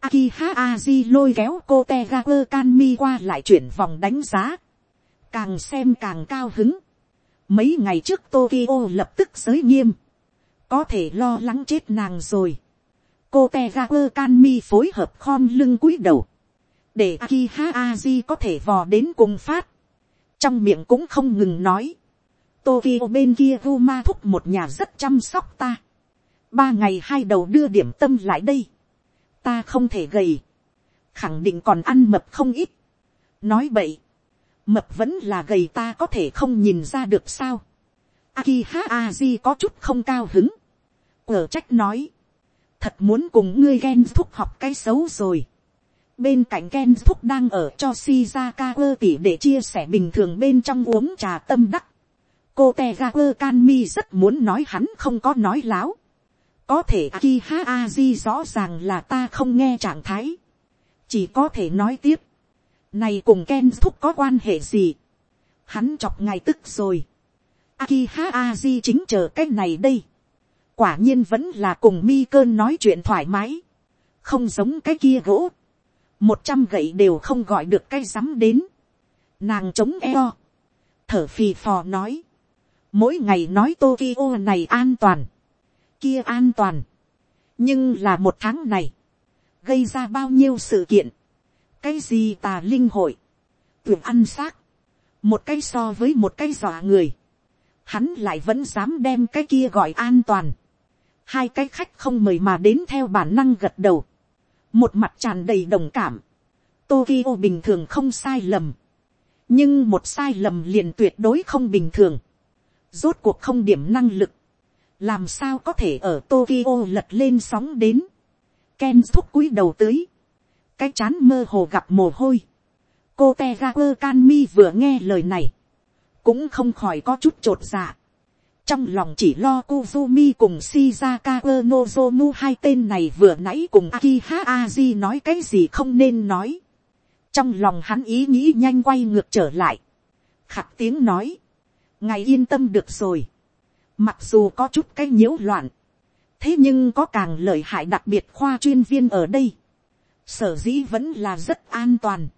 Akiha Aji lôi kéo cô Tegaper Kanmi qua lại chuyển vòng đánh giá. Càng xem càng cao hứng. Mấy ngày trước Tokyo lập tức giới nghiêm. Có thể lo lắng chết nàng rồi. Cô Tegaper Kanmi phối hợp khom lưng cúi đầu. Để Akiha Aji có thể vò đến cùng phát. Trong miệng cũng không ngừng nói. Tokyo bên kia Ruma thúc một nhà rất chăm sóc ta. Ba ngày hai đầu đưa điểm tâm lại đây. Ta không thể gầy. Khẳng định còn ăn mập không ít. Nói vậy Mập vẫn là gầy ta có thể không nhìn ra được sao. Akiha Aji có chút không cao hứng. Quở trách nói. Thật muốn cùng ngươi ghen thúc học cái xấu rồi. Bên cạnh ghen Thúc đang ở cho Shizaka tỷ để chia sẻ bình thường bên trong uống trà tâm đắc cô te ga quơ can mi rất muốn nói hắn không có nói láo. có thể aki ha aji rõ ràng là ta không nghe trạng thái. chỉ có thể nói tiếp. này cùng ken thúc có quan hệ gì. hắn chọc ngài tức rồi. aki ha aji chính chờ cái này đây quả nhiên vẫn là cùng mi cơn nói chuyện thoải mái. không giống cái kia gỗ. một trăm gậy đều không gọi được cái rắm đến. nàng chống eo. thở phì phò nói. Mỗi ngày nói Tokyo này an toàn, kia an toàn, nhưng là một tháng này, gây ra bao nhiêu sự kiện, cái gì tà linh hội, tuyển ăn xác, một cái so với một cái dọa người, hắn lại vẫn dám đem cái kia gọi an toàn, hai cái khách không mời mà đến theo bản năng gật đầu, một mặt tràn đầy đồng cảm, Tokyo bình thường không sai lầm, nhưng một sai lầm liền tuyệt đối không bình thường, rốt cuộc không điểm năng lực, làm sao có thể ở Tokyo lật lên sóng đến, Ken thúc cúi đầu tới, cái chán mơ hồ gặp mồ hôi, cô te ga quơ can mi vừa nghe lời này, cũng không khỏi có chút t r ộ t dạ, trong lòng chỉ lo Kuzumi cùng Shizaka Nozomu hai tên này vừa nãy cùng Akiha Aji nói cái gì không nên nói. Trong lòng hắn ý nghĩ nhanh quay ngược trở lại. Khặt tiếng nói ngài yên tâm được rồi. Mặc dù có chút cái nhiễu loạn, thế nhưng có càng lợi hại đặc biệt khoa chuyên viên ở đây. Sở dĩ vẫn là rất an toàn.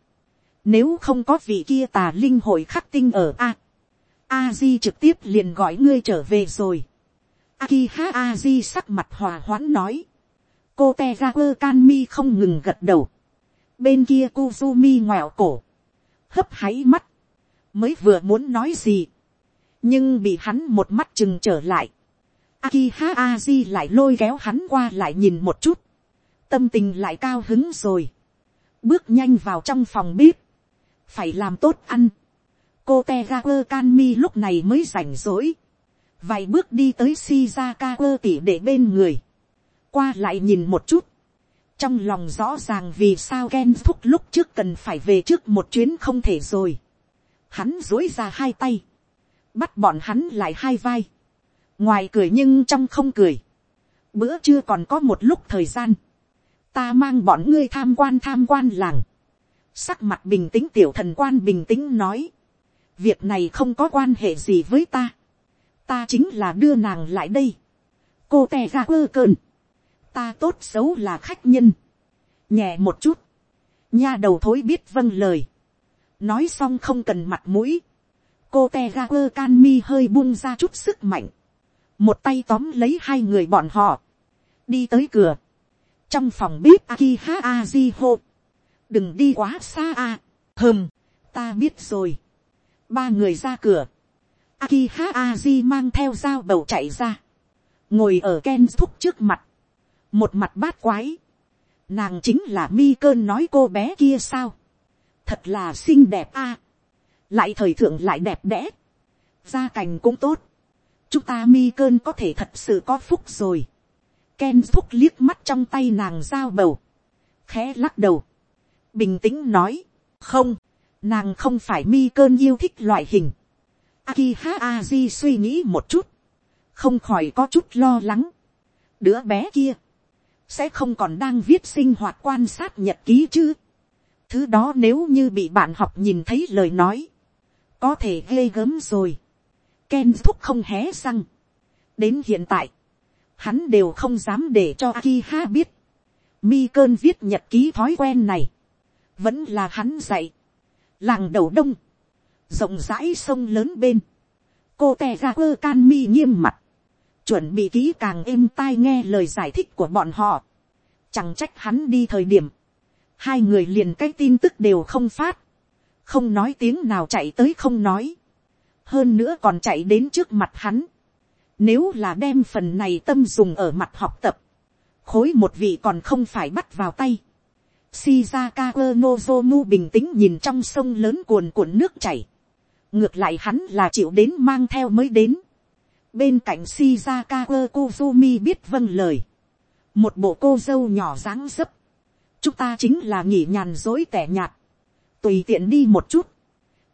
Nếu không có vị kia tà linh hội khắc tinh ở A. A Di trực tiếp liền gọi ngươi trở về rồi. Akiha A Di sắc mặt hòa hoãn nói. Cô Tegaper Kanmi không ngừng gật đầu. Bên kia Kuzumi ngoẹo cổ. Hấp háy mắt. Mới vừa muốn nói gì nhưng bị hắn một mắt chừng trở lại. Akiha Aji lại lôi kéo hắn qua lại nhìn một chút, tâm tình lại cao hứng rồi, bước nhanh vào trong phòng bếp, phải làm tốt ăn cô te can mi lúc này mới rảnh rỗi, vài bước đi tới shizaka quơ tỉ để bên người, qua lại nhìn một chút, trong lòng rõ ràng vì sao Ken thúc lúc trước cần phải về trước một chuyến không thể rồi. Hắn dối ra hai tay, bắt bọn hắn lại hai vai, ngoài cười nhưng trong không cười, bữa chưa còn có một lúc thời gian, ta mang bọn ngươi tham quan tham quan làng, sắc mặt bình tĩnh tiểu thần quan bình tĩnh nói, việc này không có quan hệ gì với ta, ta chính là đưa nàng lại đây, cô tè ra quơ cơn, ta tốt xấu là khách nhân, nhẹ một chút, nha đầu thối biết vâng lời, nói xong không cần mặt mũi, cô te ga quơ can mi hơi buông ra chút sức mạnh, một tay tóm lấy hai người bọn họ, đi tới cửa, trong phòng bếp aki ha aji hô, đừng đi quá xa a, à. hơm, ta biết rồi, ba người ra cửa, Akiha aji mang theo dao bầu chạy ra, ngồi ở ken thúc trước mặt, một mặt bát quái, nàng chính là mi cơn nói cô bé kia sao, thật là xinh đẹp a, lại thời thượng lại đẹp đẽ, gia cảnh cũng tốt, chúng ta mi cơn có thể thật sự có phúc rồi, Ken thúc liếc mắt trong tay nàng dao bầu. Khẽ lắc đầu. Bình tĩnh nói. Không. Nàng không phải mi cơn yêu thích loại hình. Akiha Aji suy nghĩ một chút. Không khỏi có chút lo lắng. Đứa bé kia. Sẽ không còn đang viết sinh hoạt quan sát nhật ký chứ. Thứ đó nếu như bị bạn học nhìn thấy lời nói. Có thể ghê gớm rồi. Ken thúc không hé răng. Đến hiện tại hắn đều không dám để cho Akiha biết. Mi cơn viết nhật ký thói quen này, vẫn là hắn dạy. Làng đầu đông, rộng rãi sông lớn bên, cô tè ra quơ can mi nghiêm mặt, chuẩn bị kỹ càng êm tai nghe lời giải thích của bọn họ. Chẳng trách hắn đi thời điểm, hai người liền cái tin tức đều không phát, không nói tiếng nào chạy tới không nói, hơn nữa còn chạy đến trước mặt hắn, nếu là đem phần này tâm dùng ở mặt học tập. Khối một vị còn không phải bắt vào tay. Shizaka Nozomu bình tĩnh nhìn trong sông lớn cuồn cuộn nước chảy. Ngược lại hắn là chịu đến mang theo mới đến. Bên cạnh Shizaka Kozumi biết vâng lời. Một bộ cô dâu nhỏ dáng dấp. Chúng ta chính là nghỉ nhàn dối tẻ nhạt. Tùy tiện đi một chút.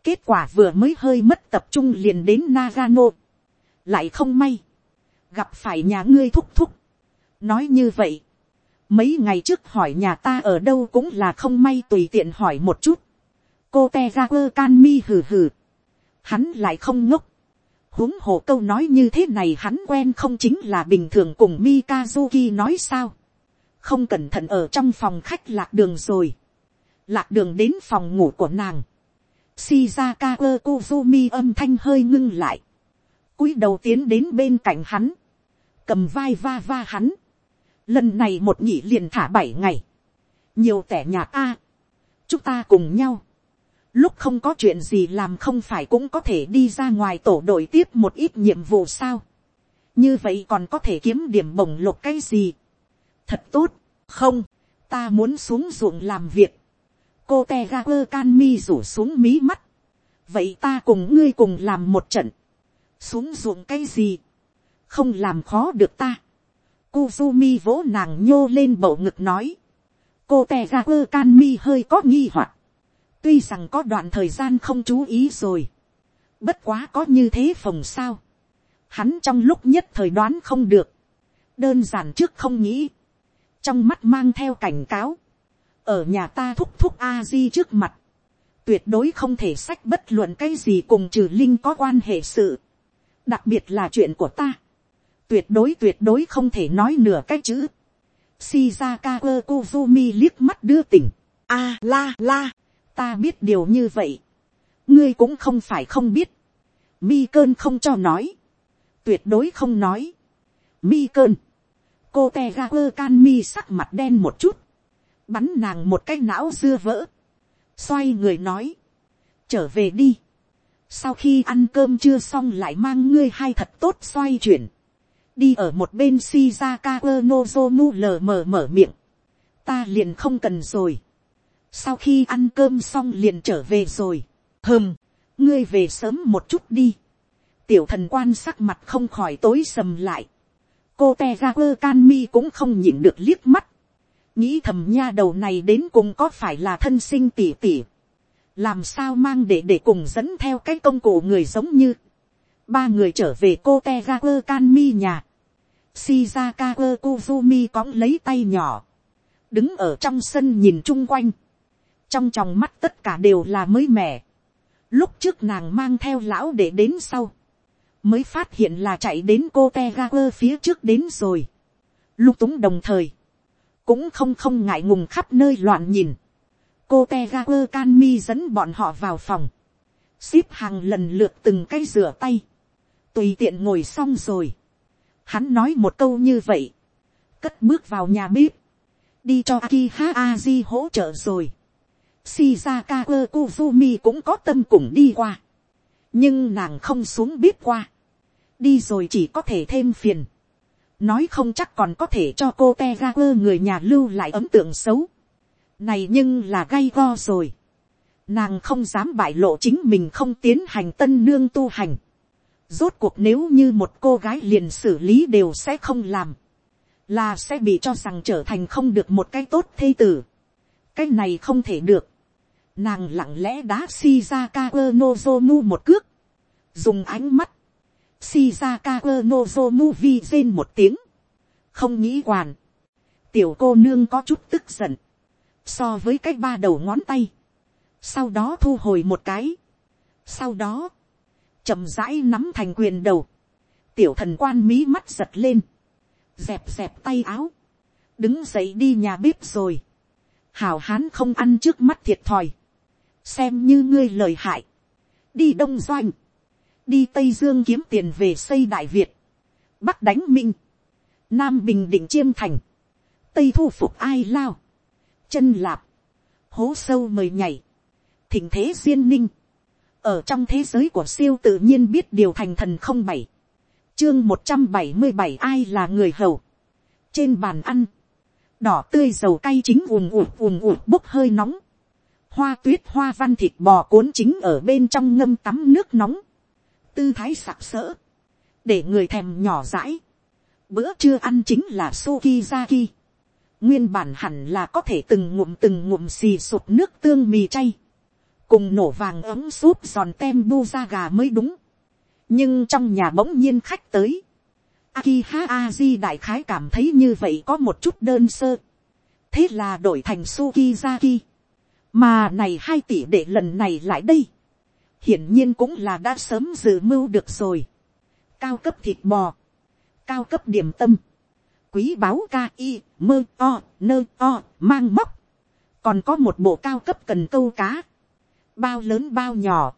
Kết quả vừa mới hơi mất tập trung liền đến Nagano lại không may, gặp phải nhà ngươi thúc thúc. nói như vậy, mấy ngày trước hỏi nhà ta ở đâu cũng là không may tùy tiện hỏi một chút. cô te ra quơ can mi hừ hừ. hắn lại không ngốc. huống hồ câu nói như thế này hắn quen không chính là bình thường cùng Mikazuki nói sao. không cẩn thận ở trong phòng khách lạc đường rồi. lạc đường đến phòng ngủ của nàng. Shizaka Kozumi âm thanh hơi ngưng lại cúi đầu tiến đến bên cạnh hắn, cầm vai va va hắn, lần này một nhị liền thả bảy ngày, nhiều tẻ nhạt a, chúng ta cùng nhau, lúc không có chuyện gì làm không phải cũng có thể đi ra ngoài tổ đội tiếp một ít nhiệm vụ sao, như vậy còn có thể kiếm điểm bổng lộc cái gì, thật tốt, không, ta muốn xuống ruộng làm việc, cô te ga quơ can mi rủ xuống mí mắt, vậy ta cùng ngươi cùng làm một trận, xuống ruộng cái gì, không làm khó được ta. Kuzumi vỗ nàng nhô lên bầu ngực nói, cô tè ra quơ can mi hơi có nghi hoặc, tuy rằng có đoạn thời gian không chú ý rồi, bất quá có như thế phòng sao, hắn trong lúc nhất thời đoán không được, đơn giản trước không nghĩ, trong mắt mang theo cảnh cáo, ở nhà ta thúc thúc a di trước mặt, tuyệt đối không thể sách bất luận cái gì cùng trừ linh có quan hệ sự. Đặc biệt là chuyện của ta, tuyệt đối tuyệt đối không thể nói nửa cái chữ. Shizaka Kozumi liếc mắt đưa tỉnh. A la la, ta biết điều như vậy. ngươi cũng không phải không biết. mi cơn không cho nói. tuyệt đối không nói. mi cơn. cô te ga quơ can mi sắc mặt đen một chút. bắn nàng một cái não dưa vỡ. xoay người nói. trở về đi sau khi ăn cơm chưa xong lại mang ngươi hai thật tốt xoay chuyển, đi ở một bên shizaka nozomu lờ mờ mở miệng, ta liền không cần rồi, sau khi ăn cơm xong liền trở về rồi, hơm, ngươi về sớm một chút đi, tiểu thần quan sắc mặt không khỏi tối sầm lại, cô te ga quơ can mi cũng không nhịn được liếc mắt, nghĩ thầm nha đầu này đến cùng có phải là thân sinh tỉ tỉ, làm sao mang để để cùng dẫn theo cái công cụ người giống như, ba người trở về cô te ra quơ can mi nhà, shizaka quơ kuzumi cõng lấy tay nhỏ, đứng ở trong sân nhìn chung quanh, trong tròng mắt tất cả đều là mới mẻ, lúc trước nàng mang theo lão để đến sau, mới phát hiện là chạy đến cô te ga quơ phía trước đến rồi, lung túng đồng thời, cũng không không ngại ngùng khắp nơi loạn nhìn, cô te ga quơ can mi dẫn bọn họ vào phòng, ship hàng lần lượt từng cái rửa tay, tùy tiện ngồi xong rồi. Hắn nói một câu như vậy, cất bước vào nhà bếp, đi cho Akiha Aji hỗ trợ rồi. Shizaka Kuzumi cũng có tâm cùng đi qua, nhưng nàng không xuống bếp qua, đi rồi chỉ có thể thêm phiền. nói không chắc còn có thể cho cô Tegaku người nhà lưu lại ấn tượng xấu. này nhưng là gay go rồi. nàng không dám bại lộ chính mình không tiến hành tân nương tu hành Rốt cuộc nếu như một cô gái liền xử lý đều sẽ không làm. Là sẽ bị cho rằng trở thành không được một cái tốt thê tử. Cái này không thể được. Nàng lặng lẽ đá Shizaka Nozomu một cước. Dùng ánh mắt. Shizaka Nozomu vi rên một tiếng. Không nghĩ hoàn. Tiểu cô nương có chút tức giận. So với cái ba đầu ngón tay. Sau đó thu hồi một cái. Sau đó chậm rãi nắm thành quyền đầu, tiểu thần quan mí mắt giật lên, dẹp dẹp tay áo, đứng dậy đi nhà bếp rồi, hào hán không ăn trước mắt thiệt thòi, xem như ngươi lời hại, đi đông doanh, đi tây dương kiếm tiền về xây đại việt, bắc đánh minh, nam bình định chiêm thành, tây thu phục ai lao, chân lạp, hố sâu mời nhảy, thỉnh thế duyên ninh, ở trong thế giới của siêu tự nhiên biết điều thành thần không bảy, chương một trăm bảy mươi bảy ai là người hầu, trên bàn ăn, đỏ tươi dầu cay chính ùn ùn ùn ùn bốc hơi nóng, hoa tuyết hoa văn thịt bò cuốn chính ở bên trong ngâm tắm nước nóng, tư thái sặc sỡ, để người thèm nhỏ rãi, bữa trưa ăn chính là sukizaki, nguyên bản hẳn là có thể từng ngụm từng ngụm xì sụp nước tương mì chay, cùng nổ vàng ấm súp giòn tem bu ra gà mới đúng. nhưng trong nhà bỗng nhiên khách tới. Akiha Aji đại khái cảm thấy như vậy có một chút đơn sơ. thế là đổi thành Sukizaki. mà này hai tỷ để lần này lại đây. hiển nhiên cũng là đã sớm dự mưu được rồi. cao cấp thịt bò. cao cấp điểm tâm. quý báo ca y, mơ, o, nơ, o, mang móc. còn có một bộ cao cấp cần câu cá bao lớn bao nhỏ,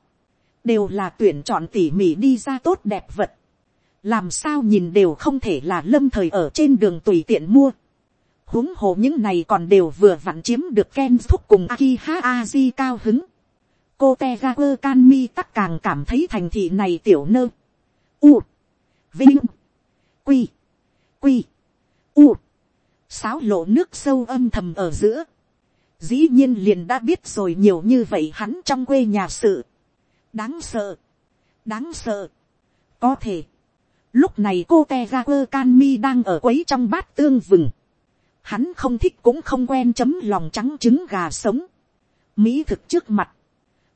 đều là tuyển chọn tỉ mỉ đi ra tốt đẹp vật, làm sao nhìn đều không thể là lâm thời ở trên đường tùy tiện mua. huống hồ những này còn đều vừa vặn chiếm được Ken thúc cùng Akiha Aji cao hứng. Cô Tegaku Kanmi tắc càng cảm thấy thành thị này tiểu nơ. U. Vinh. Quy. Quy. U. Sáo lộ nước sâu âm thầm ở giữa dĩ nhiên liền đã biết rồi nhiều như vậy hắn trong quê nhà sự. đáng sợ, đáng sợ. có thể, lúc này cô te ra quơ can mi đang ở quấy trong bát tương vừng. hắn không thích cũng không quen chấm lòng trắng trứng gà sống. mỹ thực trước mặt.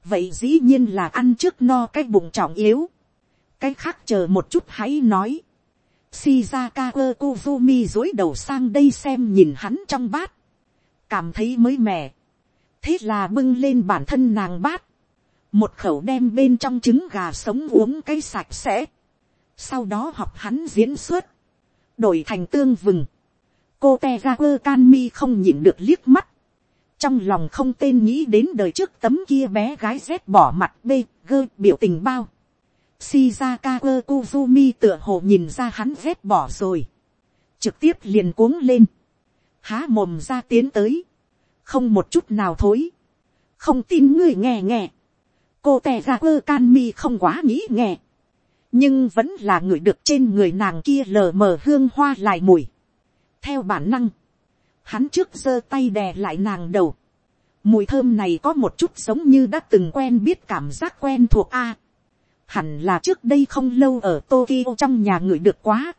vậy dĩ nhiên là ăn trước no cái bụng trọng yếu. cái khác chờ một chút hãy nói. Shizaka Kuzumi dối đầu sang đây xem nhìn hắn trong bát cảm thấy mới mẻ, thế là bưng lên bản thân nàng bát, một khẩu đem bên trong trứng gà sống uống cái sạch sẽ, sau đó học hắn diễn xuất, đổi thành tương vừng, cô te ga quơ can mi không nhịn được liếc mắt, trong lòng không tên nghĩ đến đời trước tấm kia bé gái rét bỏ mặt bê gơ biểu tình bao, Shizaka Kuzumi tựa hồ nhìn ra hắn rét bỏ rồi. Trực tiếp liền cuống lên há mồm ra tiến tới, không một chút nào thối, không tin người nghe nghe, cô tè ra quơ can mi không quá nghĩ nghe, nhưng vẫn là người được trên người nàng kia lờ mờ hương hoa lại mùi. theo bản năng, hắn trước giơ tay đè lại nàng đầu, mùi thơm này có một chút giống như đã từng quen biết cảm giác quen thuộc a. hẳn là trước đây không lâu ở Tokyo trong nhà người được quá.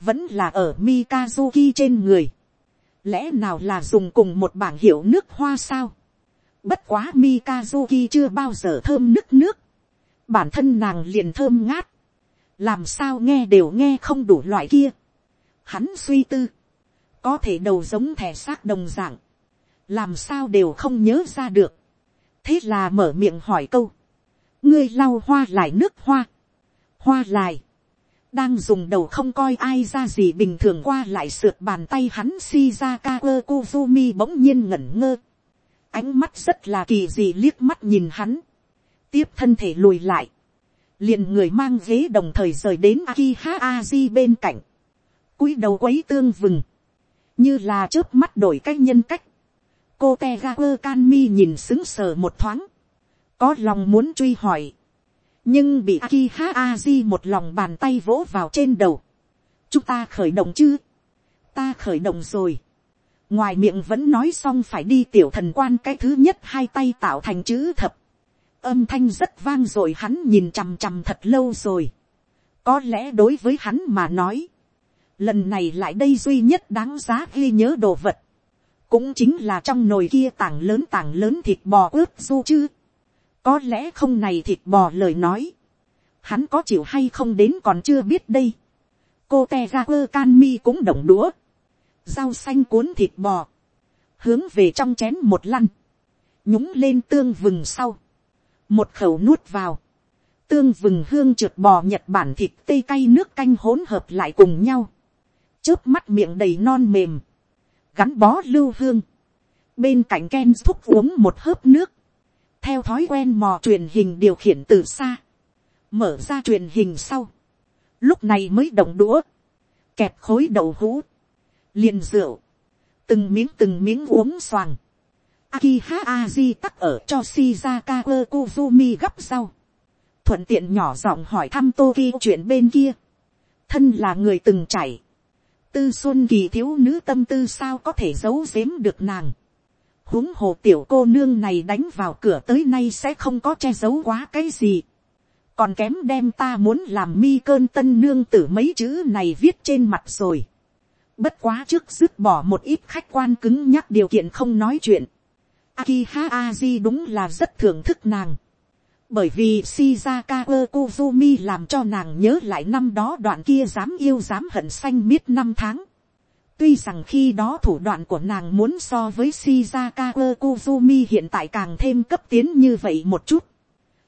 Vẫn là ở Mikazuki trên người lẽ nào là dùng cùng một bảng hiệu nước hoa sao. bất quá mikazuki chưa bao giờ thơm nước nước. bản thân nàng liền thơm ngát. làm sao nghe đều nghe không đủ loại kia. Hắn suy tư, có thể đầu giống thẻ xác đồng dạng, làm sao đều không nhớ ra được. thế là mở miệng hỏi câu, ngươi lau hoa lại nước hoa, hoa lại, đang dùng đầu không coi ai ra gì bình thường qua lại sượt bàn tay hắn shizaka ơ kuzumi bỗng nhiên ngẩn ngơ, ánh mắt rất là kỳ dị liếc mắt nhìn hắn, tiếp thân thể lùi lại, liền người mang ghế đồng thời rời đến Akiha Aji bên cạnh, cúi đầu quấy tương vừng, như là trước mắt đổi cách nhân cách, cô te kanmi nhìn xứng sờ một thoáng, có lòng muốn truy hỏi, nhưng bị Akiha Aji một lòng bàn tay vỗ vào trên đầu, chúng ta khởi động chứ, ta khởi động rồi, ngoài miệng vẫn nói xong phải đi tiểu thần quan cái thứ nhất hai tay tạo thành chữ thập, âm thanh rất vang rồi hắn nhìn chằm chằm thật lâu rồi. có lẽ đối với hắn mà nói, lần này lại đây duy nhất đáng giá ghi nhớ đồ vật, cũng chính là trong nồi kia tảng lớn tảng lớn thịt bò ướp du chứ có lẽ không này thịt bò lời nói, hắn có chịu hay không đến còn chưa biết đây. cô te ga quơ can mi cũng động đũa, rau xanh cuốn thịt bò, hướng về trong chén một lăn, nhúng lên tương vừng sau, một khẩu nuốt vào, tương vừng hương trượt bò nhật bản thịt tây cay nước canh hỗn hợp lại cùng nhau, trước mắt miệng đầy non mềm, gắn bó lưu hương, bên cạnh Ken thúc uống một hớp nước, theo thói quen mò truyền hình điều khiển từ xa, mở ra truyền hình sau, lúc này mới động đũa, kẹp khối đậu hũ, liền rượu, từng miếng từng miếng uống xoàng, Akiha Aji tắc ở cho Shizaka Kuzumi gấp sau Thuận tiện nhỏ giọng hỏi thăm Toki chuyện bên kia. Thân là người từng chảy. Tư xuân kỳ thiếu nữ tâm tư sao có thể giấu giếm được nàng huống hồ tiểu cô nương này đánh vào cửa tới nay sẽ không có che giấu quá cái gì. Còn kém đem ta muốn làm mi cơn tân nương tử mấy chữ này viết trên mặt rồi. Bất quá trước dứt bỏ một ít khách quan cứng nhắc điều kiện không nói chuyện Akiha Aji đúng là rất thưởng thức nàng. Bởi vì Shizaka Kozumi làm cho nàng nhớ lại năm đó đoạn kia dám yêu dám hận xanh miết năm tháng. Tuy rằng khi đó thủ đoạn của nàng muốn so với Shizaka Kozumi hiện tại càng thêm cấp tiến như vậy một chút.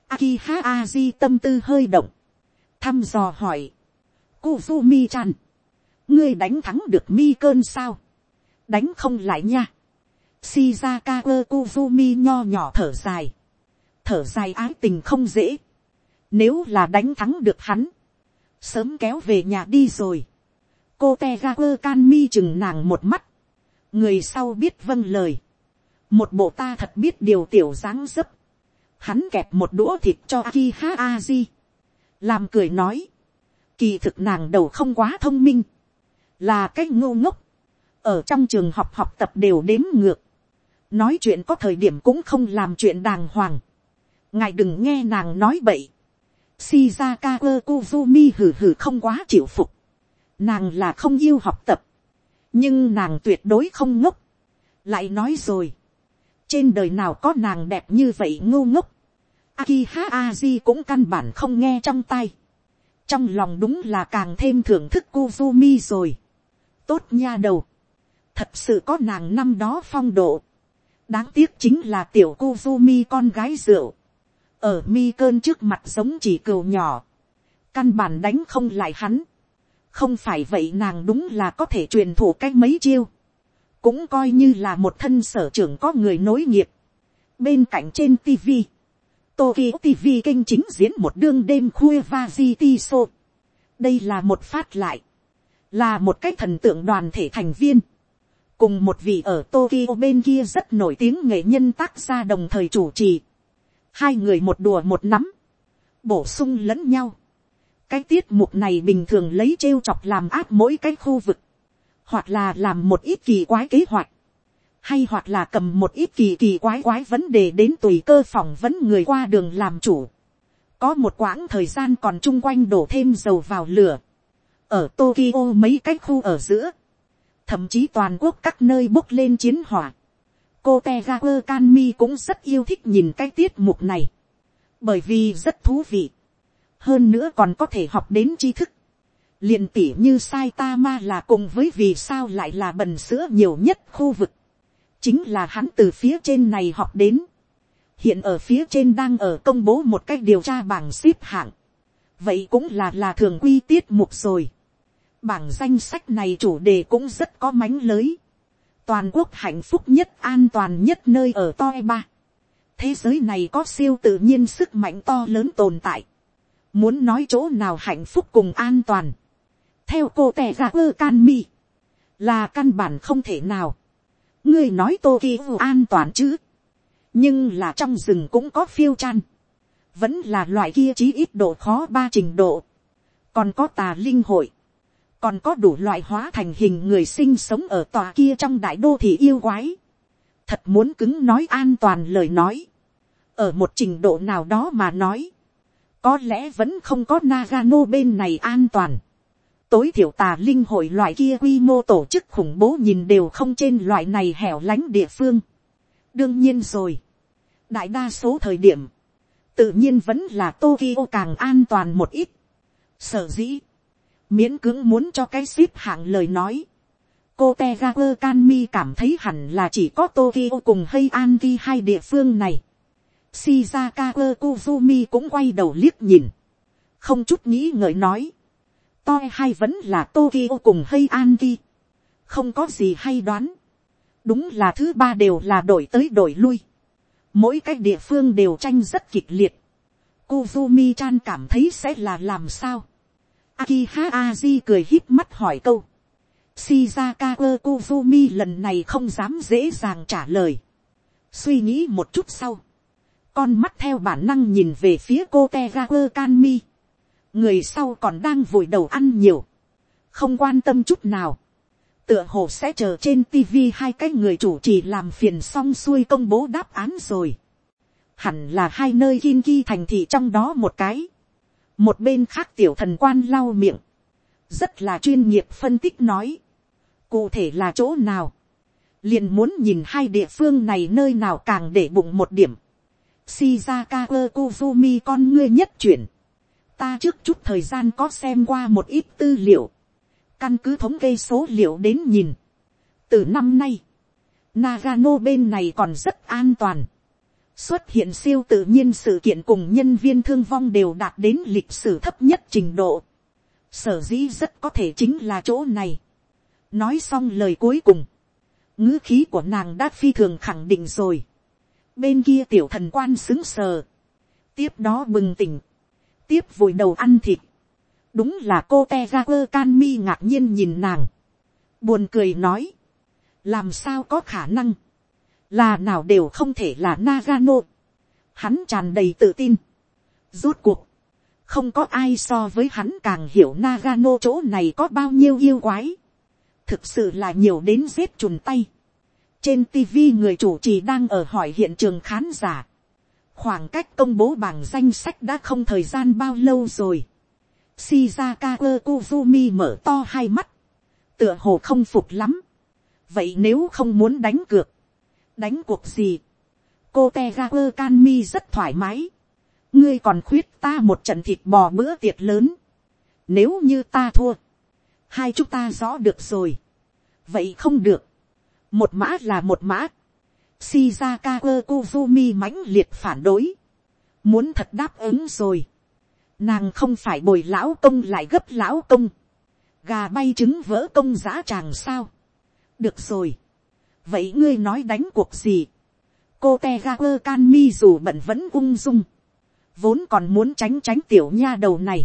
Akiha Aji tâm tư hơi động. Thăm dò hỏi. Kozumi-chan. Ngươi đánh thắng được mi cơn sao? Đánh không lại nha Shizaka Kuzumi nho nhỏ thở dài. Thở dài ái tình không dễ. Nếu là đánh thắng được hắn. Sớm kéo về nhà đi rồi. Cô Tegaku Kanmi chừng nàng một mắt. Người sau biết vâng lời. Một bộ ta thật biết điều tiểu dáng dấp. Hắn kẹp một đũa thịt cho Akiha Aji. Làm cười nói. Kỳ thực nàng đầu không quá thông minh. Là cái ngô ngốc. Ở trong trường học học tập đều đếm ngược nói chuyện có thời điểm cũng không làm chuyện đàng hoàng. ngài đừng nghe nàng nói bậy. Shizaka kuzumi hử hử không quá chịu phục. Nàng là không yêu học tập. nhưng nàng tuyệt đối không ngốc. lại nói rồi. trên đời nào có nàng đẹp như vậy ngu ngốc. Akiha Aji cũng căn bản không nghe trong tay. trong lòng đúng là càng thêm thưởng thức kuzumi rồi. tốt nha đầu. thật sự có nàng năm đó phong độ đáng tiếc chính là tiểu Kuzumi con gái rượu, ở mi cơn trước mặt giống chỉ cừu nhỏ, căn bản đánh không lại hắn, không phải vậy nàng đúng là có thể truyền thủ cách mấy chiêu, cũng coi như là một thân sở trưởng có người nối nghiệp, bên cạnh trên tv, Tokyo TV kênh chính diễn một đương đêm khuya Vaziti Show. Đây là một phát lại. Là một cái thần tượng đoàn thể thành viên cùng một vị ở Tokyo bên kia rất nổi tiếng nghệ nhân tác gia đồng thời chủ trì. Hai người một đùa một nắm, bổ sung lẫn nhau. Cái tiết mục này bình thường lấy trêu chọc làm áp mỗi cái khu vực, hoặc là làm một ít kỳ quái kế hoạch, hay hoặc là cầm một ít kỳ kỳ quái quái vấn đề đến tùy cơ phỏng vấn người qua đường làm chủ. Có một quãng thời gian còn chung quanh đổ thêm dầu vào lửa. Ở Tokyo mấy cái khu ở giữa thậm chí toàn quốc các nơi bốc lên chiến hỏa. cô te Kanmi cũng rất yêu thích nhìn cái tiết mục này, bởi vì rất thú vị hơn nữa còn có thể học đến tri thức, liền tỉ như sai ta ma là cùng với vì sao lại là bần sữa nhiều nhất khu vực, chính là hắn từ phía trên này học đến, hiện ở phía trên đang ở công bố một cách điều tra bảng xếp hạng, vậy cũng là là thường quy tiết mục rồi. bảng danh sách này chủ đề cũng rất có mánh lới, toàn quốc hạnh phúc nhất an toàn nhất nơi ở toi ba, thế giới này có siêu tự nhiên sức mạnh to lớn tồn tại, muốn nói chỗ nào hạnh phúc cùng an toàn, theo cô tè ra ơ can mi, là căn bản không thể nào, ngươi nói tô an toàn chứ, nhưng là trong rừng cũng có phiêu chan, vẫn là loại kia chí ít độ khó ba trình độ, còn có tà linh hội, còn có đủ loại hóa thành hình người sinh sống ở tòa kia trong đại đô thị yêu quái, thật muốn cứng nói an toàn lời nói, ở một trình độ nào đó mà nói, có lẽ vẫn không có Nagano bên này an toàn. Tối thiểu tà linh hội loại kia quy mô tổ chức khủng bố nhìn đều không trên loại này hẻo lánh địa phương. đương nhiên rồi, đại đa số thời điểm, tự nhiên vẫn là Tokyo càng an toàn một ít. Sở dĩ, miễn cưỡng muốn cho cái ship hạng lời nói. cô tegakur kanmi cảm thấy hẳn là chỉ có Tokyo cùng hay an hai địa phương này. Shizaka Kozumi cũng quay đầu liếc nhìn. Không chút nghĩ ngợi nói. Toi hay vẫn là Tokyo cùng hay Anki. Không có gì hay đoán. Đúng là thứ ba đều là đổi tới đổi lui mỗi cái địa phương đều tranh rất kịch liệt. Kuzumi chan cảm thấy sẽ là làm sao. Akiha Aji cười híp mắt hỏi câu. Shizaka Kuzumi lần này không dám dễ dàng trả lời. Suy nghĩ một chút sau. Con mắt theo bản năng nhìn về phía cô Tegaku Kanmi. Người sau còn đang vội đầu ăn nhiều. Không quan tâm chút nào tựa hồ sẽ chờ trên tv hai cái người chủ trì làm phiền xong xuôi công bố đáp án rồi. Hẳn là hai nơi Kinki thành thị trong đó một cái. Một bên khác tiểu thần quan lau miệng. Rất là chuyên nghiệp phân tích nói. Cụ thể là chỗ nào? Liền muốn nhìn hai địa phương này nơi nào càng để bụng một điểm. Shizaka Kozumi con ngươi nhất chuyển. Ta trước chút thời gian có xem qua một ít tư liệu Căn cứ thống kê số liệu đến nhìn. Từ năm nay, Nagano bên này còn rất an toàn. Xuất hiện siêu tự nhiên sự kiện cùng nhân viên thương vong đều đạt đến lịch sử thấp nhất trình độ. Sở dĩ rất có thể chính là chỗ này. Nói xong lời cuối cùng. ngữ khí của nàng đã phi thường khẳng định rồi. Bên kia tiểu thần quan xứng sờ. Tiếp đó bừng tỉnh. Tiếp vùi đầu ăn thịt đúng là cô te ra quơ can mi ngạc nhiên nhìn nàng, buồn cười nói, làm sao có khả năng, là nào đều không thể là Nagano. Hắn tràn đầy tự tin. Rốt cuộc, không có ai so với hắn càng hiểu Nagano chỗ này có bao nhiêu yêu quái. Thực sự là nhiều đến giết chùn tay. Trên TV người chủ trì đang ở hỏi hiện trường khán giả. Khoảng cách công bố bảng danh sách đã không thời gian bao lâu rồi. Shizaka Kuzumi mở to hai mắt. Tựa hồ không phục lắm. Vậy nếu không muốn đánh cược. Đánh cuộc gì? Cô Tegaku Kanmi rất thoải mái. Ngươi còn khuyết ta một trận thịt bò bữa tiệc lớn. Nếu như ta thua. Hai chúng ta rõ được rồi. Vậy không được. Một mã là một mã. Shizaka Kuzumi mãnh liệt phản đối. Muốn thật đáp ứng rồi nàng không phải bồi lão công lại gấp lão công, gà bay trứng vỡ công giá tràng sao. được rồi, vậy ngươi nói đánh cuộc gì, cô te ga quơ can mi dù bận vẫn ung dung, vốn còn muốn tránh tránh tiểu nha đầu này,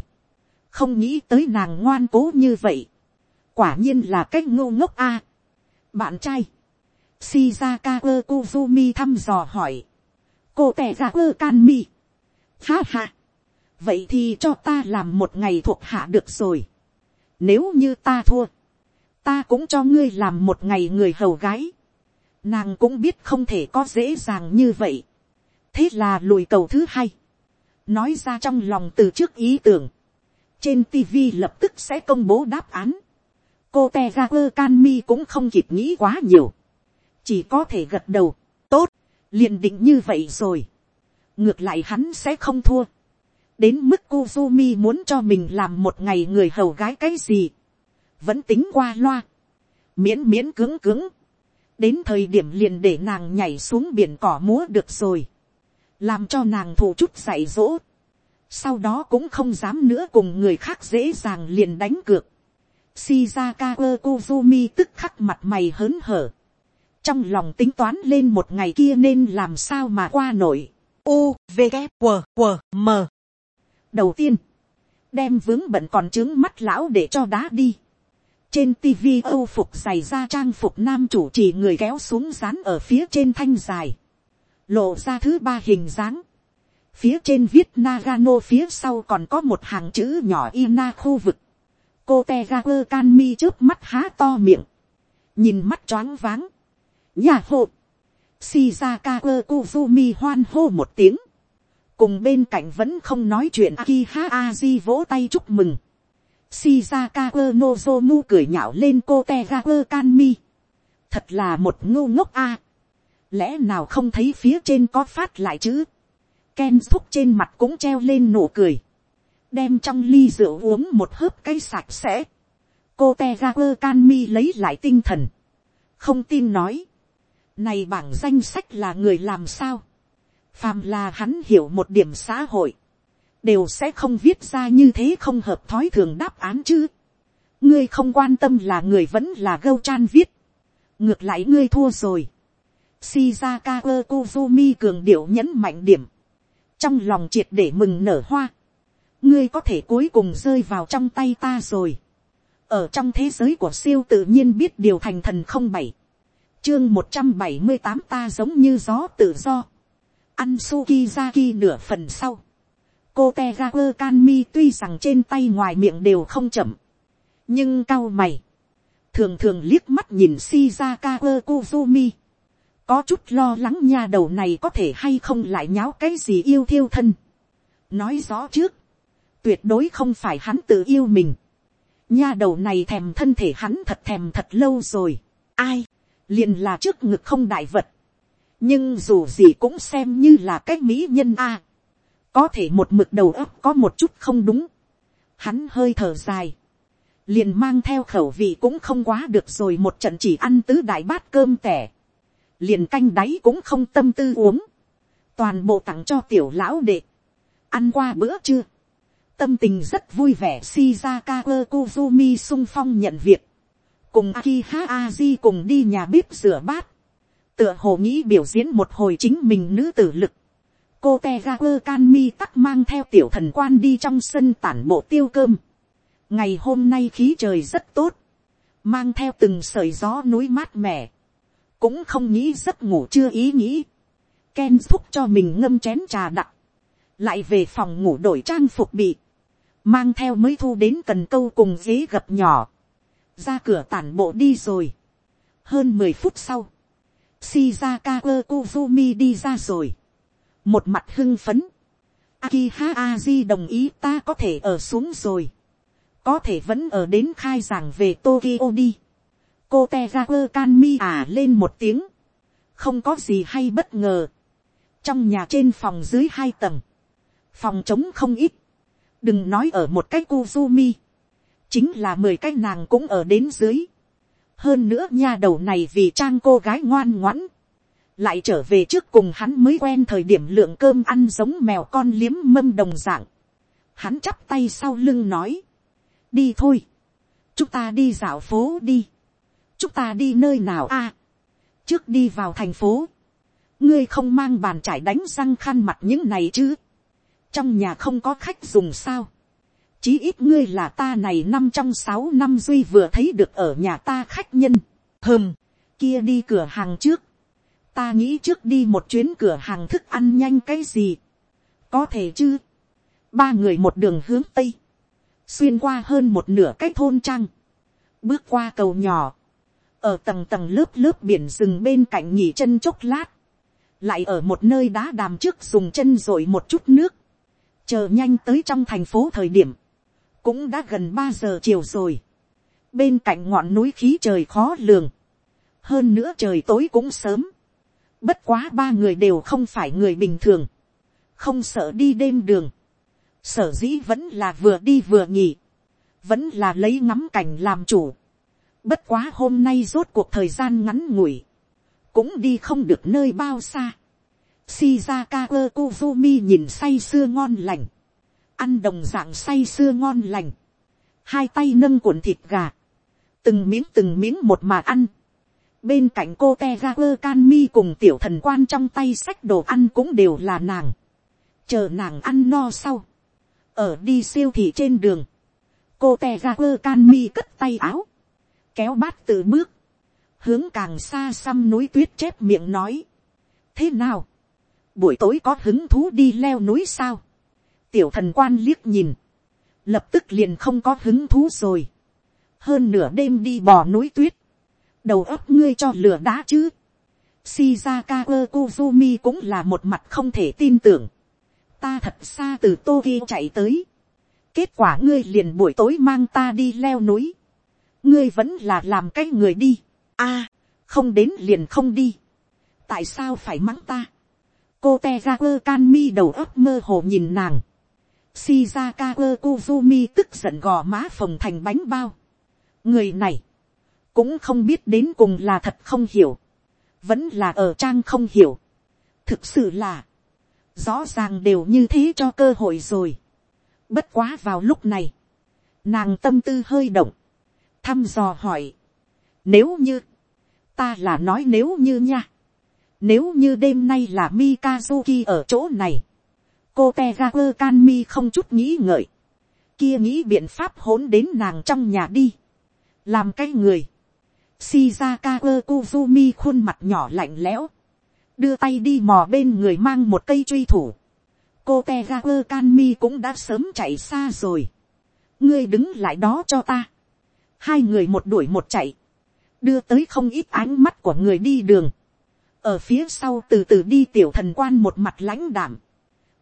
không nghĩ tới nàng ngoan cố như vậy, quả nhiên là cách ngô ngốc a bạn trai, shizaka ơ kuzumi thăm dò hỏi, cô tè ra ơ canmi, ha ha, vậy thì cho ta làm một ngày thuộc hạ được rồi. Nếu như ta thua, ta cũng cho ngươi làm một ngày người hầu gái. Nàng cũng biết không thể có dễ dàng như vậy. thế là lùi cầu thứ hai. nói ra trong lòng từ trước ý tưởng. trên tv lập tức sẽ công bố đáp án cô te ra quơ can mi cũng không kịp nghĩ quá nhiều. chỉ có thể gật đầu. tốt, liền định như vậy rồi. ngược lại hắn sẽ không thua đến mức Kuzumi muốn cho mình làm một ngày người hầu gái cái gì, vẫn tính qua loa, miễn miễn cứng cứng, đến thời điểm liền để nàng nhảy xuống biển cỏ múa được rồi, làm cho nàng thụ chút dạy dỗ, sau đó cũng không dám nữa cùng người khác dễ dàng liền đánh cược. Shizaka Kuzumi tức khắc mặt mày hớn hở. Trong lòng tính toán lên một ngày kia nên làm sao mà qua nổi. U, V, K, W, W, M. Đầu tiên, đem vướng bận còn trướng mắt lão để cho đá đi. Trên TV âu phục giày ra trang phục nam chủ chỉ người kéo xuống dán ở phía trên thanh dài. Lộ ra thứ ba hình dáng Phía trên viết Nagano phía sau còn có một hàng chữ nhỏ Ina khu vực. Cô Tegaku Kanmi trước mắt há to miệng. Nhìn mắt choáng váng. Nhà hộ. Shizaka Kuzumi hoan hô một tiếng. Cùng bên cạnh vẫn không nói chuyện Akiha Aji vỗ tay chúc mừng. Shizaka Nozomu cười nhạo lên cô Tegaku Kanmi. Thật là một ngu ngốc a. Lẽ nào không thấy phía trên có phát lại chứ? Ken thúc trên mặt cũng treo lên nụ cười. Đem trong ly rượu uống một hớp cây sạch sẽ. Cô Tegaku Kanmi lấy lại tinh thần. Không tin nói. Này bảng danh sách là người làm sao? Phàm là hắn hiểu một điểm xã hội. Đều sẽ không viết ra như thế không hợp thói thường đáp án chứ. Ngươi không quan tâm là người vẫn là gâu chan viết. Ngược lại ngươi thua rồi. Shizaka Kozumi cường điệu nhấn mạnh điểm trong lòng triệt để mừng nở hoa, ngươi có thể cuối cùng rơi vào trong tay ta rồi. ở trong thế giới của siêu tự nhiên biết điều thành thần không bảy, chương một trăm bảy mươi tám ta giống như gió tự do, ăn sukizaki nửa phần sau, cô te ga quơ can mi tuy rằng trên tay ngoài miệng đều không chậm, nhưng cao mày, thường thường liếc mắt nhìn shizaka quơ kuzumi, có chút lo lắng nha đầu này có thể hay không lại nháo cái gì yêu thiêu thân. nói rõ trước, tuyệt đối không phải hắn tự yêu mình. nha đầu này thèm thân thể hắn thật thèm thật lâu rồi. ai, liền là trước ngực không đại vật. nhưng dù gì cũng xem như là cái mỹ nhân a. có thể một mực đầu óc có một chút không đúng. hắn hơi thở dài. liền mang theo khẩu vị cũng không quá được rồi một trận chỉ ăn tứ đại bát cơm tẻ liền canh đáy cũng không tâm tư uống, toàn bộ tặng cho tiểu lão đệ, ăn qua bữa chưa, tâm tình rất vui vẻ shizaka quơ kuzumi sung phong nhận việc, cùng akiha aji cùng đi nhà bếp rửa bát, tựa hồ nghĩ biểu diễn một hồi chính mình nữ tử lực, cô te ga quơ can mi tắc mang theo tiểu thần quan đi trong sân tản bộ tiêu cơm, ngày hôm nay khí trời rất tốt, mang theo từng sợi gió núi mát mẻ, cũng không nghĩ giấc ngủ chưa ý nghĩ. Ken thúc cho mình ngâm chén trà đặc, lại về phòng ngủ đổi trang phục bị, mang theo mới thu đến cần câu cùng ghế gập nhỏ, ra cửa tản bộ đi rồi. hơn mười phút sau, Shizaka kuzumi đi ra rồi, một mặt hưng phấn, Akiha Aji đồng ý ta có thể ở xuống rồi, có thể vẫn ở đến khai giảng về Tokyo đi. Cô te ra à lên một tiếng, không có gì hay bất ngờ, trong nhà trên phòng dưới hai tầng, phòng trống không ít, đừng nói ở một cái Kuzumi, chính là mười cái nàng cũng ở đến dưới, hơn nữa nha đầu này vì trang cô gái ngoan ngoãn, lại trở về trước cùng hắn mới quen thời điểm lượng cơm ăn giống mèo con liếm mâm đồng dạng, hắn chắp tay sau lưng nói, đi thôi, chúng ta đi dạo phố đi, chúng ta đi nơi nào a, trước đi vào thành phố, ngươi không mang bàn trải đánh răng khăn mặt những này chứ, trong nhà không có khách dùng sao, chí ít ngươi là ta này năm trong sáu năm duy vừa thấy được ở nhà ta khách nhân, hơm, kia đi cửa hàng trước, ta nghĩ trước đi một chuyến cửa hàng thức ăn nhanh cái gì, có thể chứ, ba người một đường hướng tây, xuyên qua hơn một nửa cái thôn trăng, bước qua cầu nhỏ, ở tầng tầng lớp lớp biển rừng bên cạnh nhỉ chân chốc lát, lại ở một nơi đá đàm trước dùng chân rồi một chút nước, chờ nhanh tới trong thành phố thời điểm, cũng đã gần ba giờ chiều rồi, bên cạnh ngọn núi khí trời khó lường, hơn nữa trời tối cũng sớm, bất quá ba người đều không phải người bình thường, không sợ đi đêm đường, sở dĩ vẫn là vừa đi vừa nhỉ vẫn là lấy ngắm cảnh làm chủ. Bất quá hôm nay rốt cuộc thời gian ngắn ngủi, cũng đi không được nơi bao xa. Shizaka Kuzumi nhìn say sưa ngon lành, ăn đồng dạng say sưa ngon lành, hai tay nâng cuộn thịt gà, từng miếng từng miếng một mà ăn. Bên cạnh cô Tegaku Kanmi cùng tiểu thần quan trong tay sách đồ ăn cũng đều là nàng. Chờ nàng ăn no sau. Ở đi siêu thị trên đường. Cô Tegaku Kanmi cất tay áo. Kéo bát từ bước. Hướng càng xa xăm núi tuyết chép miệng nói. Thế nào? Buổi tối có hứng thú đi leo núi sao? Tiểu thần quan liếc nhìn. Lập tức liền không có hứng thú rồi. Hơn nửa đêm đi bò núi tuyết đầu óc ngươi cho lửa đá chứ. Shizaka Kozumi cũng là một mặt không thể tin tưởng. Ta thật xa từ Tokyo chạy tới. Kết quả ngươi liền buổi tối mang ta đi leo núi. Ngươi vẫn là làm cái người đi. a không đến liền không đi. Tại sao phải mắng ta? Cô Tegaku Kanmi đầu óc mơ hồ nhìn nàng. Shizaka Kuzumi tức giận gò má phồng thành bánh bao. Người này cũng không biết đến cùng là thật không hiểu, vẫn là ở trang không hiểu. thực sự là, rõ ràng đều như thế cho cơ hội rồi. bất quá vào lúc này, nàng tâm tư hơi động, thăm dò hỏi, nếu như, ta là nói nếu như nha, nếu như đêm nay là Mikazuki ở chỗ này, cô Tegaku Kanmi không chút nghĩ ngợi, kia nghĩ biện pháp hỗn đến nàng trong nhà đi, làm cái người, Shizaka Kuzumi khuôn mặt nhỏ lạnh lẽo. Đưa tay đi mò bên người mang một cây truy thủ. Cô Tegaku Kanmi cũng đã sớm chạy xa rồi. Ngươi đứng lại đó cho ta. Hai người một đuổi một chạy. Đưa tới không ít ánh mắt của người đi đường. Ở phía sau từ từ đi tiểu thần quan một mặt lãnh đảm.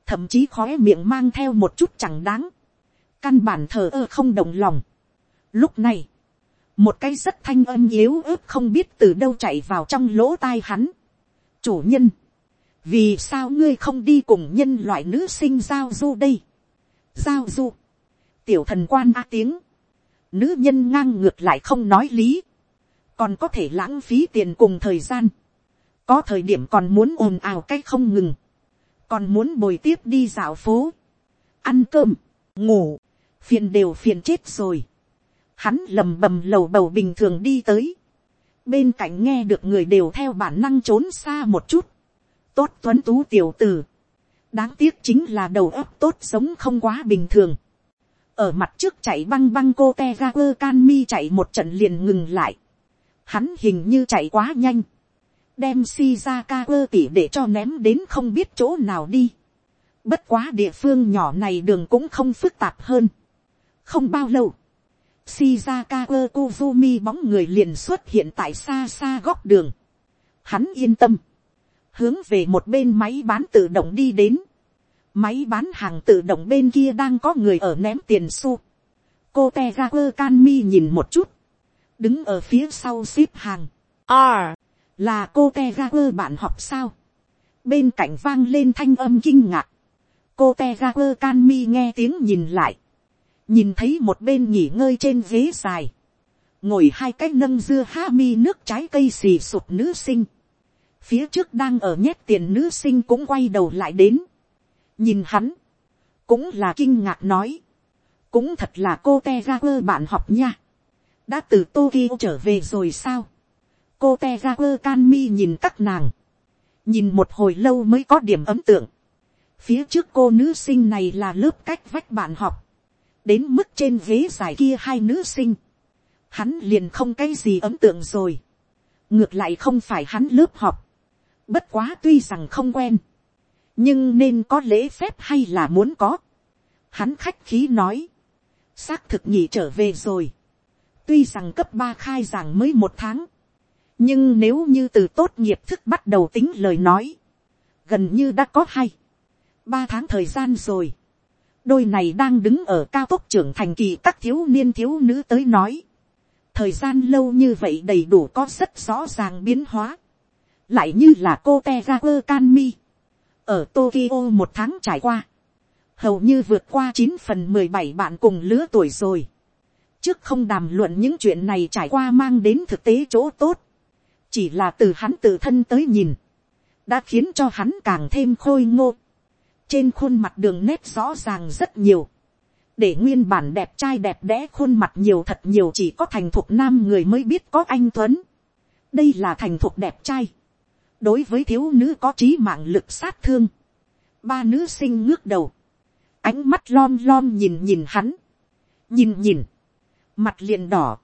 Thậm chí khói miệng mang theo một chút chẳng đáng. Căn bản thờ ơ không đồng lòng. Lúc này một cái rất thanh âm yếu ớt không biết từ đâu chạy vào trong lỗ tai hắn. chủ nhân, vì sao ngươi không đi cùng nhân loại nữ sinh giao du đây. giao du, tiểu thần quan a tiếng, nữ nhân ngang ngược lại không nói lý, còn có thể lãng phí tiền cùng thời gian, có thời điểm còn muốn ồn ào cái không ngừng, còn muốn bồi tiếp đi dạo phố, ăn cơm, ngủ, phiền đều phiền chết rồi. Hắn lầm bầm lầu bầu bình thường đi tới, bên cạnh nghe được người đều theo bản năng trốn xa một chút, tốt tuấn tú tiểu t ử đáng tiếc chính là đầu óc tốt sống không quá bình thường, ở mặt trước chạy băng băng cô te ga quơ can mi chạy một trận liền ngừng lại, hắn hình như chạy quá nhanh, đem si ra tỉ để cho ném đến không biết chỗ nào đi, bất quá địa phương nhỏ này đường cũng không phức tạp hơn, không bao lâu, Shizaka Kuzumi bóng người liền xuất hiện tại xa xa góc đường. Hắn yên tâm. Hướng về một bên máy bán tự động đi đến. Máy bán hàng tự động bên kia đang có người ở ném tiền xu. Cô Tegaku Kanmi nhìn một chút. Đứng ở phía sau xếp hàng. R. Là cô Tegaku bạn học sao? Bên cạnh vang lên thanh âm kinh ngạc. Cô Teager can mi nghe tiếng nhìn lại. Nhìn thấy một bên nghỉ ngơi trên ghế dài, ngồi hai cái nâng dưa ha mi nước trái cây xì sụp nữ sinh, phía trước đang ở nhét tiền nữ sinh cũng quay đầu lại đến, nhìn hắn, cũng là kinh ngạc nói, cũng thật là cô te ga quơ bạn học nha, đã từ tokyo trở về rồi sao, cô te ra quơ can mi nhìn các nàng, nhìn một hồi lâu mới có điểm ấn tượng, phía trước cô nữ sinh này là lớp cách vách bạn học, đến mức trên ghế dài kia hai nữ sinh, hắn liền không cái gì ấn tượng rồi, ngược lại không phải hắn lớp học, bất quá tuy rằng không quen, nhưng nên có lễ phép hay là muốn có, hắn khách khí nói, xác thực nhị trở về rồi, tuy rằng cấp ba khai giảng mới một tháng, nhưng nếu như từ tốt nghiệp thức bắt đầu tính lời nói, gần như đã có hai, ba tháng thời gian rồi, đôi này đang đứng ở cao tốc trưởng thành kỳ các thiếu niên thiếu nữ tới nói. thời gian lâu như vậy đầy đủ có rất rõ ràng biến hóa. lại như là cô te ga quơ can mi. ở tokyo một tháng trải qua. hầu như vượt qua chín phần mười bảy bạn cùng lứa tuổi rồi. trước không đàm luận những chuyện này trải qua mang đến thực tế chỗ tốt, chỉ là từ hắn tự thân tới nhìn, đã khiến cho hắn càng thêm khôi ngô. trên khuôn mặt đường nét rõ ràng rất nhiều, để nguyên bản đẹp trai đẹp đẽ khuôn mặt nhiều thật nhiều chỉ có thành thục nam người mới biết có anh tuấn. đây là thành thục đẹp trai. đối với thiếu nữ có trí mạng lực sát thương. ba nữ sinh ngước đầu. ánh mắt lom lom nhìn nhìn hắn. nhìn nhìn. mặt liền đỏ.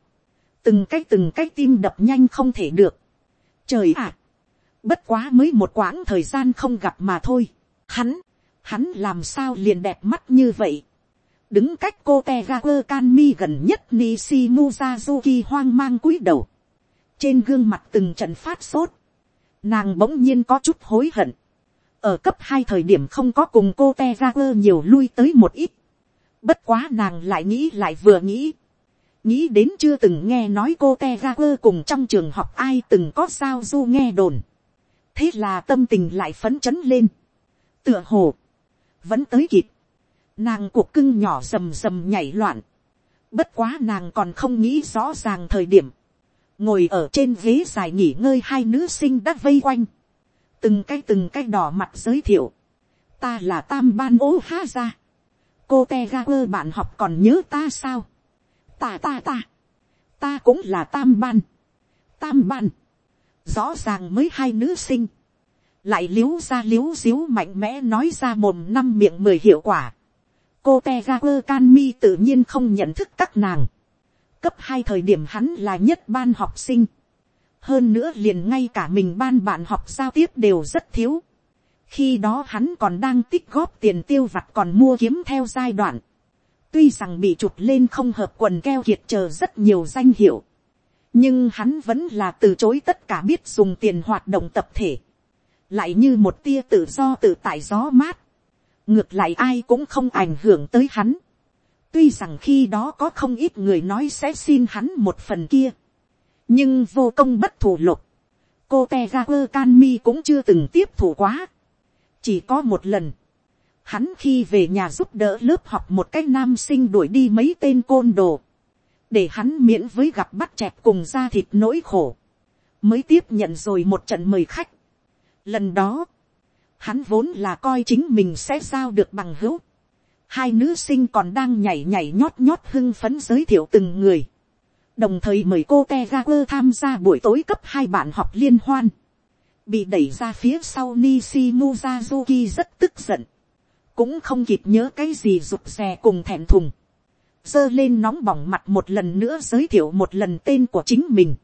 từng cái từng cái tim đập nhanh không thể được trời ạ. bất quá mới một quãng thời gian không gặp mà thôi. hắn, hắn làm sao liền đẹp mắt như vậy đứng cách cô te Kanmi gần nhất Nishimuzazuki hoang mang cúi đầu. Trên gương mặt từng trận phát sốt. Nàng bỗng nhiên có chút hối hận. Ở cấp hai thời điểm không có cùng cô te nhiều lui tới một ít. Bất quá nàng lại nghĩ lại vừa nghĩ. Nghĩ đến chưa từng nghe nói cô te ga quơ cùng trong trường học ai từng có sao du nghe đồn. Thế là tâm tình lại phấn chấn lên. Tựa hồ. Vẫn tới kịp Nàng cuộc cưng nhỏ rầm rầm nhảy loạn. Bất quá nàng còn không nghĩ rõ ràng thời điểm. Ngồi ở trên ghế dài nghỉ ngơi hai nữ sinh đã vây quanh. Từng cái từng cái đỏ mặt giới thiệu. Ta là tam ban ố ha ra. Cô te ga quơ bạn học còn nhớ ta sao? Ta ta ta. Ta cũng là tam ban. Tam ban. Rõ ràng mới hai nữ sinh lại liếu ra liếu xíu mạnh mẽ nói ra mồm năm miệng mười hiệu quả cô te ga quơ can mi tự nhiên không nhận thức các nàng. cấp hai thời điểm hắn là nhất ban học sinh. hơn nữa liền ngay cả mình ban bạn học giao tiếp đều rất thiếu. khi đó hắn còn đang tích góp tiền tiêu vặt còn mua kiếm theo giai đoạn tuy rằng bị chụp lên không hợp quần keo kiệt chờ rất nhiều danh hiệu. nhưng hắn vẫn là từ chối tất cả biết dùng tiền hoạt động tập thể. lại như một tia tự do tự tại gió mát ngược lại ai cũng không ảnh hưởng tới hắn. tuy rằng khi đó có không ít người nói sẽ xin hắn một phần kia, nhưng vô công bất thủ lục, cô te Kanmi cũng chưa từng tiếp thủ quá. chỉ có một lần, hắn khi về nhà giúp đỡ lớp học một cái nam sinh đuổi đi mấy tên côn đồ, để hắn miễn với gặp bắt chẹp cùng ra thịt nỗi khổ, mới tiếp nhận rồi một trận mời khách. Lần đó, Hắn vốn là coi chính mình sẽ giao được bằng hữu. Hai nữ sinh còn đang nhảy nhảy nhót nhót hưng phấn giới thiệu từng người. Đồng thời mời cô Tegaper tham gia buổi tối cấp hai bạn học liên hoan. Bị đẩy ra phía sau Nishi Muzazuki rất tức giận. Cũng không kịp nhớ cái gì rụt rè cùng thẹn thùng. Dơ lên nóng bỏng mặt một lần nữa giới thiệu một lần tên của chính mình.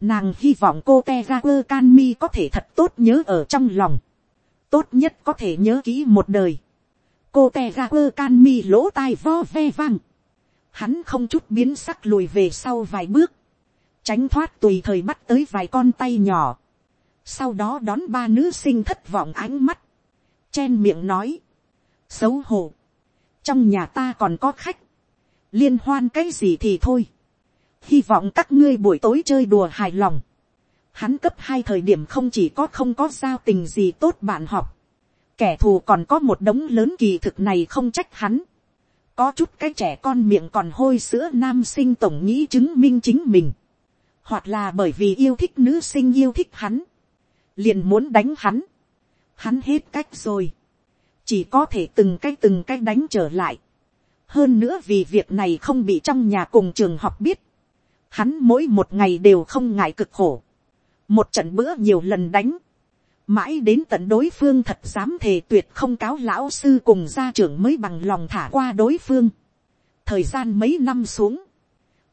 Nàng hy vọng cô Tegaper Canmi có thể thật tốt nhớ ở trong lòng tốt nhất có thể nhớ kỹ một đời. cô te ra quơ can mi lỗ tai vo ve vang. hắn không chút biến sắc lùi về sau vài bước, tránh thoát tùy thời bắt tới vài con tay nhỏ. sau đó đón ba nữ sinh thất vọng ánh mắt, chen miệng nói, xấu hổ, trong nhà ta còn có khách, liên hoan cái gì thì thôi, hy vọng các ngươi buổi tối chơi đùa hài lòng, Hắn cấp hai thời điểm không chỉ có không có giao tình gì tốt bạn học. Kẻ thù còn có một đống lớn kỳ thực này không trách hắn. Có chút cái trẻ con miệng còn hôi sữa nam sinh tổng nghĩ chứng minh chính mình. Hoặc là bởi vì yêu thích nữ sinh yêu thích hắn. Liền muốn đánh hắn. Hắn hết cách rồi. Chỉ có thể từng cái từng cái đánh trở lại. Hơn nữa vì việc này không bị trong nhà cùng trường học biết. Hắn mỗi một ngày đều không ngại cực khổ một trận bữa nhiều lần đánh, mãi đến tận đối phương thật dám thề tuyệt không cáo lão sư cùng gia trưởng mới bằng lòng thả qua đối phương. thời gian mấy năm xuống,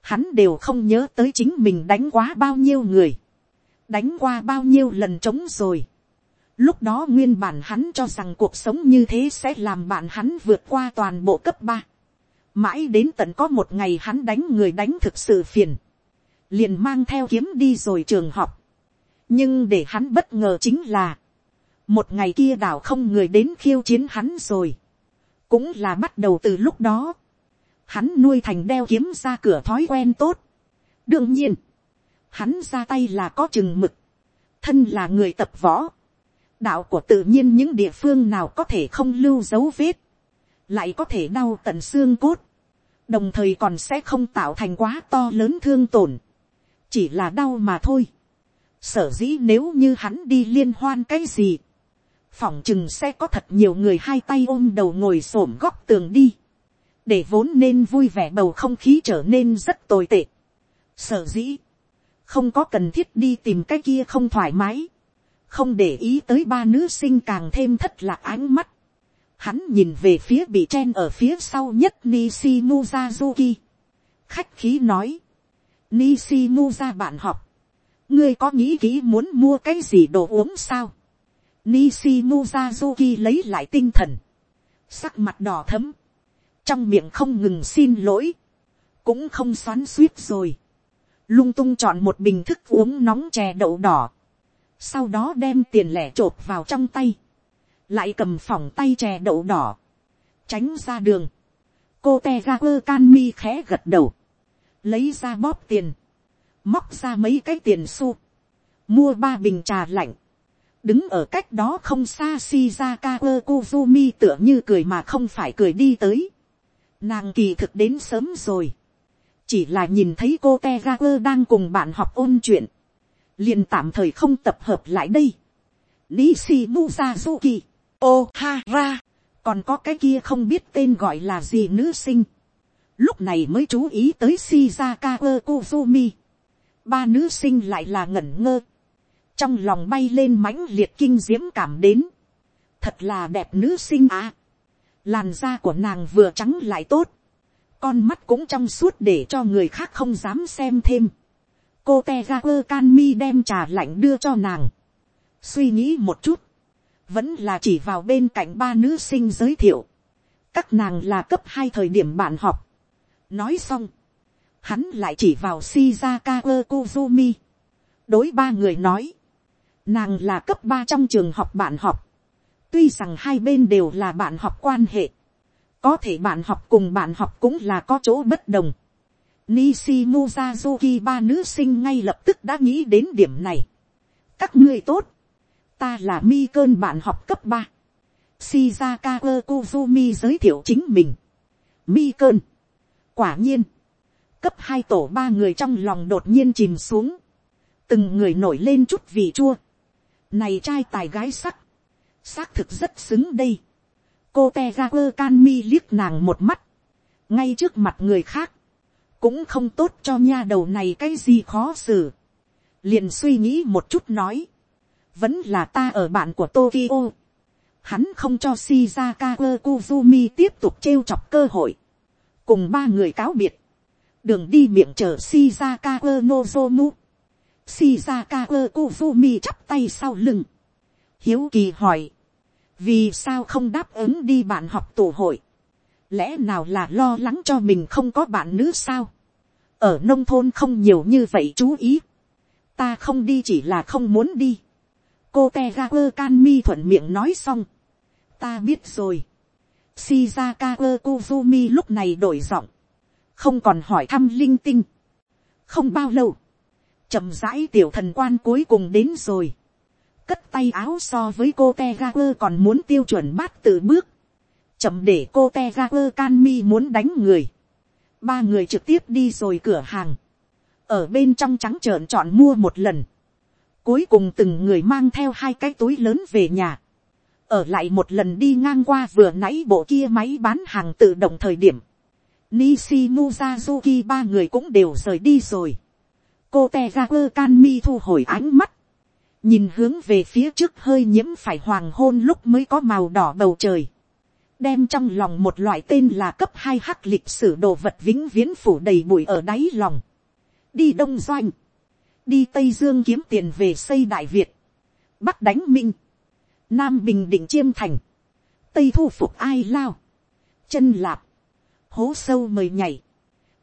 hắn đều không nhớ tới chính mình đánh quá bao nhiêu người, đánh qua bao nhiêu lần trống rồi. Lúc đó nguyên bản hắn cho rằng cuộc sống như thế sẽ làm bạn hắn vượt qua toàn bộ cấp ba. Mãi đến tận có một ngày hắn đánh người đánh thực sự phiền. Liền mang theo kiếm đi rồi trường học nhưng để hắn bất ngờ chính là, một ngày kia đảo không người đến khiêu chiến hắn rồi, cũng là bắt đầu từ lúc đó, hắn nuôi thành đeo kiếm ra cửa thói quen tốt. đương nhiên, hắn ra tay là có chừng mực, thân là người tập võ, đạo của tự nhiên những địa phương nào có thể không lưu dấu vết, lại có thể đau tận xương cốt, đồng thời còn sẽ không tạo thành quá to lớn thương tổn, chỉ là đau mà thôi. Sở dĩ nếu như hắn đi liên hoan cái gì, phỏng chừng sẽ có thật nhiều người hai tay ôm đầu ngồi s ổ m góc tường đi, để vốn nên vui vẻ bầu không khí trở nên rất tồi tệ. Sở dĩ, không có cần thiết đi tìm cái kia không thoải mái, không để ý tới ba nữ sinh càng thêm thất lạc ánh mắt. Hắn nhìn về phía bị chen ở phía sau nhất Nishimurazuki. Khách khí nói. Nishimura bạn học. Ngươi có nghĩ kỹ muốn mua cái gì đồ uống sao? Nishimurazuki lấy lại tinh thần. Sắc mặt đỏ thấm. Trong miệng không ngừng xin lỗi. Cũng không xoắn suýt rồi. Lung tung chọn một bình thức uống nóng chè đậu đỏ. Sau đó đem tiền lẻ chộp vào trong tay. Lại cầm phỏng tay chè đậu đỏ. Tránh ra đường. Cô te ra quơ can mi khẽ gật đầu. Lấy ra bóp tiền. Móc ra mấy cái tiền xu. Mua ba bình trà lạnh, đứng ở cách đó không xa shizaka kuzumi tựa như cười mà không phải cười đi tới. nàng kỳ thực đến sớm rồi. chỉ là nhìn thấy cô te đang cùng bạn học ôn chuyện liền tạm thời không tập hợp lại đây. Nishi Muzazuki, Ohara, còn có cái kia không biết tên gọi là gì nữ sinh. Lúc này mới chú ý tới Shizaka Kozumi. Ba nữ sinh lại là ngẩn ngơ trong lòng bay lên mãnh liệt kinh diễm cảm đến, thật là đẹp nữ sinh à. làn da của nàng vừa trắng lại tốt, con mắt cũng trong suốt để cho người khác không dám xem thêm cô te ra quơ can mi đem trà lạnh đưa cho nàng, suy nghĩ một chút, vẫn là chỉ vào bên cạnh ba nữ sinh giới thiệu, các nàng là cấp hai thời điểm bạn học. nói xong, hắn lại chỉ vào shizaka quơ kuzumi, đối ba người nói, Nàng là cấp ba trong trường học bạn học. Tuy rằng hai bên đều là bạn học quan hệ. Có thể bạn học cùng bạn học cũng là có chỗ bất đồng. Nishi Muzazuki ba nữ sinh ngay lập tức đã nghĩ đến điểm này. Các ngươi tốt. Ta là mi cơn bạn học cấp ba. Shizaka Kozumi giới thiệu chính mình. Mi cơn. Quả nhiên. Cấp hai tổ ba người trong lòng đột nhiên chìm xuống. Từng người nổi lên chút vị chua này trai tài gái sắc, xác thực rất xứng đây. cô Tegaku Kanmi liếc nàng một mắt, ngay trước mặt người khác, cũng không tốt cho nha đầu này cái gì khó xử. liền suy nghĩ một chút nói, vẫn là ta ở bạn của Tokyo. Hắn không cho Shizaka Kuzumi tiếp tục trêu chọc cơ hội. Cùng ba người cáo biệt. Đường đi miệng chờ Shizaka Nozomu. Shizaka Kuzumi chắp tay sau lưng. Hiếu kỳ hỏi. Vì sao không đáp ứng đi bạn học tổ hội? Lẽ nào là lo lắng cho mình không có bạn nữ sao? Ở nông thôn không nhiều như vậy chú ý. Ta không đi chỉ là không muốn đi. Cô Tegaku Kanmi thuận miệng nói xong. Ta biết rồi. Shizaka Kozumi lúc này đổi giọng. Không còn hỏi thăm linh tinh. Không bao lâu chậm rãi tiểu thần quan cuối cùng đến rồi. Cất tay áo so với cô Tegaper còn muốn tiêu chuẩn bát từ bước. Chậm để cô Tegaper can mi muốn đánh người. Ba người trực tiếp đi rồi cửa hàng. Ở bên trong trắng trợn chọn mua một lần. Cuối cùng từng người mang theo hai cái túi lớn về nhà. Ở lại một lần đi ngang qua vừa nãy bộ kia máy bán hàng tự động thời điểm. Nishi Muzazuki ba người cũng đều rời đi rồi cô te ra can mi thu hồi ánh mắt, nhìn hướng về phía trước hơi nhiễm phải hoàng hôn lúc mới có màu đỏ bầu trời, đem trong lòng một loại tên là cấp hai hắc lịch sử đồ vật vĩnh viễn phủ đầy bụi ở đáy lòng, đi đông doanh, đi tây dương kiếm tiền về xây đại việt, bắc đánh minh, nam bình định chiêm thành, tây thu phục ai lao, chân lạp, hố sâu mời nhảy,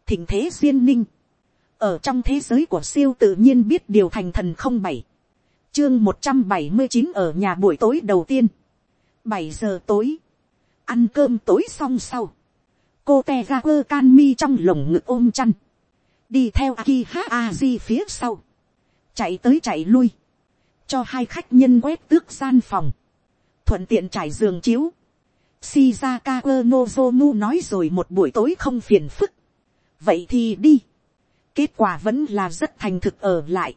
thỉnh thế duyên ninh, ở trong thế giới của siêu tự nhiên biết điều thành thần không bảy. Chương một trăm bảy mươi chín ở nhà buổi tối đầu tiên. Bảy giờ tối ăn cơm tối xong sau cô te ra quơ can mi trong lồng ngực ôm chăn đi theo aki ha aji phía sau chạy tới chạy lui cho hai khách nhân quét tước gian phòng thuận tiện trải giường chiếu Shizaka Nozomu nói rồi một buổi tối không phiền phức. Vậy thì đi. Kết quả vẫn là rất thành thực ở lại.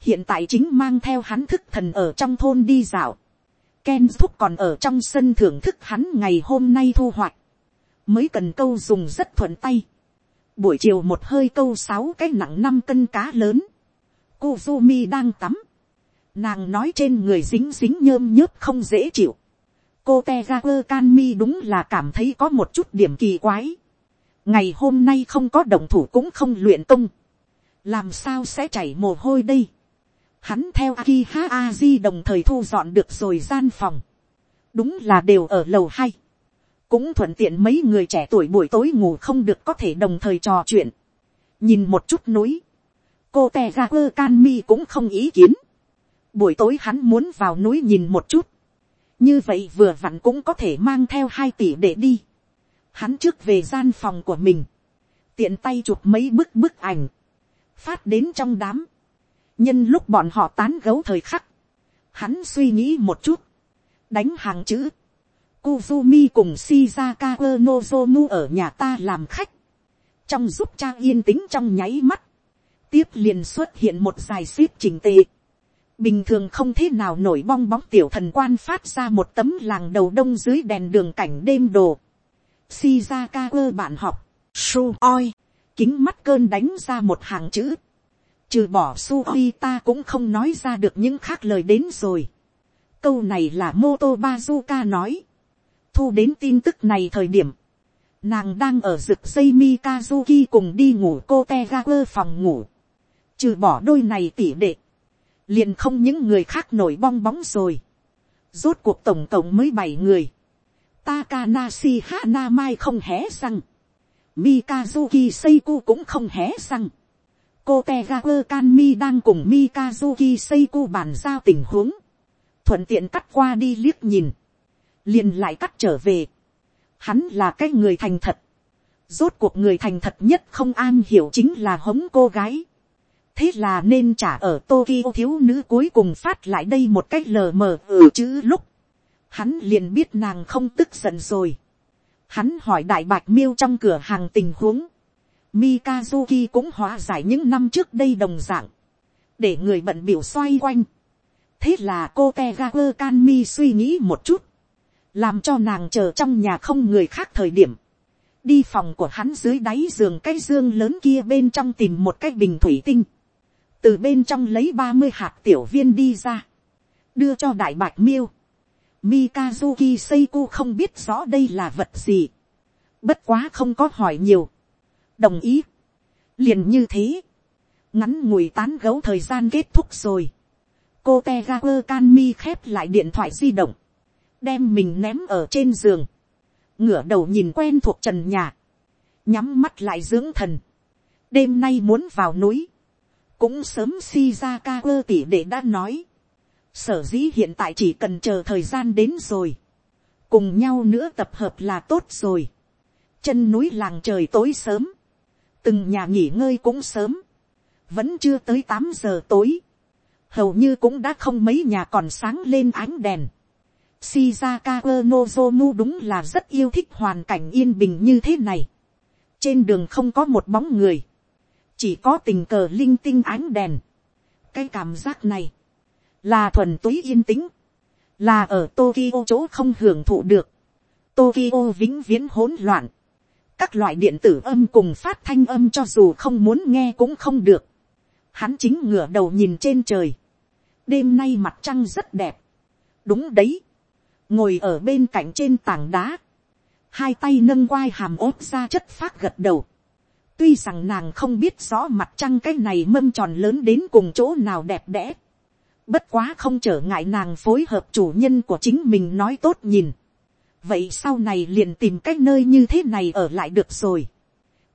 Hiện tại chính mang theo hắn thức thần ở trong thôn đi dạo. Ken thúc còn ở trong sân thưởng thức hắn ngày hôm nay thu hoạch. Mới cần câu dùng rất thuận tay. Buổi chiều một hơi câu sáu cái nặng năm cân cá lớn. Kuzumi đang tắm. Nàng nói trên người dính dính nhơm nhớp không dễ chịu. Cô Tegaku Kanmi đúng là cảm thấy có một chút điểm kỳ quái. Ngày hôm nay không có động thủ cũng không luyện công. Làm sao sẽ chảy mồ hôi đây? Hắn theo Akiha Aji đồng thời thu dọn được rồi gian phòng. Đúng là đều ở lầu hai. Cũng thuận tiện mấy người trẻ tuổi buổi tối ngủ không được có thể đồng thời trò chuyện. Nhìn một chút núi. Cô Tegaku Kanmi cũng không ý kiến. Buổi tối hắn muốn vào núi nhìn một chút. Như vậy vừa vặn cũng có thể mang theo hai tỷ để đi. Hắn trước về gian phòng của mình. Tiện tay chụp mấy bức bức ảnh. Phát đến trong đám nhân lúc bọn họ tán gấu thời khắc, hắn suy nghĩ một chút, đánh hàng chữ, Kuzumi cùng Shizaka Nozomu ở nhà ta làm khách, trong giúp cha yên tĩnh trong nháy mắt, tiếp liền xuất hiện một dài xếp trình tề, bình thường không thế nào nổi bong bóng tiểu thần quan phát ra một tấm làng đầu đông dưới đèn đường cảnh đêm đồ, Shizaka bạn học, su oi, kính mắt cơn đánh ra một hàng chữ, trừ bỏ su huy ta cũng không nói ra được những khác lời đến rồi. câu này là moto bazuka nói. thu đến tin tức này thời điểm, nàng đang ở rực dây mikazuki cùng đi ngủ cô te ga quơ phòng ngủ. trừ bỏ đôi này tỉ đệ, liền không những người khác nổi bong bóng rồi. rốt cuộc tổng cộng mới bảy người. Takanashi Hanamai không hé răng. Mikazuki Seiku cũng không hé răng cô tegakur kanmi đang cùng mikazuki seiku bàn giao tình huống, thuận tiện cắt qua đi liếc nhìn, liền lại cắt trở về. Hắn là cái người thành thật, rốt cuộc người thành thật nhất không an hiểu chính là hống cô gái. thế là nên trả ở tokyo thiếu nữ cuối cùng phát lại đây một cách lờ mờ ừ chữ lúc. hắn liền biết nàng không tức giận rồi. hắn hỏi đại bạch miêu trong cửa hàng tình huống Mikazuki cũng hóa giải những năm trước đây đồng dạng. Để người bận biểu xoay quanh. Thế là cô Tegaku Kanmi suy nghĩ một chút. Làm cho nàng chờ trong nhà không người khác thời điểm. Đi phòng của hắn dưới đáy giường cái dương lớn kia bên trong tìm một cái bình thủy tinh. Từ bên trong lấy ba mươi hạt tiểu viên đi ra. Đưa cho đại bạch miêu. Mikazuki Seiko không biết rõ đây là vật gì. Bất quá không có hỏi nhiều đồng ý. liền như thế, ngắn ngủi tán gấu thời gian kết thúc rồi. cô te ga quơ can mi khép lại điện thoại di động, đem mình ném ở trên giường, ngửa đầu nhìn quen thuộc trần nhà, nhắm mắt lại dưỡng thần. đêm nay muốn vào núi, cũng sớm si ra ca quơ tỉ để đã nói. sở dĩ hiện tại chỉ cần chờ thời gian đến rồi, cùng nhau nữa tập hợp là tốt rồi. chân núi làng trời tối sớm, từng nhà nghỉ ngơi cũng sớm, vẫn chưa tới tám giờ tối, hầu như cũng đã không mấy nhà còn sáng lên ánh đèn. Shizaka Nozomu đúng là rất yêu thích hoàn cảnh yên bình như thế này. Trên đường không có một bóng người, chỉ có tình cờ linh tinh ánh đèn. cái cảm giác này, là thuần túy yên tĩnh, là ở Tokyo chỗ không hưởng thụ được. Tokyo vĩnh viễn hỗn loạn, các loại điện tử âm cùng phát thanh âm cho dù không muốn nghe cũng không được. Hắn chính ngửa đầu nhìn trên trời. đêm nay mặt trăng rất đẹp. đúng đấy. ngồi ở bên cạnh trên tảng đá. hai tay nâng quai hàm ốp ra chất phát gật đầu. tuy rằng nàng không biết rõ mặt trăng cái này mâm tròn lớn đến cùng chỗ nào đẹp đẽ. bất quá không trở ngại nàng phối hợp chủ nhân của chính mình nói tốt nhìn vậy sau này liền tìm cách nơi như thế này ở lại được rồi.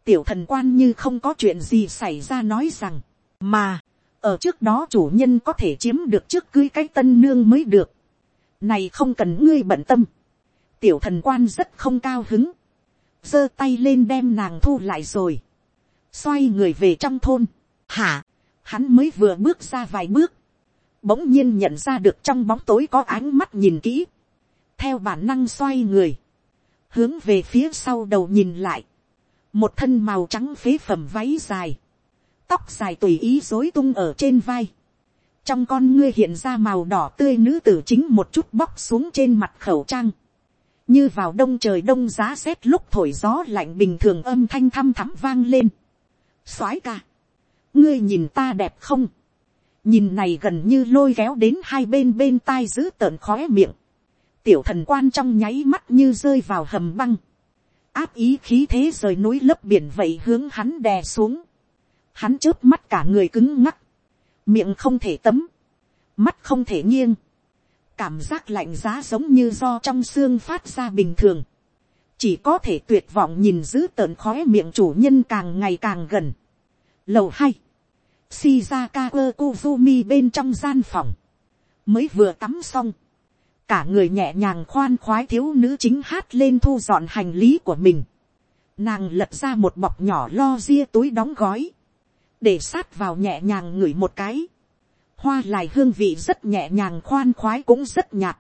tiểu thần quan như không có chuyện gì xảy ra nói rằng, mà, ở trước đó chủ nhân có thể chiếm được trước cưới cái tân nương mới được. này không cần ngươi bận tâm. tiểu thần quan rất không cao hứng, giơ tay lên đem nàng thu lại rồi, xoay người về trong thôn, hả, hắn mới vừa bước ra vài bước, bỗng nhiên nhận ra được trong bóng tối có ánh mắt nhìn kỹ, theo bản năng xoay người, hướng về phía sau đầu nhìn lại, một thân màu trắng phế phẩm váy dài, tóc dài tùy ý dối tung ở trên vai, trong con ngươi hiện ra màu đỏ tươi nữ tử chính một chút bóc xuống trên mặt khẩu trang, như vào đông trời đông giá rét lúc thổi gió lạnh bình thường âm thanh thăm thắm vang lên. soái ca, ngươi nhìn ta đẹp không, nhìn này gần như lôi kéo đến hai bên bên tai giữ tợn khóe miệng, tiểu thần quan trong nháy mắt như rơi vào hầm băng, áp ý khí thế rời núi lấp biển vậy hướng hắn đè xuống, hắn chớp mắt cả người cứng ngắc, miệng không thể tấm, mắt không thể nghiêng, cảm giác lạnh giá giống như do trong xương phát ra bình thường, chỉ có thể tuyệt vọng nhìn giữ tợn khóe miệng chủ nhân càng ngày càng gần. Lầu hai, Shizaka Kozumi bên trong gian phòng, mới vừa tắm xong, cả người nhẹ nhàng khoan khoái thiếu nữ chính hát lên thu dọn hành lý của mình. Nàng lật ra một bọc nhỏ lo ria túi đóng gói, để sát vào nhẹ nhàng ngửi một cái. Hoa lại hương vị rất nhẹ nhàng khoan khoái cũng rất nhạt.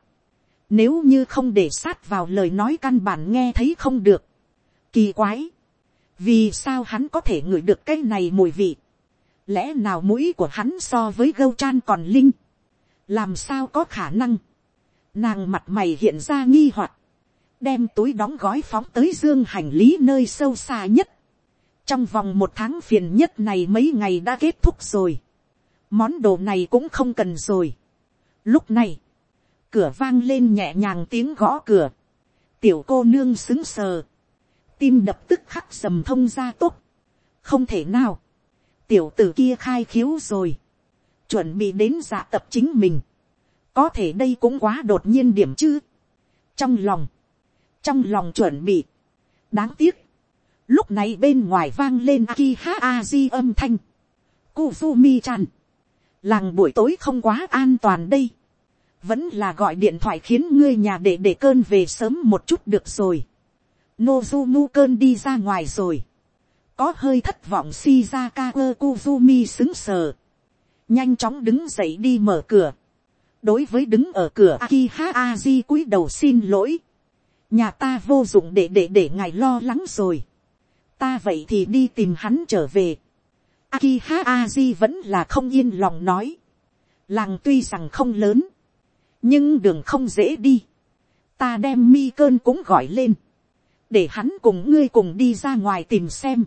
Nếu như không để sát vào lời nói căn bản nghe thấy không được. Kỳ quái. Vì sao hắn có thể ngửi được cái này mùi vị? Lẽ nào mũi của hắn so với gâu chan còn linh? Làm sao có khả năng? Nàng mặt mày hiện ra nghi hoặc. Đem túi đóng gói phóng tới dương hành lý nơi sâu xa nhất. Trong vòng một tháng phiền nhất này mấy ngày đã kết thúc rồi. Món đồ này cũng không cần rồi. Lúc này, cửa vang lên nhẹ nhàng tiếng gõ cửa, tiểu cô nương xứng sờ, tim đập tức khắc sầm thông ra tốt, không thể nào, tiểu tử kia khai khiếu rồi, chuẩn bị đến dạ tập chính mình, có thể đây cũng quá đột nhiên điểm chứ, trong lòng, trong lòng chuẩn bị, đáng tiếc, lúc này bên ngoài vang lên aki ha aji âm thanh, Kuzumi chan, làng buổi tối không quá an toàn đây, vẫn là gọi điện thoại khiến ngươi nhà để để cơn về sớm một chút được rồi. Nozumu cơn đi ra ngoài rồi, có hơi thất vọng Shizaka Kozumi xứng sờ, nhanh chóng đứng dậy đi mở cửa, đối với đứng ở cửa Akiha Aji cúi đầu xin lỗi, nhà ta vô dụng để để để ngài lo lắng rồi, ta vậy thì đi tìm hắn trở về, Akiha Aji vẫn là không yên lòng nói. Làng tuy rằng không lớn. Nhưng đường không dễ đi. Ta đem mi cơn cũng gọi lên. Để hắn cùng ngươi cùng đi ra ngoài tìm xem.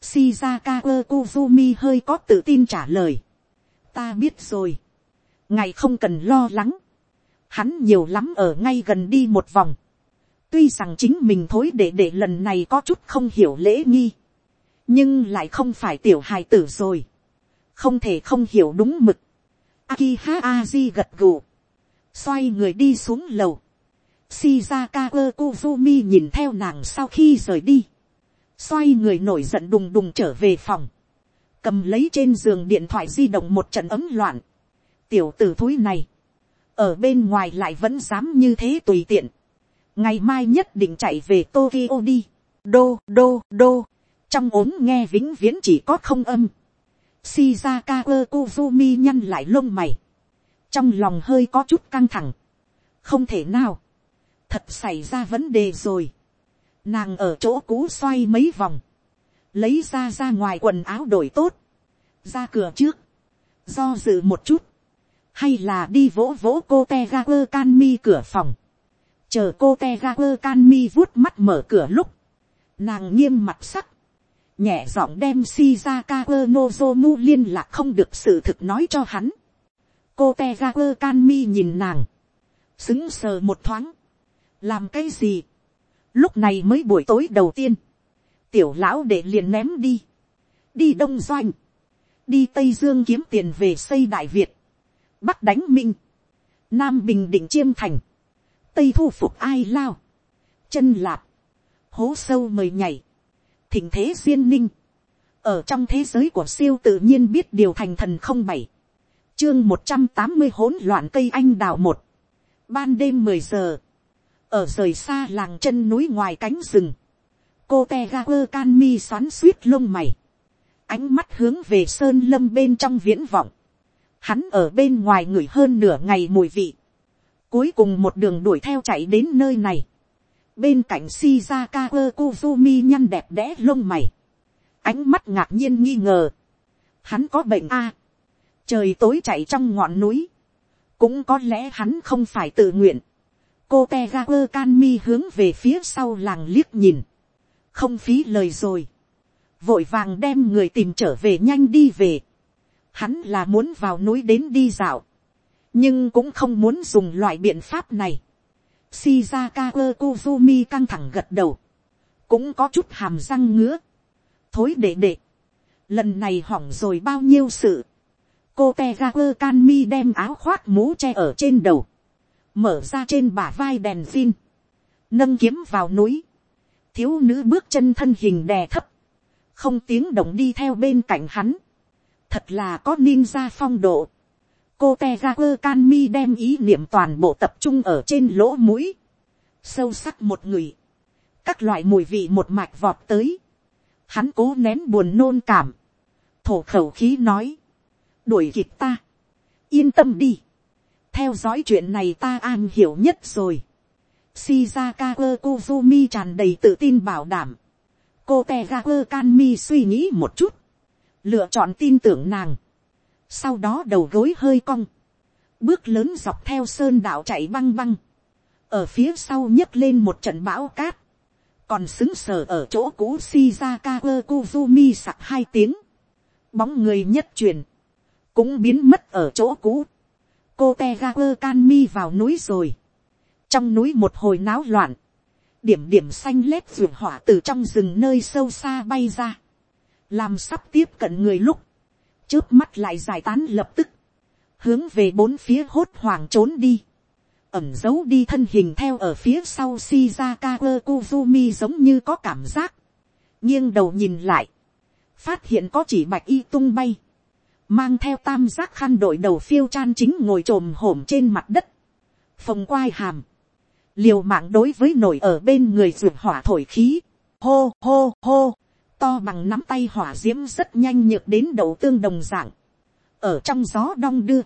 Shizaka Kuzumi hơi có tự tin trả lời. Ta biết rồi. Ngày không cần lo lắng. Hắn nhiều lắm ở ngay gần đi một vòng. Tuy rằng chính mình thối để để lần này có chút không hiểu lễ nghi nhưng lại không phải tiểu hài tử rồi, không thể không hiểu đúng mực. Akiha Aji gật gù, xoay người đi xuống lầu. Shizaka Kuzumi nhìn theo nàng sau khi rời đi, xoay người nổi giận đùng đùng trở về phòng, cầm lấy trên giường điện thoại di động một trận ấm loạn. Tiểu tử thúi này, ở bên ngoài lại vẫn dám như thế tùy tiện. ngày mai nhất định chạy về Tokyo đi. Đô đô đô trong ốm nghe vĩnh viễn chỉ có không âm. Shizaka Kuzumi nhăn lại lông mày. Trong lòng hơi có chút căng thẳng. Không thể nào. Thật xảy ra vấn đề rồi. Nàng ở chỗ cũ xoay mấy vòng. Lấy ra ra ngoài quần áo đổi tốt. Ra cửa trước. Do dự một chút. Hay là đi vỗ vỗ cô Tegaku Kanmi cửa phòng. Chờ cô Tegaku Kanmi vuốt mắt mở cửa lúc. Nàng nghiêm mặt sắc nhẹ giọng đem Shizaka Nozomu liên lạc không được sự thực nói cho hắn. cô tegaku canmi nhìn nàng, xứng sờ một thoáng, làm cái gì, lúc này mới buổi tối đầu tiên, tiểu lão để liền ném đi, đi đông doanh, đi tây dương kiếm tiền về xây đại việt, bắc đánh minh, nam bình định chiêm thành, tây thu phục ai lao, chân lạp, hố sâu mời nhảy, thịnh thế duyên ninh, ở trong thế giới của siêu tự nhiên biết điều thành thần không bảy, chương một trăm tám mươi hỗn loạn cây anh đào một, ban đêm mười giờ, ở rời xa làng chân núi ngoài cánh rừng, cô te ga quơ can mi xoắn suýt lông mày, ánh mắt hướng về sơn lâm bên trong viễn vọng, hắn ở bên ngoài ngửi hơn nửa ngày mùi vị, cuối cùng một đường đuổi theo chạy đến nơi này, bên cạnh shizaka Kuzumi nhăn đẹp đẽ lông mày, ánh mắt ngạc nhiên nghi ngờ, hắn có bệnh a, trời tối chạy trong ngọn núi, cũng có lẽ hắn không phải tự nguyện, cô te ga quơ can mi hướng về phía sau làng liếc nhìn, không phí lời rồi, vội vàng đem người tìm trở về nhanh đi về, hắn là muốn vào núi đến đi dạo, nhưng cũng không muốn dùng loại biện pháp này. Shizaka Kozumi căng thẳng gật đầu, cũng có chút hàm răng ngứa. Thối đệ đệ, lần này hỏng rồi bao nhiêu sự. Cô Tegaku Kanmi đem áo khoác mũ che ở trên đầu, mở ra trên bả vai đèn xin nâng kiếm vào núi. Thiếu nữ bước chân thân hình đè thấp, không tiếng động đi theo bên cạnh hắn. Thật là có ninja phong độ. Cô te canmi quơ can mi đem ý niệm toàn bộ tập trung ở trên lỗ mũi, sâu sắc một người, các loại mùi vị một mạch vọt tới, hắn cố nén buồn nôn cảm, thổ khẩu khí nói, đuổi kịp ta, yên tâm đi, theo dõi chuyện này ta an hiểu nhất rồi, shizaka quơ kozumi tràn đầy tự tin bảo đảm, cô te canmi suy nghĩ một chút, lựa chọn tin tưởng nàng, sau đó đầu gối hơi cong, bước lớn dọc theo sơn đạo chạy băng băng, ở phía sau nhấc lên một trận bão cát, còn xứng sở ở chỗ cũ shizaka kuzumi sặc hai tiếng, bóng người nhất truyền, cũng biến mất ở chỗ cũ, cô te ga quơ can mi vào núi rồi, trong núi một hồi náo loạn, điểm điểm xanh lét ruột hỏa từ trong rừng nơi sâu xa bay ra, làm sắp tiếp cận người lúc, trước mắt lại giải tán lập tức, hướng về bốn phía hốt hoảng trốn đi, ẩm giấu đi thân hình theo ở phía sau Shizaka kuzumi giống như có cảm giác, nghiêng đầu nhìn lại, phát hiện có chỉ bạch y tung bay, mang theo tam giác khăn đội đầu phiêu chan chính ngồi t r ồ m hổm trên mặt đất, phồng quai hàm, liều mạng đối với nổi ở bên người ruột hỏa thổi khí, hô hô hô, to bằng nắm tay hỏa d i ễ m rất nhanh nhược đến đầu tương đồng dạng, ở trong gió đong đưa,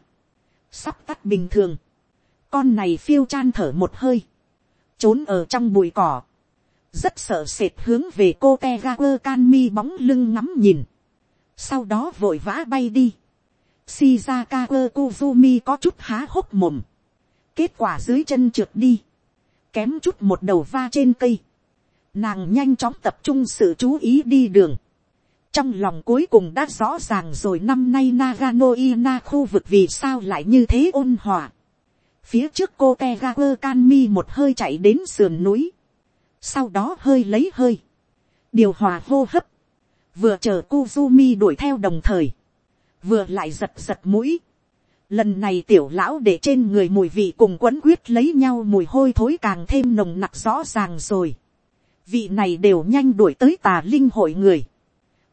sắp tắt bình thường, con này phiêu chan thở một hơi, trốn ở trong bụi cỏ, rất sợ sệt hướng về cô te ga quơ can mi bóng lưng ngắm nhìn, sau đó vội vã bay đi, shizaka quơ kuzumi có chút há hốc mồm, kết quả dưới chân trượt đi, kém chút một đầu va trên cây, Nàng nhanh chóng tập trung sự chú ý đi đường. Trong lòng cuối cùng đã rõ ràng rồi năm nay Nagano Ina khu vực vì sao lại như thế ôn hòa. Phía trước cô Tegaku Kanmi một hơi chạy đến sườn núi. Sau đó hơi lấy hơi. Điều hòa hô hấp. Vừa chờ Kuzumi đuổi theo đồng thời. Vừa lại giật giật mũi. Lần này tiểu lão để trên người mùi vị cùng quấn quyết lấy nhau mùi hôi thối càng thêm nồng nặc rõ ràng rồi vị này đều nhanh đuổi tới tà linh hội người,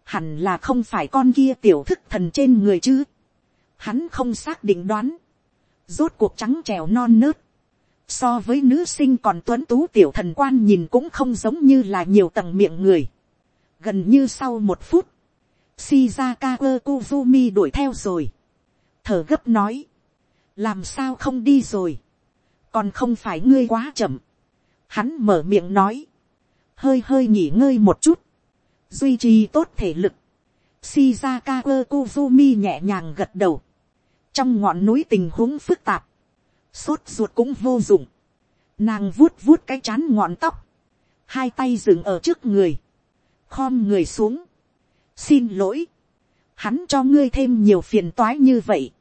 hẳn là không phải con kia tiểu thức thần trên người chứ, hắn không xác định đoán, rốt cuộc trắng trèo non nớt, so với nữ sinh còn tuấn tú tiểu thần quan nhìn cũng không giống như là nhiều tầng miệng người, gần như sau một phút, Shizaka kuzumi đuổi theo rồi, thở gấp nói, làm sao không đi rồi, còn không phải ngươi quá chậm, hắn mở miệng nói, hơi hơi nghỉ ngơi một chút, duy trì tốt thể lực, Shizaka Kozumi nhẹ nhàng gật đầu, trong ngọn núi tình huống phức tạp, sốt ruột cũng vô dụng, nàng vuốt vuốt cái chán ngọn tóc, hai tay dừng ở trước người, khom người xuống, xin lỗi, hắn cho ngươi thêm nhiều phiền toái như vậy,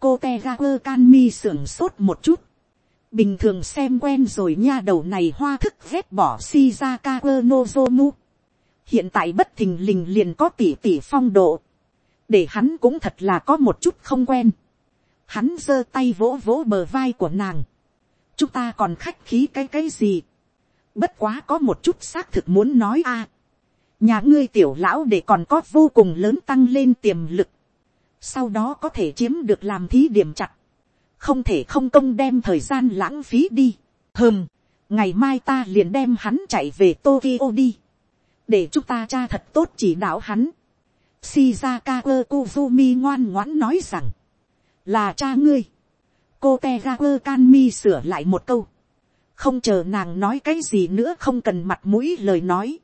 cô te ga quơ can mi sưởng sốt một chút, bình thường xem quen rồi nha đầu này hoa thức ghét bỏ shizaka nozomu. hiện tại bất thình lình liền có tỷ tỷ phong độ, để hắn cũng thật là có một chút không quen. hắn giơ tay vỗ vỗ bờ vai của nàng. chúng ta còn khách khí cái cái gì. bất quá có một chút xác thực muốn nói a. nhà ngươi tiểu lão để còn có vô cùng lớn tăng lên tiềm lực. sau đó có thể chiếm được làm thí điểm chặt không thể không công đem thời gian lãng phí đi. hơm, ngày mai ta liền đem hắn chạy về Tokyo đi, để chúng ta cha thật tốt chỉ đạo hắn. Shizaka Kuzumi ngoan ngoãn nói rằng, là cha ngươi. Cô Tegaku Kanmi sửa lại một câu, không chờ nàng nói cái gì nữa không cần mặt mũi lời nói,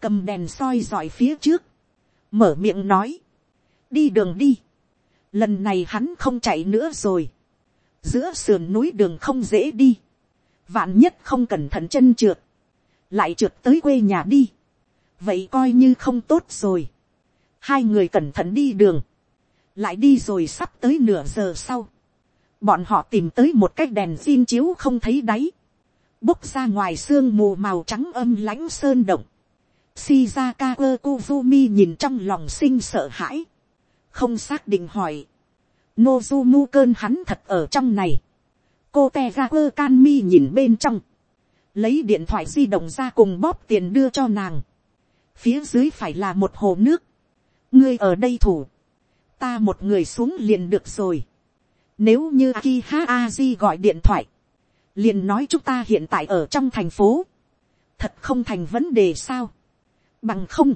cầm đèn soi dọi phía trước, mở miệng nói, đi đường đi, lần này hắn không chạy nữa rồi, giữa sườn núi đường không dễ đi, vạn nhất không cẩn thận chân trượt, lại trượt tới quê nhà đi, vậy coi như không tốt rồi, hai người cẩn thận đi đường, lại đi rồi sắp tới nửa giờ sau, bọn họ tìm tới một cái đèn xin chiếu không thấy đáy, bốc ra ngoài sương mù màu trắng âm lãnh sơn động, Shizaka kuzumi nhìn trong lòng sinh sợ hãi, không xác định hỏi, Nozumu cơn hắn thật ở trong này, cô te ra quơ can mi nhìn bên trong, lấy điện thoại di động ra cùng bóp tiền đưa cho nàng, phía dưới phải là một hồ nước, ngươi ở đây thủ, ta một người xuống liền được rồi, nếu như Akiha Aji gọi điện thoại, liền nói chúng ta hiện tại ở trong thành phố, thật không thành vấn đề sao, bằng không,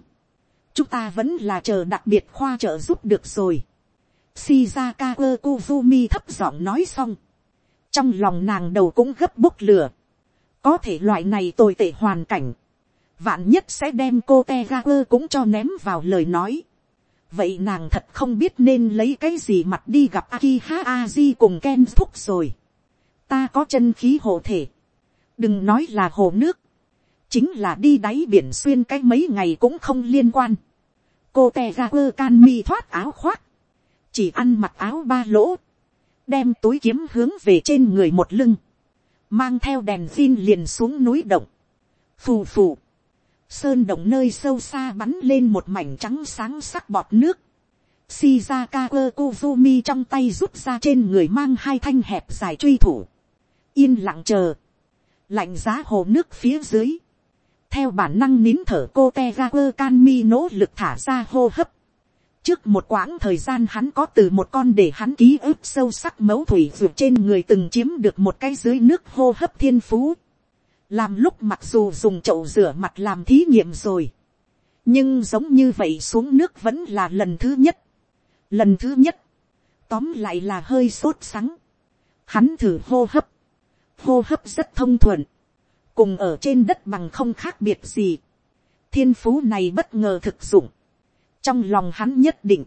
chúng ta vẫn là chờ đặc biệt khoa trợ giúp được rồi. Shizaka Kuzumi thấp giọng nói xong, trong lòng nàng đầu cũng gấp bốc lửa, có thể loại này tồi tệ hoàn cảnh, vạn nhất sẽ đem cô Tegaku cũng cho ném vào lời nói. vậy nàng thật không biết nên lấy cái gì mặt đi gặp Akiha Aji cùng Ken Thúc rồi. ta có chân khí hộ thể, đừng nói là hồ nước, chính là đi đáy biển xuyên cái mấy ngày cũng không liên quan. cô Tegaku can mi thoát áo khoác, chỉ ăn mặc áo ba lỗ, đem túi kiếm hướng về trên người một lưng, mang theo đèn phin liền xuống núi động, phù phù, sơn động nơi sâu xa bắn lên một mảnh trắng sáng sắc bọt nước, Shizaka Kozumi trong tay rút ra trên người mang hai thanh hẹp dài truy thủ. Yên lặng chờ. Lạnh giá hồ nước phía dưới. Theo bản năng nín thở cô Tegaku Kanmi nỗ lực thả ra hô hấp. Trước một quãng thời gian hắn có từ một con để hắn ký ức sâu sắc mấu thủy vượt trên người từng chiếm được một cái dưới nước hô hấp thiên phú. Làm lúc mặc dù dùng chậu rửa mặt làm thí nghiệm rồi. Nhưng giống như vậy xuống nước vẫn là lần thứ nhất. Lần thứ nhất. Tóm lại là hơi sốt sắng. Hắn thử hô hấp. Hô hấp rất thông thuận. Cùng ở trên đất bằng không khác biệt gì. Thiên phú này bất ngờ thực dụng trong lòng hắn nhất định,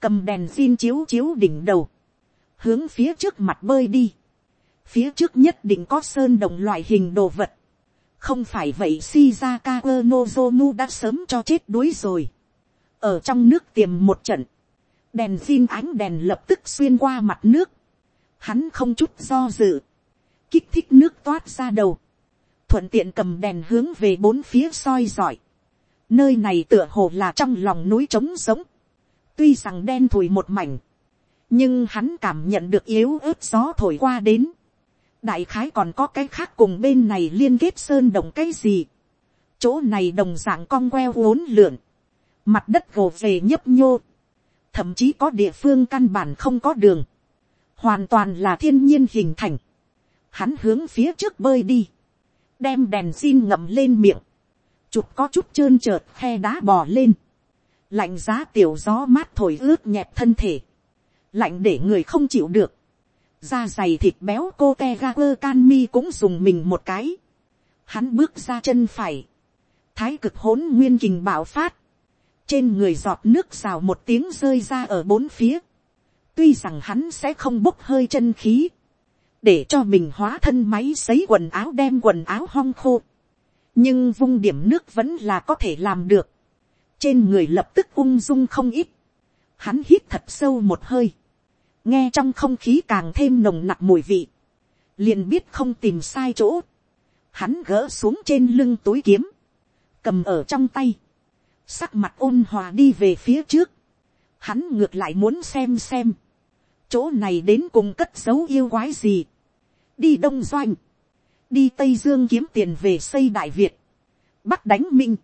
cầm đèn xin chiếu chiếu đỉnh đầu, hướng phía trước mặt bơi đi, phía trước nhất định có sơn đồng loại hình đồ vật, không phải vậy Shizaka Nozomu đã sớm cho chết đuối rồi, ở trong nước tiềm một trận, đèn xin ánh đèn lập tức xuyên qua mặt nước, hắn không chút do dự, kích thích nước toát ra đầu, thuận tiện cầm đèn hướng về bốn phía soi giỏi, Nơi này tựa hồ là trong lòng núi trống sống, Tuy rằng đen thùi một mảnh. Nhưng hắn cảm nhận được yếu ớt gió thổi qua đến. Đại khái còn có cái khác cùng bên này liên kết sơn đồng cái gì. Chỗ này đồng dạng cong queo uốn lượn. Mặt đất gồ về nhấp nhô. Thậm chí có địa phương căn bản không có đường. Hoàn toàn là thiên nhiên hình thành. Hắn hướng phía trước bơi đi. Đem đèn xin ngậm lên miệng chụp có chút trơn trợt khe đá bò lên, lạnh giá tiểu gió mát thổi ướt nhẹp thân thể, lạnh để người không chịu được, da dày thịt béo cô te ga quơ can mi cũng dùng mình một cái, hắn bước ra chân phải, thái cực hỗn nguyên kình bạo phát, trên người giọt nước rào một tiếng rơi ra ở bốn phía, tuy rằng hắn sẽ không bốc hơi chân khí, để cho mình hóa thân máy xấy quần áo đem quần áo hong khô, nhưng vung điểm nước vẫn là có thể làm được, trên người lập tức ung dung không ít, hắn hít thật sâu một hơi, nghe trong không khí càng thêm nồng nặc mùi vị, liền biết không tìm sai chỗ, hắn gỡ xuống trên lưng túi kiếm, cầm ở trong tay, sắc mặt ôn hòa đi về phía trước, hắn ngược lại muốn xem xem, chỗ này đến cùng cất dấu yêu quái gì, đi đông doanh, đi tây dương kiếm tiền về xây đại việt, bắc đánh minh,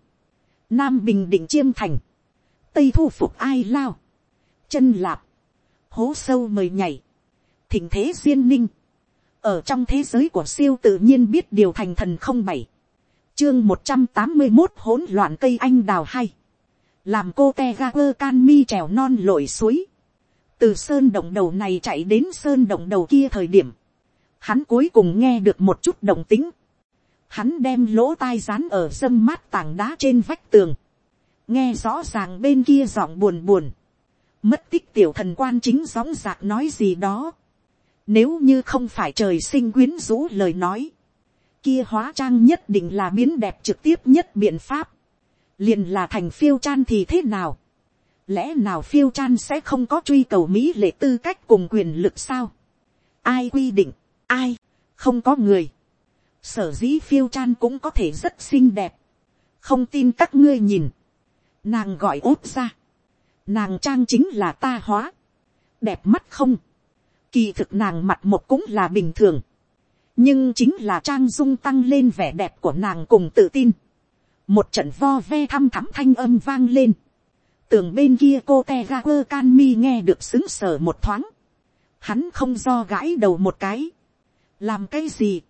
nam bình định chiêm thành, tây thu phục ai lao, chân lạp, hố sâu mời nhảy, thỉnh thế duyên ninh, ở trong thế giới của siêu tự nhiên biết điều thành thần không bảy, chương một trăm tám mươi một hỗn loạn cây anh đào hay, làm cô te ga quơ can mi trèo non lội suối, từ sơn động đầu này chạy đến sơn động đầu kia thời điểm, hắn cuối cùng nghe được một chút đồng tính, hắn đem lỗ tai rán ở sâm mát tảng đá trên vách tường, nghe rõ ràng bên kia giọng buồn buồn, mất tích tiểu thần quan chính gióng giạc nói gì đó, nếu như không phải trời sinh quyến rũ lời nói, kia hóa trang nhất định là biến đẹp trực tiếp nhất biện pháp, liền là thành phiêu chan thì thế nào, lẽ nào phiêu chan sẽ không có truy cầu mỹ lệ tư cách cùng quyền lực sao, ai quy định, ai, không có người, sở dĩ phiêu chan cũng có thể rất xinh đẹp, không tin các ngươi nhìn, nàng gọi ốt ra, nàng trang chính là ta hóa, đẹp mắt không, kỳ thực nàng mặt một cũng là bình thường, nhưng chính là trang dung tăng lên vẻ đẹp của nàng cùng tự tin, một trận vo ve thăm thắm thanh âm vang lên, tường bên kia cô te ra quơ can mi nghe được xứng sở một thoáng, hắn không do gãi đầu một cái, làm cái gì,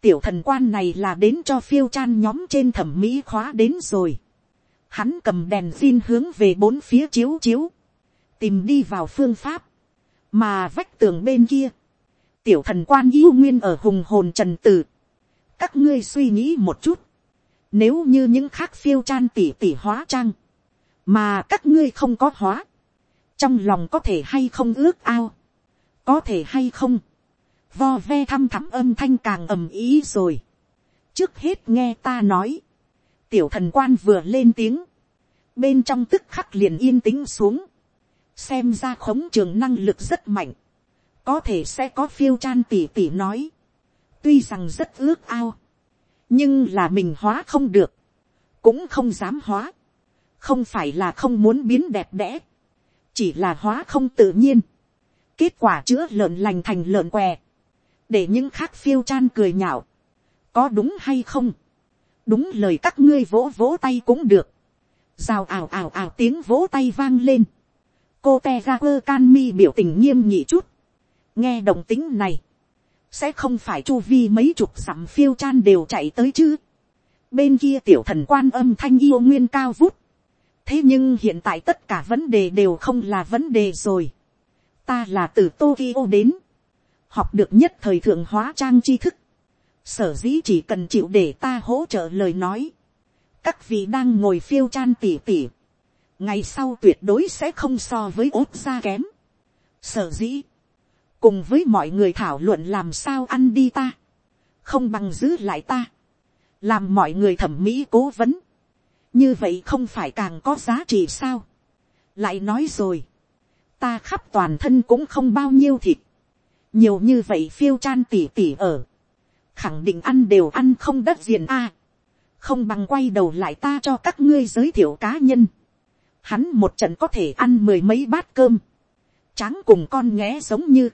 tiểu thần quan này là đến cho phiêu chan nhóm trên thẩm mỹ khóa đến rồi, hắn cầm đèn xin hướng về bốn phía chiếu chiếu, tìm đi vào phương pháp, mà vách tường bên kia, tiểu thần quan yêu nguyên ở hùng hồn trần tử, các ngươi suy nghĩ một chút, nếu như những khác phiêu chan tỉ tỉ hóa trang, mà các ngươi không có hóa, trong lòng có thể hay không ước ao, có thể hay không, vo ve thăm thắm âm thanh càng ầm ý rồi. trước hết nghe ta nói, tiểu thần quan vừa lên tiếng, bên trong tức khắc liền yên tĩnh xuống, xem ra khống trường năng lực rất mạnh, có thể sẽ có phiêu chan tỉ tỉ nói, tuy rằng rất ước ao, nhưng là mình hóa không được, cũng không dám hóa, không phải là không muốn biến đẹp đẽ, chỉ là hóa không tự nhiên, kết quả chữa lợn lành thành lợn què, để những khác phiêu chan cười nhạo, có đúng hay không, đúng lời các ngươi vỗ vỗ tay cũng được, rào ảo ảo ảo tiếng vỗ tay vang lên, cô te ra quơ can mi biểu tình nghiêm nhị chút, nghe đồng tính này, sẽ không phải chu vi mấy chục dặm phiêu chan đều chạy tới chứ. bên kia tiểu thần quan âm thanh yêu nguyên cao vút. thế nhưng hiện tại tất cả vấn đề đều không là vấn đề rồi. ta là từ tokyo đến, học được nhất thời thượng hóa trang tri thức. sở dĩ chỉ cần chịu để ta hỗ trợ lời nói. các vị đang ngồi phiêu chan tỉ tỉ. ngày sau tuyệt đối sẽ không so với ốt ra kém. sở dĩ cùng với mọi người thảo luận làm sao ăn đi ta, không bằng giữ lại ta, làm mọi người thẩm mỹ cố vấn, như vậy không phải càng có giá trị sao, lại nói rồi, ta khắp toàn thân cũng không bao nhiêu thịt, nhiều như vậy phiêu chan tỉ tỉ ở, khẳng định ăn đều ăn không đất diện a, không bằng quay đầu lại ta cho các ngươi giới thiệu cá nhân, hắn một trận có thể ăn mười mấy bát cơm, tráng cùng con nghé giống như,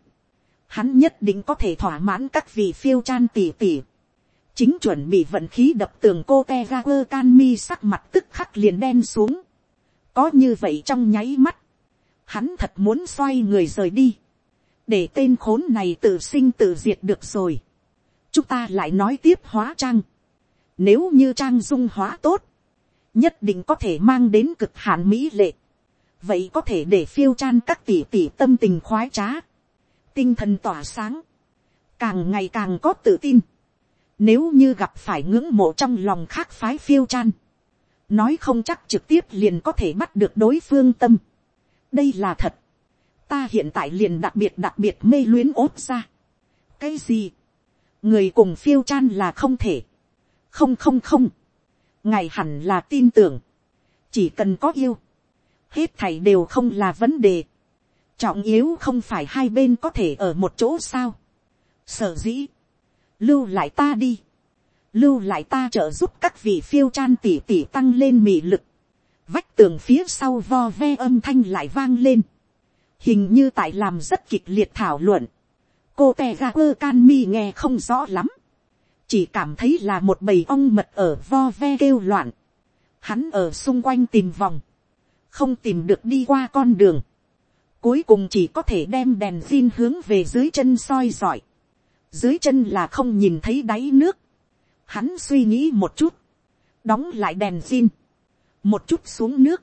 hắn nhất định có thể thỏa mãn các vị phiêu chan tỉ tỉ. chính chuẩn bị vận khí đập tường cô te ga quơ can mi sắc mặt tức khắc liền đen xuống. có như vậy trong nháy mắt, hắn thật muốn xoay người rời đi, để tên khốn này tự sinh tự diệt được rồi. chúng ta lại nói tiếp hóa trang. nếu như trang dung hóa tốt, nhất định có thể mang đến cực hạn mỹ lệ. vậy có thể để phiêu chan các tỷ tỷ tâm tình khoái trá tinh thần tỏa sáng, càng ngày càng có tự tin. Nếu như gặp phải ngưỡng mộ trong lòng khác phái phiêu chan, nói không chắc trực tiếp liền có thể bắt được đối phương tâm. đây là thật ta hiện tại liền đặc biệt đặc biệt mê luyến ốt ra. cái gì, người cùng phiêu chan là không thể. không không không, ngài hẳn là tin tưởng, chỉ cần có yêu, hết thảy đều không là vấn đề. Trọng yếu không phải hai bên có thể ở một chỗ sao. sở dĩ, lưu lại ta đi, lưu lại ta trợ giúp các vị phiêu chan tỉ tỉ tăng lên mị lực, vách tường phía sau vo ve âm thanh lại vang lên, hình như tại làm rất kịch liệt thảo luận, cô tè ga quơ can mi nghe không rõ lắm, chỉ cảm thấy là một bầy ong mật ở vo ve kêu loạn, hắn ở xung quanh tìm vòng, không tìm được đi qua con đường, Cuối cùng chỉ có thể đem đèn zin hướng về dưới chân soi giỏi. Dưới chân là không nhìn thấy đáy nước. Hắn suy nghĩ một chút. Đóng lại đèn zin. Một chút xuống nước.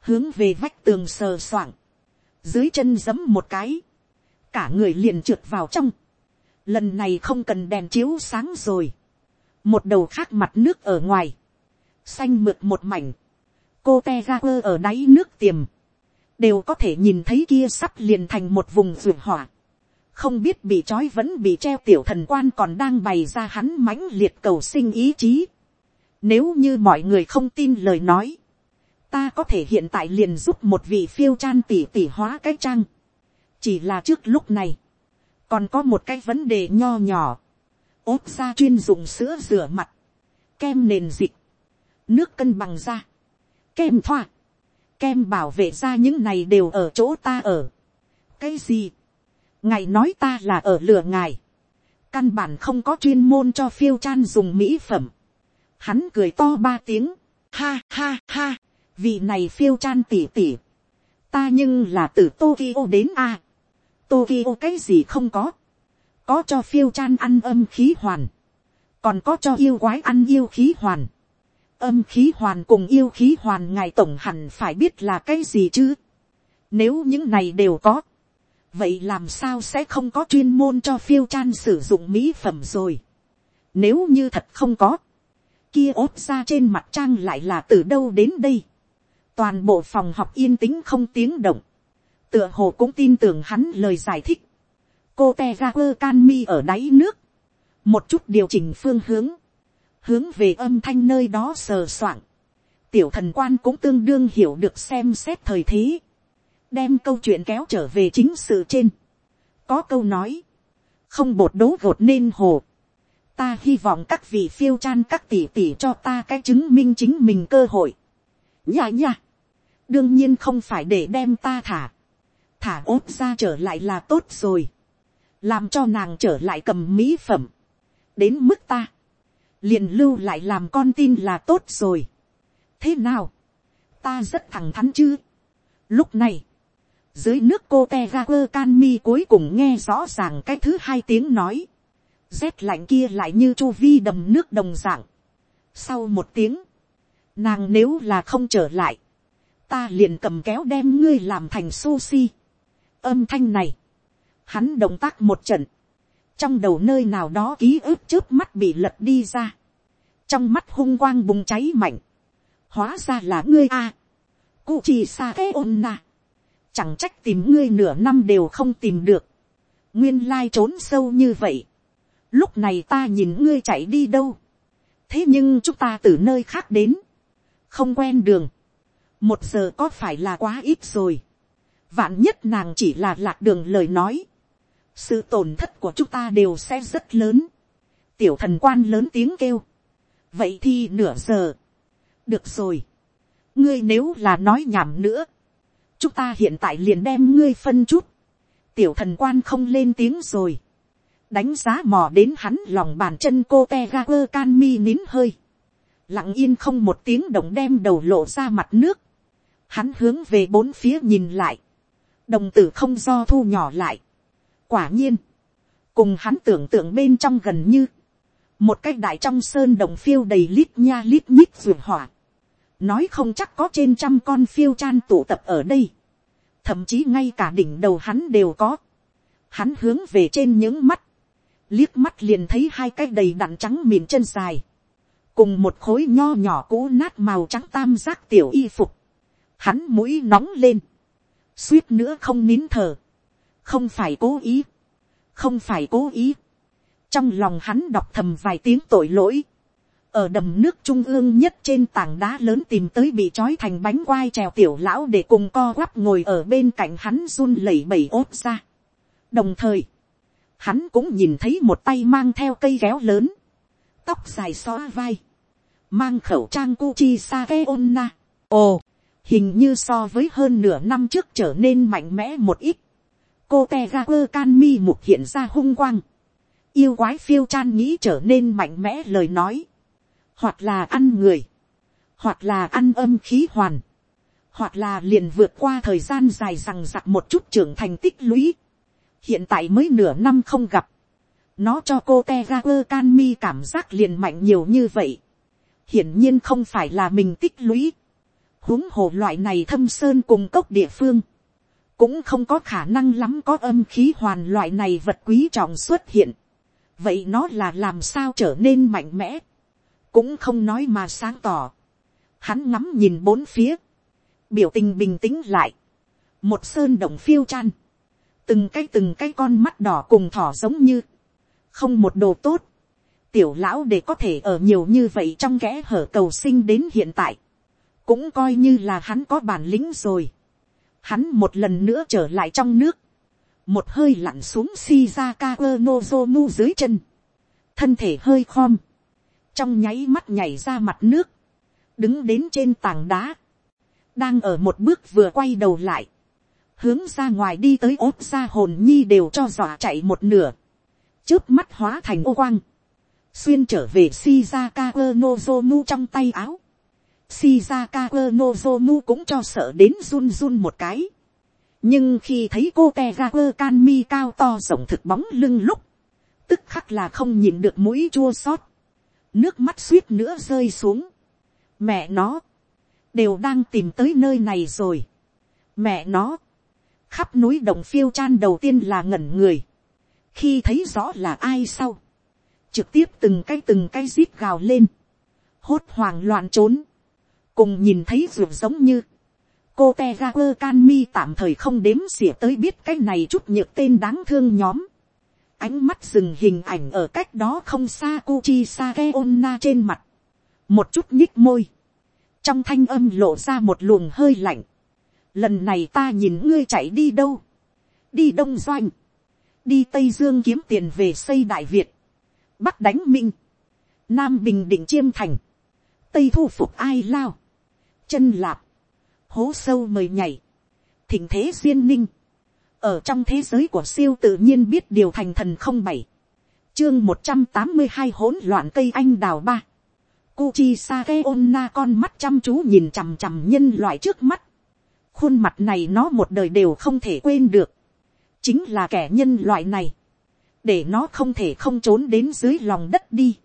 Hướng về vách tường sờ soạng. Dưới chân giấm một cái. Cả người liền trượt vào trong. lần này không cần đèn chiếu sáng rồi, một đầu khác mặt nước ở ngoài, xanh mượt một mảnh, cô te ga quơ ở đáy nước tiềm, đều có thể nhìn thấy kia sắp liền thành một vùng ruộng hỏa, không biết bị trói vẫn bị treo tiểu thần quan còn đang bày ra hắn mãnh liệt cầu sinh ý chí. Nếu như mọi người không tin lời nói, ta có thể hiện tại liền giúp một vị phiêu chan tỉ tỉ hóa cái trang. chỉ là trước lúc này, còn có một cái vấn đề nho nhỏ, ốp ra chuyên dùng sữa rửa mặt, kem nền dịch, nước cân bằng da, kem thoa, kem bảo vệ da những này đều ở chỗ ta ở. cái gì, ngài nói ta là ở lừa ngài, căn bản không có chuyên môn cho phiêu chan dùng mỹ phẩm, hắn cười to ba tiếng, ha ha ha, vị này phiêu chan tỉ tỉ, ta nhưng là từ Tokyo đến a, Tokyo cái gì không có, có cho phiêu chan ăn âm khí hoàn, còn có cho yêu quái ăn yêu khí hoàn, âm khí hoàn cùng yêu khí hoàn ngài tổng hẳn phải biết là cái gì chứ, nếu những này đều có, vậy làm sao sẽ không có chuyên môn cho phiêu chan sử dụng mỹ phẩm rồi. Nếu như thật không có, kia ốt ra trên mặt trang lại là từ đâu đến đây. Toàn bộ phòng học yên tĩnh không tiếng động. Tựa hồ cũng tin tưởng hắn lời giải thích. Cô te ra quơ can mi ở đáy nước. Một chút điều chỉnh phương hướng. Hướng về âm thanh nơi đó sờ soạng. Tiểu thần quan cũng tương đương hiểu được xem xét thời thế đem câu chuyện kéo trở về chính sự trên. có câu nói, không bột đố gột nên hồ. ta hy vọng các vị phiêu chan các tỷ tỷ cho ta cái chứng minh chính mình cơ hội. Nhà nhà đương nhiên không phải để đem ta thả. thả ốt ra trở lại là tốt rồi. làm cho nàng trở lại cầm mỹ phẩm. đến mức ta, liền lưu lại làm con tin là tốt rồi. thế nào, ta rất thẳng thắn chứ. lúc này, dưới nước cô te ga quơ can mi cuối cùng nghe rõ ràng cái thứ hai tiếng nói. rét lạnh kia lại như chu vi đầm nước đồng dạng. sau một tiếng, nàng nếu là không trở lại, ta liền cầm kéo đem ngươi làm thành sushi. âm thanh này, hắn động tác một trận, trong đầu nơi nào đó ký ức trước mắt bị lật đi ra, trong mắt hung quang bùng cháy mạnh, hóa ra là ngươi a, cụ chỉ sa ke ôn na, chẳng trách tìm ngươi nửa năm đều không tìm được, nguyên lai trốn sâu như vậy, lúc này ta nhìn ngươi chạy đi đâu, thế nhưng chúng ta từ nơi khác đến, không quen đường, một giờ có phải là quá ít rồi, vạn nhất nàng chỉ là lạc đường lời nói, sự tổn thất của chúng ta đều sẽ rất lớn, tiểu thần quan lớn tiếng kêu, vậy thì nửa giờ, được rồi, ngươi nếu là nói nhảm nữa, chúng ta hiện tại liền đem ngươi phân chút, tiểu thần quan không lên tiếng rồi, đánh giá mò đến hắn lòng bàn chân cô te ga quơ can mi nín hơi, lặng yên không một tiếng động đem đầu lộ ra mặt nước, hắn hướng về bốn phía nhìn lại, đồng tử không do thu nhỏ lại, quả nhiên, cùng hắn tưởng tượng bên trong gần như, một cái đại trong sơn đồng phiêu đầy lít nha lít nhít ruột hỏa, nói không chắc có trên trăm con phiêu chan tụ tập ở đây, thậm chí ngay cả đỉnh đầu hắn đều có, hắn hướng về trên những mắt, liếc mắt liền thấy hai cái đầy đặn trắng mịn chân dài, cùng một khối nho nhỏ cũ nát màu trắng tam giác tiểu y phục, hắn mũi nóng lên, suýt nữa không nín thở, không phải cố ý, không phải cố ý, trong lòng hắn đọc thầm vài tiếng tội lỗi, ở đầm nước trung ương nhất trên tảng đá lớn tìm tới bị trói thành bánh quai trèo tiểu lão để cùng co quắp ngồi ở bên cạnh hắn run lẩy bẩy ốt ra. đồng thời, hắn cũng nhìn thấy một tay mang theo cây kéo lớn, tóc dài xóa vai, mang khẩu trang cu chi sa ke Onna. Ồ, hình như so với hơn nửa năm trước trở nên mạnh mẽ một ít. Cô Tegaper Canmi mục hiện ra hung quang. Yêu quái phiêu chan nghĩ trở nên mạnh mẽ lời nói hoặc là ăn người, hoặc là ăn âm khí hoàn, hoặc là liền vượt qua thời gian dài rằng giặc một chút trưởng thành tích lũy. hiện tại mới nửa năm không gặp, nó cho cô te ga quơ can mi cảm giác liền mạnh nhiều như vậy. hiển nhiên không phải là mình tích lũy huống hồ loại này thâm sơn cùng cốc địa phương, cũng không có khả năng lắm có âm khí hoàn loại này vật quý trọng xuất hiện. vậy nó là làm sao trở nên mạnh mẽ, cũng không nói mà sáng tỏ, hắn ngắm nhìn bốn phía, biểu tình bình tĩnh lại, một sơn động phiêu chan, từng cái từng cái con mắt đỏ cùng thỏ giống như, không một đồ tốt, tiểu lão để có thể ở nhiều như vậy trong kẽ hở cầu sinh đến hiện tại, cũng coi như là hắn có bản lĩnh rồi. Hắn một lần nữa trở lại trong nước, một hơi lặn xuống Shizaka Nozomu dưới chân, thân thể hơi khom, trong nháy mắt nhảy ra mặt nước, đứng đến trên tảng đá, đang ở một bước vừa quay đầu lại, hướng ra ngoài đi tới ốt ra hồn nhi đều cho dọa chạy một nửa, trước mắt hóa thành ô quang, xuyên trở về Shizaka Nozomu trong tay áo, Shizaka Nozomu cũng cho sợ đến run run một cái. Nhưng khi thấy cô Tegaku Kanmi cao to rộng thực bóng lưng lúc, tức khắc là không nhìn được mũi chua xót. Nước mắt suýt nữa rơi xuống. Mẹ nó, đều đang tìm tới nơi này rồi. Mẹ nó, khắp núi đồng phiêu chan đầu tiên là ngẩn người. Khi thấy rõ là ai sau, trực tiếp từng cái từng cái zip gào lên. Hốt hoảng loạn trốn cùng nhìn thấy ruột giống như, cô te ga quơ can mi tạm thời không đếm xỉa tới biết cái này chút nhược tên đáng thương nhóm. ánh mắt dừng hình ảnh ở cách đó không xa Kuchi Sake Onna trên mặt. một chút nhích môi. trong thanh âm lộ ra một luồng hơi lạnh. lần này ta nhìn ngươi chạy đi đâu. đi đông doanh. đi tây dương kiếm tiền về xây đại việt. bắc đánh minh. nam bình định chiêm thành. tây thu phục ai lao chân lạp, hố sâu mời nhảy, thỉnh thế duyên ninh, ở trong thế giới của siêu tự nhiên biết điều thành thần không bảy, chương một trăm tám mươi hai hỗn loạn cây anh đào ba, Kuchi Sake Onna con mắt chăm chú nhìn chằm chằm nhân loại trước mắt. Khuôn mặt này nó một đời đều không thể quên được. Chính là kẻ nhân loại này. Để nó không thể không trốn đến dưới lòng đất đi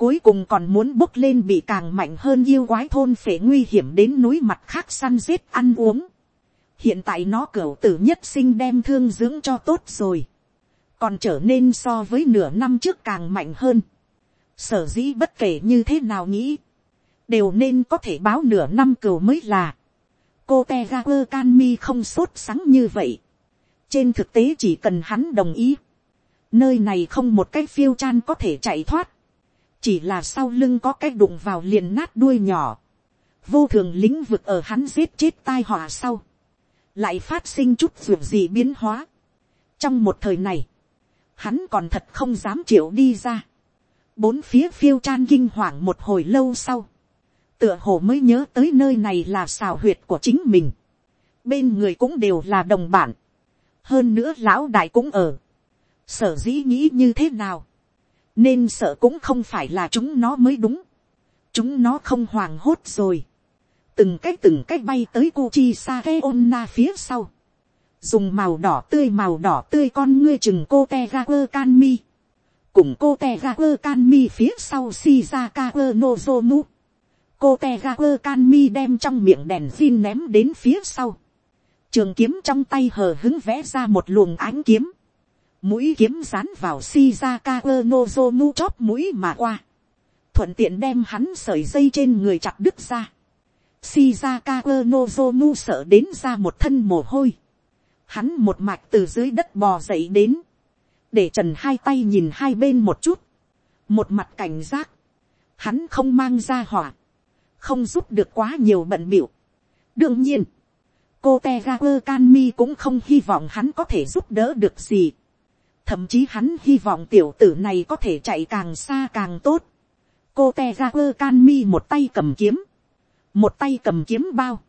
cuối cùng còn muốn bốc lên bị càng mạnh hơn yêu quái thôn phể nguy hiểm đến núi mặt khác săn giết ăn uống. hiện tại nó cửu tử nhất sinh đem thương dưỡng cho tốt rồi. còn trở nên so với nửa năm trước càng mạnh hơn. sở dĩ bất kể như thế nào nghĩ, đều nên có thể báo nửa năm cửu mới là. cô te ga quơ can mi không sốt sắng như vậy. trên thực tế chỉ cần hắn đồng ý. nơi này không một cái phiêu chan có thể chạy thoát chỉ là sau lưng có cái đụng vào liền nát đuôi nhỏ, vô thường lĩnh vực ở hắn giết chết tai họa sau, lại phát sinh chút ruột gì biến hóa. trong một thời này, hắn còn thật không dám chịu đi ra, bốn phía phiêu chan kinh hoàng một hồi lâu sau, tựa hồ mới nhớ tới nơi này là xào huyệt của chính mình, bên người cũng đều là đồng bản, hơn nữa lão đại cũng ở, sở dĩ nghĩ như thế nào, nên sợ cũng không phải là chúng nó mới đúng, chúng nó không hoảng hốt rồi, từng cái từng cái bay tới Kuchi Sake Onna phía sau, dùng màu đỏ tươi màu đỏ tươi con ngươi chừng cô te ga quơ can mi, cùng cô te ga quơ can mi phía sau Shizaka quơ nozomu, cô te ga quơ can mi đem trong miệng đèn xin ném đến phía sau, trường kiếm trong tay hờ hứng vẽ ra một luồng ánh kiếm, mũi kiếm rán vào Shizaka Nozomu chóp mũi mà qua. Thuận tiện đem hắn sợi dây trên người chặt đứt ra. Shizaka Nozomu sợ đến ra một thân mồ hôi. Hắn một mạch từ dưới đất bò dậy đến. Để trần hai tay nhìn hai bên một chút. Một mặt cảnh giác. Hắn không mang ra hỏa. Không giúp được quá nhiều bận biểu. Đương nhiên. Cô Tegaper Kanmi cũng không hy vọng hắn có thể giúp đỡ được gì thậm chí hắn hy vọng tiểu tử này có thể chạy càng xa càng tốt. cô te ra quơ can mi một tay cầm kiếm, một tay cầm kiếm bao,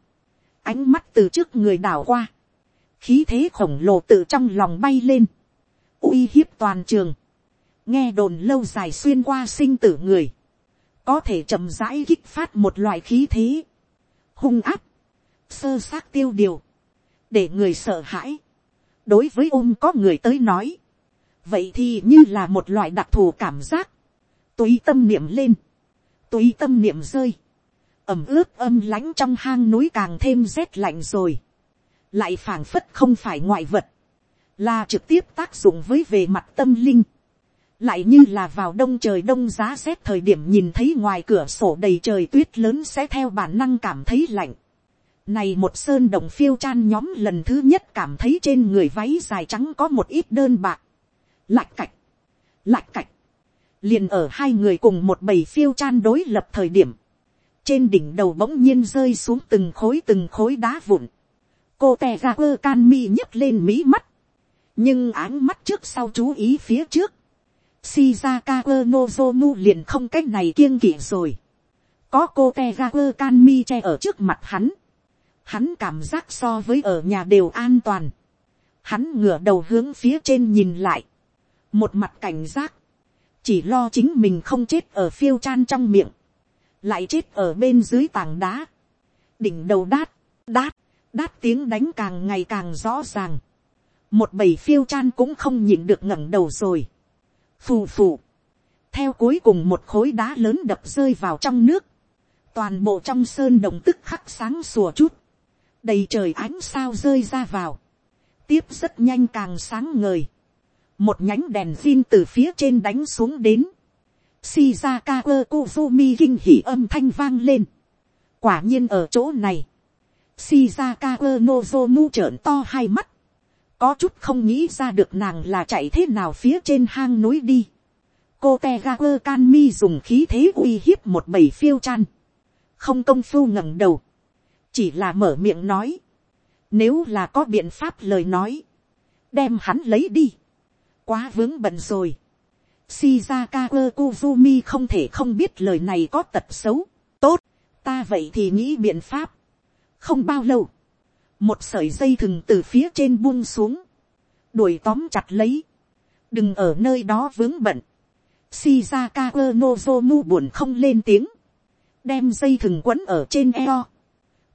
ánh mắt từ trước người đảo qua, khí thế khổng lồ tự trong lòng bay lên, uy hiếp toàn trường, nghe đồn lâu dài xuyên qua sinh tử người, có thể chậm rãi kích phát một loại khí thế, hung áp, sơ xác tiêu điều, để người sợ hãi. đối với ôm có người tới nói, vậy thì như là một loại đặc thù cảm giác, tùy tâm niệm lên, tùy tâm niệm rơi, ẩm ướt âm lãnh trong hang núi càng thêm rét lạnh rồi, lại phảng phất không phải ngoại vật, là trực tiếp tác dụng với về mặt tâm linh, lại như là vào đông trời đông giá rét thời điểm nhìn thấy ngoài cửa sổ đầy trời tuyết lớn sẽ theo bản năng cảm thấy lạnh. Này một sơn đồng phiêu chan nhóm lần thứ nhất cảm thấy trên người váy dài trắng có một ít đơn bạc. Lạch cạch. Lạch cạch. Liền ở hai người cùng một bầy phiêu chan đối lập thời điểm. Trên đỉnh đầu bỗng nhiên rơi xuống từng khối từng khối đá vụn. Cô tè ra quơ can mi nhấc lên mí mắt. Nhưng áng mắt trước sau chú ý phía trước. Shizaka Nozomu liền không cách này kiêng kỵ rồi. Có cô Tegaku Kanmi che ở trước mặt hắn. Hắn cảm giác so với ở nhà đều an toàn. Hắn ngửa đầu hướng phía trên nhìn lại. Một mặt cảnh giác. Chỉ lo chính mình không chết ở phiêu chan trong miệng. Lại chết ở bên dưới tảng đá. Đỉnh đầu đát, đát, đát tiếng đánh càng ngày càng rõ ràng. Một bầy phiêu chan cũng không nhịn được ngẩng đầu rồi. Phù phù. Theo cuối cùng một khối đá lớn đập rơi vào trong nước. Toàn bộ trong sơn đồng tức khắc sáng sùa chút đầy trời ánh sao rơi ra vào, tiếp rất nhanh càng sáng ngời, một nhánh đèn xin từ phía trên đánh xuống đến, Shizaka Kozumi kinh hỉ âm thanh vang lên. Quả nhiên ở chỗ này. Shizaka Nozomu trợn to hai mắt. Có chút không nghĩ ra được nàng là chạy thế nào phía trên hang núi đi. Cô Tegaku Kanmi dùng khí thế uy hiếp một bầy phiêu chan. Không công phu ngẩng đầu chỉ là mở miệng nói, nếu là có biện pháp lời nói, đem hắn lấy đi, quá vướng bận rồi. Shizaka kuzumi không thể không biết lời này có tật xấu, tốt, ta vậy thì nghĩ biện pháp. không bao lâu, một sợi dây thừng từ phía trên buông xuống, đuổi tóm chặt lấy, đừng ở nơi đó vướng bận. Shizaka Nozomu buồn không lên tiếng, đem dây thừng quấn ở trên eo,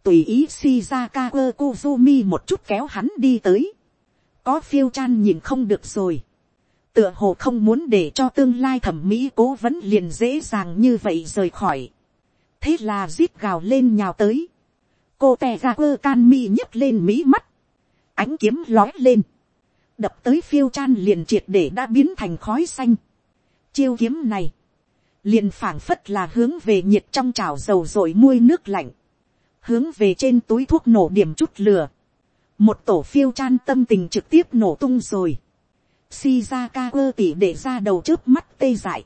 tùy ý Shizaka Kozumi một chút kéo hắn đi tới. Có phiêu chan nhìn không được rồi. Tựa hồ không muốn để cho tương lai thẩm mỹ cố vấn liền dễ dàng như vậy rời khỏi. Thế là zip gào lên nhào tới. Cô tè ra quơ can mi nhấc lên mí mắt. Ánh kiếm lói lên. Đập tới phiêu chan liền triệt để đã biến thành khói xanh. Chiêu kiếm này. Liền phảng phất là hướng về nhiệt trong chảo dầu rồi muôi nước lạnh hướng về trên túi thuốc nổ điểm chút lửa, một tổ phiêu chan tâm tình trực tiếp nổ tung rồi, Shizaka quơ tỉ để ra đầu trước mắt tê dại,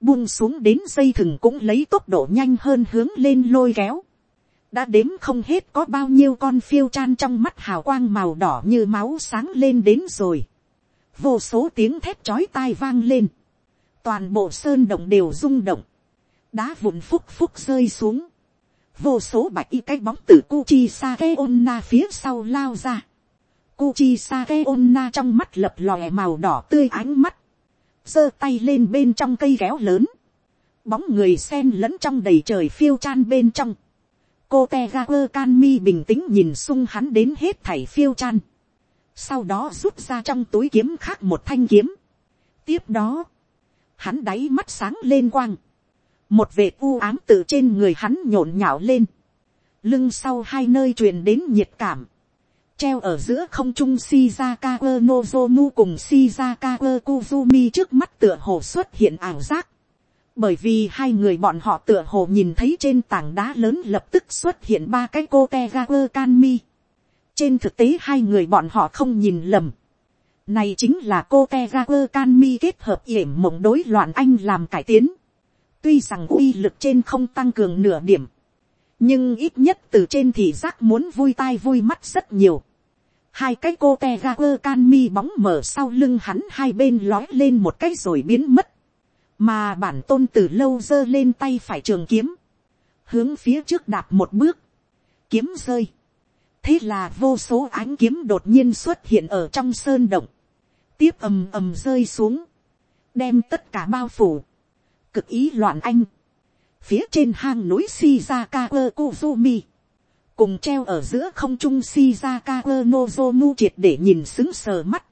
buông xuống đến dây thừng cũng lấy tốc độ nhanh hơn hướng lên lôi kéo, đã đếm không hết có bao nhiêu con phiêu chan trong mắt hào quang màu đỏ như máu sáng lên đến rồi, vô số tiếng thép chói tai vang lên, toàn bộ sơn động đều rung động, đá vụn phúc phúc rơi xuống, vô số bạch y cái bóng tử Kuchi Sake Onna phía sau lao ra. Kuchi Sake Onna trong mắt lập lòe màu đỏ tươi ánh mắt. giơ tay lên bên trong cây kéo lớn. Bóng người sen lẫn trong đầy trời phiêu chan bên trong. Cô Tegaku Kanmi bình tĩnh nhìn sung hắn đến hết thảy phiêu chan. Sau đó rút ra trong túi kiếm khác một thanh kiếm. Tiếp đó, hắn đáy mắt sáng lên quang một vệt u ám từ trên người hắn nhộn nhạo lên, lưng sau hai nơi truyền đến nhiệt cảm, treo ở giữa không trung Shizaka Nozomu cùng Shizaka Kuzumi trước mắt tựa hồ xuất hiện ảo giác. Bởi vì hai người bọn họ tựa hồ nhìn thấy trên tảng đá lớn lập tức xuất hiện ba cái cô Kanmi. Trên thực tế hai người bọn họ không nhìn lầm. Này chính là cô Kanmi kết hợp yểm mộng đối loạn anh làm cải tiến. Tuy rằng uy lực trên không tăng cường nửa điểm. Nhưng ít nhất từ trên thì giác muốn vui tai vui mắt rất nhiều. Hai cái cô te ga quơ can mi bóng mở sau lưng hắn hai bên lói lên một cái rồi biến mất. Mà bản tôn từ lâu giơ lên tay phải trường kiếm. Hướng phía trước đạp một bước. Kiếm rơi. Thế là vô số ánh kiếm đột nhiên xuất hiện ở trong sơn động. Tiếp ầm ầm rơi xuống. Đem tất cả bao phủ cực ý loạn anh. Phía trên hang núi Shizaka Kozumi. Cùng treo ở giữa không trung Shizaka Nozomu triệt để nhìn xứng sờ mắt.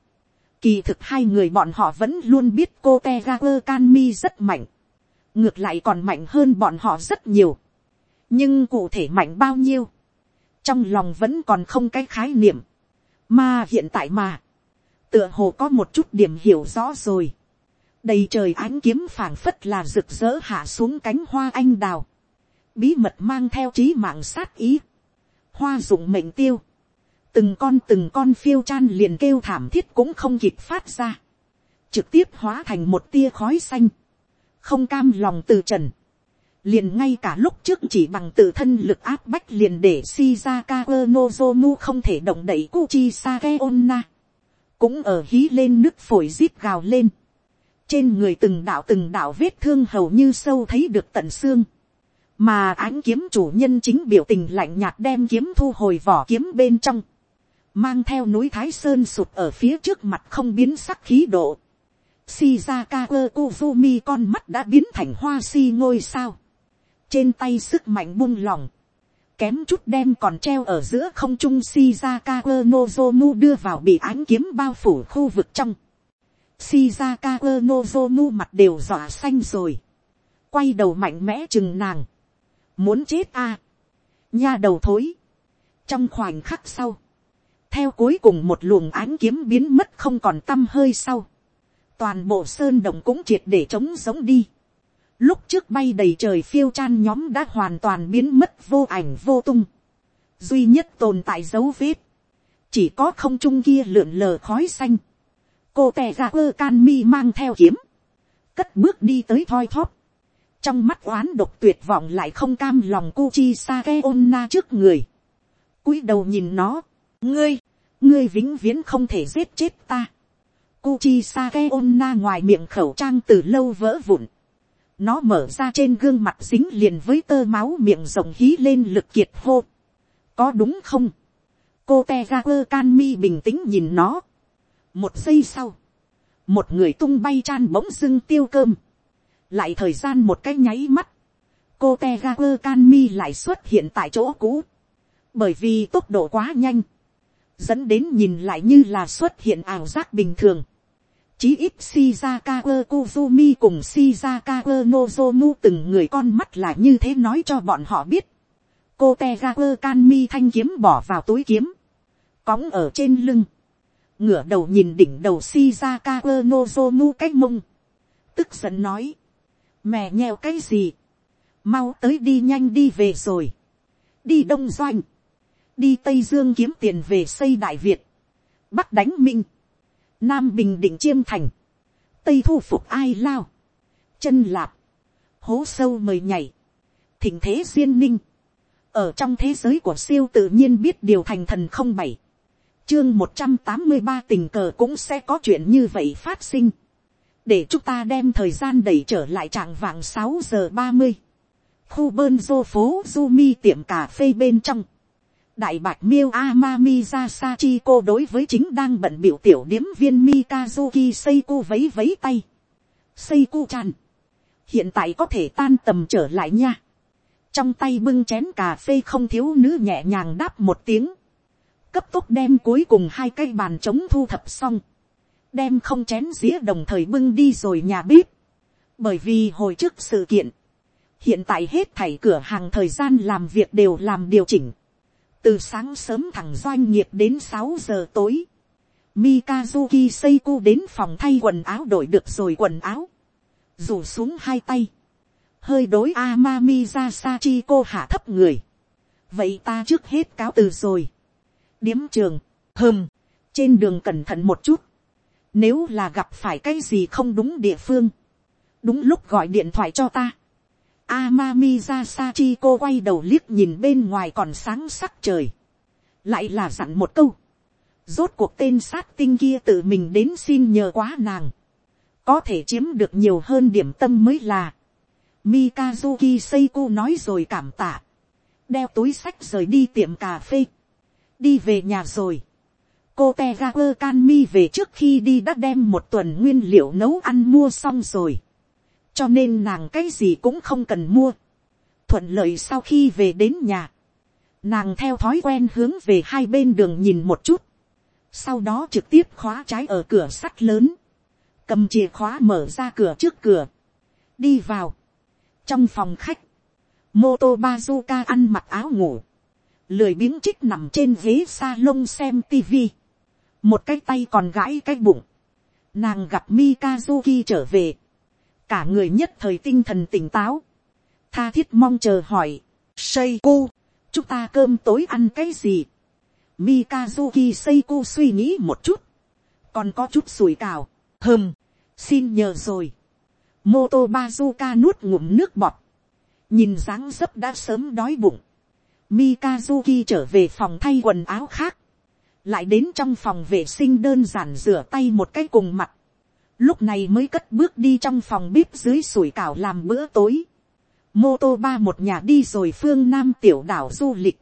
Kỳ thực hai người bọn họ vẫn luôn biết cô Tegaku Kanmi rất mạnh. Ngược lại còn mạnh hơn bọn họ rất nhiều. Nhưng cụ thể mạnh bao nhiêu? Trong lòng vẫn còn không cái khái niệm. Mà hiện tại mà. Tựa hồ có một chút điểm hiểu rõ rồi đầy trời ánh kiếm phảng phất là rực rỡ hạ xuống cánh hoa anh đào, bí mật mang theo trí mạng sát ý, hoa dụng mệnh tiêu, từng con từng con phiêu chan liền kêu thảm thiết cũng không kịp phát ra, trực tiếp hóa thành một tia khói xanh, không cam lòng từ trần, liền ngay cả lúc trước chỉ bằng tự thân lực áp bách liền để Shizaka Nozomu không thể động đẩy Kuchi Sake Onna. Cũng ở hí lên nước phổi rít gào lên. Trên người từng đạo từng đạo vết thương hầu như sâu thấy được tận xương. Mà ánh kiếm chủ nhân chính biểu tình lạnh nhạt đem kiếm thu hồi vỏ kiếm bên trong. Mang theo núi Thái Sơn sụt ở phía trước mặt không biến sắc khí độ. Shizaka Kozumi con mắt đã biến thành hoa si ngôi sao trên tay sức mạnh buông lỏng, kém chút đem còn treo ở giữa không trung Shizaka Nozomu đưa vào bị ánh kiếm bao phủ khu vực trong. Shizaka Nozomu mặt đều dọa xanh rồi. Quay đầu mạnh mẽ chừng nàng. Muốn chết a à? Nha đầu thối. Trong khoảnh khắc sau. Theo cuối cùng một luồng ánh kiếm biến mất không còn tâm hơi sau. Toàn bộ sơn đồng cũng triệt để chống giống đi Lúc trước bay đầy trời phiêu chan nhóm đã hoàn toàn biến mất vô ảnh vô tung. Duy nhất tồn tại dấu vết. Chỉ có không trung kia lượn lờ khói xanh. Cô tè ra ơ can mi mang theo kiếm. Cất bước đi tới thoi thóp. Trong mắt oán độc tuyệt vọng lại không cam lòng Kuchi Sake Onna trước người. cúi đầu nhìn nó. Ngươi, ngươi vĩnh viễn không thể giết chết ta. Kuchi Sake Onna ngoài miệng khẩu trang từ lâu vỡ vụn nó mở ra trên gương mặt dính liền với tơ máu miệng rộng hí lên lực kiệt hô. có đúng không. cô te ga quơ can mi bình tĩnh nhìn nó. một giây sau, một người tung bay chan bỗng dưng tiêu cơm lại thời gian một cái nháy mắt, cô te ga quơ can mi lại xuất hiện tại chỗ cũ. bởi vì tốc độ quá nhanh, dẫn đến nhìn lại như là xuất hiện ảo giác bình thường chí ít Shizakawa Kuzumi cùng Shizakawa Nozomu từng người con mắt là như thế nói cho bọn họ biết. Cô Tegaku Kanmi thanh kiếm bỏ vào túi kiếm. Cóng ở trên lưng. Ngửa đầu nhìn đỉnh đầu Shizakawa Nozomu cách mông. Tức giận nói. Mẹ nheo cái gì? Mau tới đi nhanh đi về rồi. Đi Đông Doanh. Đi Tây Dương kiếm tiền về xây Đại Việt. Bắc đánh Minh nam bình định chiêm thành, tây thu phục ai lao, chân lạp, hố sâu mời nhảy, thỉnh thế duyên ninh, ở trong thế giới của siêu tự nhiên biết điều thành thần không bảy, chương một trăm tám mươi ba tình cờ cũng sẽ có chuyện như vậy phát sinh, để chúng ta đem thời gian đẩy trở lại trạng vạng sáu giờ ba mươi, khu bơn dô phố du mi tiệm cà phê bên trong, đại bạch miêu amami ra cô đối với chính đang bận biểu tiểu điếm viên mikazuki seiko vấy vấy tay. seiko chan hiện tại có thể tan tầm trở lại nha. trong tay bưng chén cà phê không thiếu nữ nhẹ nhàng đáp một tiếng. cấp tốc đem cuối cùng hai cây bàn trống thu thập xong đem không chén dĩa đồng thời bưng đi rồi nhà bếp. bởi vì hồi trước sự kiện, hiện tại hết thảy cửa hàng thời gian làm việc đều làm điều chỉnh. Từ sáng sớm thẳng doanh nghiệp đến sáu giờ tối, Mikazuki Seiko đến phòng thay quần áo đổi được rồi quần áo, rủ xuống hai tay, hơi đối Amami ra cô hạ thấp người, vậy ta trước hết cáo từ rồi, điếm trường, hơm, trên đường cẩn thận một chút, nếu là gặp phải cái gì không đúng địa phương, đúng lúc gọi điện thoại cho ta, Amami ra Sachiko quay đầu liếc nhìn bên ngoài còn sáng sắc trời. Lại là dặn một câu. Rốt cuộc tên sát tinh kia tự mình đến xin nhờ quá nàng. Có thể chiếm được nhiều hơn điểm tâm mới là. Mikazuki Seiko nói rồi cảm tạ. Đeo túi sách rời đi tiệm cà phê. Đi về nhà rồi. Cô Tegaku Kanmi về trước khi đi đã đem một tuần nguyên liệu nấu ăn mua xong rồi. Cho nên nàng cái gì cũng không cần mua. thuận lợi sau khi về đến nhà, nàng theo thói quen hướng về hai bên đường nhìn một chút, sau đó trực tiếp khóa trái ở cửa sắt lớn, cầm chìa khóa mở ra cửa trước cửa, đi vào, trong phòng khách, mô tô bazuka ăn mặc áo ngủ, lười biếng trích nằm trên ghế s a lông xem tivi, một cái tay còn gãi cái bụng, Nàng gặp Mikazuki trở về. Cả người nhất thời tinh thần tỉnh táo. Tha thiết mong chờ hỏi. Seiko, chúng ta cơm tối ăn cái gì? Mikazuki Seiko suy nghĩ một chút. Còn có chút sủi cào. hừm, Xin nhờ rồi. Moto Bazuka nuốt ngụm nước bọt. Nhìn dáng dấp đã sớm đói bụng. Mikazuki trở về phòng thay quần áo khác. Lại đến trong phòng vệ sinh đơn giản rửa tay một cái cùng mặt. Lúc này mới cất bước đi trong phòng bếp dưới sủi cảo làm bữa tối. Mô tô ba một nhà đi rồi phương Nam tiểu đảo du lịch.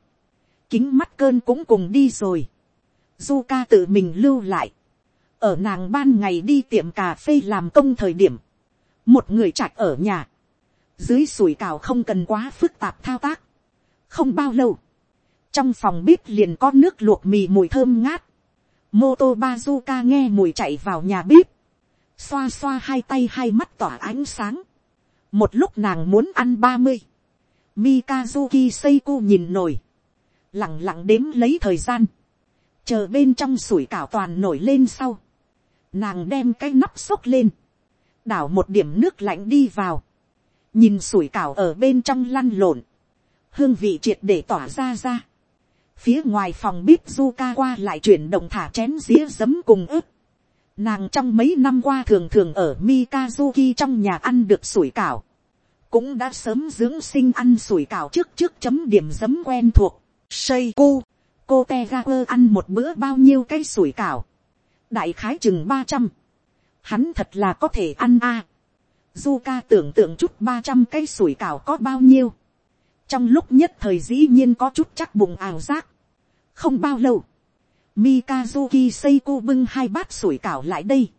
Kính mắt cơn cũng cùng đi rồi. Du ca tự mình lưu lại. Ở nàng ban ngày đi tiệm cà phê làm công thời điểm. Một người chạch ở nhà. Dưới sủi cảo không cần quá phức tạp thao tác. Không bao lâu. Trong phòng bếp liền có nước luộc mì mùi thơm ngát. Mô tô Bazuka nghe mùi chạy vào nhà bếp. Xoa xoa hai tay hai mắt tỏa ánh sáng. Một lúc nàng muốn ăn ba mươi, Mikazuki Seiko nhìn nổi, lặng lặng đếm lấy thời gian, chờ bên trong sủi cảo toàn nổi lên sau, nàng đem cái nắp xốc lên, đảo một điểm nước lạnh đi vào, nhìn sủi cảo ở bên trong lăn lộn, hương vị triệt để tỏa ra ra, phía ngoài phòng bếp Zuka qua lại chuyển động thả chén dĩa giấm cùng ướp, Nàng trong mấy năm qua thường thường ở Mikazuki trong nhà ăn được sủi cảo. Cũng đã sớm dưỡng sinh ăn sủi cảo trước trước chấm điểm giấm quen thuộc. Seiku, cô Tegaper ăn một bữa bao nhiêu cái sủi cảo. Đại khái chừng ba trăm Hắn thật là có thể ăn a. À. Zuka tưởng tượng chút ba trăm cái sủi cảo có bao nhiêu. Trong lúc nhất thời dĩ nhiên có chút chắc bụng ảo giác. Không bao lâu Mikazuki Seiko bưng hai bát sủi cảo lại đây.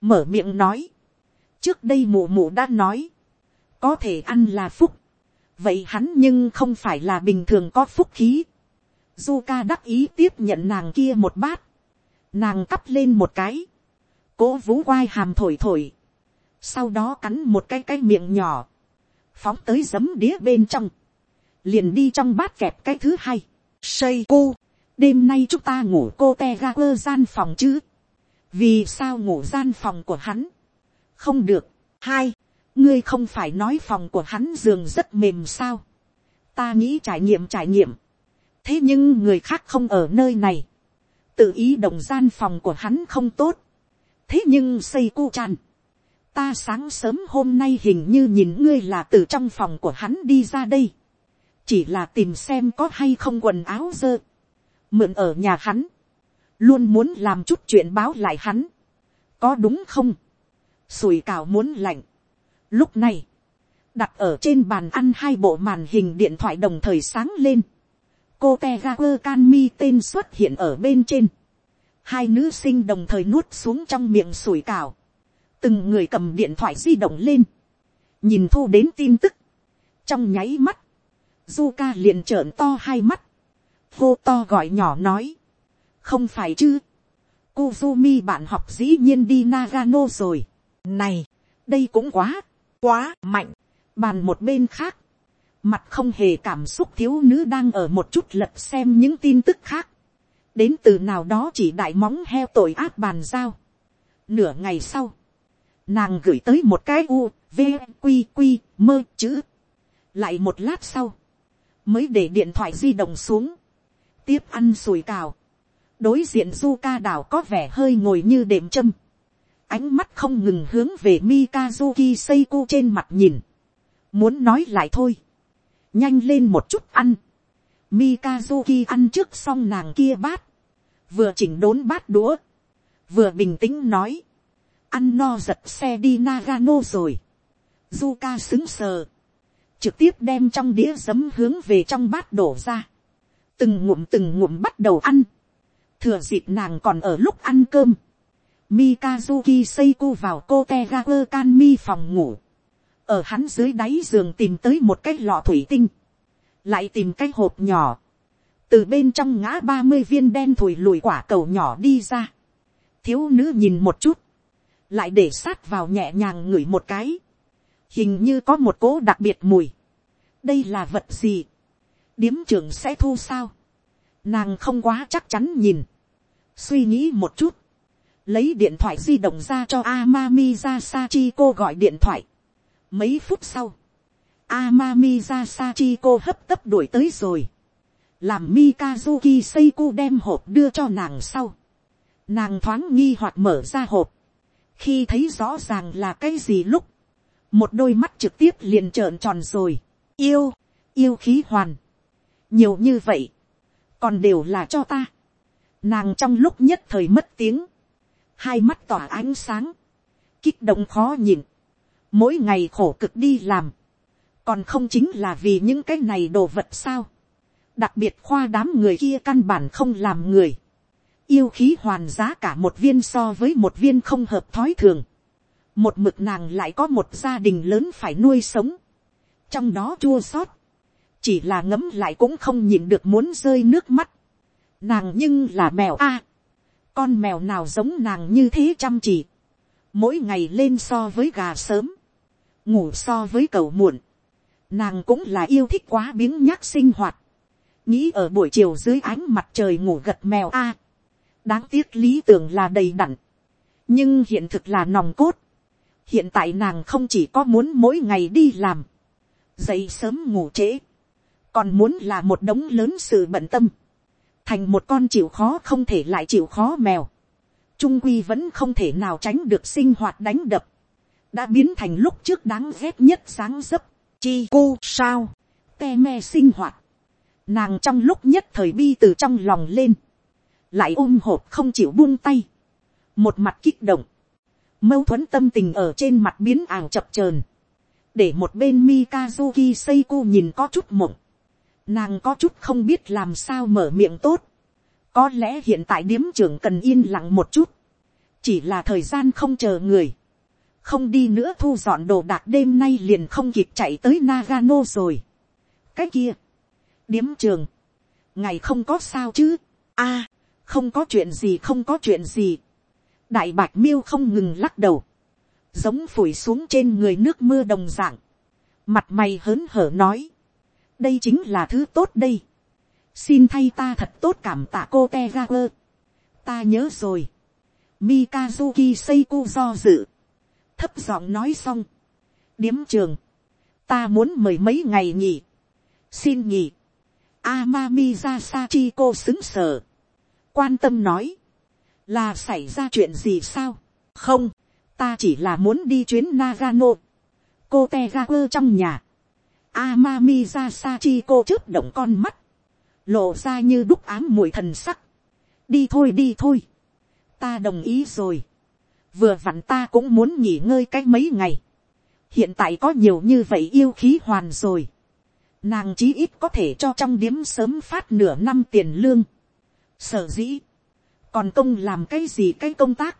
Mở miệng nói. Trước đây mụ mụ đã nói. Có thể ăn là phúc. Vậy hắn nhưng không phải là bình thường có phúc khí. Zuka đắc ý tiếp nhận nàng kia một bát. Nàng cắp lên một cái. Cố vũ quai hàm thổi thổi. Sau đó cắn một cái cái miệng nhỏ. Phóng tới giấm đĩa bên trong. Liền đi trong bát kẹp cái thứ hai. Seiko đêm nay chúng ta ngủ cô te ga quơ gian phòng chứ. vì sao ngủ gian phòng của hắn. không được. hai, ngươi không phải nói phòng của hắn giường rất mềm sao. ta nghĩ trải nghiệm trải nghiệm. thế nhưng người khác không ở nơi này. tự ý đồng gian phòng của hắn không tốt. thế nhưng xây cu tràn. ta sáng sớm hôm nay hình như nhìn ngươi là từ trong phòng của hắn đi ra đây chỉ là tìm xem có hay không quần áo dơ. Mượn ở nhà hắn, luôn muốn làm chút chuyện báo lại hắn, có đúng không, Sủi cào muốn lạnh. Lúc này, đặt ở trên bàn ăn hai bộ màn hình điện thoại đồng thời sáng lên, cô te ga quơ can mi tên xuất hiện ở bên trên, hai nữ sinh đồng thời nuốt xuống trong miệng sủi cào, từng người cầm điện thoại di động lên, nhìn thu đến tin tức, trong nháy mắt, du ca liền trợn to hai mắt, hô to gọi nhỏ nói. không phải chứ. Kuzumi bạn học dĩ nhiên đi Nagano rồi. Này, đây cũng quá, quá mạnh. Bàn một bên khác. Mặt không hề cảm xúc thiếu nữ đang ở một chút lật xem những tin tức khác. Đến từ nào đó chỉ đại móng heo tội ác bàn giao. Nửa ngày sau. Nàng gửi tới một cái u, v, q, q, mơ chữ. Lại một lát sau. Mới để điện thoại di động xuống tiếp ăn sùi cào. đối diện du ca đảo có vẻ hơi ngồi như đệm châm. ánh mắt không ngừng hướng về mikazuki seiko trên mặt nhìn. muốn nói lại thôi. nhanh lên một chút ăn. mikazuki ăn trước xong nàng kia bát. vừa chỉnh đốn bát đũa. vừa bình tĩnh nói. ăn no giật xe đi nagano rồi. du ca xứng sờ trực tiếp đem trong đĩa giấm hướng về trong bát đổ ra từng ngụm từng ngụm bắt đầu ăn, thừa dịp nàng còn ở lúc ăn cơm, Mikazuki Seiko vào cô Tegaku Kanmi phòng ngủ. Ở hắn dưới đáy giường tìm tới một cái lọ thủy tinh. Lại tìm cái hộp nhỏ. Từ bên trong ngã ba mươi viên đen thùi lùi quả cầu nhỏ đi ra. Thiếu nữ nhìn một chút. Lại để sát vào nhẹ nhàng ngửi một cái. Hình như có một cỗ đặc biệt mùi. Đây là vật gì? điếm trưởng sẽ thu sao. nàng không quá chắc chắn nhìn. suy nghĩ một chút. lấy điện thoại di động ra cho Amami ra cô gọi điện thoại. Mấy phút sau, Amami ra cô hấp tấp đuổi tới rồi. Làm Mikazuki Seiko đem hộp đưa cho nàng sau. Nàng thoáng nghi hoặc mở ra hộp. Khi thấy rõ ràng là cái gì lúc. Một đôi mắt trực tiếp liền trợn tròn rồi. Yêu, yêu khí hoàn. Nhiều như vậy. Còn đều là cho ta. Nàng trong lúc nhất thời mất tiếng hai mắt tỏa ánh sáng, kích động khó nhìn, mỗi ngày khổ cực đi làm, còn không chính là vì những cái này đồ vật sao, đặc biệt khoa đám người kia căn bản không làm người, yêu khí hoàn giá cả một viên so với một viên không hợp thói thường, một mực nàng lại có một gia đình lớn phải nuôi sống, trong đó chua sót, chỉ là ngấm lại cũng không nhìn được muốn rơi nước mắt, nàng nhưng là mèo a, con mèo nào giống nàng như thế chăm chỉ, mỗi ngày lên so với gà sớm, ngủ so với cầu muộn, nàng cũng là yêu thích quá biếng nhác sinh hoạt, nghĩ ở buổi chiều dưới ánh mặt trời ngủ gật mèo a, đáng tiếc lý tưởng là đầy đặn, nhưng hiện thực là nòng cốt, hiện tại nàng không chỉ có muốn mỗi ngày đi làm, dậy sớm ngủ trễ, còn muốn là một đống lớn sự bận tâm, thành một con chịu khó không thể lại chịu khó mèo, trung quy vẫn không thể nào tránh được sinh hoạt đánh đập, đã biến thành lúc trước đáng ghét nhất sáng dấp, chi cu sao, te me sinh hoạt, nàng trong lúc nhất thời bi từ trong lòng lên, lại ôm hộp không chịu buông tay, một mặt kích động, mâu thuẫn tâm tình ở trên mặt biến ảo chập chờn, để một bên Mikazuki Seiko nhìn có chút mộng, Nàng có chút không biết làm sao mở miệng tốt. Có lẽ hiện tại điếm trưởng cần yên lặng một chút. Chỉ là thời gian không chờ người. Không đi nữa thu dọn đồ đạc đêm nay liền không kịp chạy tới Nagano rồi. Cái kia. Điếm trường. Ngày không có sao chứ. a không có chuyện gì không có chuyện gì. Đại bạch miêu không ngừng lắc đầu. Giống phủi xuống trên người nước mưa đồng dạng. Mặt mày hớn hở nói đây chính là thứ tốt đây. xin thay ta thật tốt cảm tạ cô te ga quơ. ta nhớ rồi. mikazuki seiku do dự. thấp giọng nói xong. điếm trường. ta muốn mời mấy ngày nghỉ. xin nghỉ. Amami ra cô xứng sở. Quan tâm nói. Là xảy ra chuyện gì sao? Không. Ta chỉ là muốn đi chuyến Nagano. Cô Tegaku trong nhà. Amami ra cô chớp động con mắt. Lộ ra như đúc ám mùi thần sắc. Đi thôi đi thôi. Ta đồng ý rồi. Vừa vặn ta cũng muốn nghỉ ngơi cách mấy ngày. Hiện tại có nhiều như vậy yêu khí hoàn rồi. Nàng chí ít có thể cho trong điếm sớm phát nửa năm tiền lương. Sở dĩ. Còn công làm cái gì cái công tác.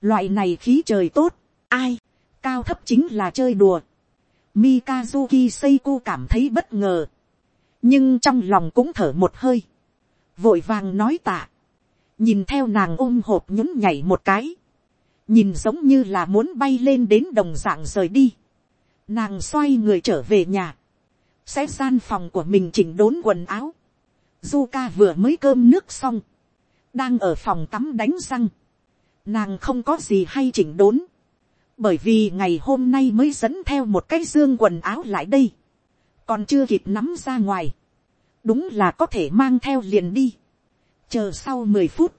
Loại này khí trời tốt. Ai. Cao thấp chính là chơi đùa Mikazuki Seiko cảm thấy bất ngờ. Nhưng trong lòng cũng thở một hơi. Vội vàng nói tạ. Nhìn theo nàng ôm hộp nhún nhảy một cái. Nhìn giống như là muốn bay lên đến đồng dạng rời đi. Nàng xoay người trở về nhà. sẽ gian phòng của mình chỉnh đốn quần áo. Zuka vừa mới cơm nước xong. Đang ở phòng tắm đánh răng. Nàng không có gì hay chỉnh đốn. Bởi vì ngày hôm nay mới dẫn theo một cái dương quần áo lại đây, còn chưa kịp nắm ra ngoài, đúng là có thể mang theo liền đi, chờ sau mười phút,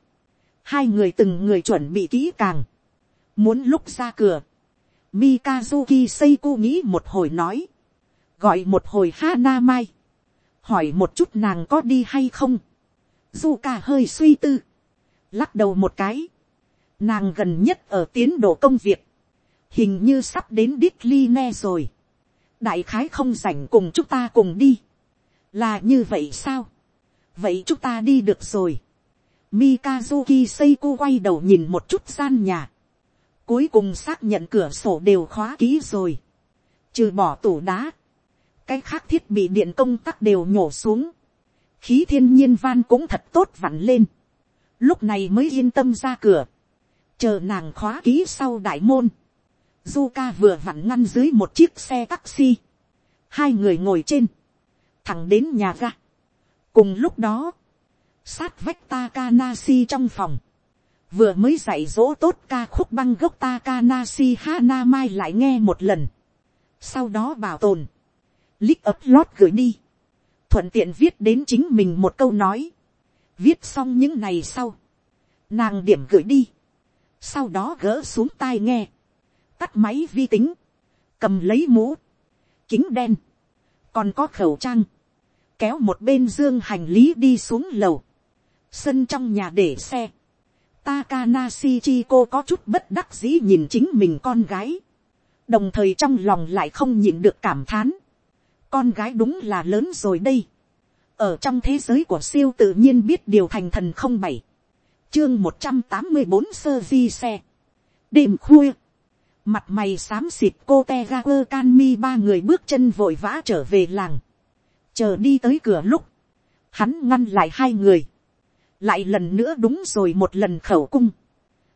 hai người từng người chuẩn bị kỹ càng, muốn lúc ra cửa, Mikazuki Seiko nghĩ một hồi nói, gọi một hồi Hana Mai, hỏi một chút nàng có đi hay không, Zuka hơi suy tư, lắc đầu một cái, nàng gần nhất ở tiến độ công việc, hình như sắp đến đít Li ne rồi. đại khái không rảnh cùng chúng ta cùng đi. là như vậy sao. vậy chúng ta đi được rồi. Mikazuki Seiko quay đầu nhìn một chút gian nhà. Cuối cùng xác nhận cửa sổ đều khóa kỹ rồi. Trừ bỏ tủ đá. Cái khác thiết bị điện công tắc đều nhổ xuống. Khí thiên nhiên van cũng thật tốt vặn lên. Lúc này mới yên tâm ra cửa. Chờ nàng khóa ký sau đại môn Zuka vừa vặn ngăn dưới một chiếc xe taxi. Hai người ngồi trên. Thẳng đến nhà ga. Cùng lúc đó. Sát vách Takanashi trong phòng. vừa mới dạy dỗ tốt ca khúc băng gốc Takanashi Hana Mai lại nghe một lần. Sau đó bảo tồn. Lick upload gửi đi. Thuận tiện viết đến chính mình một câu nói. Viết xong những này sau. Nàng điểm gửi đi. Sau đó gỡ xuống tai nghe. Tắt máy vi tính. Cầm lấy mũ. Kính đen. Còn có khẩu trang. Kéo một bên dương hành lý đi xuống lầu. Sân trong nhà để xe Takanashi Chico có chút bất đắc dĩ nhìn chính mình con gái. Đồng thời trong lòng lại không nhịn được cảm thán. Con gái đúng là lớn rồi đây. Ở trong thế giới của siêu tự nhiên biết điều thành thần không bảy. Chương một trăm tám mươi bốn sơ vi xe. Đêm khuya. Mặt mày xám xịt cô Tegaper Canmi ba người bước chân vội vã trở về làng. Chờ đi tới cửa lúc. Hắn ngăn lại hai người lại lần nữa đúng rồi một lần khẩu cung,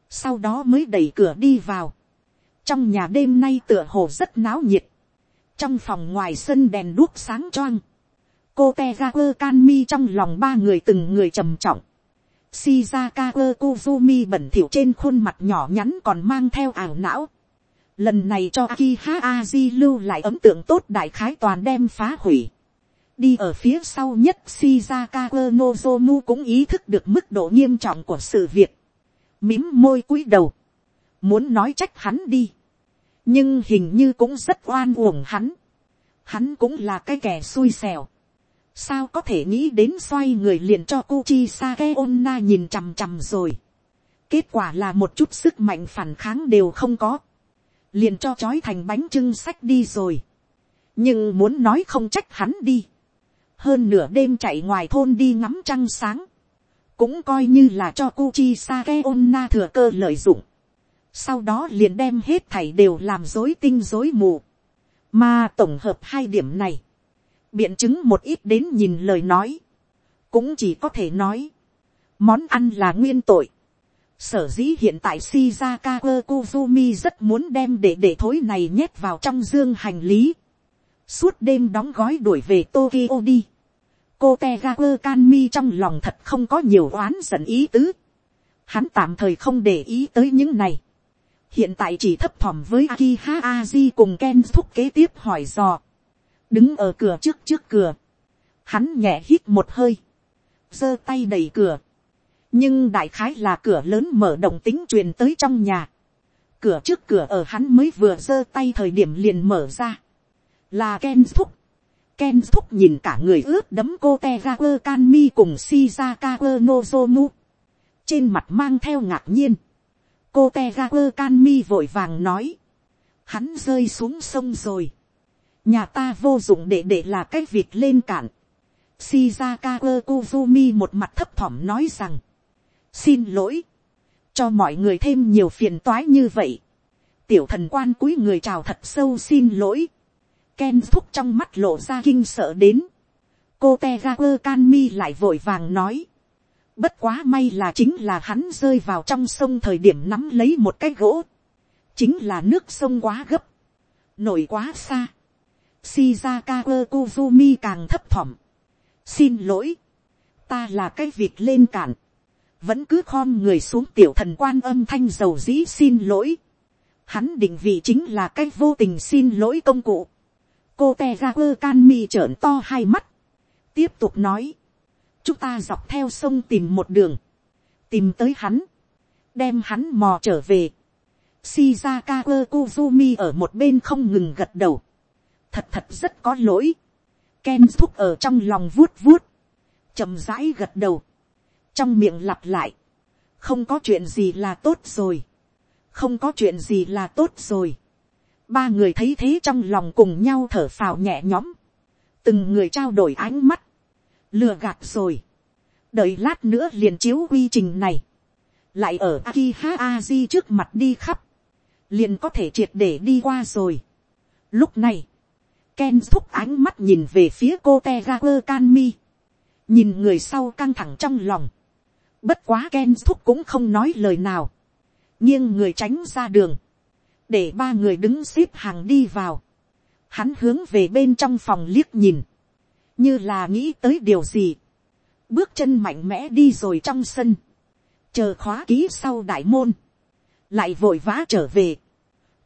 sau đó mới đẩy cửa đi vào, trong nhà đêm nay tựa hồ rất náo nhiệt, trong phòng ngoài sân đèn đuốc sáng choang, cô te ga quơ can mi trong lòng ba người từng người trầm trọng, shizaka quơ kuzumi bẩn thỉu trên khuôn mặt nhỏ nhắn còn mang theo ảo não, lần này cho Akiha Aji lưu lại ấn tượng tốt đại khái toàn đem phá hủy đi ở phía sau nhất Shizaka Nozomu cũng ý thức được mức độ nghiêm trọng của sự việc. Mím môi cúi đầu. Muốn nói trách hắn đi. Nhưng hình như cũng rất oan uổng hắn. Hắn cũng là cái kẻ xui xẻo. Sao có thể nghĩ đến xoay người liền cho Kuchi Sake Onna nhìn chằm chằm rồi. Kết quả là một chút sức mạnh phản kháng đều không có. Liền cho chói thành bánh trưng sách đi rồi. Nhưng muốn nói không trách hắn đi hơn nửa đêm chạy ngoài thôn đi ngắm trăng sáng, cũng coi như là cho Kuchi Sake Onna thừa cơ lợi dụng. Sau đó liền đem hết thảy đều làm dối tinh dối mù. Mà tổng hợp hai điểm này, biện chứng một ít đến nhìn lời nói, cũng chỉ có thể nói, món ăn là nguyên tội. Sở dĩ hiện tại Shizaka Kuzumi rất muốn đem để để thối này nhét vào trong dương hành lý suốt đêm đóng gói đuổi về Tokyo đi. cô Tegaku Kanmi trong lòng thật không có nhiều oán giận ý tứ. hắn tạm thời không để ý tới những này hiện tại chỉ thấp thỏm với Akiha Aji cùng Ken thúc kế tiếp hỏi dò. đứng ở cửa trước trước cửa. hắn nhẹ hít một hơi. giơ tay đẩy cửa. nhưng đại khái là cửa lớn mở động tính truyền tới trong nhà. cửa trước cửa ở hắn mới vừa giơ tay thời điểm liền mở ra là Ken thúc. Ken thúc nhìn cả người ướt đấm cô Tegaper Kanmi cùng Shizaka Nozomu. Trên mặt mang theo ngạc nhiên. Cô Te Kagur Kanmi vội vàng nói. Hắn rơi xuống sông rồi. Nhà ta vô dụng để để là cái việc lên cạn. Shizaka Kuzumi một mặt thấp thỏm nói rằng. Xin lỗi. Cho mọi người thêm nhiều phiền toái như vậy. Tiểu thần quan cúi người chào thật sâu xin lỗi Ken thúc trong mắt lộ ra kinh sợ đến. Cô Tegaper Kanmi lại vội vàng nói. Bất quá may là chính là hắn rơi vào trong sông thời điểm nắm lấy một cái gỗ. Chính là nước sông quá gấp. Nổi quá xa. Shizakawa Kuzumi càng thấp thỏm. Xin lỗi. Ta là cái việc lên cản. Vẫn cứ khom người xuống tiểu thần quan âm thanh dầu dĩ xin lỗi. Hắn định vị chính là cái vô tình xin lỗi công cụ cô te ra quơ can mi trợn to hai mắt, tiếp tục nói, chúng ta dọc theo sông tìm một đường, tìm tới hắn, đem hắn mò trở về, Shizaka Kuzumi ở một bên không ngừng gật đầu. Thật thật rất có lỗi. Ken thúc ở trong lòng vuốt vuốt. chậm rãi gật đầu. Trong miệng lặp lại. Không có chuyện gì là tốt rồi. Không có chuyện gì là tốt rồi. Ba người thấy thế trong lòng cùng nhau thở phào nhẹ nhõm. Từng người trao đổi ánh mắt. Lừa gạt rồi. Đợi lát nữa liền chiếu quy trình này. Lại ở Akiha Aji trước mặt đi khắp. Liền có thể triệt để đi qua rồi. Lúc này. Ken thúc ánh mắt nhìn về phía cô Tegaper Kanmi. Nhìn người sau căng thẳng trong lòng. Bất quá Ken thúc cũng không nói lời nào. nghiêng người tránh ra đường để ba người đứng xếp hàng đi vào. Hắn hướng về bên trong phòng liếc nhìn, như là nghĩ tới điều gì. Bước chân mạnh mẽ đi rồi trong sân. chờ khóa ký sau đại môn, lại vội vã trở về,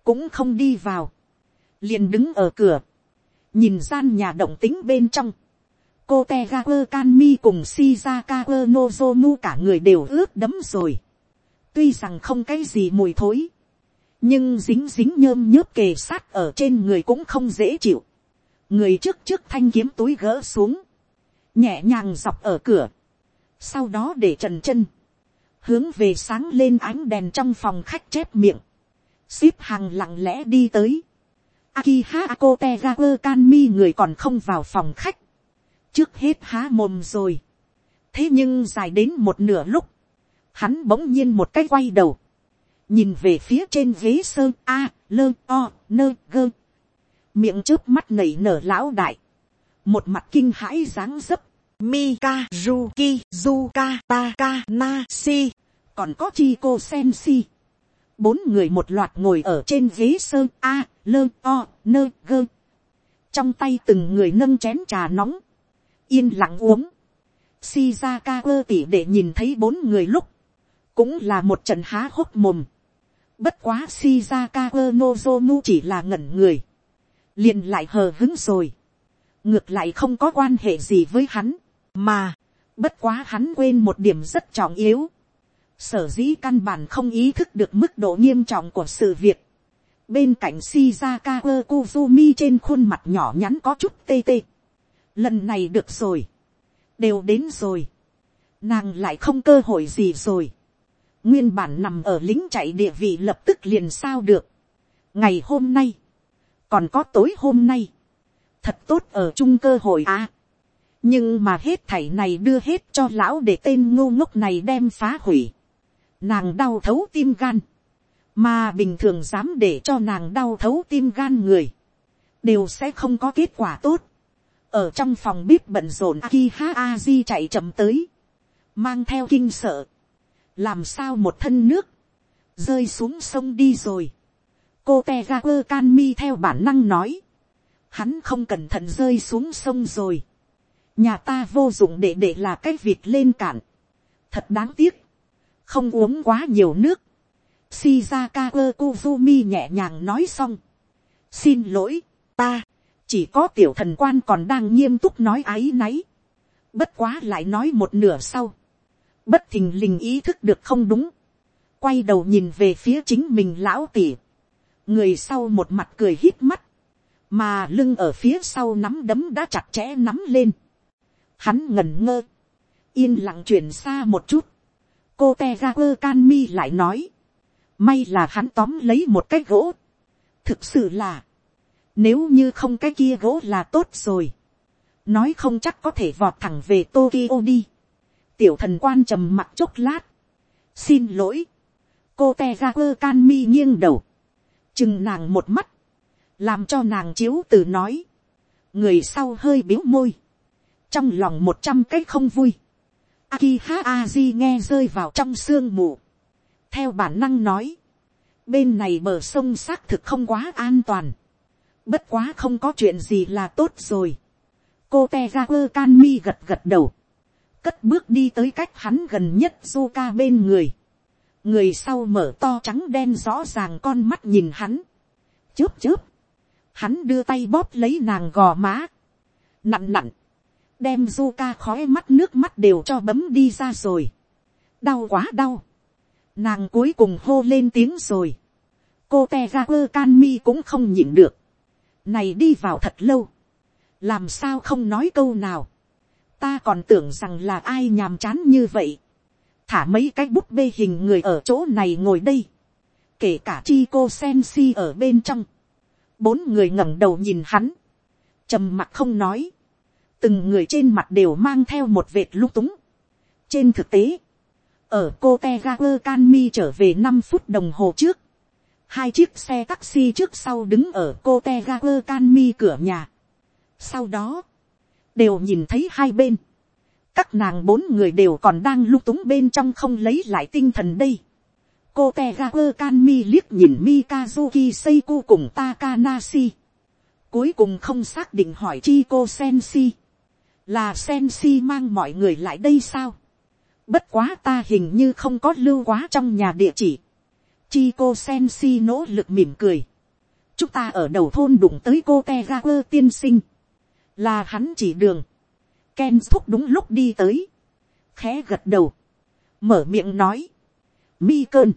cũng không đi vào, liền đứng ở cửa, nhìn gian nhà động tính bên trong, cô te ga quơ can mi cùng shizaka quơ nozomu cả người đều ướt đấm rồi, tuy rằng không cái gì mùi thối, nhưng dính dính nhơm nhớp kề sát ở trên người cũng không dễ chịu, người trước trước thanh kiếm túi gỡ xuống, nhẹ nhàng dọc ở cửa, sau đó để trần chân, hướng về sáng lên ánh đèn trong phòng khách chép miệng, ship hàng lặng lẽ đi tới, Akiha quơ can mi người còn không vào phòng khách, trước hết há mồm rồi, thế nhưng dài đến một nửa lúc, hắn bỗng nhiên một cái quay đầu, nhìn về phía trên ghế sơn a, lơ o, nơ gơ, miệng trước mắt nảy nở lão đại, một mặt kinh hãi dáng dấp, Mikazuki Zuka si còn có chi cô sen si Bốn người một loạt ngồi ở trên ghế sơn A, lơ, o, nơ, gơ. Trong tay từng người nâng chén trà nóng. Yên lặng uống. Shizaka tỉ để nhìn thấy bốn người lúc. Cũng là một trận há hốc mồm. Bất quá Shizaka Nozomu chỉ là ngẩn người liền lại hờ hứng rồi. Ngược lại không có quan hệ gì với hắn mà, bất quá hắn quên một điểm rất trọng yếu. Sở dĩ căn bản không ý thức được mức độ nghiêm trọng của sự việc. Bên cạnh Shizaka Kozumi trên khuôn mặt nhỏ nhắn có chút tê tê. Lần này được rồi. Đều đến rồi. Nàng lại không cơ hội gì rồi. Nguyên bản nằm ở lính chạy địa vị lập tức liền sao được. Ngày hôm nay. Còn có tối hôm nay. Thật tốt ở chung cơ hội à nhưng mà hết thảy này đưa hết cho lão để tên ngô ngốc này đem phá hủy. Nàng đau thấu tim gan, mà bình thường dám để cho nàng đau thấu tim gan người, đều sẽ không có kết quả tốt. ở trong phòng bếp bận rộn Akiha Aji chạy chậm tới, mang theo kinh sợ, làm sao một thân nước, rơi xuống sông đi rồi cô te ra quơ can mi theo bản năng nói, hắn không cẩn thận rơi xuống sông rồi. Nhà ta vô dụng để để là cái vịt lên cạn, thật đáng tiếc, không uống quá nhiều nước, shizaka ơ kuzumi nhẹ nhàng nói xong, xin lỗi, ta, chỉ có tiểu thần quan còn đang nghiêm túc nói áy náy, bất quá lại nói một nửa sau, bất thình lình ý thức được không đúng, quay đầu nhìn về phía chính mình lão tỉ, người sau một mặt cười hít mắt, mà lưng ở phía sau nắm đấm đã chặt chẽ nắm lên, Hắn ngẩn ngơ. Yên lặng chuyển xa một chút. Cô Tegaku Kanmi lại nói. May là hắn tóm lấy một cái gỗ. Thực sự là. Nếu như không cái kia gỗ là tốt rồi. Nói không chắc có thể vọt thẳng về Tokyo đi. Tiểu thần quan trầm mặt chốc lát. Xin lỗi. Cô Tegaku Kanmi nghiêng đầu. Chừng nàng một mắt. Làm cho nàng chiếu từ nói. Người sau hơi biếu môi. Trong lòng một trăm cái không vui, Akiha Aji nghe rơi vào trong sương mù, theo bản năng nói, bên này bờ sông xác thực không quá an toàn, bất quá không có chuyện gì là tốt rồi, cô te ra quơ can mi gật gật đầu, cất bước đi tới cách hắn gần nhất Zuka bên người, người sau mở to trắng đen rõ ràng con mắt nhìn hắn, chớp chớp, hắn đưa tay bóp lấy nàng gò má, nặn nặn, đem du ca khói mắt nước mắt đều cho bấm đi ra rồi. đau quá đau. nàng cuối cùng hô lên tiếng rồi. cô te ga quơ can mi cũng không nhịn được. này đi vào thật lâu. làm sao không nói câu nào. ta còn tưởng rằng là ai nhàm chán như vậy thả mấy cái bút bê hình người ở chỗ này ngồi đây. kể cả chi cô sen si ở bên trong. bốn người ngẩng đầu nhìn hắn. trầm mặt không nói từng người trên mặt đều mang theo một vệt lung túng. trên thực tế, ở cô te ga quơ can mi trở về năm phút đồng hồ trước, hai chiếc xe taxi trước sau đứng ở cô te ga quơ can mi cửa nhà. sau đó, đều nhìn thấy hai bên, các nàng bốn người đều còn đang lung túng bên trong không lấy lại tinh thần đây. cô te ga quơ can mi liếc nhìn mikazuki seiku cùng takanashi. cuối cùng không xác định hỏi chi cô sensi là sen si mang mọi người lại đây sao. Bất quá ta hình như không có lưu quá trong nhà địa chỉ. Chi cô sen si nỗ lực mỉm cười. Chúng ta ở đầu thôn đụng tới cô Tegaper tiên sinh. Là hắn chỉ đường. Ken thúc đúng lúc đi tới. Khẽ gật đầu. Mở miệng nói. Mi cơn.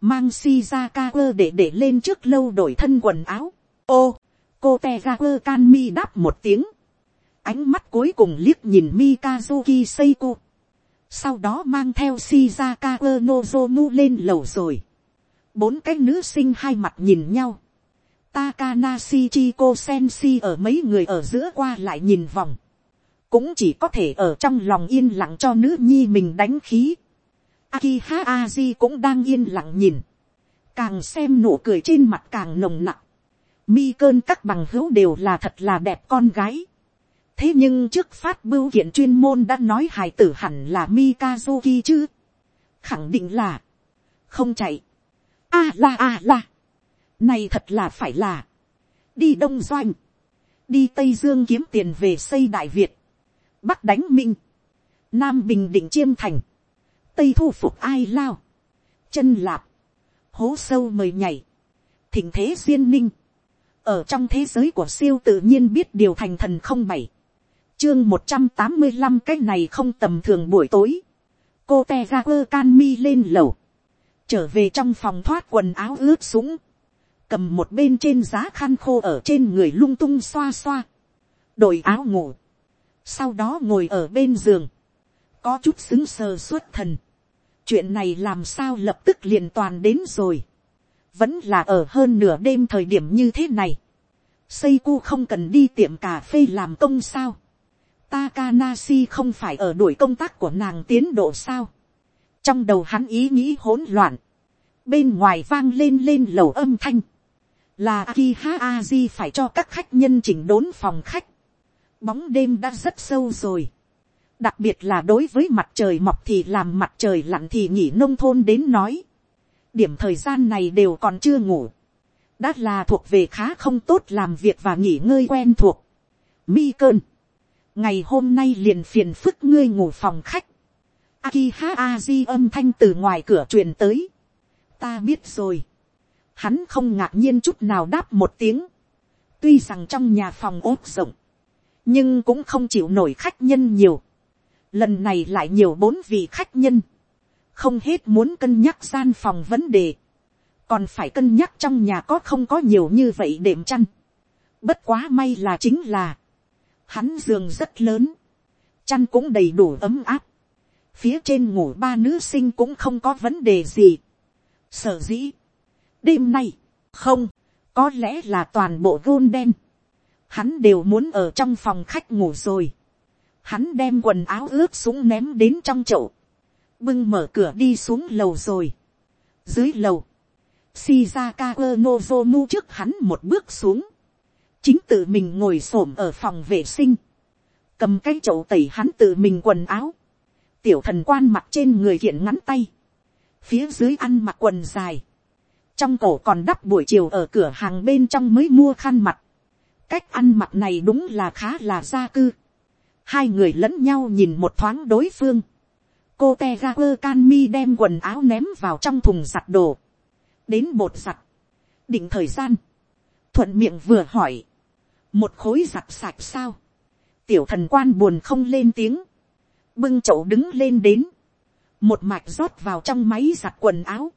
Mang si ra ca để để lên trước lâu đổi thân quần áo. Ô, cô Tegaper can mi đáp một tiếng. Ánh mắt cuối cùng liếc nhìn Mikazuki Seiko. Sau đó mang theo Shizaka Nozomu lên lầu rồi. Bốn cái nữ sinh hai mặt nhìn nhau. Takanashi Chiko Senshi ở mấy người ở giữa qua lại nhìn vòng. Cũng chỉ có thể ở trong lòng yên lặng cho nữ nhi mình đánh khí. Akiha Aji cũng đang yên lặng nhìn. Càng xem nụ cười trên mặt càng nồng nặng. Mi cơn các bằng hữu đều là thật là đẹp con gái. Thế nhưng trước phát bưu kiện chuyên môn đã nói hài tử hẳn là Mikazuki chứ. Khẳng định là. Không chạy. a à là a à là. Này thật là phải là. Đi Đông Doanh. Đi Tây Dương kiếm tiền về xây Đại Việt. Bắc đánh Minh. Nam Bình Định Chiêm Thành. Tây thu phục ai lao. Chân lạp. Hố sâu mời nhảy. Thỉnh thế duyên ninh. Ở trong thế giới của siêu tự nhiên biết điều thành thần không bảy. Chương một trăm tám mươi năm cái này không tầm thường buổi tối. Cô te ga quơ can mi lên lầu. Trở về trong phòng thoát quần áo ướt sũng cầm một bên trên giá khăn khô ở trên người lung tung xoa xoa, đổi áo ngủ, sau đó ngồi ở bên giường, có chút xứng sờ suốt thần, chuyện này làm sao lập tức liền toàn đến rồi, vẫn là ở hơn nửa đêm thời điểm như thế này, xây cu không cần đi tiệm cà phê làm công sao, Takanasi không phải ở đuổi công tác của nàng tiến độ sao, trong đầu hắn ý nghĩ hỗn loạn, bên ngoài vang lên lên lầu âm thanh, là Akiha Aji phải cho các khách nhân chỉnh đốn phòng khách. Bóng đêm đã rất sâu rồi. Đặc biệt là đối với mặt trời mọc thì làm mặt trời lặn thì nghỉ nông thôn đến nói. Điểm thời gian này đều còn chưa ngủ. Đã là thuộc về khá không tốt làm việc và nghỉ ngơi quen thuộc. Mi cơn. Ngày hôm nay liền phiền phức ngươi ngủ phòng khách. Akiha Aji âm thanh từ ngoài cửa truyền tới. Ta biết rồi hắn không ngạc nhiên chút nào đáp một tiếng. tuy rằng trong nhà phòng ốp rộng, nhưng cũng không chịu nổi khách nhân nhiều. lần này lại nhiều bốn vị khách nhân, không hết muốn cân nhắc gian phòng vấn đề, còn phải cân nhắc trong nhà có không có nhiều như vậy đệm chăn. bất quá may là chính là, hắn giường rất lớn, chăn cũng đầy đủ ấm áp, phía trên ngủ ba nữ sinh cũng không có vấn đề gì. sở dĩ, đêm nay, không, có lẽ là toàn bộ gôn đen, hắn đều muốn ở trong phòng khách ngủ rồi, hắn đem quần áo ướt súng ném đến trong chậu, bưng mở cửa đi xuống lầu rồi, dưới lầu, Shizaka Nozomu trước hắn một bước xuống. Chính tự mình ngồi xổm ở phòng vệ sinh. Cầm cái chậu tẩy hắn tự mình quần áo. Tiểu thần quan mặc trên người kiện ngắn tay. Phía dưới ăn mặc quần dài trong cổ còn đắp buổi chiều ở cửa hàng bên trong mới mua khăn mặt cách ăn mặc này đúng là khá là gia cư. hai người lẫn nhau nhìn một thoáng đối phương. cô te ga quơ can mi đem quần áo ném vào trong thùng giặt đồ. đến bột giặt. định thời gian. thuận miệng vừa hỏi. một khối giặt sạch sao. tiểu thần quan buồn không lên tiếng. bưng chậu đứng lên đến. một mạch rót vào trong máy giặt quần áo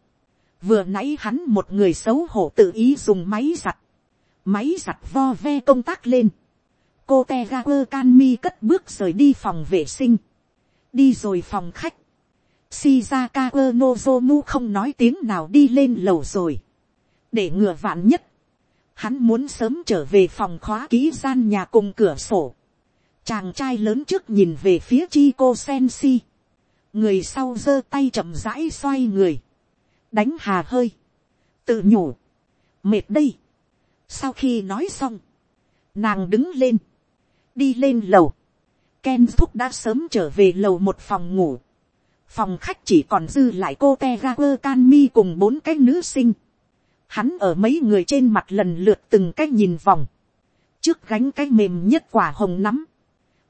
vừa nãy hắn một người xấu hổ tự ý dùng máy giặt, máy giặt vo ve công tác lên, cô te ga quơ can mi cất bước rời đi phòng vệ sinh, đi rồi phòng khách, shizaka quơ nozomu không nói tiếng nào đi lên lầu rồi, để ngừa vạn nhất, hắn muốn sớm trở về phòng khóa ký gian nhà cùng cửa sổ, chàng trai lớn trước nhìn về phía chi cô sen si, người sau giơ tay chậm rãi xoay người, đánh hà hơi, tự nhủ, mệt đây sau khi nói xong, nàng đứng lên, đi lên lầu, Ken thúc đã sớm trở về lầu một phòng ngủ, phòng khách chỉ còn dư lại cô te Canmi quơ can mi cùng bốn cái nữ sinh, hắn ở mấy người trên mặt lần lượt từng cái nhìn vòng, trước gánh cái mềm nhất quả hồng nắm,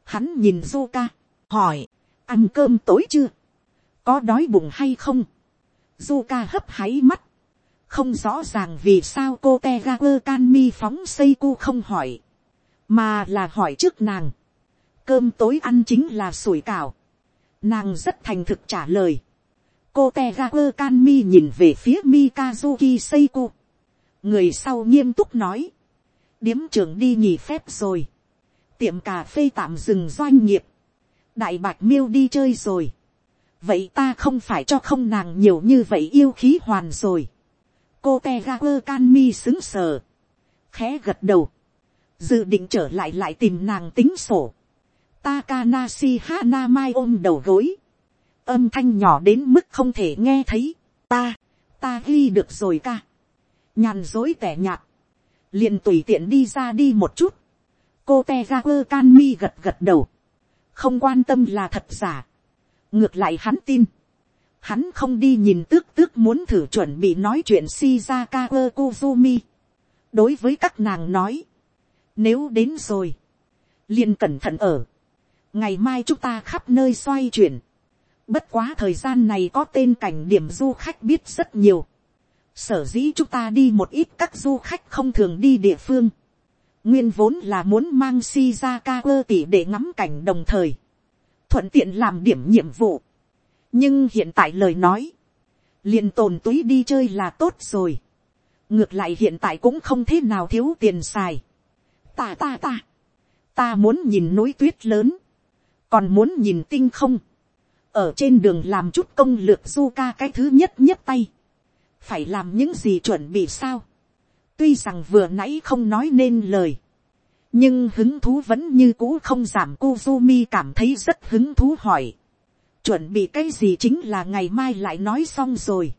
hắn nhìn Zuka, hỏi, ăn cơm tối chưa, có đói bụng hay không, Zuka hấp háy mắt, không rõ ràng vì sao cô te ga quơ can mi phóng xây cu không hỏi, mà là hỏi trước nàng, cơm tối ăn chính là sủi cảo, nàng rất thành thực trả lời, cô te ga quơ can mi nhìn về phía mikazuki seiko, người sau nghiêm túc nói, điếm trưởng đi nghỉ phép rồi, tiệm cà phê tạm dừng doanh nghiệp, đại bạch miêu đi chơi rồi, vậy ta không phải cho không nàng nhiều như vậy yêu khí hoàn rồi, cô te ga quơ can mi xứng sờ, khẽ gật đầu, dự định trở lại lại tìm nàng tính sổ, Takanashi Hana Mai ôm đầu gối. Âm thanh nhỏ đến mức không thể nghe thấy. Ta, ta ghi được rồi ca. Nhàn dối tẻ nhạt. liền tùy tiện đi ra đi một chút. Cô Tegaku Kanmi gật gật đầu. Không quan tâm là thật giả. Ngược lại hắn tin. Hắn không đi nhìn tước tước muốn thử chuẩn bị nói chuyện Shizaka kuzumi. Đối với các nàng nói. Nếu đến rồi. liền cẩn thận ở ngày mai chúng ta khắp nơi xoay chuyển. Bất quá thời gian này có tên cảnh điểm du khách biết rất nhiều. Sở dĩ chúng ta đi một ít các du khách không thường đi địa phương. Nguyên vốn là muốn mang Shizaka tỉ tỷ để ngắm cảnh đồng thời. Thuận tiện làm điểm nhiệm vụ. Nhưng hiện tại lời nói. liền tồn túy đi chơi là tốt rồi. Ngược lại hiện tại cũng không thế nào thiếu tiền xài. Ta ta ta. Ta muốn nhìn núi tuyết lớn còn muốn nhìn tinh không, ở trên đường làm chút công lược du ca cái thứ nhất nhất tay, phải làm những gì chuẩn bị sao, tuy rằng vừa nãy không nói nên lời, nhưng hứng thú vẫn như cũ không giảm Kuzumi cảm thấy rất hứng thú hỏi. Chuẩn bị cái gì chính là ngày mai lại nói xong rồi.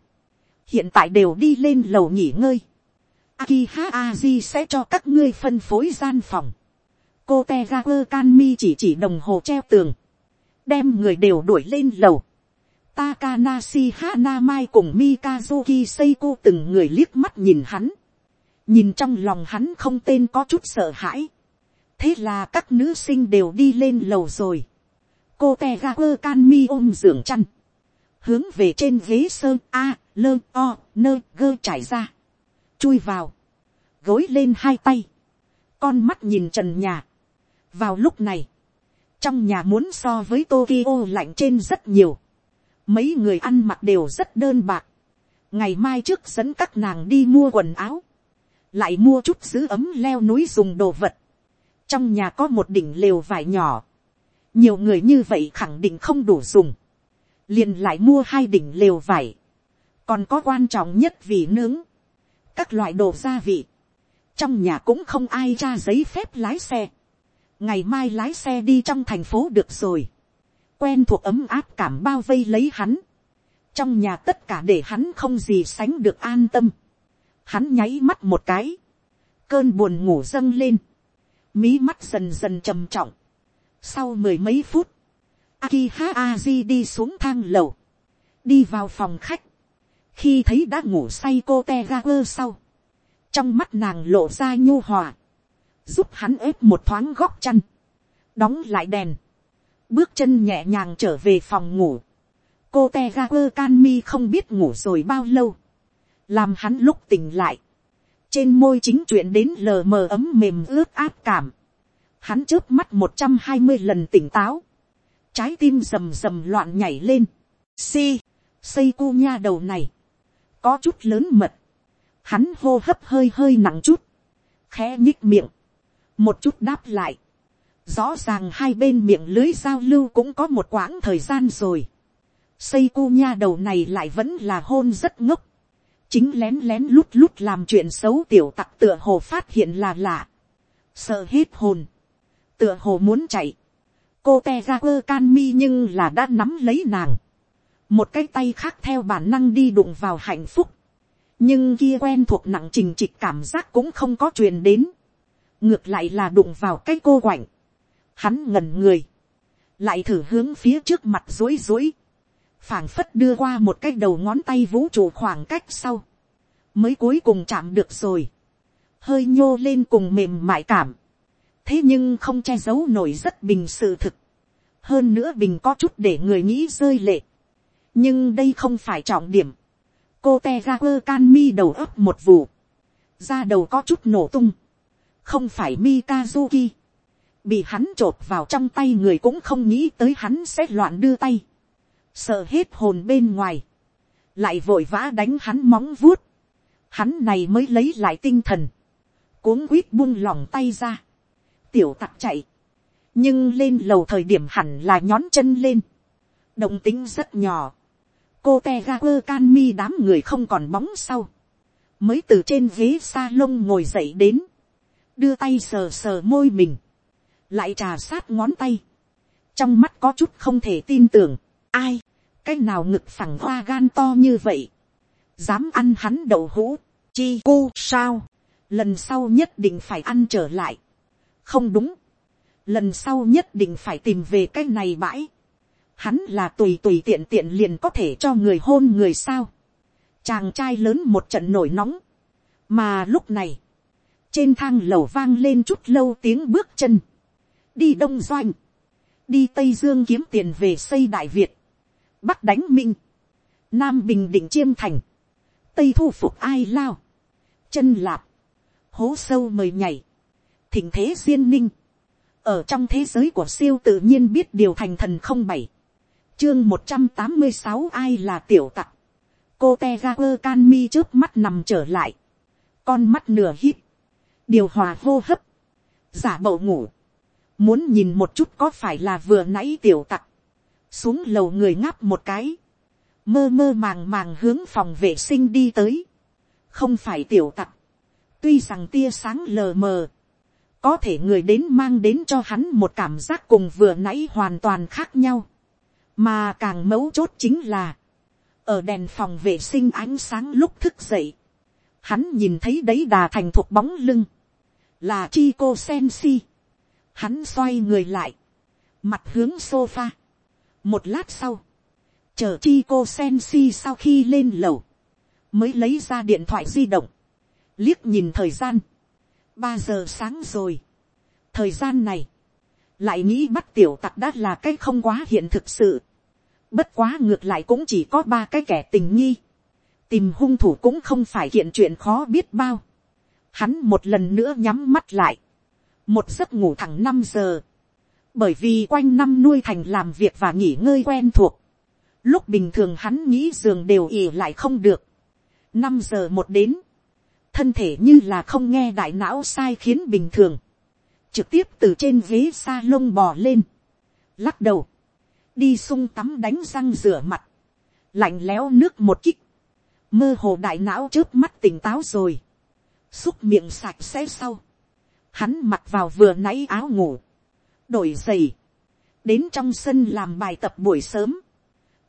Hiện tại đều đi lên lầu nghỉ ngơi. Akiha Aji sẽ cho các ngươi phân phối gian phòng cô te ga quơ can mi chỉ chỉ đồng hồ treo tường, đem người đều đuổi lên lầu. Takanashi Hanamai cùng Mikazuki Seiko từng người liếc mắt nhìn hắn. Nhìn trong lòng hắn không tên có chút sợ hãi. Thế là các nữ sinh đều đi lên lầu rồi. Cô Tegarver can mi ôm giường chăn. Hướng về trên ghế sơn A, lơ, o, nơ, gơ trải ra. Chui vào. Gối lên hai tay. Con mắt nhìn trần nhà vào lúc này, trong nhà muốn so với Tokyo lạnh trên rất nhiều. Mấy người ăn mặc đều rất đơn bạc. Ngày mai trước dẫn các nàng đi mua quần áo. Lại mua chút giữ ấm leo núi dùng đồ vật. Trong nhà có một đỉnh lều vải nhỏ. Nhiều người như vậy khẳng định không đủ dùng. Liền lại mua hai đỉnh lều vải. Còn có quan trọng nhất vì nướng. Các loại đồ gia vị. Trong nhà cũng không ai ra giấy phép lái xe ngày mai lái xe đi trong thành phố được rồi, quen thuộc ấm áp cảm bao vây lấy hắn, trong nhà tất cả để hắn không gì sánh được an tâm, hắn nháy mắt một cái, cơn buồn ngủ dâng lên, mí mắt dần dần trầm trọng, sau mười mấy phút, Akiha Aji đi xuống thang lầu, đi vào phòng khách, khi thấy đã ngủ say cô Tegaku sau, trong mắt nàng lộ ra nhu hòa, giúp hắn ép một thoáng góc chăn, đóng lại đèn, bước chân nhẹ nhàng trở về phòng ngủ, cô Tegaku ga can mi không biết ngủ rồi bao lâu, làm hắn lúc tỉnh lại, trên môi chính chuyện đến lờ mờ ấm mềm ướt át cảm, hắn trước mắt một trăm hai mươi lần tỉnh táo, trái tim rầm rầm loạn nhảy lên, si, xây cu nha đầu này, có chút lớn mật, hắn hô hấp hơi hơi nặng chút, khẽ nhích miệng, một chút đáp lại. Rõ ràng hai bên miệng lưới giao lưu cũng có một quãng thời gian rồi. Xây cu nha đầu này lại vẫn là hôn rất ngốc. Chính lén lén lút lút làm chuyện xấu tiểu tặc tựa hồ phát hiện là lạ. Sợ hết hồn. Tựa hồ muốn chạy. Cô te ra quơ can mi nhưng là đã nắm lấy nàng. Một cái tay khác theo bản năng đi đụng vào hạnh phúc. Nhưng kia quen thuộc nặng trình trịch cảm giác cũng không có truyền đến. Ngược lại là đụng vào cái cô quạnh, hắn ngẩn người, lại thử hướng phía trước mặt dối dối, phảng phất đưa qua một cái đầu ngón tay vũ trụ khoảng cách sau, mới cuối cùng chạm được rồi, hơi nhô lên cùng mềm mại cảm, thế nhưng không che giấu nổi rất bình sự thực, hơn nữa bình có chút để người nghĩ rơi lệ, nhưng đây không phải trọng điểm. cô te ga quơ can mi đầu ấp một vụ, ra đầu có chút nổ tung, không phải Mikazuki, bị hắn t r ộ p vào trong tay người cũng không nghĩ tới hắn sẽ loạn đưa tay, sợ hết hồn bên ngoài, lại vội vã đánh hắn móng vuốt, hắn này mới lấy lại tinh thần, cuống quýt buông lỏng tay ra, tiểu tặc chạy, nhưng lên lầu thời điểm hẳn là nhón chân lên, động tính rất nhỏ, cô te ga quơ can mi đám người không còn bóng sau, mới từ trên ghế s a lông ngồi dậy đến, đưa tay sờ sờ môi mình, lại trà sát ngón tay, trong mắt có chút không thể tin tưởng, ai, cái nào ngực phẳng hoa gan to như vậy, dám ăn hắn đậu hũ, chi cu sao, lần sau nhất định phải ăn trở lại, không đúng, lần sau nhất định phải tìm về cái này bãi, hắn là tùy tùy tiện tiện liền có thể cho người hôn người sao, chàng trai lớn một trận nổi nóng, mà lúc này, trên thang lầu vang lên chút lâu tiếng bước chân, đi đông doanh, đi tây dương kiếm tiền về xây đại việt, bắc đánh minh, nam bình định chiêm thành, tây thu phục ai lao, chân lạp, hố sâu mời nhảy, thịnh thế duyên ninh, ở trong thế giới của siêu tự nhiên biết điều thành thần không bảy, chương một trăm tám mươi sáu ai là tiểu tặc, cô te ga quơ can mi trước mắt nằm trở lại, con mắt nửa hít, điều hòa hô hấp, giả bậu ngủ, muốn nhìn một chút có phải là vừa nãy tiểu tặc, xuống lầu người ngáp một cái, mơ mơ màng màng hướng phòng vệ sinh đi tới, không phải tiểu tặc, tuy rằng tia sáng lờ mờ, có thể người đến mang đến cho hắn một cảm giác cùng vừa nãy hoàn toàn khác nhau, mà càng mấu chốt chính là, ở đèn phòng vệ sinh ánh sáng lúc thức dậy, hắn nhìn thấy đấy đà thành thuộc bóng lưng, là chi cô sen si. Hắn xoay người lại, mặt hướng sofa. một lát sau, chờ chi cô sen si sau khi lên lầu, mới lấy ra điện thoại di động, liếc nhìn thời gian, ba giờ sáng rồi. thời gian này, lại nghĩ bắt tiểu tặc đã là cái không quá hiện thực sự. bất quá ngược lại cũng chỉ có ba cái kẻ tình nghi. tìm hung thủ cũng không phải kiện chuyện khó biết bao hắn một lần nữa nhắm mắt lại, một giấc ngủ thẳng năm giờ, bởi vì quanh năm nuôi thành làm việc và nghỉ ngơi quen thuộc, lúc bình thường hắn nghĩ giường đều ỉ lại không được, năm giờ một đến, thân thể như là không nghe đại não sai khiến bình thường, trực tiếp từ trên ghế s a lông bò lên, lắc đầu, đi sung tắm đánh răng rửa mặt, lạnh lẽo nước một kích, mơ hồ đại não trước mắt tỉnh táo rồi, xúc miệng sạch sẽ sau, hắn mặc vào vừa nãy áo ngủ, đổi giày, đến trong sân làm bài tập buổi sớm,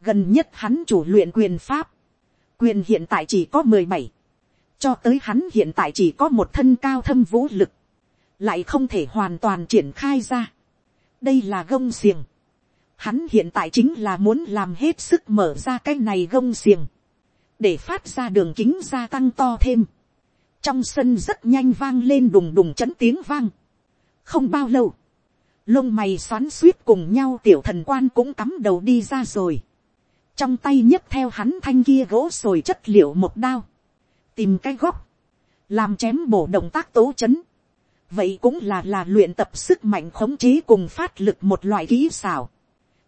gần nhất hắn chủ luyện quyền pháp, quyền hiện tại chỉ có mười bảy, cho tới hắn hiện tại chỉ có một thân cao thâm vũ lực, lại không thể hoàn toàn triển khai ra. đây là gông xiềng. hắn hiện tại chính là muốn làm hết sức mở ra cái này gông xiềng, để phát ra đường kính gia tăng to thêm trong sân rất nhanh vang lên đùng đùng chấn tiếng vang. không bao lâu, lông mày xoắn suýt cùng nhau tiểu thần quan cũng cắm đầu đi ra rồi. trong tay nhấc theo hắn thanh kia gỗ sồi chất liệu một đao, tìm cái góc, làm chém bổ động tác tố chấn. vậy cũng là là luyện tập sức mạnh khống chế cùng phát lực một loại kỹ xảo.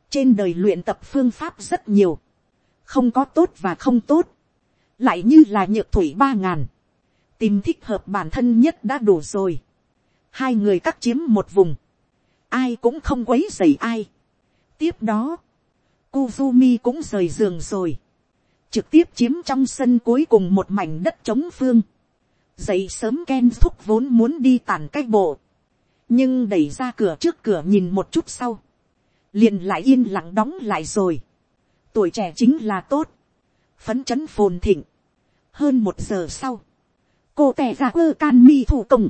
trên đời luyện tập phương pháp rất nhiều, không có tốt và không tốt, lại như là nhược thủy ba ngàn tìm thích hợp bản thân nhất đã đủ rồi. hai người cắt chiếm một vùng, ai cũng không quấy dày ai. tiếp đó, Kuzumi cũng rời giường rồi, trực tiếp chiếm trong sân cuối cùng một mảnh đất trống phương. dậy sớm Ken thúc vốn muốn đi tàn cách bộ, nhưng đẩy ra cửa trước cửa nhìn một chút sau, liền lại yên lặng đóng lại rồi. tuổi trẻ chính là tốt, phấn chấn phồn thịnh. hơn một giờ sau, cô tè ra quơ can mi thủ công,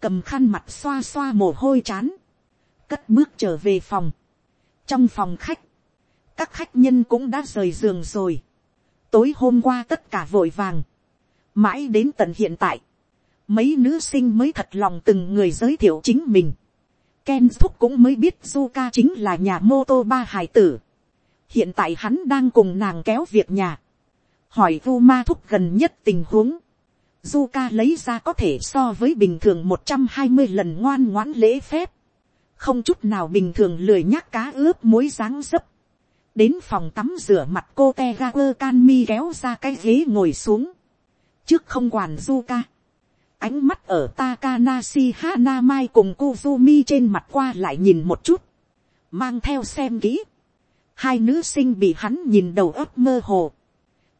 cầm khăn mặt xoa xoa mồ hôi chán, cất bước trở về phòng. trong phòng khách, các khách nhân cũng đã rời giường rồi tối hôm qua tất cả vội vàng, mãi đến tận hiện tại, mấy nữ sinh mới thật lòng từng người giới thiệu chính mình. Ken thúc cũng mới biết Zuka chính là nhà mô tô ba hải tử. hiện tại hắn đang cùng nàng kéo việc nhà, hỏi vu ma thúc gần nhất tình huống, Zuka lấy ra có thể so với bình thường một trăm hai mươi lần ngoan ngoãn lễ phép, không chút nào bình thường lười nhắc cá ướp muối dáng dấp, đến phòng tắm rửa mặt cô te ga quơ can mi kéo ra cái ghế ngồi xuống, trước không quản du ca, ánh mắt ở Takanashi Hanamai cùng Kuzumi trên mặt qua lại nhìn một chút, mang theo xem kỹ, hai nữ sinh bị hắn nhìn đầu ấp mơ hồ,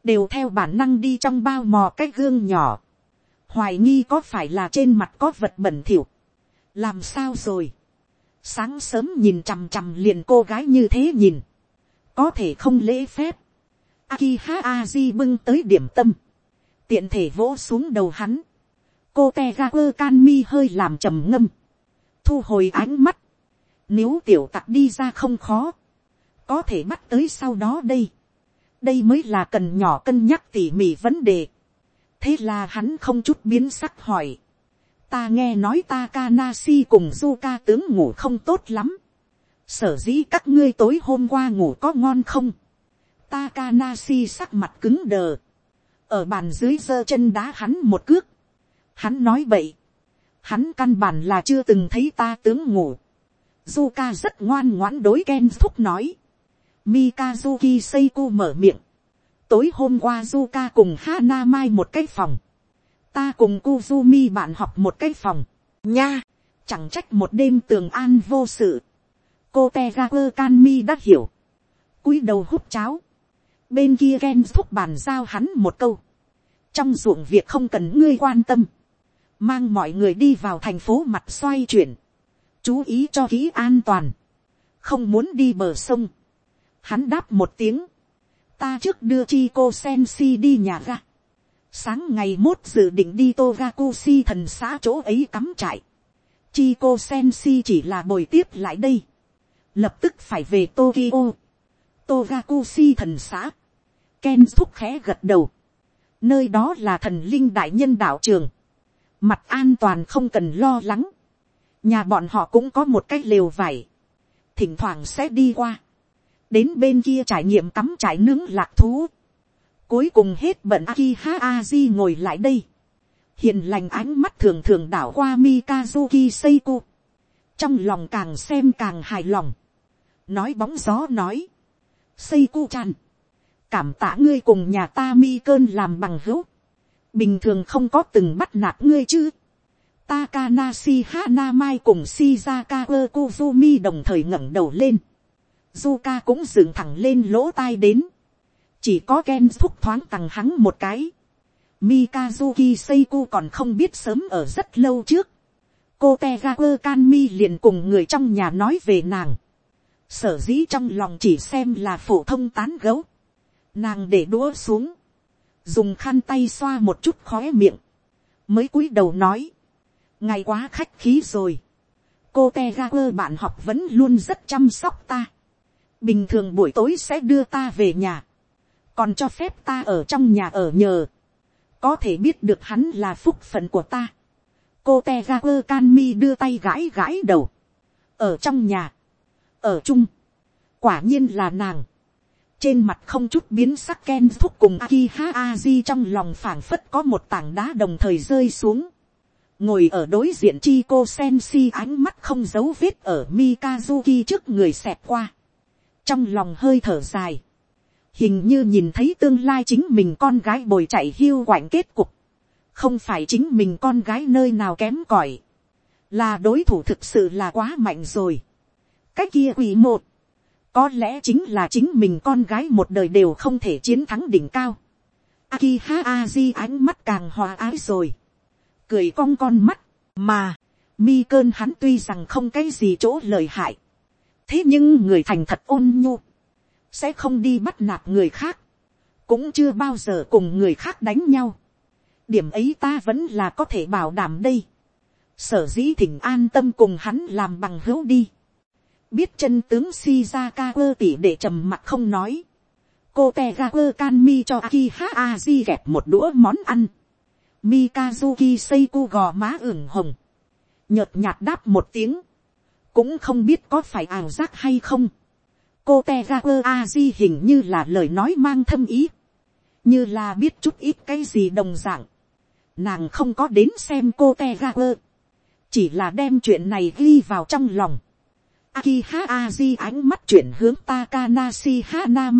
đều theo bản năng đi trong bao mò cái gương nhỏ, hoài nghi có phải là trên mặt có vật bẩn thỉu, làm sao rồi, sáng sớm nhìn chằm chằm liền cô gái như thế nhìn, có thể không lễ phép, Akiha Aji bưng tới điểm tâm, tiện thể vỗ xuống đầu hắn, cô te ga quơ can mi hơi làm trầm ngâm, thu hồi ánh mắt, nếu tiểu tặc đi ra không khó, có thể bắt tới sau đó đây, đây mới là cần nhỏ cân nhắc tỉ mỉ vấn đề, thế là hắn không chút biến sắc hỏi, ta nghe nói Takanasi cùng Zuka tướng ngủ không tốt lắm, sở dĩ các ngươi tối hôm qua ngủ có ngon không, Takanasi sắc mặt cứng đờ, ở bàn dưới giơ chân đá hắn một cước, hắn nói vậy, hắn căn bản là chưa từng thấy ta tướng ngủ, Zuka rất ngoan ngoãn đối Ken thúc nói, Mikazuki Seiko mở miệng, tối hôm qua Zuka cùng Hana Mai một cái phòng, ta cùng Kuzumi bạn học một cái phòng, nha, chẳng trách một đêm tường an vô sự, cô teager can mi đã hiểu, cúi đầu hút cháo, bên kia Ken thúc bàn giao hắn một câu, trong ruộng việc không cần ngươi quan tâm, mang mọi người đi vào thành phố mặt xoay chuyển, chú ý cho kỹ an toàn, không muốn đi bờ sông, hắn đáp một tiếng, ta trước đưa chi cô sen si đi nhà ga, sáng ngày mốt dự định đi Togakushi thần xã chỗ ấy cắm trại, chi cô sen si chỉ là bồi tiếp lại đây, lập tức phải về Tokyo, Togakushi thần xã, Ken thúc khẽ gật đầu, nơi đó là thần linh đại nhân đạo trường, mặt an toàn không cần lo lắng, nhà bọn họ cũng có một cái lều vải, thỉnh thoảng sẽ đi qua, đến bên kia trải nghiệm tắm trải nướng lạc thú, cuối cùng hết bận Akiha Aji ngồi lại đây, hiền lành ánh mắt thường thường đảo qua Mikazuki Seiko, trong lòng càng xem càng hài lòng, nói bóng gió nói, Seiko chan, cảm tạ ngươi cùng nhà ta mi cơn làm bằng hữu, bình thường không có từng bắt nạt ngươi chứ. Takanashi Hanamai cùng Shizaka Kozumi đồng thời ngẩng đầu lên. Zuka cũng dựng thẳng lên lỗ tai đến. Chỉ có Ken thúc thoáng tặng hắn một cái. Mikazuki Seiku còn không biết sớm ở rất lâu trước. Cô Teager Can Mi liền cùng người trong nhà nói về nàng. Sở dĩ trong lòng chỉ xem là phổ thông tán gấu. Nàng để đũa xuống. Dùng khăn tay xoa một chút khóe miệng, mới cúi đầu nói, ngày quá khách khí rồi, cô te ga quơ bạn học vẫn luôn rất chăm sóc ta, bình thường buổi tối sẽ đưa ta về nhà, còn cho phép ta ở trong nhà ở nhờ, có thể biết được hắn là phúc phận của ta, cô te ga quơ can mi đưa tay gãi gãi đầu, ở trong nhà, ở chung, quả nhiên là nàng, trên mặt không chút biến sắc ken thúc cùng Akiha Aji trong lòng phảng phất có một tảng đá đồng thời rơi xuống. Ngồi ở đối diện chi cô Sensi ánh mắt không giấu vết ở Mikazuki trước người xẹp qua. Trong lòng hơi thở dài. Hình như nhìn thấy tương lai chính mình con gái bồi chạy hiu quạnh kết cục. Không phải chính mình con gái nơi nào kém cỏi Là đối thủ thực sự là quá mạnh rồi. Cái kia quỷ một có lẽ chính là chính mình con gái một đời đều không thể chiến thắng đỉnh cao. Akiha Aji ánh mắt càng hòa ái rồi. Cười cong con mắt, mà, mi cơn hắn tuy rằng không cái gì chỗ lời hại. Thế nhưng người thành thật ôn nhu, sẽ không đi bắt nạt người khác. Cũng chưa bao giờ cùng người khác đánh nhau. Điểm ấy ta vẫn là có thể bảo đảm đây. Sở dĩ thỉnh an tâm cùng hắn làm bằng hữu đi biết chân tướng Shizaka quơ tỉ để trầm mặt không nói. cô te ga quơ can mi cho Akiha Aji kẹp một đũa món ăn. Mikazuki seiku gò má ửng hồng. nhợt nhạt đáp một tiếng. cũng không biết có phải ảo giác hay không. cô te ga quơ a di hình như là lời nói mang thâm ý, như là biết chút ít cái gì đồng dạng nàng không có đến xem cô te ga quơ, chỉ là đem chuyện này ghi vào trong lòng. Aki ha aji ánh mắt chuyển hướng Takanashi hana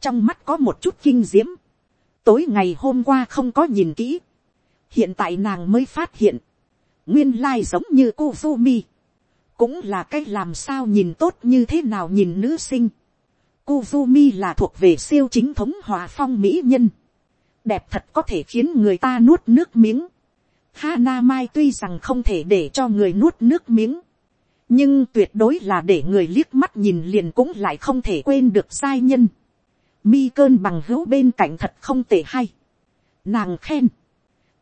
trong mắt có một chút kinh diễm, tối ngày hôm qua không có nhìn kỹ, hiện tại nàng mới phát hiện, nguyên lai giống như cô Fumi, cũng là cái làm sao nhìn tốt như thế nào nhìn nữ sinh. Kuzumi là thuộc về siêu chính thống hòa phong mỹ nhân. Đẹp thật có thể khiến người ta nuốt nước miếng. Hana Mai tuy rằng không thể để cho người nuốt nước miếng. Nhưng tuyệt đối là để người liếc mắt nhìn liền cũng lại không thể quên được sai nhân. Mi cơn bằng hữu bên cạnh thật không tệ hay. Nàng khen.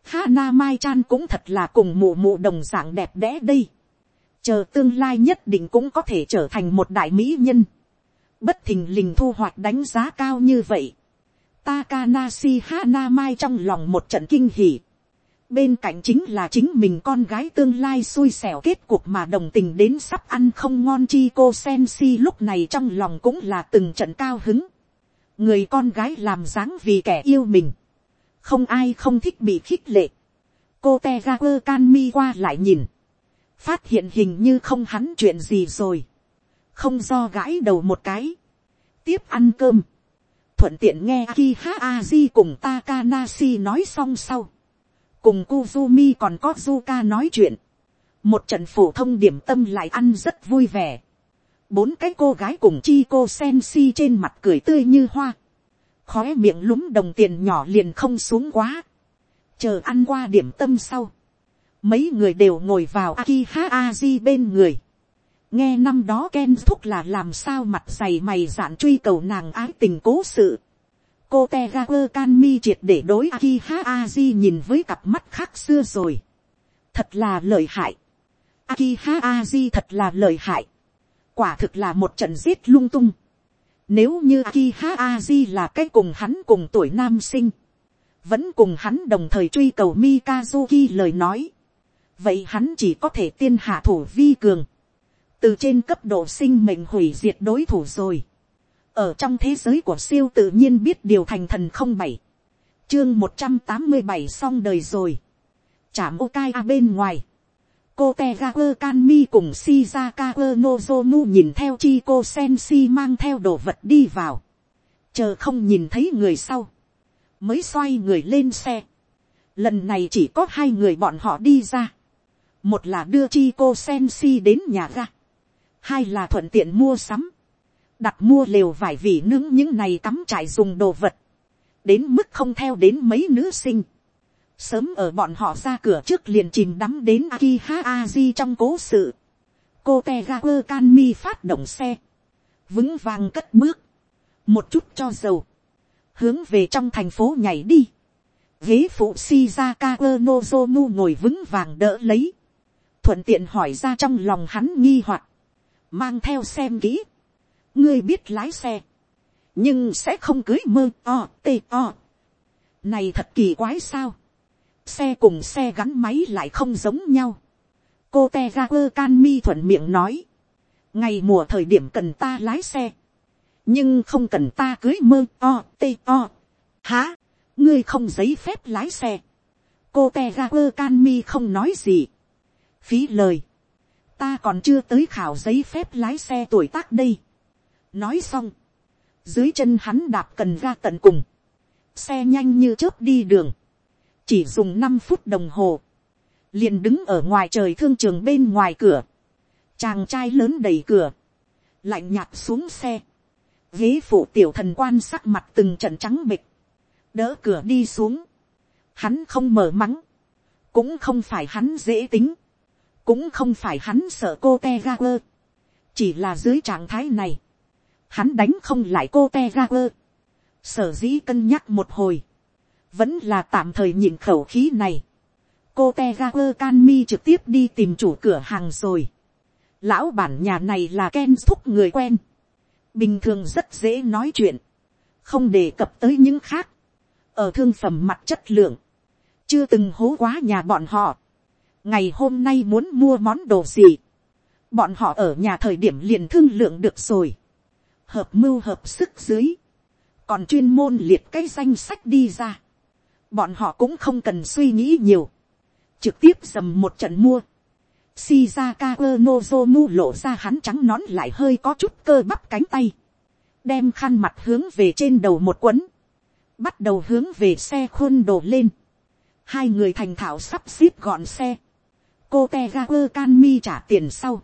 Hana Mai Chan cũng thật là cùng mụ mụ đồng dạng đẹp đẽ đây chờ tương lai nhất định cũng có thể trở thành một đại mỹ nhân, bất thình lình thu hoạch đánh giá cao như vậy, Takanashi Hanamai trong lòng một trận kinh hỉ, bên cạnh chính là chính mình con gái tương lai xui xẻo kết cuộc mà đồng tình đến sắp ăn không ngon chi cô sensi lúc này trong lòng cũng là từng trận cao hứng, người con gái làm dáng vì kẻ yêu mình, không ai không thích bị khích lệ, cô Tegaku Kanmi qua lại nhìn, phát hiện hình như không hắn chuyện gì rồi, không do gãi đầu một cái, tiếp ăn cơm, thuận tiện nghe Akiha aji cùng Takanashi nói xong sau, cùng Kuzumi còn có Zuka nói chuyện, một trận phổ thông điểm tâm lại ăn rất vui vẻ, bốn cái cô gái cùng chi cô sensi trên mặt cười tươi như hoa, khói miệng lúm đồng tiền nhỏ liền không xuống quá, chờ ăn qua điểm tâm sau, mấy người đều ngồi vào Akiha Aji bên người nghe năm đó Ken thúc là làm sao mặt dày mày dạn truy cầu nàng ái tình cố sự. cô Tegaper canmi triệt để đối Akiha Aji nhìn với cặp mắt khác xưa rồi. thật là lợi hại. Akiha Aji thật là lợi hại. quả thực là một trận giết lung tung. Nếu như Akiha Aji là cái cùng hắn cùng tuổi nam sinh, vẫn cùng hắn đồng thời truy cầu Mikazuki lời nói, vậy hắn chỉ có thể tiên hạ thủ vi cường, từ trên cấp độ sinh mệnh hủy diệt đối thủ rồi. ở trong thế giới của siêu tự nhiên biết điều thành thần không bảy, chương một trăm tám mươi bảy xong đời rồi, chạm ô cai a bên ngoài, cô te ga quơ can mi cùng shizaka quơ nozomu nhìn theo chi cô sen si mang theo đồ vật đi vào, chờ không nhìn thấy người sau, mới xoay người lên xe. Lần này chỉ có hai người bọn họ đi ra. Một là đưa chi cô sen si đến nhà ga, hai là thuận tiện mua sắm, đặt mua lều vải vì nướng những này cắm trải dùng đồ vật, đến mức không theo đến mấy nữ sinh, sớm ở bọn họ ra cửa trước liền chìm đắm đến Akiha Aji trong cố sự. Cô Tegaper Canmi phát động xe. Vững vàng cất bước. Một chút cho dầu. Hướng về trong thành phố nhảy đi. Ghế phụ Shizaka Nozomu ngồi vững vàng đỡ lấy thuận tiện hỏi ra trong lòng hắn nghi hoặc, mang theo xem kỹ, ngươi biết lái xe, nhưng sẽ không cưới mơ o tê o. này thật kỳ quái sao, xe cùng xe gắn máy lại không giống nhau, cô te ra quơ can mi thuận miệng nói, ngày mùa thời điểm cần ta lái xe, nhưng không cần ta cưới mơ o tê o. há, ngươi không giấy phép lái xe, cô te ra quơ can mi không nói gì, phí lời, ta còn chưa tới khảo giấy phép lái xe tuổi tác đây. nói xong, dưới chân hắn đạp cần ra tận cùng, xe nhanh như chớp đi đường, chỉ dùng năm phút đồng hồ, liền đứng ở ngoài trời thương trường bên ngoài cửa, chàng trai lớn đầy cửa, lạnh nhạt xuống xe, ghế phụ tiểu thần quan sắc mặt từng trận trắng bịch, đỡ cửa đi xuống, hắn không mở mắng, cũng không phải hắn dễ tính, cũng không phải hắn sợ cô te ga quơ, chỉ là dưới trạng thái này, hắn đánh không lại cô te ga quơ, sở dĩ cân nhắc một hồi, vẫn là tạm thời nhịn khẩu khí này, cô te ga quơ can mi trực tiếp đi tìm chủ cửa hàng rồi, lão bản nhà này là ken thúc người quen, bình thường rất dễ nói chuyện, không đề cập tới những khác, ở thương phẩm mặt chất lượng, chưa từng hố quá nhà bọn họ, ngày hôm nay muốn mua món đồ gì, bọn họ ở nhà thời điểm liền thương lượng được rồi, hợp mưu hợp sức dưới, còn chuyên môn liệt cái danh sách đi ra, bọn họ cũng không cần suy nghĩ nhiều, trực tiếp dầm một trận mua, Shizaka Nozomu lộ ra hắn trắng nón lại hơi có chút cơ bắp cánh tay. Đem khăn mặt hướng về trên đầu một quấn. Bắt đầu hướng về xe khuôn đổ lên. Hai người thành thạo sắp xếp gọn xe. Cô Tegaku Kanmi trả tiền sau.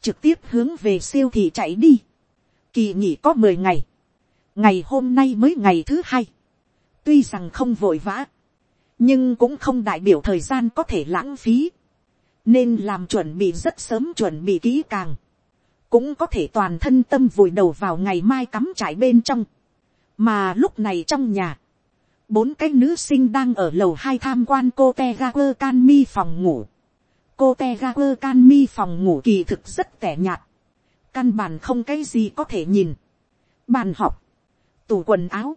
Trực tiếp hướng về siêu thị chạy đi. Kỳ nghỉ có mười ngày. Ngày hôm nay mới ngày thứ hai. Tuy rằng không vội vã. Nhưng cũng không đại biểu thời gian có thể lãng phí nên làm chuẩn bị rất sớm chuẩn bị kỹ càng, cũng có thể toàn thân tâm vùi đầu vào ngày mai cắm trải bên trong, mà lúc này trong nhà, bốn cái nữ sinh đang ở lầu hai tham quan cô te ga quơ can mi phòng ngủ, cô te ga quơ can mi phòng ngủ kỳ thực rất tẻ nhạt, căn bản không cái gì có thể nhìn, bàn học, tủ quần áo,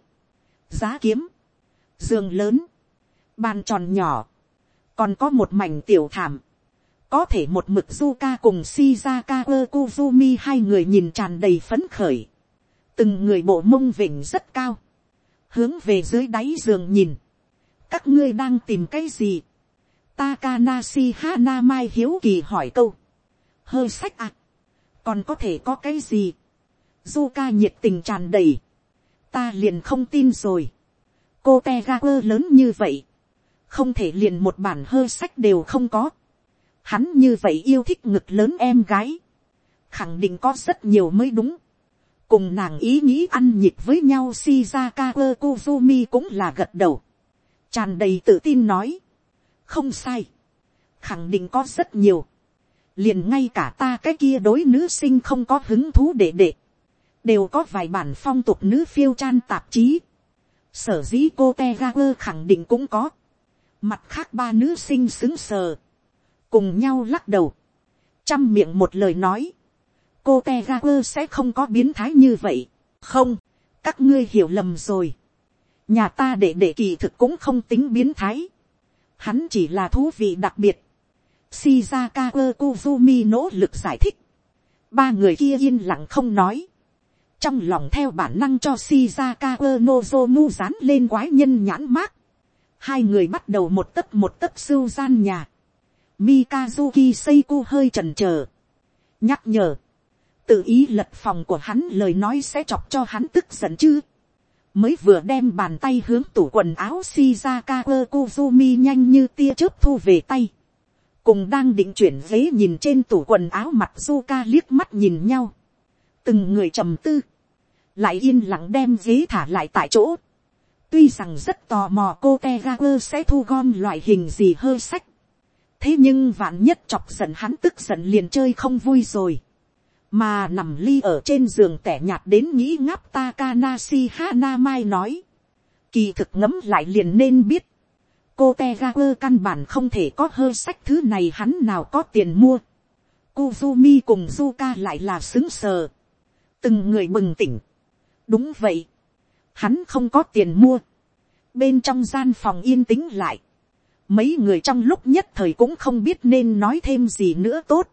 giá kiếm, giường lớn, bàn tròn nhỏ, còn có một mảnh tiểu thảm, có thể một mực Zuka cùng Shizaka Kozumi hai người nhìn tràn đầy phấn khởi. Từng người bộ mông vịnh rất cao. Hướng về dưới đáy giường nhìn. Các ngươi đang tìm cái gì? Takanashi Hanamai hiếu kỳ hỏi câu. Hơi sách ạ. À? Còn có thể có cái gì? Zuka nhiệt tình tràn đầy. Ta liền không tin rồi. Cô Tegaper lớn như vậy. Không thể liền một bản hơi sách đều không có Hắn như vậy yêu thích ngực lớn em gái. Khẳng định có rất nhiều mới đúng. Cùng nàng ý nghĩ ăn nhịp với nhau, Shizaka Kozumi cũng là gật đầu. Tràn đầy tự tin nói. Không sai. Khẳng định có rất nhiều. Liền ngay cả ta cái kia đối nữ sinh không có hứng thú để đệ. Đều có vài bản phong tục nữ phiêu chan tạp chí. Sở dĩ cô Tegaper khẳng định cũng có. Mặt khác ba nữ sinh xứng sờ cùng nhau lắc đầu, chăm miệng một lời nói, cô te ga quơ sẽ không có biến thái như vậy, không, các ngươi hiểu lầm rồi, nhà ta để để kỳ thực cũng không tính biến thái, hắn chỉ là thú vị đặc biệt, shizaka quơ kuzumi nỗ lực giải thích, ba người kia yên lặng không nói, trong lòng theo bản năng cho shizaka nozomu dán lên quái nhân nhãn mát, hai người bắt đầu một tấc một tấc sưu gian nhà, Mikazuki Seiko hơi chần chờ. Nhắc nhở. Tự ý lật phòng của hắn lời nói sẽ chọc cho hắn tức giận chứ. Mới vừa đem bàn tay hướng tủ quần áo Shizaka kuzumi nhanh như tia chớp thu về tay. Cùng đang định chuyển ghế nhìn trên tủ quần áo mặt Zuka liếc mắt nhìn nhau. Từng người trầm tư. Lại yên lặng đem ghế thả lại tại chỗ. Tuy rằng rất tò mò cô Tegaper sẽ thu gom loại hình gì hơi sách thế nhưng vạn nhất chọc giận hắn tức giận liền chơi không vui rồi mà nằm ly ở trên giường tẻ nhạt đến nghĩ ngáp Takanashi Hanamai nói. kỳ thực ngấm lại liền nên biết. cô Tegaku căn bản không thể có hơi sách thứ này hắn nào có tiền mua. Kuzumi cùng Zuka lại là xứng sờ. từng người bừng tỉnh. đúng vậy. hắn không có tiền mua. bên trong gian phòng yên tĩnh lại Mấy người trong lúc nhất thời cũng không biết nên nói thêm gì nữa tốt.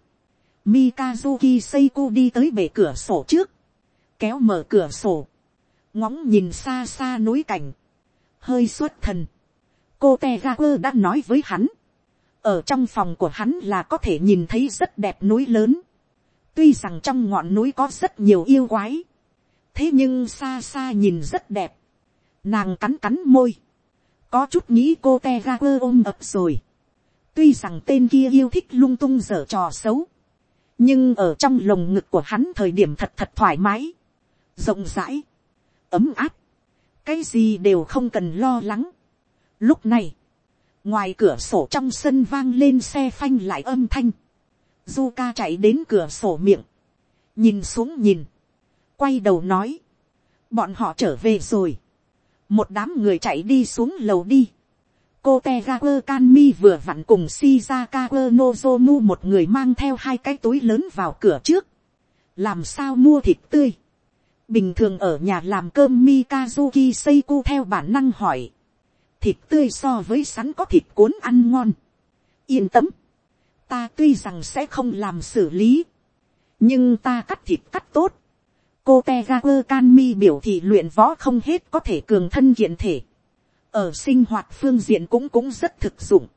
Mikazuki Seiko đi tới bể cửa sổ trước. Kéo mở cửa sổ. Ngóng nhìn xa xa núi cảnh. Hơi xuất thần. Cô Tegaper đã nói với hắn. Ở trong phòng của hắn là có thể nhìn thấy rất đẹp núi lớn. Tuy rằng trong ngọn núi có rất nhiều yêu quái. Thế nhưng xa xa nhìn rất đẹp. Nàng cắn cắn môi có chút nghĩ cô te ôm ập rồi. tuy rằng tên kia yêu thích lung tung dở trò xấu, nhưng ở trong lồng ngực của hắn thời điểm thật thật thoải mái, rộng rãi, ấm áp, cái gì đều không cần lo lắng. lúc này, ngoài cửa sổ trong sân vang lên xe phanh lại âm thanh, du ca chạy đến cửa sổ miệng, nhìn xuống nhìn, quay đầu nói, bọn họ trở về rồi, một đám người chạy đi xuống lầu đi cô te ga vừa vặn cùng shizakawa nozomu một người mang theo hai cái túi lớn vào cửa trước. làm sao mua thịt tươi. bình thường ở nhà làm cơm mikazuki seiku theo bản năng hỏi. thịt tươi so với sắn có thịt cuốn ăn ngon. yên tâm. ta tuy rằng sẽ không làm xử lý. nhưng ta cắt thịt cắt tốt. cô te ga biểu thị luyện võ không hết có thể cường thân kiện thể ở sinh hoạt phương diện cũng cũng rất thực dụng.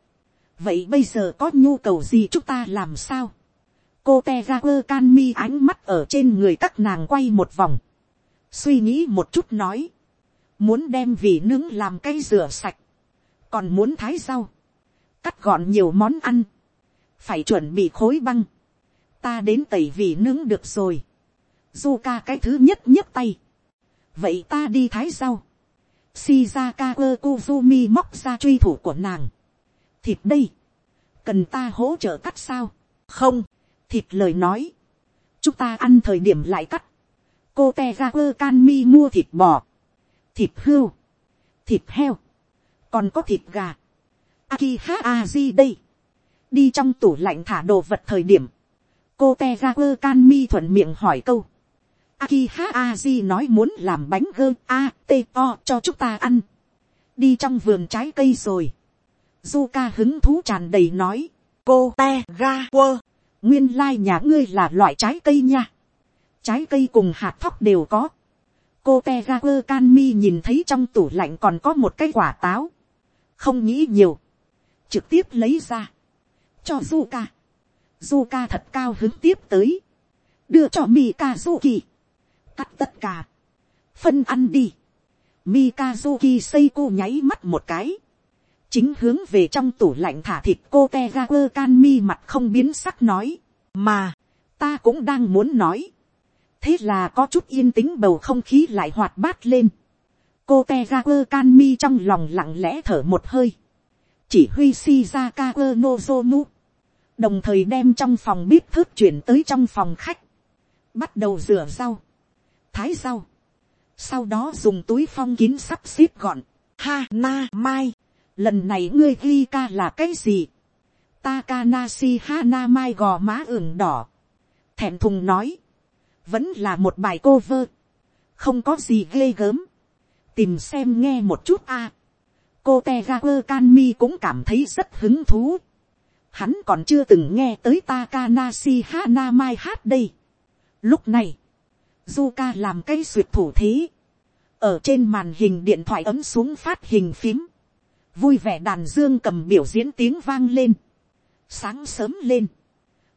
vậy bây giờ có nhu cầu gì chúng ta làm sao. cô te ra quơ can mi ánh mắt ở trên người các nàng quay một vòng. suy nghĩ một chút nói. muốn đem vị nướng làm cây rửa sạch. còn muốn thái rau. cắt gọn nhiều món ăn. phải chuẩn bị khối băng. ta đến tẩy vị nướng được rồi du ca cái thứ nhất nhấc tay. vậy ta đi thái rau shizaka quơ kuzumi móc ra truy thủ của nàng. thịt đây. cần ta hỗ trợ cắt sao. không, thịt lời nói. chúng ta ăn thời điểm lại cắt. cô Tegaku Kanmi mua thịt bò. thịt hưu. thịt heo. còn có thịt gà. Akiha aji đây. đi trong tủ lạnh thả đồ vật thời điểm cô Tegaku Kanmi thuận miệng hỏi câu. Akiha Aji nói muốn làm bánh gơ A, T, O cho chúng ta ăn. Đi trong vườn trái cây rồi. Zuka hứng thú tràn đầy nói. Cô te ga quơ. Nguyên lai nhà ngươi là loại trái cây nha. Trái cây cùng hạt thóc đều có. Cô te ga quơ can mi nhìn thấy trong tủ lạnh còn có một cái quả táo. Không nghĩ nhiều. Trực tiếp lấy ra. Cho Zuka. Zuka thật cao hứng tiếp tới. Đưa cho kỳ cắt tất cả, phân ăn đi. Mikazuki Seiko nháy mắt một cái, chính hướng về trong tủ lạnh thả thịt cô te ga quơ can mi mặt không biến sắc nói, mà, ta cũng đang muốn nói. thế là có chút yên tĩnh bầu không khí lại hoạt bát lên. cô te ga quơ can mi trong lòng lặng lẽ thở một hơi, chỉ huy shizaka quơ nozomu, đồng thời đem trong phòng bếp thức chuyển tới trong phòng khách, bắt đầu rửa rau thái rau, sau đó dùng túi phong kín sắp xếp gọn, ha na mai, lần này ngươi ghi ca là cái gì, Takanashi Hana Mai gò má ửng đỏ. Thẹn thùng nói. Vẫn là một bài cô vơ. Không có gì ghê gớm. Tìm xem nghe một chút a. Cô Tegaku Kanmi cũng cảm thấy rất hứng thú. Hắn còn chưa từng nghe tới Takanashi Hanamai hát đây. Lúc này. Zuka làm cái duyệt thủ thế. Ở trên màn hình điện thoại ấm xuống phát hình phím. Vui vẻ đàn dương cầm biểu diễn tiếng vang lên. Sáng sớm lên.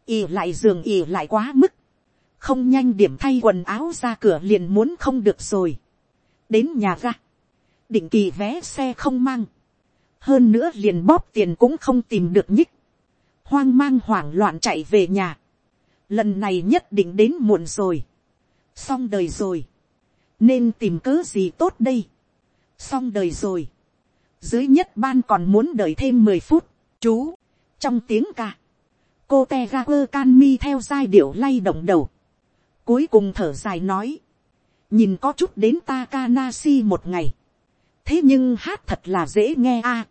ỉ lại giường ỉ lại quá mức. Không nhanh điểm thay quần áo ra cửa liền muốn không được rồi. Đến nhà ra Định kỳ vé xe không mang. Hơn nữa liền bóp tiền cũng không tìm được nhích. Hoang mang hoảng loạn chạy về nhà. Lần này nhất định đến muộn rồi xong đời rồi, nên tìm cớ gì tốt đây, xong đời rồi, dưới nhất ban còn muốn đợi thêm mười phút, chú, trong tiếng ca, cô te ga quơ can mi theo giai điệu lay động đầu, cuối cùng thở dài nói, nhìn có chút đến Takanashi một ngày, thế nhưng hát thật là dễ nghe a, à,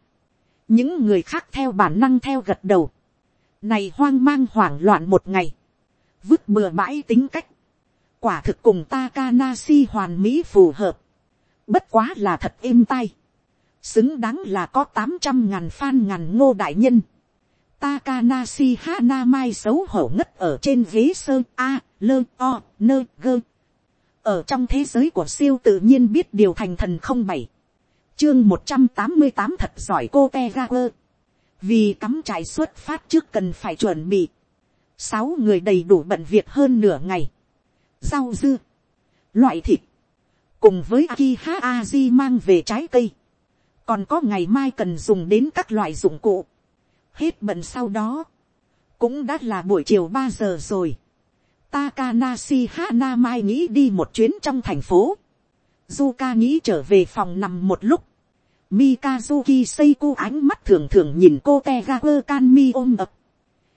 những người khác theo bản năng theo gật đầu, này hoang mang hoảng loạn một ngày, vứt bừa bãi tính cách, quả thực cùng Takanashi hoàn mỹ phù hợp. Bất quá là thật êm tai. Xứng đáng là có tám trăm ngàn fan ngàn ngô đại nhân. Takanashi Hanamai xấu hổ ngất ở trên ghế sơn A, lơ, o, nơ, gơ. Ở trong thế giới của siêu tự nhiên biết điều thành thần không bảy. Chương một trăm tám mươi tám thật giỏi cô Tegaper. Vì cắm trại xuất phát trước cần phải chuẩn bị. Sáu người đầy đủ bận việc hơn nửa ngày rau dưa, loại thịt, cùng với Akiha Aji mang về trái cây, còn có ngày mai cần dùng đến các loại dụng cụ. Hết bận sau đó, cũng đã là buổi chiều ba giờ rồi. Takanashi Hana mai nghĩ đi một chuyến trong thành phố. Zuka nghĩ trở về phòng nằm một lúc. Mikazuki Seiko ánh mắt thường thường nhìn cô Tegaper Kanmi ôm ập.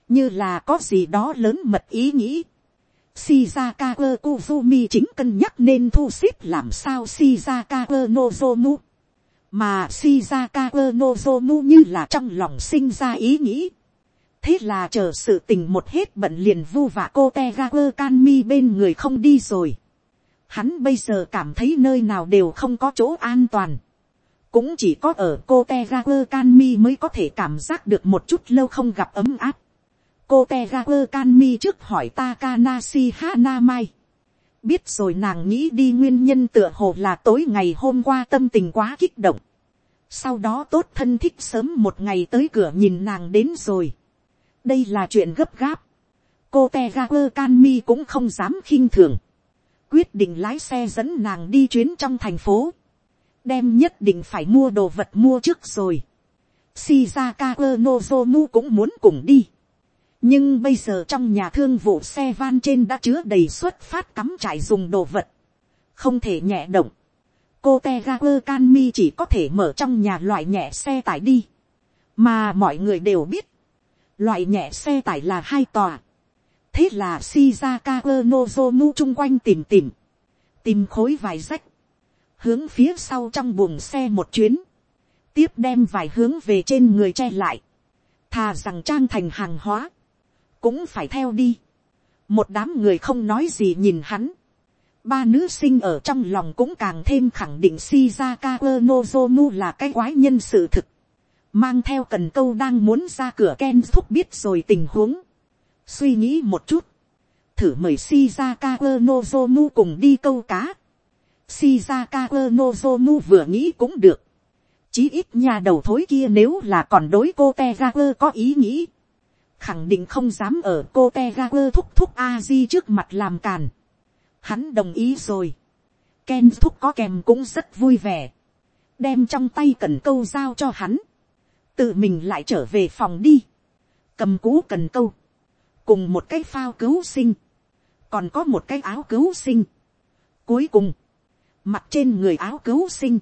Như là có gì đó lớn mật ý nghĩ. Shizaka Kuzumi chính cân nhắc nên thu xếp làm sao Shizaka Nozomu. Mà Shizaka Nozomu như là trong lòng sinh ra ý nghĩ. Thế là chờ sự tình một hết bận liền vu và cô Tegaku Kanmi bên người không đi rồi. Hắn bây giờ cảm thấy nơi nào đều không có chỗ an toàn. Cũng chỉ có ở cô Tegaku Kanmi mới có thể cảm giác được một chút lâu không gặp ấm áp cô te ga quơ can mi trước hỏi Takanashi Hanamai. biết rồi nàng nghĩ đi nguyên nhân tựa hồ là tối ngày hôm qua tâm tình quá kích động. sau đó tốt thân thích sớm một ngày tới cửa nhìn nàng đến rồi. đây là chuyện gấp gáp. cô te ga quơ can mi cũng không dám khinh thường. quyết định lái xe dẫn nàng đi chuyến trong thành phố. đem nhất định phải mua đồ vật mua trước rồi. shizaka nozomu cũng muốn cùng đi nhưng bây giờ trong nhà thương vụ xe van trên đã chứa đầy xuất phát cắm trải dùng đồ vật, không thể nhẹ động. cô te ga quơ can mi chỉ có thể mở trong nhà loại nhẹ xe tải đi, mà mọi người đều biết, loại nhẹ xe tải là hai tòa. thế là shizaka quơ nozomu chung quanh tìm tìm, tìm khối vài rách, hướng phía sau trong buồng xe một chuyến, tiếp đem vài hướng về trên người che lại, thà rằng trang thành hàng hóa, cũng phải theo đi. một đám người không nói gì nhìn hắn. ba nữ sinh ở trong lòng cũng càng thêm khẳng định shizaka nozomu là cái quái nhân sự thực. mang theo cần câu đang muốn ra cửa ken thúc biết rồi tình huống. suy nghĩ một chút. thử mời shizaka nozomu cùng đi câu cá. shizaka nozomu vừa nghĩ cũng được chí ít nhà đầu thối kia nếu là còn đối cô te quơ có ý nghĩ, khẳng định không dám ở cô te ga quơ thúc thúc a di trước mặt làm càn. Hắn đồng ý rồi. Ken thúc có kèm cũng rất vui vẻ. đem trong tay cần câu giao cho hắn. tự mình lại trở về phòng đi. cầm cú cần câu. cùng một cái phao cứu sinh. còn có một cái áo cứu sinh. cuối cùng, mặt trên người áo cứu sinh.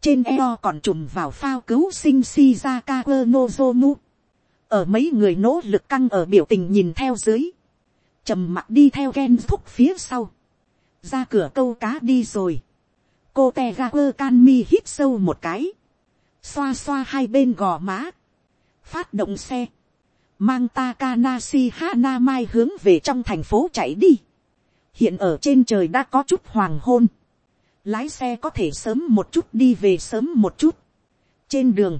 trên eo còn trùm vào phao cứu sinh shizaka nozomu ở mấy người nỗ lực căng ở biểu tình nhìn theo dưới, trầm mặt đi theo ghen thúc phía sau, ra cửa câu cá đi rồi, cô te ga quơ can mi hít sâu một cái, xoa xoa hai bên gò má, phát động xe, mang Takanashi Hana Mai hướng về trong thành phố chạy đi. Hiện ở trên trời đã có chút hoàng hôn. Lái xe có thể sớm một chút đi về sớm một chút. Trên đường,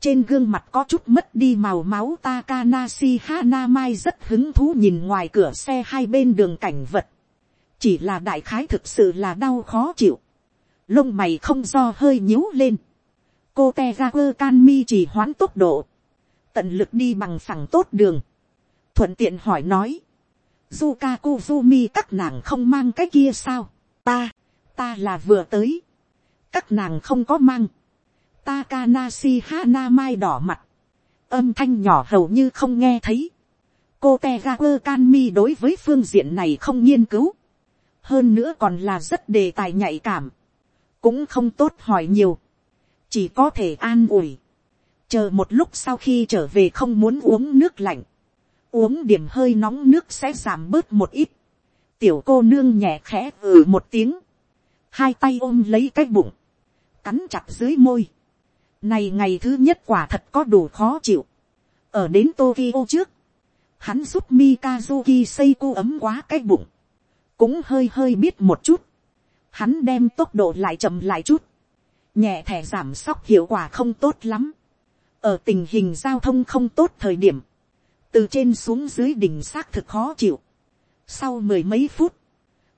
trên gương mặt có chút mất đi màu máu Takanashi Hanamai rất hứng thú nhìn ngoài cửa xe hai bên đường cảnh vật. Chỉ là đại khái thực sự là đau khó chịu. Lông mày không do hơi nhíu lên. Cô Tegaku Kanmi chỉ hoán tốc độ. Tận lực đi bằng phẳng tốt đường. Thuận tiện hỏi nói. Zuka Kuzumi các nàng không mang cái kia sao? Ta, ta là vừa tới. Các nàng không có mang Takanashi Hanamai đỏ mặt. Âm thanh nhỏ hầu như không nghe thấy. Cô Tegaku Kanmi đối với phương diện này không nghiên cứu. Hơn nữa còn là rất đề tài nhạy cảm. Cũng không tốt hỏi nhiều. Chỉ có thể an ủi. Chờ một lúc sau khi trở về không muốn uống nước lạnh. Uống điểm hơi nóng nước sẽ giảm bớt một ít. Tiểu cô nương nhẹ khẽ ừ một tiếng. Hai tay ôm lấy cái bụng. Cắn chặt dưới môi này ngày thứ nhất quả thật có đủ khó chịu. Ở đến Tokyo trước. Hắn giúp Mikazuki Seiko ấm quá cái bụng. Cũng hơi hơi biết một chút. Hắn đem tốc độ lại chậm lại chút. Nhẹ thẻ giảm sóc hiệu quả không tốt lắm. Ở tình hình giao thông không tốt thời điểm. Từ trên xuống dưới đỉnh xác thực khó chịu. Sau mười mấy phút.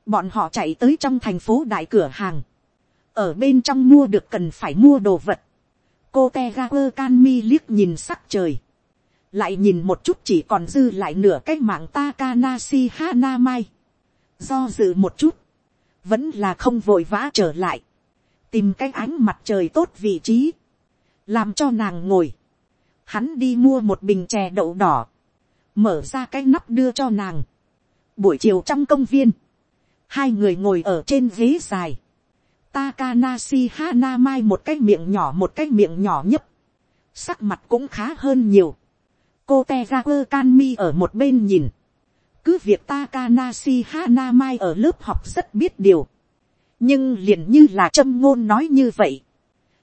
Bọn họ chạy tới trong thành phố đại cửa hàng. Ở bên trong mua được cần phải mua đồ vật cô te ga quơ can mi liếc nhìn sắc trời, lại nhìn một chút chỉ còn dư lại nửa cái mạng Takanashi Hana Mai. Do dự một chút, vẫn là không vội vã trở lại, tìm cái ánh mặt trời tốt vị trí, làm cho nàng ngồi. Hắn đi mua một bình chè đậu đỏ, mở ra cái nắp đưa cho nàng. Buổi chiều trong công viên, hai người ngồi ở trên ghế dài, Takanashi Hanamai một cái miệng nhỏ, một cái miệng nhỏ nhấp. Sắc mặt cũng khá hơn nhiều. Cô Tegaku Kanmi ở một bên nhìn. Cứ việc Takanashi Hanamai ở lớp học rất biết điều. Nhưng liền như là châm ngôn nói như vậy.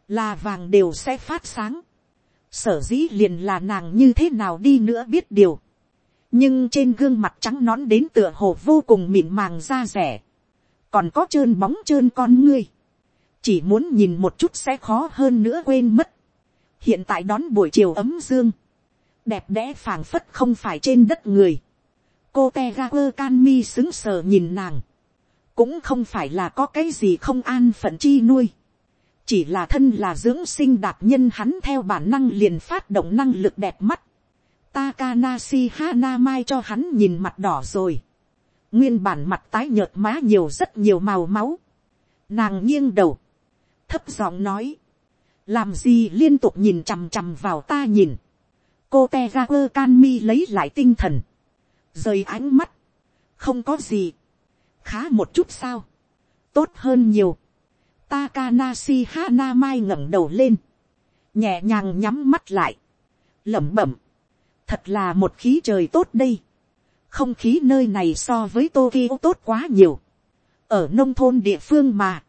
Là vàng đều sẽ phát sáng. Sở dĩ liền là nàng như thế nào đi nữa biết điều. Nhưng trên gương mặt trắng nón đến tựa hồ vô cùng mịn màng da rẻ. Còn có trơn bóng trơn con ngươi chỉ muốn nhìn một chút sẽ khó hơn nữa quên mất. hiện tại đón buổi chiều ấm dương, đẹp đẽ phảng phất không phải trên đất người. cô te ga quơ can mi xứng sờ nhìn nàng, cũng không phải là có cái gì không an phận chi nuôi, chỉ là thân là dưỡng sinh đạt nhân hắn theo bản năng liền phát động năng lực đẹp mắt, Takanashi Hanamai cho hắn nhìn mặt đỏ rồi. Nguyên bản mặt tái nhợt má nhiều rất nhiều màu máu. Nàng nghiêng đầu. Thấp giọng nói. Làm gì liên tục nhìn chằm chằm vào ta nhìn. Cô Tegaku Kanmi lấy lại tinh thần. Rời ánh mắt. Không có gì. Khá một chút sao. Tốt hơn nhiều. Takanashi Hanamai ngẩng đầu lên. Nhẹ nhàng nhắm mắt lại. lẩm bẩm thật là một khí trời tốt đây. không khí nơi này so với tokyo tốt quá nhiều. ở nông thôn địa phương mà,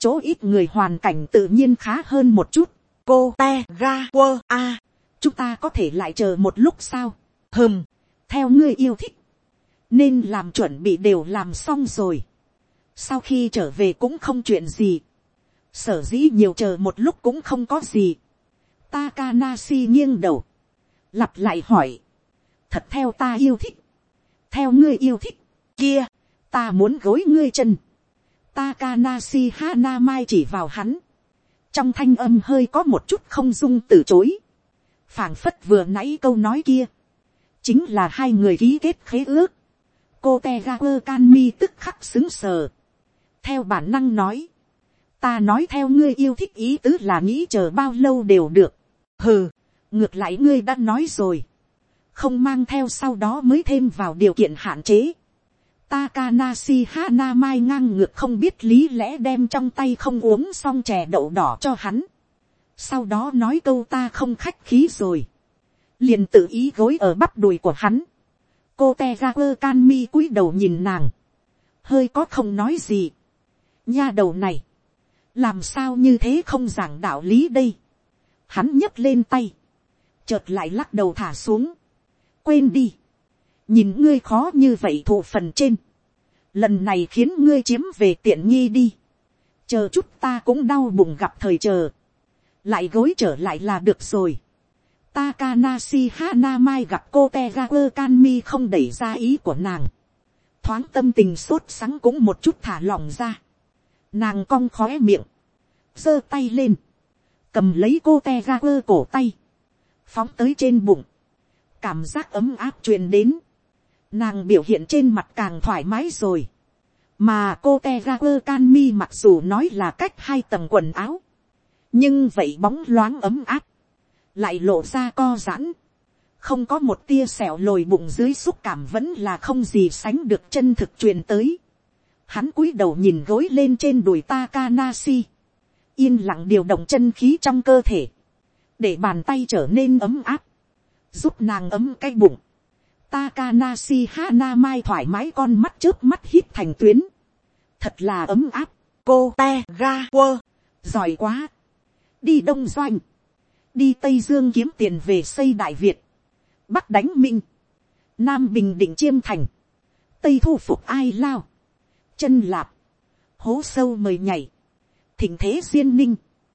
chỗ ít người hoàn cảnh tự nhiên khá hơn một chút. cô te ga quơ a, chúng ta có thể lại chờ một lúc sao. hừm, theo ngươi yêu thích, nên làm chuẩn bị đều làm xong rồi. sau khi trở về cũng không chuyện gì. sở dĩ nhiều chờ một lúc cũng không có gì. Takanashi nghiêng đầu lặp lại hỏi, thật theo ta yêu thích, theo ngươi yêu thích, kia, ta muốn gối ngươi chân, Takanashi Hanamai chỉ vào hắn, trong thanh âm hơi có một chút không dung từ chối, phảng phất vừa nãy câu nói kia, chính là hai người ký kết khế ước, cô Tegaku Kanmi tức khắc xứng sờ, theo bản năng nói, ta nói theo ngươi yêu thích ý tứ là nghĩ chờ bao lâu đều được, hừ, ngược lại ngươi đã nói rồi, không mang theo sau đó mới thêm vào điều kiện hạn chế. Takanashi Hanamai ngang ngược không biết lý lẽ đem trong tay không uống xong chè đậu đỏ cho hắn. Sau đó nói câu ta không khách khí rồi. Liền tự ý gối ở bắp đùi của hắn. Cô Tegaku Kanmi cúi đầu nhìn nàng. Hơi có không nói gì. Nha đầu này. Làm sao như thế không giảng đạo lý đây. Hắn nhấc lên tay chợt lại lắc đầu thả xuống, quên đi, nhìn ngươi khó như vậy thụ phần trên, lần này khiến ngươi chiếm về tiện nghi đi, chờ chút ta cũng đau bụng gặp thời chờ, lại gối trở lại là được rồi. Takanashi Hanamai gặp cô Tegaku Kanmi không đẩy ra ý của nàng. Thoáng tâm tình sốt sắng cũng một chút thả lỏng ra. Nàng cong khóe miệng. giơ tay lên. Cầm lấy cô Tegaku cổ tay phóng tới trên bụng, cảm giác ấm áp truyền đến, nàng biểu hiện trên mặt càng thoải mái rồi, mà cô te ra quơ can mi mặc dù nói là cách hai tầng quần áo, nhưng vậy bóng loáng ấm áp, lại lộ ra co giãn, không có một tia sẹo lồi bụng dưới xúc cảm vẫn là không gì sánh được chân thực truyền tới. Hắn cúi đầu nhìn gối lên trên đùi Takanashi, yên lặng điều động chân khí trong cơ thể, để bàn tay trở nên ấm áp, giúp nàng ấm cái bụng. Takanashi Hanamai thoải mái con mắt trước mắt hít thành tuyến. Thật là ấm áp. Cô te ga quơ. Giỏi quá. Đi Đông Doanh. Đi Tây Dương kiếm tiền về xây Đại Việt. Bắc đánh Minh. Nam Bình Định Chiêm Thành. Tây thu phục ai lao. Chân lạp. Hố sâu mời nhảy. Thỉnh thế duyên ninh